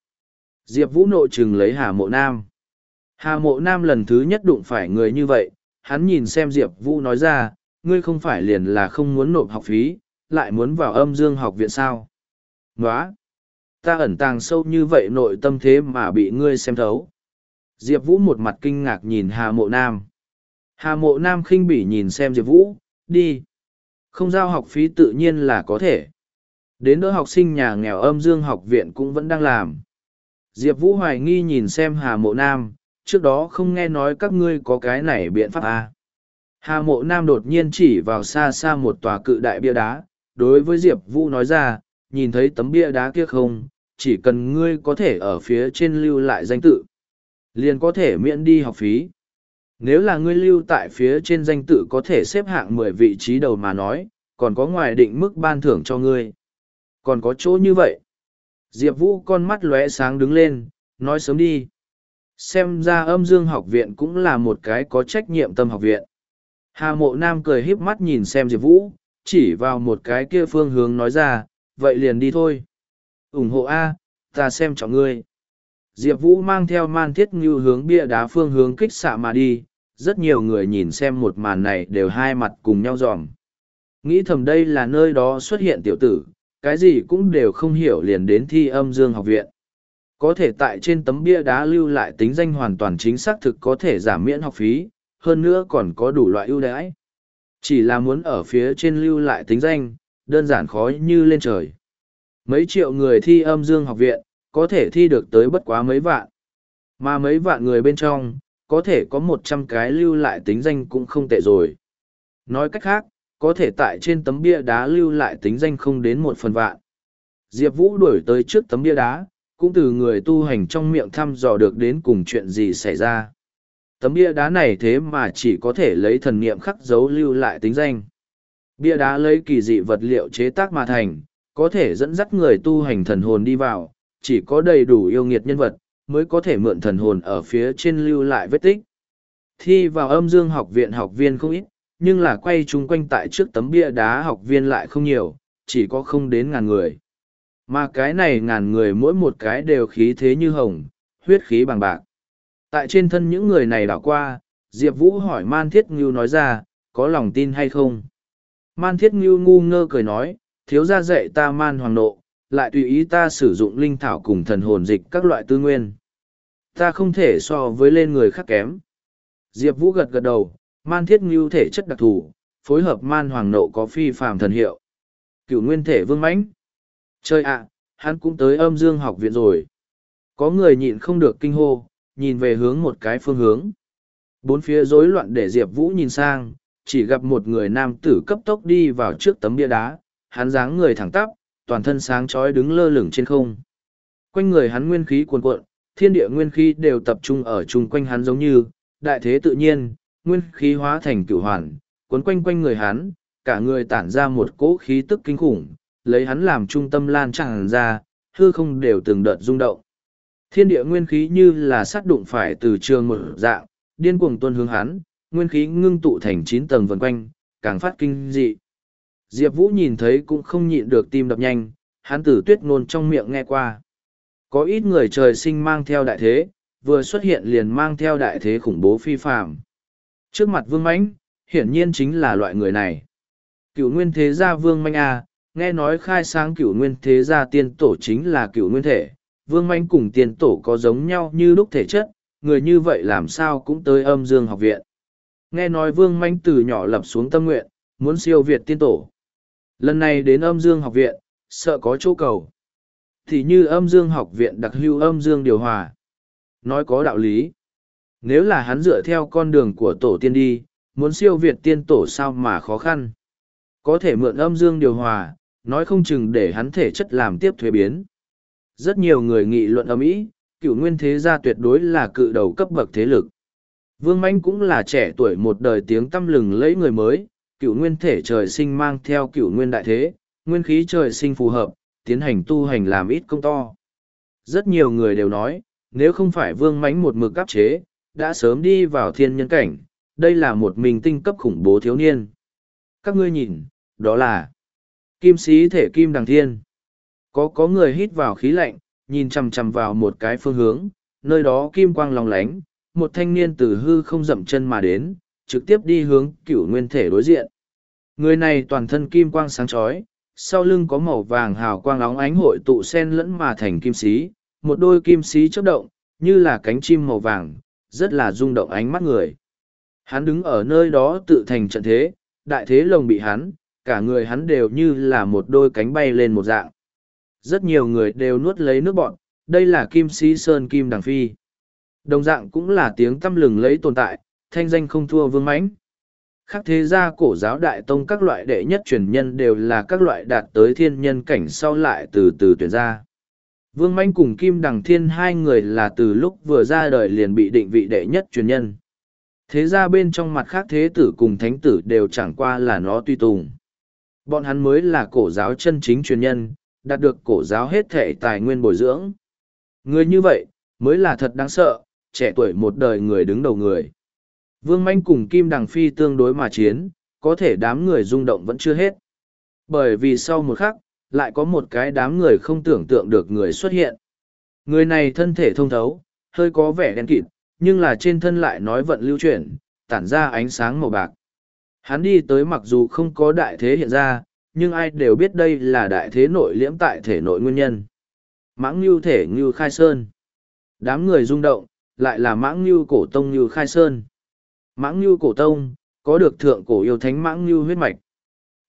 Diệp Vũ nội trừng lấy Hà Mộ Nam. Hà Mộ Nam lần thứ nhất đụng phải người như vậy, hắn nhìn xem Diệp Vũ nói ra, ngươi không phải liền là không muốn nộp học phí, lại muốn vào âm dương học viện sao. Nóa! Ta ẩn tàng sâu như vậy nội tâm thế mà bị ngươi xem thấu. Diệp Vũ một mặt kinh ngạc nhìn Hà Mộ Nam. Hà Mộ Nam khinh bỉ nhìn xem Diệp Vũ, đi. Không giao học phí tự nhiên là có thể. Đến đỡ học sinh nhà nghèo âm dương học viện cũng vẫn đang làm. Diệp Vũ hoài nghi nhìn xem Hà Mộ Nam, trước đó không nghe nói các ngươi có cái này biện pháp à. Hà Mộ Nam đột nhiên chỉ vào xa xa một tòa cự đại bia đá, đối với Diệp Vũ nói ra, nhìn thấy tấm bia đá kia không, chỉ cần ngươi có thể ở phía trên lưu lại danh tự, liền có thể miễn đi học phí. Nếu là ngươi lưu tại phía trên danh tự có thể xếp hạng mười vị trí đầu mà nói, còn có ngoài định mức ban thưởng cho ngươi. Còn có chỗ như vậy. Diệp Vũ con mắt lóe sáng đứng lên, nói sớm đi. Xem ra âm dương học viện cũng là một cái có trách nhiệm tâm học viện. Hà mộ nam cười híp mắt nhìn xem Diệp Vũ, chỉ vào một cái kia phương hướng nói ra, vậy liền đi thôi. ủng hộ A, ta xem trọng ngươi. Diệp Vũ mang theo man thiết ngưu hướng bia đá phương hướng kích xạ mà đi, rất nhiều người nhìn xem một màn này đều hai mặt cùng nhau dòm. Nghĩ thầm đây là nơi đó xuất hiện tiểu tử, cái gì cũng đều không hiểu liền đến thi âm dương học viện. Có thể tại trên tấm bia đá lưu lại tính danh hoàn toàn chính xác thực có thể giảm miễn học phí, hơn nữa còn có đủ loại ưu đãi. Chỉ là muốn ở phía trên lưu lại tính danh, đơn giản khó như lên trời. Mấy triệu người thi âm dương học viện, có thể thi được tới bất quá mấy vạn. Mà mấy vạn người bên trong, có thể có một trăm cái lưu lại tính danh cũng không tệ rồi. Nói cách khác, có thể tại trên tấm bia đá lưu lại tính danh không đến một phần vạn. Diệp Vũ đuổi tới trước tấm bia đá, cũng từ người tu hành trong miệng thăm dò được đến cùng chuyện gì xảy ra. Tấm bia đá này thế mà chỉ có thể lấy thần niệm khắc dấu lưu lại tính danh. Bia đá lấy kỳ dị vật liệu chế tác mà thành, có thể dẫn dắt người tu hành thần hồn đi vào, chỉ có đầy đủ yêu nghiệt nhân vật, mới có thể mượn thần hồn ở phía trên lưu lại vết tích. Thi vào âm dương học viện học viên không ít, nhưng là quay chung quanh tại trước tấm bia đá học viên lại không nhiều, chỉ có không đến ngàn người. Mà cái này ngàn người mỗi một cái đều khí thế như hồng, huyết khí bằng bạc. Tại trên thân những người này đảo qua, Diệp Vũ hỏi Man Thiết Ngưu nói ra, có lòng tin hay không? Man Thiết Ngưu ngu ngơ cười nói, thiếu ra dạy ta man hoàng nộ, lại tùy ý ta sử dụng linh thảo cùng thần hồn dịch các loại tư nguyên. Ta không thể so với lên người khác kém. Diệp Vũ gật gật đầu, man thiết ngưu thể chất đặc thù, phối hợp man hoàng nộ có phi phàm thần hiệu. cửu nguyên thể vương mãnh trời ạ, hắn cũng tới âm dương học viện rồi. Có người nhịn không được kinh hô, nhìn về hướng một cái phương hướng. Bốn phía rối loạn để Diệp Vũ nhìn sang, chỉ gặp một người nam tử cấp tốc đi vào trước tấm bia đá, hắn dáng người thẳng tắp, toàn thân sáng chói đứng lơ lửng trên không. Quanh người hắn nguyên khí cuồn cuộn, thiên địa nguyên khí đều tập trung ở chung quanh hắn giống như, đại thế tự nhiên, nguyên khí hóa thành cửu hoàn, cuốn quanh quanh người hắn, cả người tản ra một cỗ khí tức kinh khủng, lấy hắn làm trung tâm lan tràn ra, hư không đều từng đợt rung động. Thiên địa nguyên khí như là sát đụng phải từ trường một dạng, điên cuồng tuân hướng hắn, nguyên khí ngưng tụ thành chín tầng vần quanh, càng phát kinh dị. Diệp Vũ nhìn thấy cũng không nhịn được tim đập nhanh, hắn tử tuyết ngôn trong miệng nghe qua. Có ít người trời sinh mang theo đại thế, vừa xuất hiện liền mang theo đại thế khủng bố phi phạm. Trước mặt vương Mánh, hiển nhiên chính là loại người này. Cựu nguyên thế gia vương Mánh A, nghe nói khai sáng cửu nguyên thế gia tiên tổ chính là cửu nguyên thể. Vương manh cùng tiên tổ có giống nhau như lúc thể chất, người như vậy làm sao cũng tới âm dương học viện. Nghe nói vương manh từ nhỏ lập xuống tâm nguyện, muốn siêu việt tiên tổ. Lần này đến âm dương học viện, sợ có chỗ cầu. Thì như âm dương học viện đặc hưu âm dương điều hòa. Nói có đạo lý. Nếu là hắn dựa theo con đường của tổ tiên đi, muốn siêu việt tiên tổ sao mà khó khăn. Có thể mượn âm dương điều hòa, nói không chừng để hắn thể chất làm tiếp thuế biến. Rất nhiều người nghị luận âm ý, cựu nguyên thế gia tuyệt đối là cự đầu cấp bậc thế lực. Vương Manh cũng là trẻ tuổi một đời tiếng tâm lừng lấy người mới, cựu nguyên thể trời sinh mang theo cựu nguyên đại thế, nguyên khí trời sinh phù hợp, tiến hành tu hành làm ít công to. Rất nhiều người đều nói, nếu không phải vương mánh một mực áp chế, đã sớm đi vào thiên nhân cảnh, đây là một mình tinh cấp khủng bố thiếu niên. Các ngươi nhìn, đó là kim sĩ thể kim đằng thiên. Có có người hít vào khí lạnh, nhìn chằm chằm vào một cái phương hướng, nơi đó kim quang lòng lánh, một thanh niên từ hư không dậm chân mà đến, trực tiếp đi hướng cửu nguyên thể đối diện. Người này toàn thân kim quang sáng chói, sau lưng có màu vàng hào quang óng ánh hội tụ sen lẫn mà thành kim sĩ, một đôi kim sĩ chớp động, như là cánh chim màu vàng, rất là rung động ánh mắt người. Hắn đứng ở nơi đó tự thành trận thế, đại thế lồng bị hắn, cả người hắn đều như là một đôi cánh bay lên một dạng. Rất nhiều người đều nuốt lấy nước bọn, đây là Kim Sĩ Sơn Kim Đằng Phi. Đồng dạng cũng là tiếng tâm lừng lấy tồn tại, thanh danh không thua vương mãnh. Khác thế gia cổ giáo đại tông các loại đệ nhất truyền nhân đều là các loại đạt tới thiên nhân cảnh sau lại từ từ tuyển ra. Vương Manh cùng Kim Đằng Thiên hai người là từ lúc vừa ra đời liền bị định vị đệ nhất truyền nhân. Thế ra bên trong mặt khác thế tử cùng thánh tử đều chẳng qua là nó tuy tùng. Bọn hắn mới là cổ giáo chân chính truyền nhân, đạt được cổ giáo hết thể tài nguyên bồi dưỡng. Người như vậy, mới là thật đáng sợ, trẻ tuổi một đời người đứng đầu người. Vương Manh cùng Kim Đằng Phi tương đối mà chiến, có thể đám người rung động vẫn chưa hết. Bởi vì sau một khắc, lại có một cái đám người không tưởng tượng được người xuất hiện. Người này thân thể thông thấu, hơi có vẻ đen kịt, nhưng là trên thân lại nói vận lưu chuyển, tản ra ánh sáng màu bạc. Hắn đi tới mặc dù không có đại thế hiện ra, nhưng ai đều biết đây là đại thế nội liễm tại thể nội nguyên nhân. Mãng Ngưu thể Ngưu Khai Sơn. Đám người rung động, lại là Mãng Ngưu cổ tông Ngưu Khai Sơn. Mãng Ngưu cổ tông, có được thượng cổ yêu thánh Mãng Ngưu huyết mạch.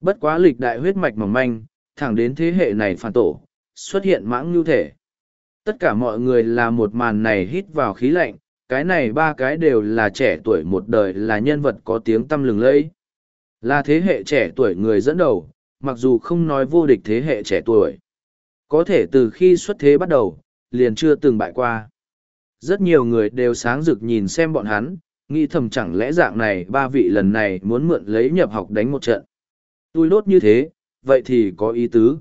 Bất quá lịch đại huyết mạch mỏng manh, thẳng đến thế hệ này phản tổ, xuất hiện Mãng Ngưu thể. Tất cả mọi người là một màn này hít vào khí lạnh, cái này ba cái đều là trẻ tuổi một đời là nhân vật có tiếng tâm lừng lẫy. Là thế hệ trẻ tuổi người dẫn đầu, mặc dù không nói vô địch thế hệ trẻ tuổi. Có thể từ khi xuất thế bắt đầu, liền chưa từng bại qua. Rất nhiều người đều sáng rực nhìn xem bọn hắn, nghĩ thầm chẳng lẽ dạng này ba vị lần này muốn mượn lấy nhập học đánh một trận. Tôi đốt như thế, vậy thì có ý tứ.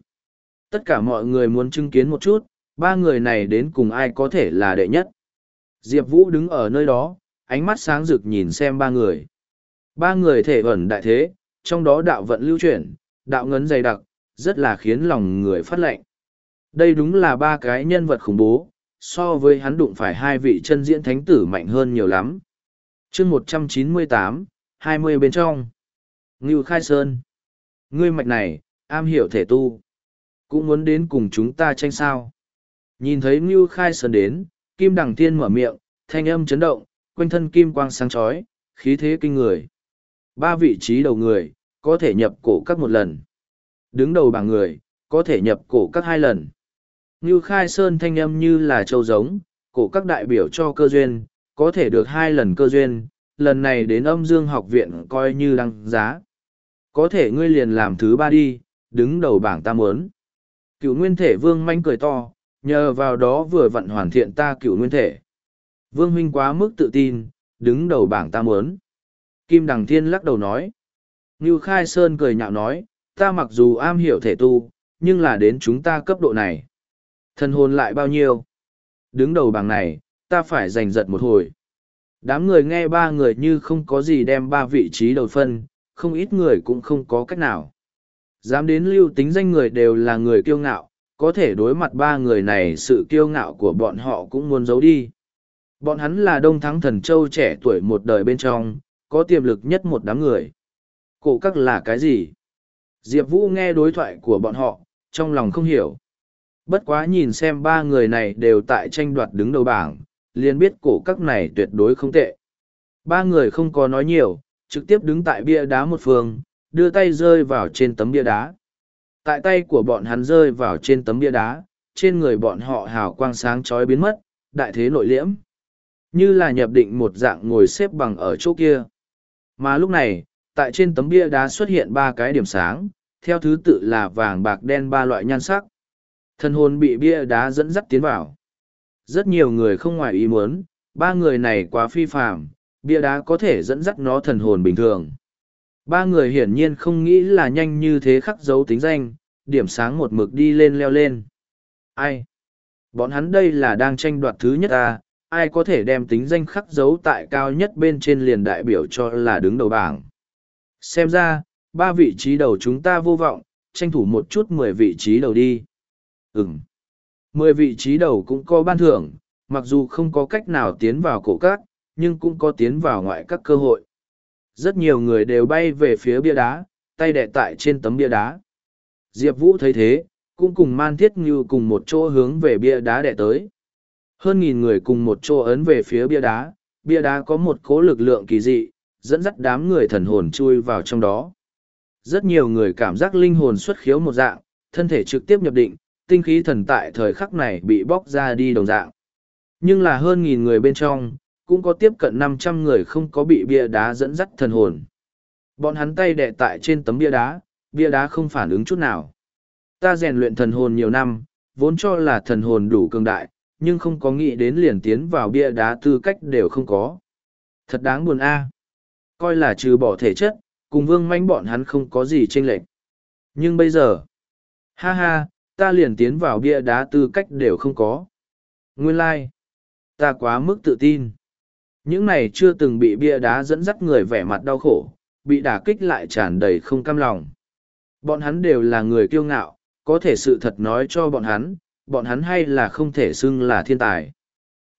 Tất cả mọi người muốn chứng kiến một chút, ba người này đến cùng ai có thể là đệ nhất. Diệp Vũ đứng ở nơi đó, ánh mắt sáng rực nhìn xem ba người. Ba người thể ẩn đại thế, trong đó đạo vận lưu chuyển, đạo ngấn dày đặc, rất là khiến lòng người phát lệnh. Đây đúng là ba cái nhân vật khủng bố, so với hắn đụng phải hai vị chân diễn thánh tử mạnh hơn nhiều lắm. chương một trăm chín mươi tám, hai mươi bên trong. Ngưu Khai Sơn. Ngươi mạch này, am hiểu thể tu. Cũng muốn đến cùng chúng ta tranh sao. Nhìn thấy Ngưu Khai Sơn đến, Kim Đằng Thiên mở miệng, thanh âm chấn động, quanh thân kim quang sáng chói, khí thế kinh người. Ba vị trí đầu người, có thể nhập cổ các một lần. Đứng đầu bảng người, có thể nhập cổ các hai lần. Như khai sơn thanh âm như là châu giống, cổ các đại biểu cho cơ duyên, có thể được hai lần cơ duyên, lần này đến âm dương học viện coi như đăng giá. Có thể ngươi liền làm thứ ba đi, đứng đầu bảng ta mớn Cựu nguyên thể vương manh cười to, nhờ vào đó vừa vặn hoàn thiện ta cựu nguyên thể. Vương huynh quá mức tự tin, đứng đầu bảng ta mớn Kim Đằng Thiên lắc đầu nói. Ngưu Khai Sơn cười nhạo nói, ta mặc dù am hiểu thể tu, nhưng là đến chúng ta cấp độ này. Thân hồn lại bao nhiêu? Đứng đầu bảng này, ta phải giành giật một hồi. Đám người nghe ba người như không có gì đem ba vị trí đầu phân, không ít người cũng không có cách nào. Dám đến lưu tính danh người đều là người kiêu ngạo, có thể đối mặt ba người này sự kiêu ngạo của bọn họ cũng muốn giấu đi. Bọn hắn là đông thắng thần châu trẻ tuổi một đời bên trong, có tiềm lực nhất một đám người. Cổ các là cái gì? Diệp Vũ nghe đối thoại của bọn họ, trong lòng không hiểu. Bất quá nhìn xem ba người này đều tại tranh đoạt đứng đầu bảng, liền biết cổ các này tuyệt đối không tệ. Ba người không có nói nhiều, trực tiếp đứng tại bia đá một phương, đưa tay rơi vào trên tấm bia đá. Tại tay của bọn hắn rơi vào trên tấm bia đá, trên người bọn họ hào quang sáng chói biến mất, đại thế nội liễm. Như là nhập định một dạng ngồi xếp bằng ở chỗ kia. Mà lúc này, tại trên tấm bia đá xuất hiện ba cái điểm sáng, theo thứ tự là vàng bạc đen ba loại nhan sắc. thần hồn bị bia đá dẫn dắt tiến vào. Rất nhiều người không ngoài ý muốn, ba người này quá phi phạm, bia đá có thể dẫn dắt nó thần hồn bình thường. Ba người hiển nhiên không nghĩ là nhanh như thế khắc dấu tính danh, điểm sáng một mực đi lên leo lên. Ai? Bọn hắn đây là đang tranh đoạt thứ nhất à, ai có thể đem tính danh khắc dấu tại cao nhất bên trên liền đại biểu cho là đứng đầu bảng. Xem ra, ba vị trí đầu chúng ta vô vọng, tranh thủ một chút mười vị trí đầu đi. Ừm. Mười vị trí đầu cũng có ban thưởng, mặc dù không có cách nào tiến vào cổ các, nhưng cũng có tiến vào ngoại các cơ hội. Rất nhiều người đều bay về phía bia đá, tay đẻ tại trên tấm bia đá. Diệp Vũ thấy thế, cũng cùng Man Thiết Như cùng một chỗ hướng về bia đá đẻ tới. Hơn nghìn người cùng một chỗ ấn về phía bia đá, bia đá có một cố lực lượng kỳ dị, dẫn dắt đám người thần hồn chui vào trong đó. Rất nhiều người cảm giác linh hồn xuất khiếu một dạng, thân thể trực tiếp nhập định, tinh khí thần tại thời khắc này bị bóc ra đi đồng dạng. Nhưng là hơn nghìn người bên trong, cũng có tiếp cận năm trăm người không có bị bia đá dẫn dắt thần hồn. Bọn hắn tay đè tại trên tấm bia đá, bia đá không phản ứng chút nào. Ta rèn luyện thần hồn nhiều năm, vốn cho là thần hồn đủ cường đại, nhưng không có nghĩ đến liền tiến vào bia đá tư cách đều không có. Thật đáng buồn a. Coi là trừ bỏ thể chất, cùng vương manh bọn hắn không có gì chênh lệch. Nhưng bây giờ, ha ha, ta liền tiến vào bia đá tư cách đều không có. Nguyên lai, like. ta quá mức tự tin. Những này chưa từng bị bia đá dẫn dắt người vẻ mặt đau khổ, bị đả kích lại tràn đầy không cam lòng. Bọn hắn đều là người kiêu ngạo, có thể sự thật nói cho bọn hắn, bọn hắn hay là không thể xưng là thiên tài.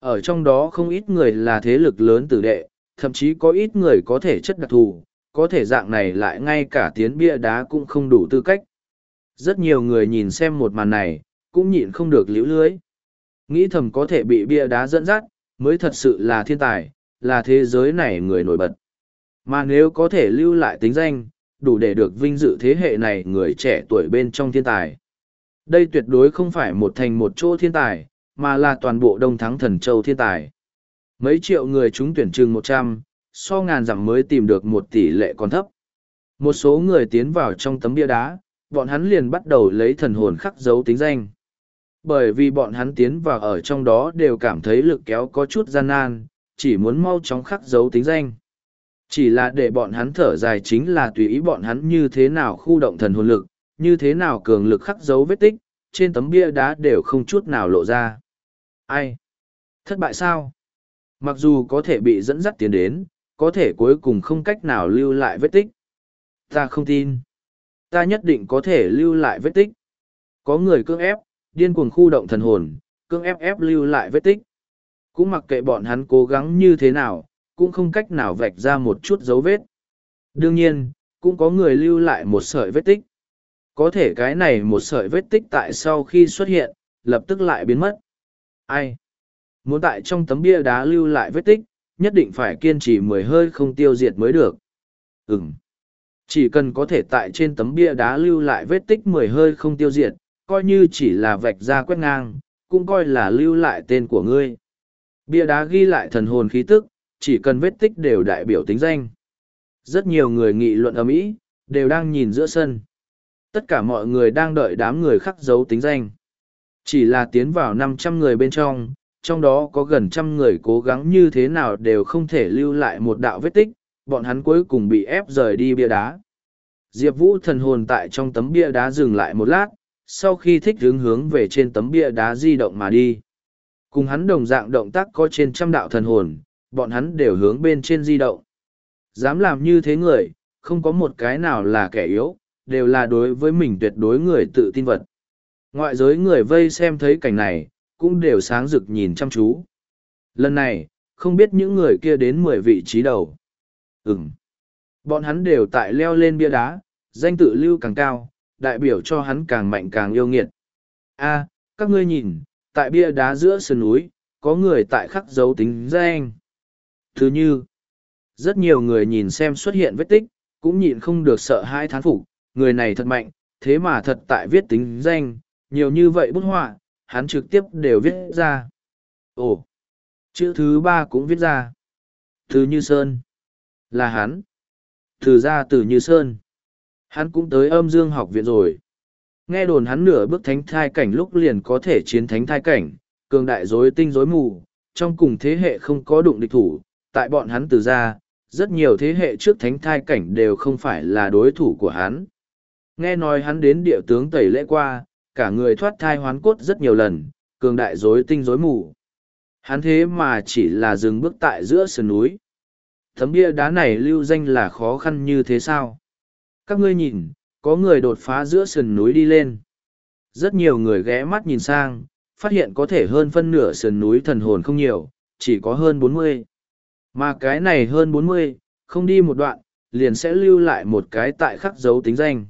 Ở trong đó không ít người là thế lực lớn tử đệ, thậm chí có ít người có thể chất đặc thù, có thể dạng này lại ngay cả tiến bia đá cũng không đủ tư cách. Rất nhiều người nhìn xem một màn này, cũng nhịn không được liễu lưới. Nghĩ thầm có thể bị bia đá dẫn dắt, mới thật sự là thiên tài, là thế giới này người nổi bật. Mà nếu có thể lưu lại tính danh, đủ để được vinh dự thế hệ này người trẻ tuổi bên trong thiên tài. Đây tuyệt đối không phải một thành một chỗ thiên tài, mà là toàn bộ đông thắng thần châu thiên tài. Mấy triệu người chúng tuyển chừng một trăm, so ngàn dặm mới tìm được một tỷ lệ còn thấp. Một số người tiến vào trong tấm bia đá, bọn hắn liền bắt đầu lấy thần hồn khắc dấu tính danh. Bởi vì bọn hắn tiến vào ở trong đó đều cảm thấy lực kéo có chút gian nan, chỉ muốn mau chóng khắc dấu tính danh. Chỉ là để bọn hắn thở dài chính là tùy ý bọn hắn như thế nào khu động thần hồn lực, như thế nào cường lực khắc dấu vết tích, trên tấm bia đá đều không chút nào lộ ra. Ai? Thất bại sao? Mặc dù có thể bị dẫn dắt tiến đến, có thể cuối cùng không cách nào lưu lại vết tích. Ta không tin. Ta nhất định có thể lưu lại vết tích. Có người cưỡng ép, điên cuồng khu động thần hồn, cưỡng ép ép lưu lại vết tích. Cũng mặc kệ bọn hắn cố gắng như thế nào, cũng không cách nào vạch ra một chút dấu vết. Đương nhiên, cũng có người lưu lại một sợi vết tích. Có thể cái này một sợi vết tích tại sau khi xuất hiện, lập tức lại biến mất. Ai? Muốn tại trong tấm bia đá lưu lại vết tích, nhất định phải kiên trì mười hơi không tiêu diệt mới được. Ừm. Chỉ cần có thể tại trên tấm bia đá lưu lại vết tích mười hơi không tiêu diệt, coi như chỉ là vạch ra quét ngang, cũng coi là lưu lại tên của ngươi. Bia đá ghi lại thần hồn khí tức, chỉ cần vết tích đều đại biểu tính danh. Rất nhiều người nghị luận ở mỹ đều đang nhìn giữa sân. Tất cả mọi người đang đợi đám người khắc dấu tính danh. Chỉ là tiến vào năm trăm người bên trong, trong đó có gần trăm người cố gắng như thế nào đều không thể lưu lại một đạo vết tích, bọn hắn cuối cùng bị ép rời đi bia đá. Diệp Vũ thần hồn tại trong tấm bia đá dừng lại một lát, sau khi thích hướng hướng về trên tấm bia đá di động mà đi. Cùng hắn đồng dạng động tác có trên trăm đạo thần hồn, bọn hắn đều hướng bên trên di động. Dám làm như thế người, không có một cái nào là kẻ yếu, đều là đối với mình tuyệt đối người tự tin vật. Ngoại giới người vây xem thấy cảnh này, cũng đều sáng rực nhìn chăm chú. Lần này, không biết những người kia đến mười vị trí đầu. Ừm. Bọn hắn đều tại leo lên bia đá, danh tự lưu càng cao, đại biểu cho hắn càng mạnh càng yêu nghiệt. A, các ngươi nhìn, tại bia đá giữa sườn núi, có người tại khắc dấu tính danh. Thứ như, rất nhiều người nhìn xem xuất hiện vết tích, cũng nhịn không được sợ hai thán phục, người này thật mạnh, thế mà thật tại viết tính danh, nhiều như vậy bút họa, hắn trực tiếp đều viết ra. Ồ, chữ thứ ba cũng viết ra. Từ Như Sơn. Là hắn. Từ ra từ Như Sơn. Hắn cũng tới âm dương học viện rồi. Nghe đồn hắn nửa bước thánh thai cảnh lúc liền có thể chiến thánh thai cảnh, cường đại dối tinh dối mù, trong cùng thế hệ không có đụng địch thủ, tại bọn hắn từ ra, rất nhiều thế hệ trước thánh thai cảnh đều không phải là đối thủ của hắn. Nghe nói hắn đến địa tướng tẩy lễ qua, cả người thoát thai hoán cốt rất nhiều lần, cường đại dối tinh dối mù. Hắn thế mà chỉ là dừng bước tại giữa sườn núi. Thấm bia đá này lưu danh là khó khăn như thế sao? Các ngươi nhìn, có người đột phá giữa sườn núi đi lên. Rất nhiều người ghé mắt nhìn sang, phát hiện có thể hơn phân nửa sườn núi thần hồn không nhiều, chỉ có hơn bốn mươi. Mà cái này hơn bốn mươi, không đi một đoạn, liền sẽ lưu lại một cái tại khắc dấu tính danh.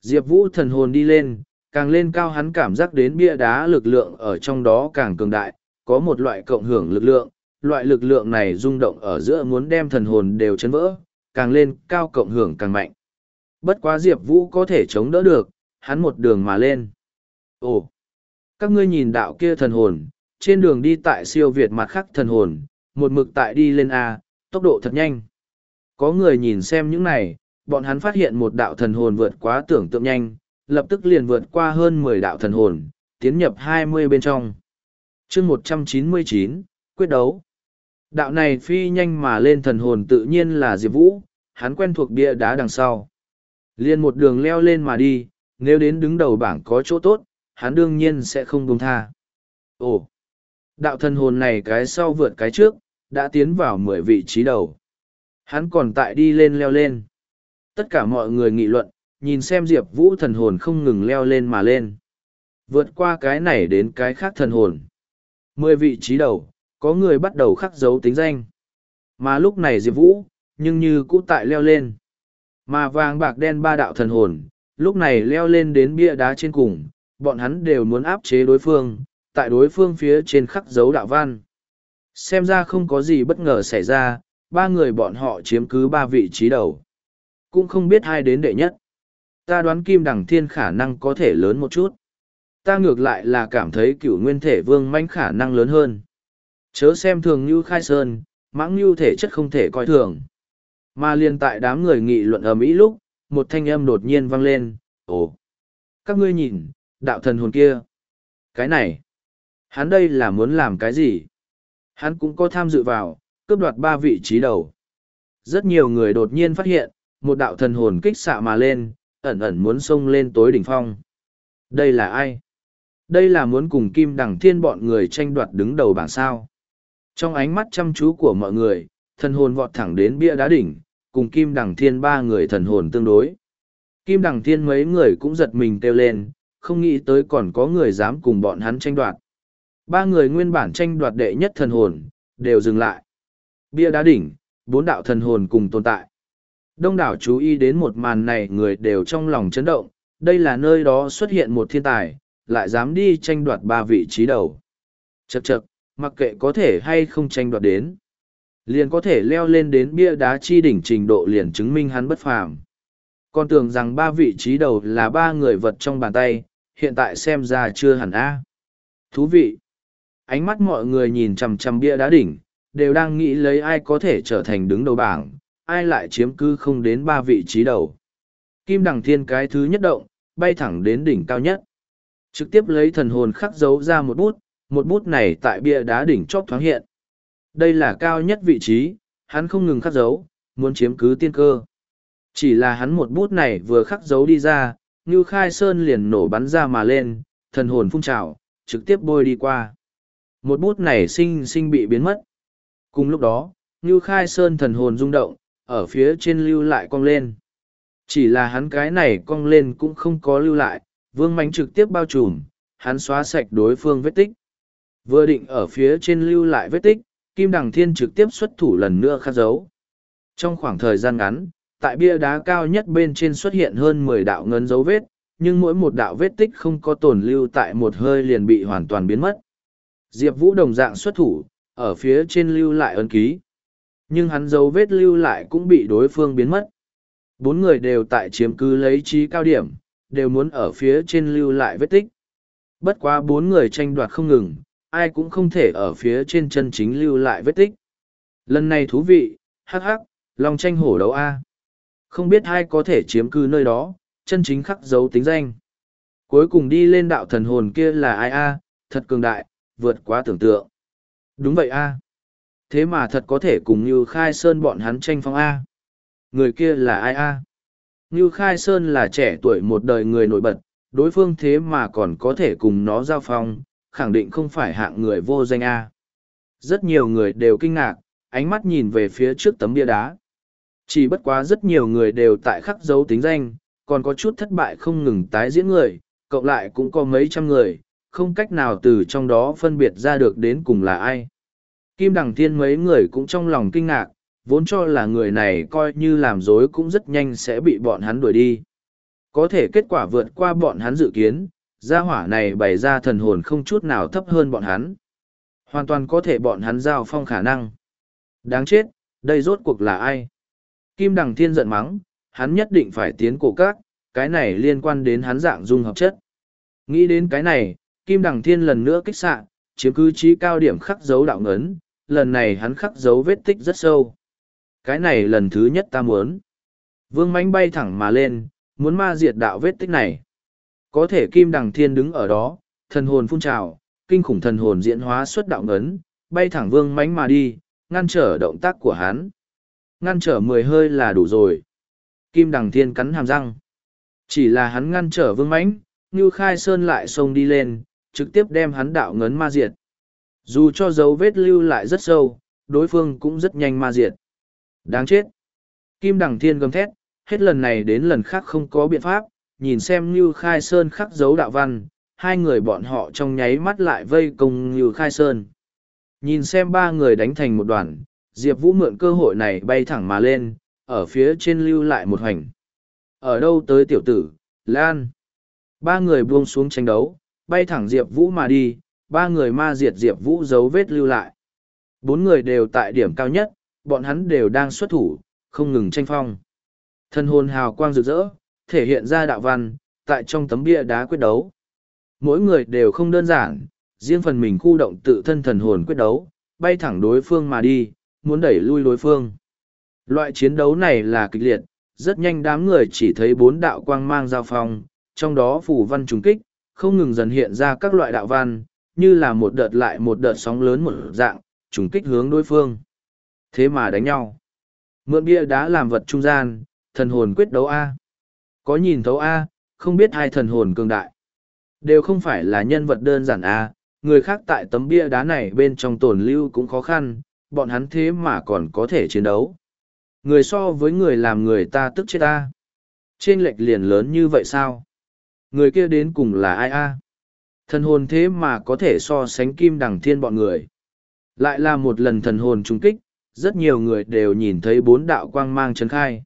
Diệp Vũ thần hồn đi lên, càng lên cao hắn cảm giác đến bia đá lực lượng ở trong đó càng cường đại, có một loại cộng hưởng lực lượng, loại lực lượng này rung động ở giữa muốn đem thần hồn đều chấn vỡ, càng lên cao cộng hưởng càng mạnh. Bất quá Diệp Vũ có thể chống đỡ được, hắn một đường mà lên. Ồ! Các ngươi nhìn đạo kia thần hồn, trên đường đi tại siêu Việt mặt khắc thần hồn, một mực tại đi lên A, tốc độ thật nhanh. Có người nhìn xem những này, bọn hắn phát hiện một đạo thần hồn vượt quá tưởng tượng nhanh, lập tức liền vượt qua hơn mười đạo thần hồn, tiến nhập hai mươi bên trong. chương một trăm chín mươi chín quyết đấu. Đạo này phi nhanh mà lên thần hồn tự nhiên là Diệp Vũ, hắn quen thuộc bia đá đằng sau. Liên một đường leo lên mà đi, nếu đến đứng đầu bảng có chỗ tốt, hắn đương nhiên sẽ không buông tha. Ồ! Đạo thần hồn này cái sau vượt cái trước, đã tiến vào mười vị trí đầu. Hắn còn tại đi lên leo lên. Tất cả mọi người nghị luận, nhìn xem Diệp Vũ thần hồn không ngừng leo lên mà lên. Vượt qua cái này đến cái khác thần hồn. Mười vị trí đầu, có người bắt đầu khắc dấu tính danh. Mà lúc này Diệp Vũ, nhưng như cũ tại leo lên. Mà vàng bạc đen ba đạo thần hồn, lúc này leo lên đến bia đá trên cùng, bọn hắn đều muốn áp chế đối phương, tại đối phương phía trên khắc dấu đạo văn. Xem ra không có gì bất ngờ xảy ra, ba người bọn họ chiếm cứ ba vị trí đầu. Cũng không biết ai đến đệ nhất. Ta đoán kim đằng thiên khả năng có thể lớn một chút. Ta ngược lại là cảm thấy cửu nguyên thể vương manh khả năng lớn hơn. Chớ xem thường như khai sơn, mãng như thể chất không thể coi thường. Mà liền tại đám người nghị luận ở Mỹ lúc, một thanh âm đột nhiên vang lên, ồ, các ngươi nhìn, đạo thần hồn kia. Cái này, hắn đây là muốn làm cái gì? Hắn cũng có tham dự vào, cướp đoạt ba vị trí đầu. Rất nhiều người đột nhiên phát hiện, một đạo thần hồn kích xạ mà lên, ẩn ẩn muốn xông lên tối đỉnh phong. Đây là ai? Đây là muốn cùng Kim Đằng Thiên bọn người tranh đoạt đứng đầu bảng sao. Trong ánh mắt chăm chú của mọi người, thần hồn vọt thẳng đến bia đá đỉnh, cùng Kim Đằng Thiên ba người thần hồn tương đối. Kim Đằng Thiên mấy người cũng giật mình kêu lên, không nghĩ tới còn có người dám cùng bọn hắn tranh đoạt. Ba người nguyên bản tranh đoạt đệ nhất thần hồn, đều dừng lại. Bia đá đỉnh, bốn đạo thần hồn cùng tồn tại. Đông đảo chú ý đến một màn này người đều trong lòng chấn động, đây là nơi đó xuất hiện một thiên tài, lại dám đi tranh đoạt ba vị trí đầu. Chậc chậc, mặc kệ có thể hay không tranh đoạt đến. Liền có thể leo lên đến bia đá chi đỉnh trình độ liền chứng minh hắn bất phàm. Con tưởng rằng ba vị trí đầu là ba người vật trong bàn tay, hiện tại xem ra chưa hẳn a. Thú vị. Ánh mắt mọi người nhìn chằm chằm bia đá đỉnh, đều đang nghĩ lấy ai có thể trở thành đứng đầu bảng, ai lại chiếm cứ không đến ba vị trí đầu. Kim đằng thiên cái thứ nhất động, bay thẳng đến đỉnh cao nhất. Trực tiếp lấy thần hồn khắc dấu ra một bút, một bút này tại bia đá đỉnh chóp thoáng hiện. Đây là cao nhất vị trí, hắn không ngừng khắc dấu, muốn chiếm cứ tiên cơ. Chỉ là hắn một bút này vừa khắc dấu đi ra, như khai sơn liền nổ bắn ra mà lên, thần hồn phun trào, trực tiếp bôi đi qua. Một bút này sinh sinh bị biến mất. Cùng lúc đó, như khai sơn thần hồn rung động, ở phía trên lưu lại cong lên. Chỉ là hắn cái này cong lên cũng không có lưu lại, vương mánh trực tiếp bao trùm, hắn xóa sạch đối phương vết tích. Vừa định ở phía trên lưu lại vết tích, Kim Đằng Thiên trực tiếp xuất thủ lần nữa khắc dấu. Trong khoảng thời gian ngắn, tại bia đá cao nhất bên trên xuất hiện hơn mười đạo ngấn dấu vết, nhưng mỗi một đạo vết tích không có tồn lưu tại một hơi liền bị hoàn toàn biến mất. Diệp Vũ đồng dạng xuất thủ, ở phía trên lưu lại ấn ký. Nhưng hắn dấu vết lưu lại cũng bị đối phương biến mất. Bốn người đều tại chiếm cứ lấy trí cao điểm, đều muốn ở phía trên lưu lại vết tích. Bất quá bốn người tranh đoạt không ngừng, ai cũng không thể ở phía trên chân chính lưu lại vết tích. Lần này thú vị, hắc hắc, lòng tranh hổ đấu A. Không biết ai có thể chiếm cư nơi đó, chân chính khắc dấu tính danh. Cuối cùng đi lên đạo thần hồn kia là ai A, thật cường đại, vượt quá tưởng tượng. Đúng vậy A. Thế mà thật có thể cùng như khai sơn bọn hắn tranh phong A. Người kia là ai A. Như khai sơn là trẻ tuổi một đời người nổi bật, đối phương thế mà còn có thể cùng nó giao phong, khẳng định không phải hạng người vô danh A. Rất nhiều người đều kinh ngạc, ánh mắt nhìn về phía trước tấm bia đá. Chỉ bất quá rất nhiều người đều tại khắc dấu tính danh, còn có chút thất bại không ngừng tái diễn người, cộng lại cũng có mấy trăm người, không cách nào từ trong đó phân biệt ra được đến cùng là ai. Kim Đằng Thiên mấy người cũng trong lòng kinh ngạc, vốn cho là người này coi như làm dối cũng rất nhanh sẽ bị bọn hắn đuổi đi. Có thể kết quả vượt qua bọn hắn dự kiến, gia hỏa này bày ra thần hồn không chút nào thấp hơn bọn hắn. Hoàn toàn có thể bọn hắn giao phong khả năng. Đáng chết, đây rốt cuộc là ai? Kim Đằng Thiên giận mắng, hắn nhất định phải tiến cổ các, cái này liên quan đến hắn dạng dung hợp chất. Nghĩ đến cái này, Kim Đằng Thiên lần nữa kích xạ, chiếm cứ trí cao điểm khắc dấu đạo ngấn, lần này hắn khắc dấu vết tích rất sâu. Cái này lần thứ nhất ta muốn. Vương mánh bay thẳng mà lên, muốn ma diệt đạo vết tích này. Có thể Kim Đằng Thiên đứng ở đó, thần hồn phun trào, kinh khủng thần hồn diễn hóa xuất đạo ngấn, bay thẳng vương mánh mà đi, ngăn trở động tác của hắn. Ngăn trở mười hơi là đủ rồi. Kim Đằng Thiên cắn hàm răng. Chỉ là hắn ngăn trở vương mánh, như khai sơn lại xông đi lên, trực tiếp đem hắn đạo ngấn ma diệt. Dù cho dấu vết lưu lại rất sâu, đối phương cũng rất nhanh ma diệt. Đáng chết. Kim Đằng Thiên gầm thét, hết lần này đến lần khác không có biện pháp, nhìn xem Như Khai Sơn khắc dấu đạo văn, hai người bọn họ trong nháy mắt lại vây công Như Khai Sơn. Nhìn xem ba người đánh thành một đoàn, Diệp Vũ mượn cơ hội này bay thẳng mà lên, ở phía trên lưu lại một hoành. Ở đâu tới tiểu tử, Lan. Ba người buông xuống tranh đấu, bay thẳng Diệp Vũ mà đi, ba người ma diệt Diệp Vũ dấu vết lưu lại. Bốn người đều tại điểm cao nhất, bọn hắn đều đang xuất thủ, không ngừng tranh phong. Thân hồn hào quang rực rỡ, thể hiện ra đạo văn, tại trong tấm bia đá quyết đấu. Mỗi người đều không đơn giản, riêng phần mình khu động tự thân thần hồn quyết đấu, bay thẳng đối phương mà đi, muốn đẩy lui đối phương. Loại chiến đấu này là kịch liệt, rất nhanh đám người chỉ thấy bốn đạo quang mang giao phong, trong đó phủ văn trùng kích, không ngừng dần hiện ra các loại đạo văn, như là một đợt lại một đợt sóng lớn một dạng, trùng kích hướng đối phương. Thế mà đánh nhau. Mượn bia đá làm vật trung gian, thần hồn quyết đấu A. Có nhìn thấu A, không biết hai thần hồn cường đại. Đều không phải là nhân vật đơn giản A, người khác tại tấm bia đá này bên trong tồn lưu cũng khó khăn, bọn hắn thế mà còn có thể chiến đấu. Người so với người làm người ta tức chết ta. Trên lệch liền lớn như vậy sao? Người kia đến cùng là ai a? Thần hồn thế mà có thể so sánh kim đằng thiên bọn người. Lại là một lần thần hồn trung kích, rất nhiều người đều nhìn thấy bốn đạo quang mang trấn khai.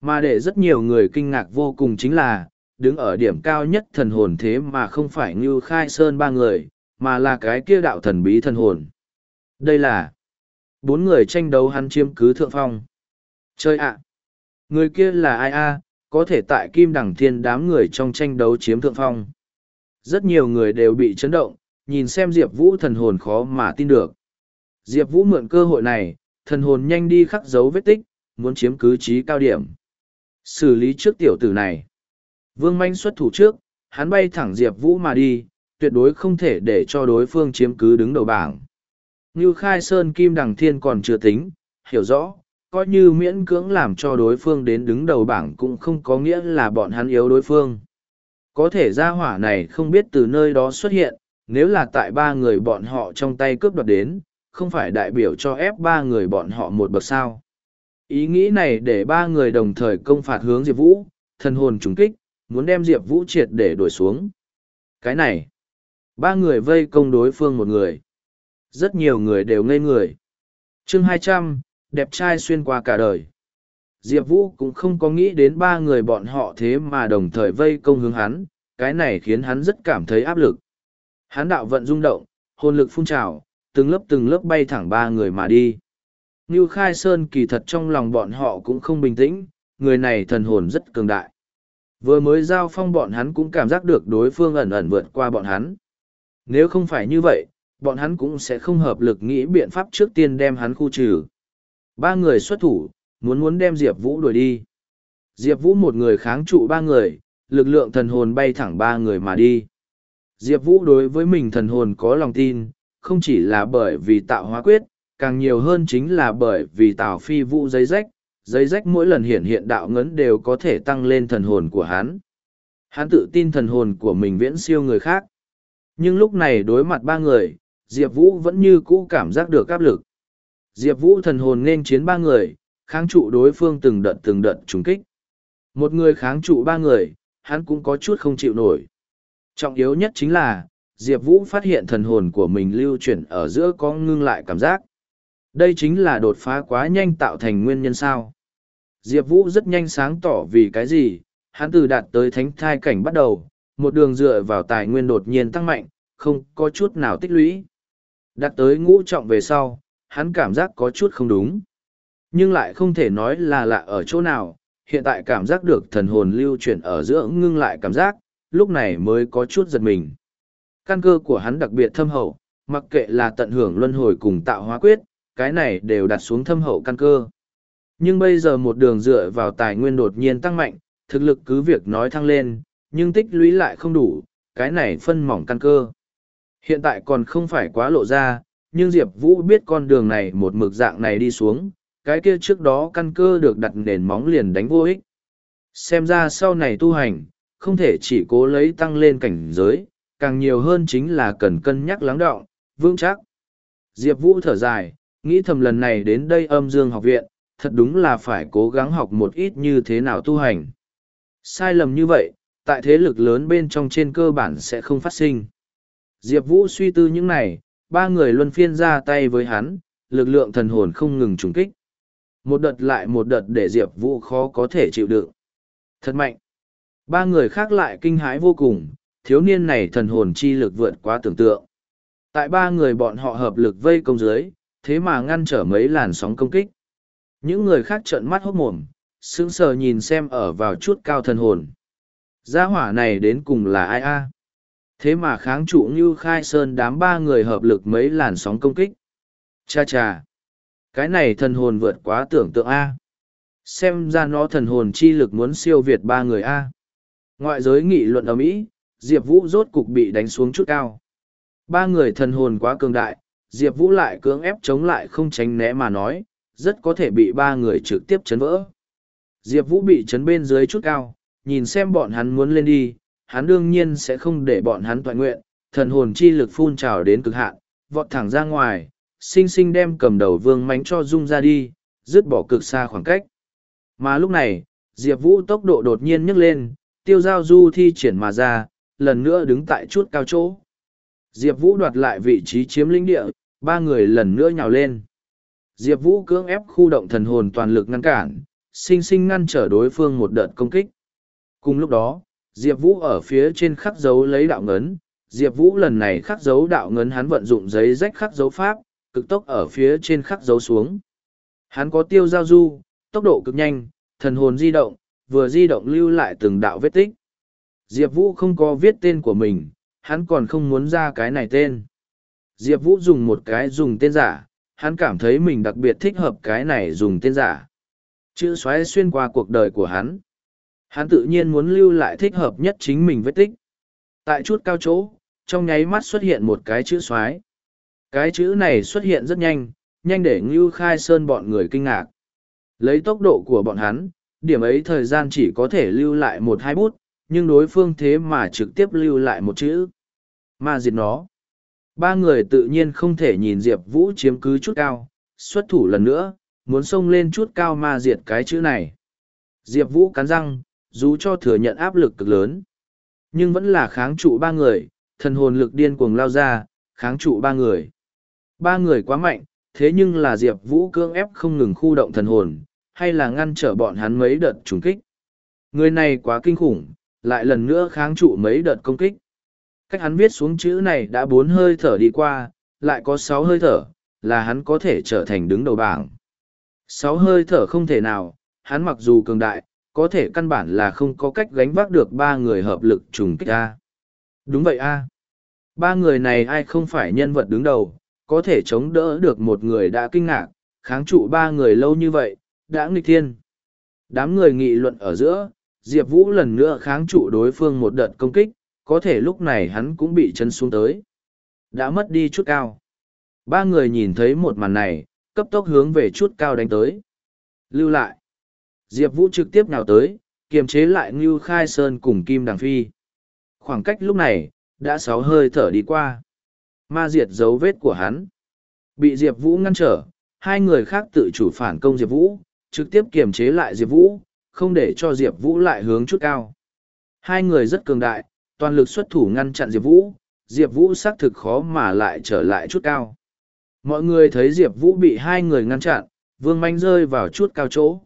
Mà để rất nhiều người kinh ngạc vô cùng chính là, đứng ở điểm cao nhất thần hồn thế mà không phải như khai sơn ba người, mà là cái kia đạo thần bí thần hồn. Đây là bốn người tranh đấu hắn chiếm cứ thượng phong. Chơi ạ! Người kia là ai a? có thể tại kim đẳng thiên đám người trong tranh đấu chiếm thượng phong. Rất nhiều người đều bị chấn động, nhìn xem Diệp Vũ thần hồn khó mà tin được. Diệp Vũ mượn cơ hội này, thần hồn nhanh đi khắc dấu vết tích, muốn chiếm cứ trí cao điểm. Xử lý trước tiểu tử này. Vương Manh xuất thủ trước, hắn bay thẳng Diệp Vũ mà đi, tuyệt đối không thể để cho đối phương chiếm cứ đứng đầu bảng. Như Khai Sơn Kim Đằng Thiên còn chưa tính, hiểu rõ, coi như miễn cưỡng làm cho đối phương đến đứng đầu bảng cũng không có nghĩa là bọn hắn yếu đối phương. Có thể ra hỏa này không biết từ nơi đó xuất hiện, nếu là tại ba người bọn họ trong tay cướp đoạt đến, không phải đại biểu cho ép ba người bọn họ một bậc sao. Ý nghĩ này để ba người đồng thời công phạt hướng Diệp Vũ, thần hồn trùng kích, muốn đem Diệp Vũ triệt để đuổi xuống. Cái này, ba người vây công đối phương một người. Rất nhiều người đều ngây người. chương hai trăm đẹp trai xuyên qua cả đời. Diệp Vũ cũng không có nghĩ đến ba người bọn họ thế mà đồng thời vây công hướng hắn, cái này khiến hắn rất cảm thấy áp lực. Hắn đạo vận rung động, hồn lực phun trào, từng lớp từng lớp bay thẳng ba người mà đi. Như Khai Sơn kỳ thật trong lòng bọn họ cũng không bình tĩnh, người này thần hồn rất cường đại. Vừa mới giao phong bọn hắn cũng cảm giác được đối phương ẩn ẩn vượt qua bọn hắn. Nếu không phải như vậy, bọn hắn cũng sẽ không hợp lực nghĩ biện pháp trước tiên đem hắn khu trừ. Ba người xuất thủ, muốn muốn đem Diệp Vũ đuổi đi. Diệp Vũ một người kháng trụ ba người, lực lượng thần hồn bay thẳng ba người mà đi. Diệp Vũ đối với mình thần hồn có lòng tin, không chỉ là bởi vì tạo hóa quyết, càng nhiều hơn chính là bởi vì tạo phi vũ giấy rách, giấy rách mỗi lần hiện hiện đạo ngấn đều có thể tăng lên thần hồn của hắn. Hắn tự tin thần hồn của mình viễn siêu người khác. Nhưng lúc này đối mặt ba người, Diệp Vũ vẫn như cũ cảm giác được áp lực. Diệp Vũ thần hồn nên chiến ba người, kháng trụ đối phương từng đợt từng đợt trúng kích. Một người kháng trụ ba người, hắn cũng có chút không chịu nổi. Trọng yếu nhất chính là, Diệp Vũ phát hiện thần hồn của mình lưu chuyển ở giữa có ngưng lại cảm giác. Đây chính là đột phá quá nhanh tạo thành nguyên nhân sao. Diệp Vũ rất nhanh sáng tỏ vì cái gì, hắn từ đạt tới thánh thai cảnh bắt đầu, một đường dựa vào tài nguyên đột nhiên tăng mạnh, không có chút nào tích lũy. Đạt tới ngũ trọng về sau, hắn cảm giác có chút không đúng. Nhưng lại không thể nói là lạ ở chỗ nào, hiện tại cảm giác được thần hồn lưu chuyển ở giữa ngưng lại cảm giác, lúc này mới có chút giật mình. Căn cơ của hắn đặc biệt thâm hậu, mặc kệ là tận hưởng luân hồi cùng tạo hóa quyết, cái này đều đặt xuống thâm hậu căn cơ. Nhưng bây giờ một đường dựa vào tài nguyên đột nhiên tăng mạnh, thực lực cứ việc nói thăng lên, nhưng tích lũy lại không đủ, cái này phân mỏng căn cơ. Hiện tại còn không phải quá lộ ra, nhưng Diệp Vũ biết con đường này một mực dạng này đi xuống, cái kia trước đó căn cơ được đặt nền móng liền đánh vô ích. Xem ra sau này tu hành, không thể chỉ cố lấy tăng lên cảnh giới, càng nhiều hơn chính là cần cân nhắc lắng đọng, vững chắc. Diệp Vũ thở dài, nghĩ thầm lần này đến đây âm dương học viện, thật đúng là phải cố gắng học một ít như thế nào tu hành. Sai lầm như vậy, tại thế lực lớn bên trong trên cơ bản sẽ không phát sinh. Diệp Vũ suy tư những này, ba người luân phiên ra tay với hắn, lực lượng thần hồn không ngừng trùng kích. Một đợt lại một đợt để Diệp Vũ khó có thể chịu đựng. Thật mạnh. Ba người khác lại kinh hãi vô cùng, thiếu niên này thần hồn chi lực vượt quá tưởng tượng. Tại ba người bọn họ hợp lực vây công dưới, thế mà ngăn trở mấy làn sóng công kích. Những người khác trợn mắt hốt mồm, sững sờ nhìn xem ở vào chút cao thần hồn. Gia hỏa này đến cùng là ai a? Thế mà kháng trụ như khai sơn đám ba người hợp lực mấy làn sóng công kích. Cha cha! Cái này thần hồn vượt quá tưởng tượng A. Xem ra nó thần hồn chi lực muốn siêu việt ba người A. Ngoại giới nghị luận ở Mỹ, Diệp Vũ rốt cục bị đánh xuống chút cao. Ba người thần hồn quá cường đại, Diệp Vũ lại cưỡng ép chống lại không tránh né mà nói, rất có thể bị ba người trực tiếp chấn vỡ. Diệp Vũ bị chấn bên dưới chút cao, nhìn xem bọn hắn muốn lên đi, hắn đương nhiên sẽ không để bọn hắn toàn nguyện, thần hồn chi lực phun trào đến cực hạn, vọt thẳng ra ngoài, sinh sinh đem cầm đầu vương mánh cho rung ra đi, dứt bỏ cực xa khoảng cách. Mà lúc này, Diệp Vũ tốc độ đột nhiên nhấc lên, tiêu giao du thi triển mà ra, lần nữa đứng tại chút cao chỗ. Diệp Vũ đoạt lại vị trí chiếm lĩnh địa, ba người lần nữa nhào lên. Diệp Vũ cưỡng ép khu động thần hồn toàn lực ngăn cản, sinh sinh ngăn trở đối phương một đợt công kích. Cùng lúc đó, Diệp Vũ ở phía trên khắc dấu lấy đạo ngấn, Diệp Vũ lần này khắc dấu đạo ngấn hắn vận dụng giấy rách khắc dấu pháp, cực tốc ở phía trên khắc dấu xuống. Hắn có tiêu giao du, tốc độ cực nhanh, thần hồn di động, vừa di động lưu lại từng đạo vết tích. Diệp Vũ không có viết tên của mình, hắn còn không muốn ra cái này tên. Diệp Vũ dùng một cái dùng tên giả, hắn cảm thấy mình đặc biệt thích hợp cái này dùng tên giả. Chữ xoáy xuyên qua cuộc đời của hắn. Hắn tự nhiên muốn lưu lại thích hợp nhất chính mình vết tích. Tại chút cao chỗ, trong nháy mắt xuất hiện một cái chữ xoáy. Cái chữ này xuất hiện rất nhanh, nhanh để Ngưu Khai Sơn bọn người kinh ngạc. Lấy tốc độ của bọn hắn, điểm ấy thời gian chỉ có thể lưu lại một hai bút, nhưng đối phương thế mà trực tiếp lưu lại một chữ. Ma diệt nó. Ba người tự nhiên không thể nhìn Diệp Vũ chiếm cứ chút cao, xuất thủ lần nữa, muốn xông lên chút cao ma diệt cái chữ này. Diệp Vũ cắn răng, dù cho thừa nhận áp lực cực lớn. Nhưng vẫn là kháng trụ ba người, thần hồn lực điên cuồng lao ra, kháng trụ ba người. Ba người quá mạnh, thế nhưng là Diệp Vũ cưỡng ép không ngừng khu động thần hồn, hay là ngăn trở bọn hắn mấy đợt trùng kích. Người này quá kinh khủng, lại lần nữa kháng trụ mấy đợt công kích. Cách hắn viết xuống chữ này đã bốn hơi thở đi qua, lại có sáu hơi thở, là hắn có thể trở thành đứng đầu bảng. Sáu hơi thở không thể nào, hắn mặc dù cường đại, có thể căn bản là không có cách gánh vác được ba người hợp lực trùng kích A. Đúng vậy A. Ba người này ai không phải nhân vật đứng đầu, có thể chống đỡ được một người đã kinh ngạc, kháng trụ ba người lâu như vậy, đã nghịch thiên. Đám người nghị luận ở giữa, Diệp Vũ lần nữa kháng trụ đối phương một đợt công kích, có thể lúc này hắn cũng bị chân xuống tới. Đã mất đi chút cao. Ba người nhìn thấy một màn này, cấp tốc hướng về chút cao đánh tới. Lưu lại. Diệp Vũ trực tiếp nào tới, kiềm chế lại Ngưu Khai Sơn cùng Kim Đằng Phi. Khoảng cách lúc này, đã sáu hơi thở đi qua. Ma diệt dấu vết của hắn. Bị Diệp Vũ ngăn trở, hai người khác tự chủ phản công Diệp Vũ, trực tiếp kiềm chế lại Diệp Vũ, không để cho Diệp Vũ lại hướng chút cao. Hai người rất cường đại, toàn lực xuất thủ ngăn chặn Diệp Vũ, Diệp Vũ xác thực khó mà lại trở lại chút cao. Mọi người thấy Diệp Vũ bị hai người ngăn chặn, vương manh rơi vào chút cao chỗ.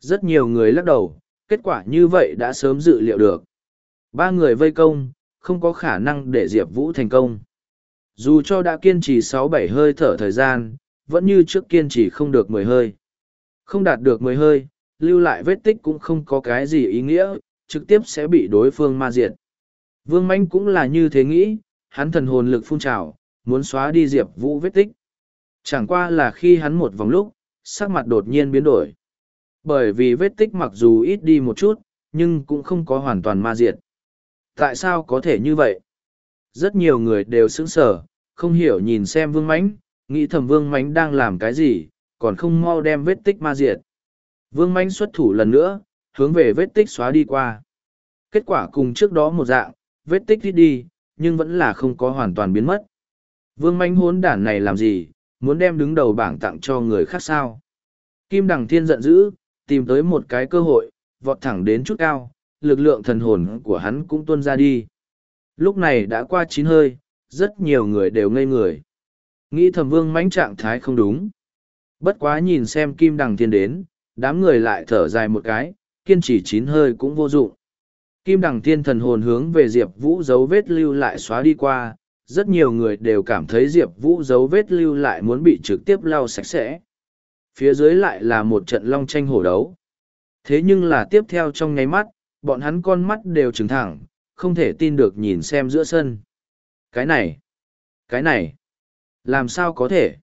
Rất nhiều người lắc đầu, kết quả như vậy đã sớm dự liệu được. Ba người vây công, không có khả năng để Diệp Vũ thành công. Dù cho đã kiên trì sáu bảy hơi thở thời gian, vẫn như trước kiên trì không được mười hơi. Không đạt được mười hơi, lưu lại vết tích cũng không có cái gì ý nghĩa, trực tiếp sẽ bị đối phương ma diệt. Vương Manh cũng là như thế nghĩ, hắn thần hồn lực phun trào, muốn xóa đi Diệp Vũ vết tích. Chẳng qua là khi hắn một vòng lúc, sắc mặt đột nhiên biến đổi. Bởi vì vết tích mặc dù ít đi một chút, nhưng cũng không có hoàn toàn ma diệt. Tại sao có thể như vậy? Rất nhiều người đều sững sờ, không hiểu nhìn xem Vương mãnh nghĩ thầm Vương mãnh đang làm cái gì, còn không mau đem vết tích ma diệt. Vương mãnh xuất thủ lần nữa, hướng về vết tích xóa đi qua. Kết quả cùng trước đó một dạng, vết tích ít đi, nhưng vẫn là không có hoàn toàn biến mất. Vương mãnh hốn đản này làm gì, muốn đem đứng đầu bảng tặng cho người khác sao? Kim Đằng Thiên giận dữ, tìm tới một cái cơ hội, vọt thẳng đến chút cao, lực lượng thần hồn của hắn cũng tuôn ra đi. Lúc này đã qua chín hơi, rất nhiều người đều ngây người. Nghĩ thầm vương mãnh trạng thái không đúng. Bất quá nhìn xem Kim Đằng Thiên đến, đám người lại thở dài một cái, kiên trì chín hơi cũng vô dụng. Kim Đằng Thiên thần hồn hướng về Diệp Vũ dấu vết lưu lại xóa đi qua, rất nhiều người đều cảm thấy Diệp Vũ dấu vết lưu lại muốn bị trực tiếp lau sạch sẽ. Phía dưới lại là một trận long tranh hổ đấu. Thế nhưng là tiếp theo trong nháy mắt, bọn hắn con mắt đều trừng thẳng, không thể tin được nhìn xem giữa sân. Cái này, cái này, làm sao có thể?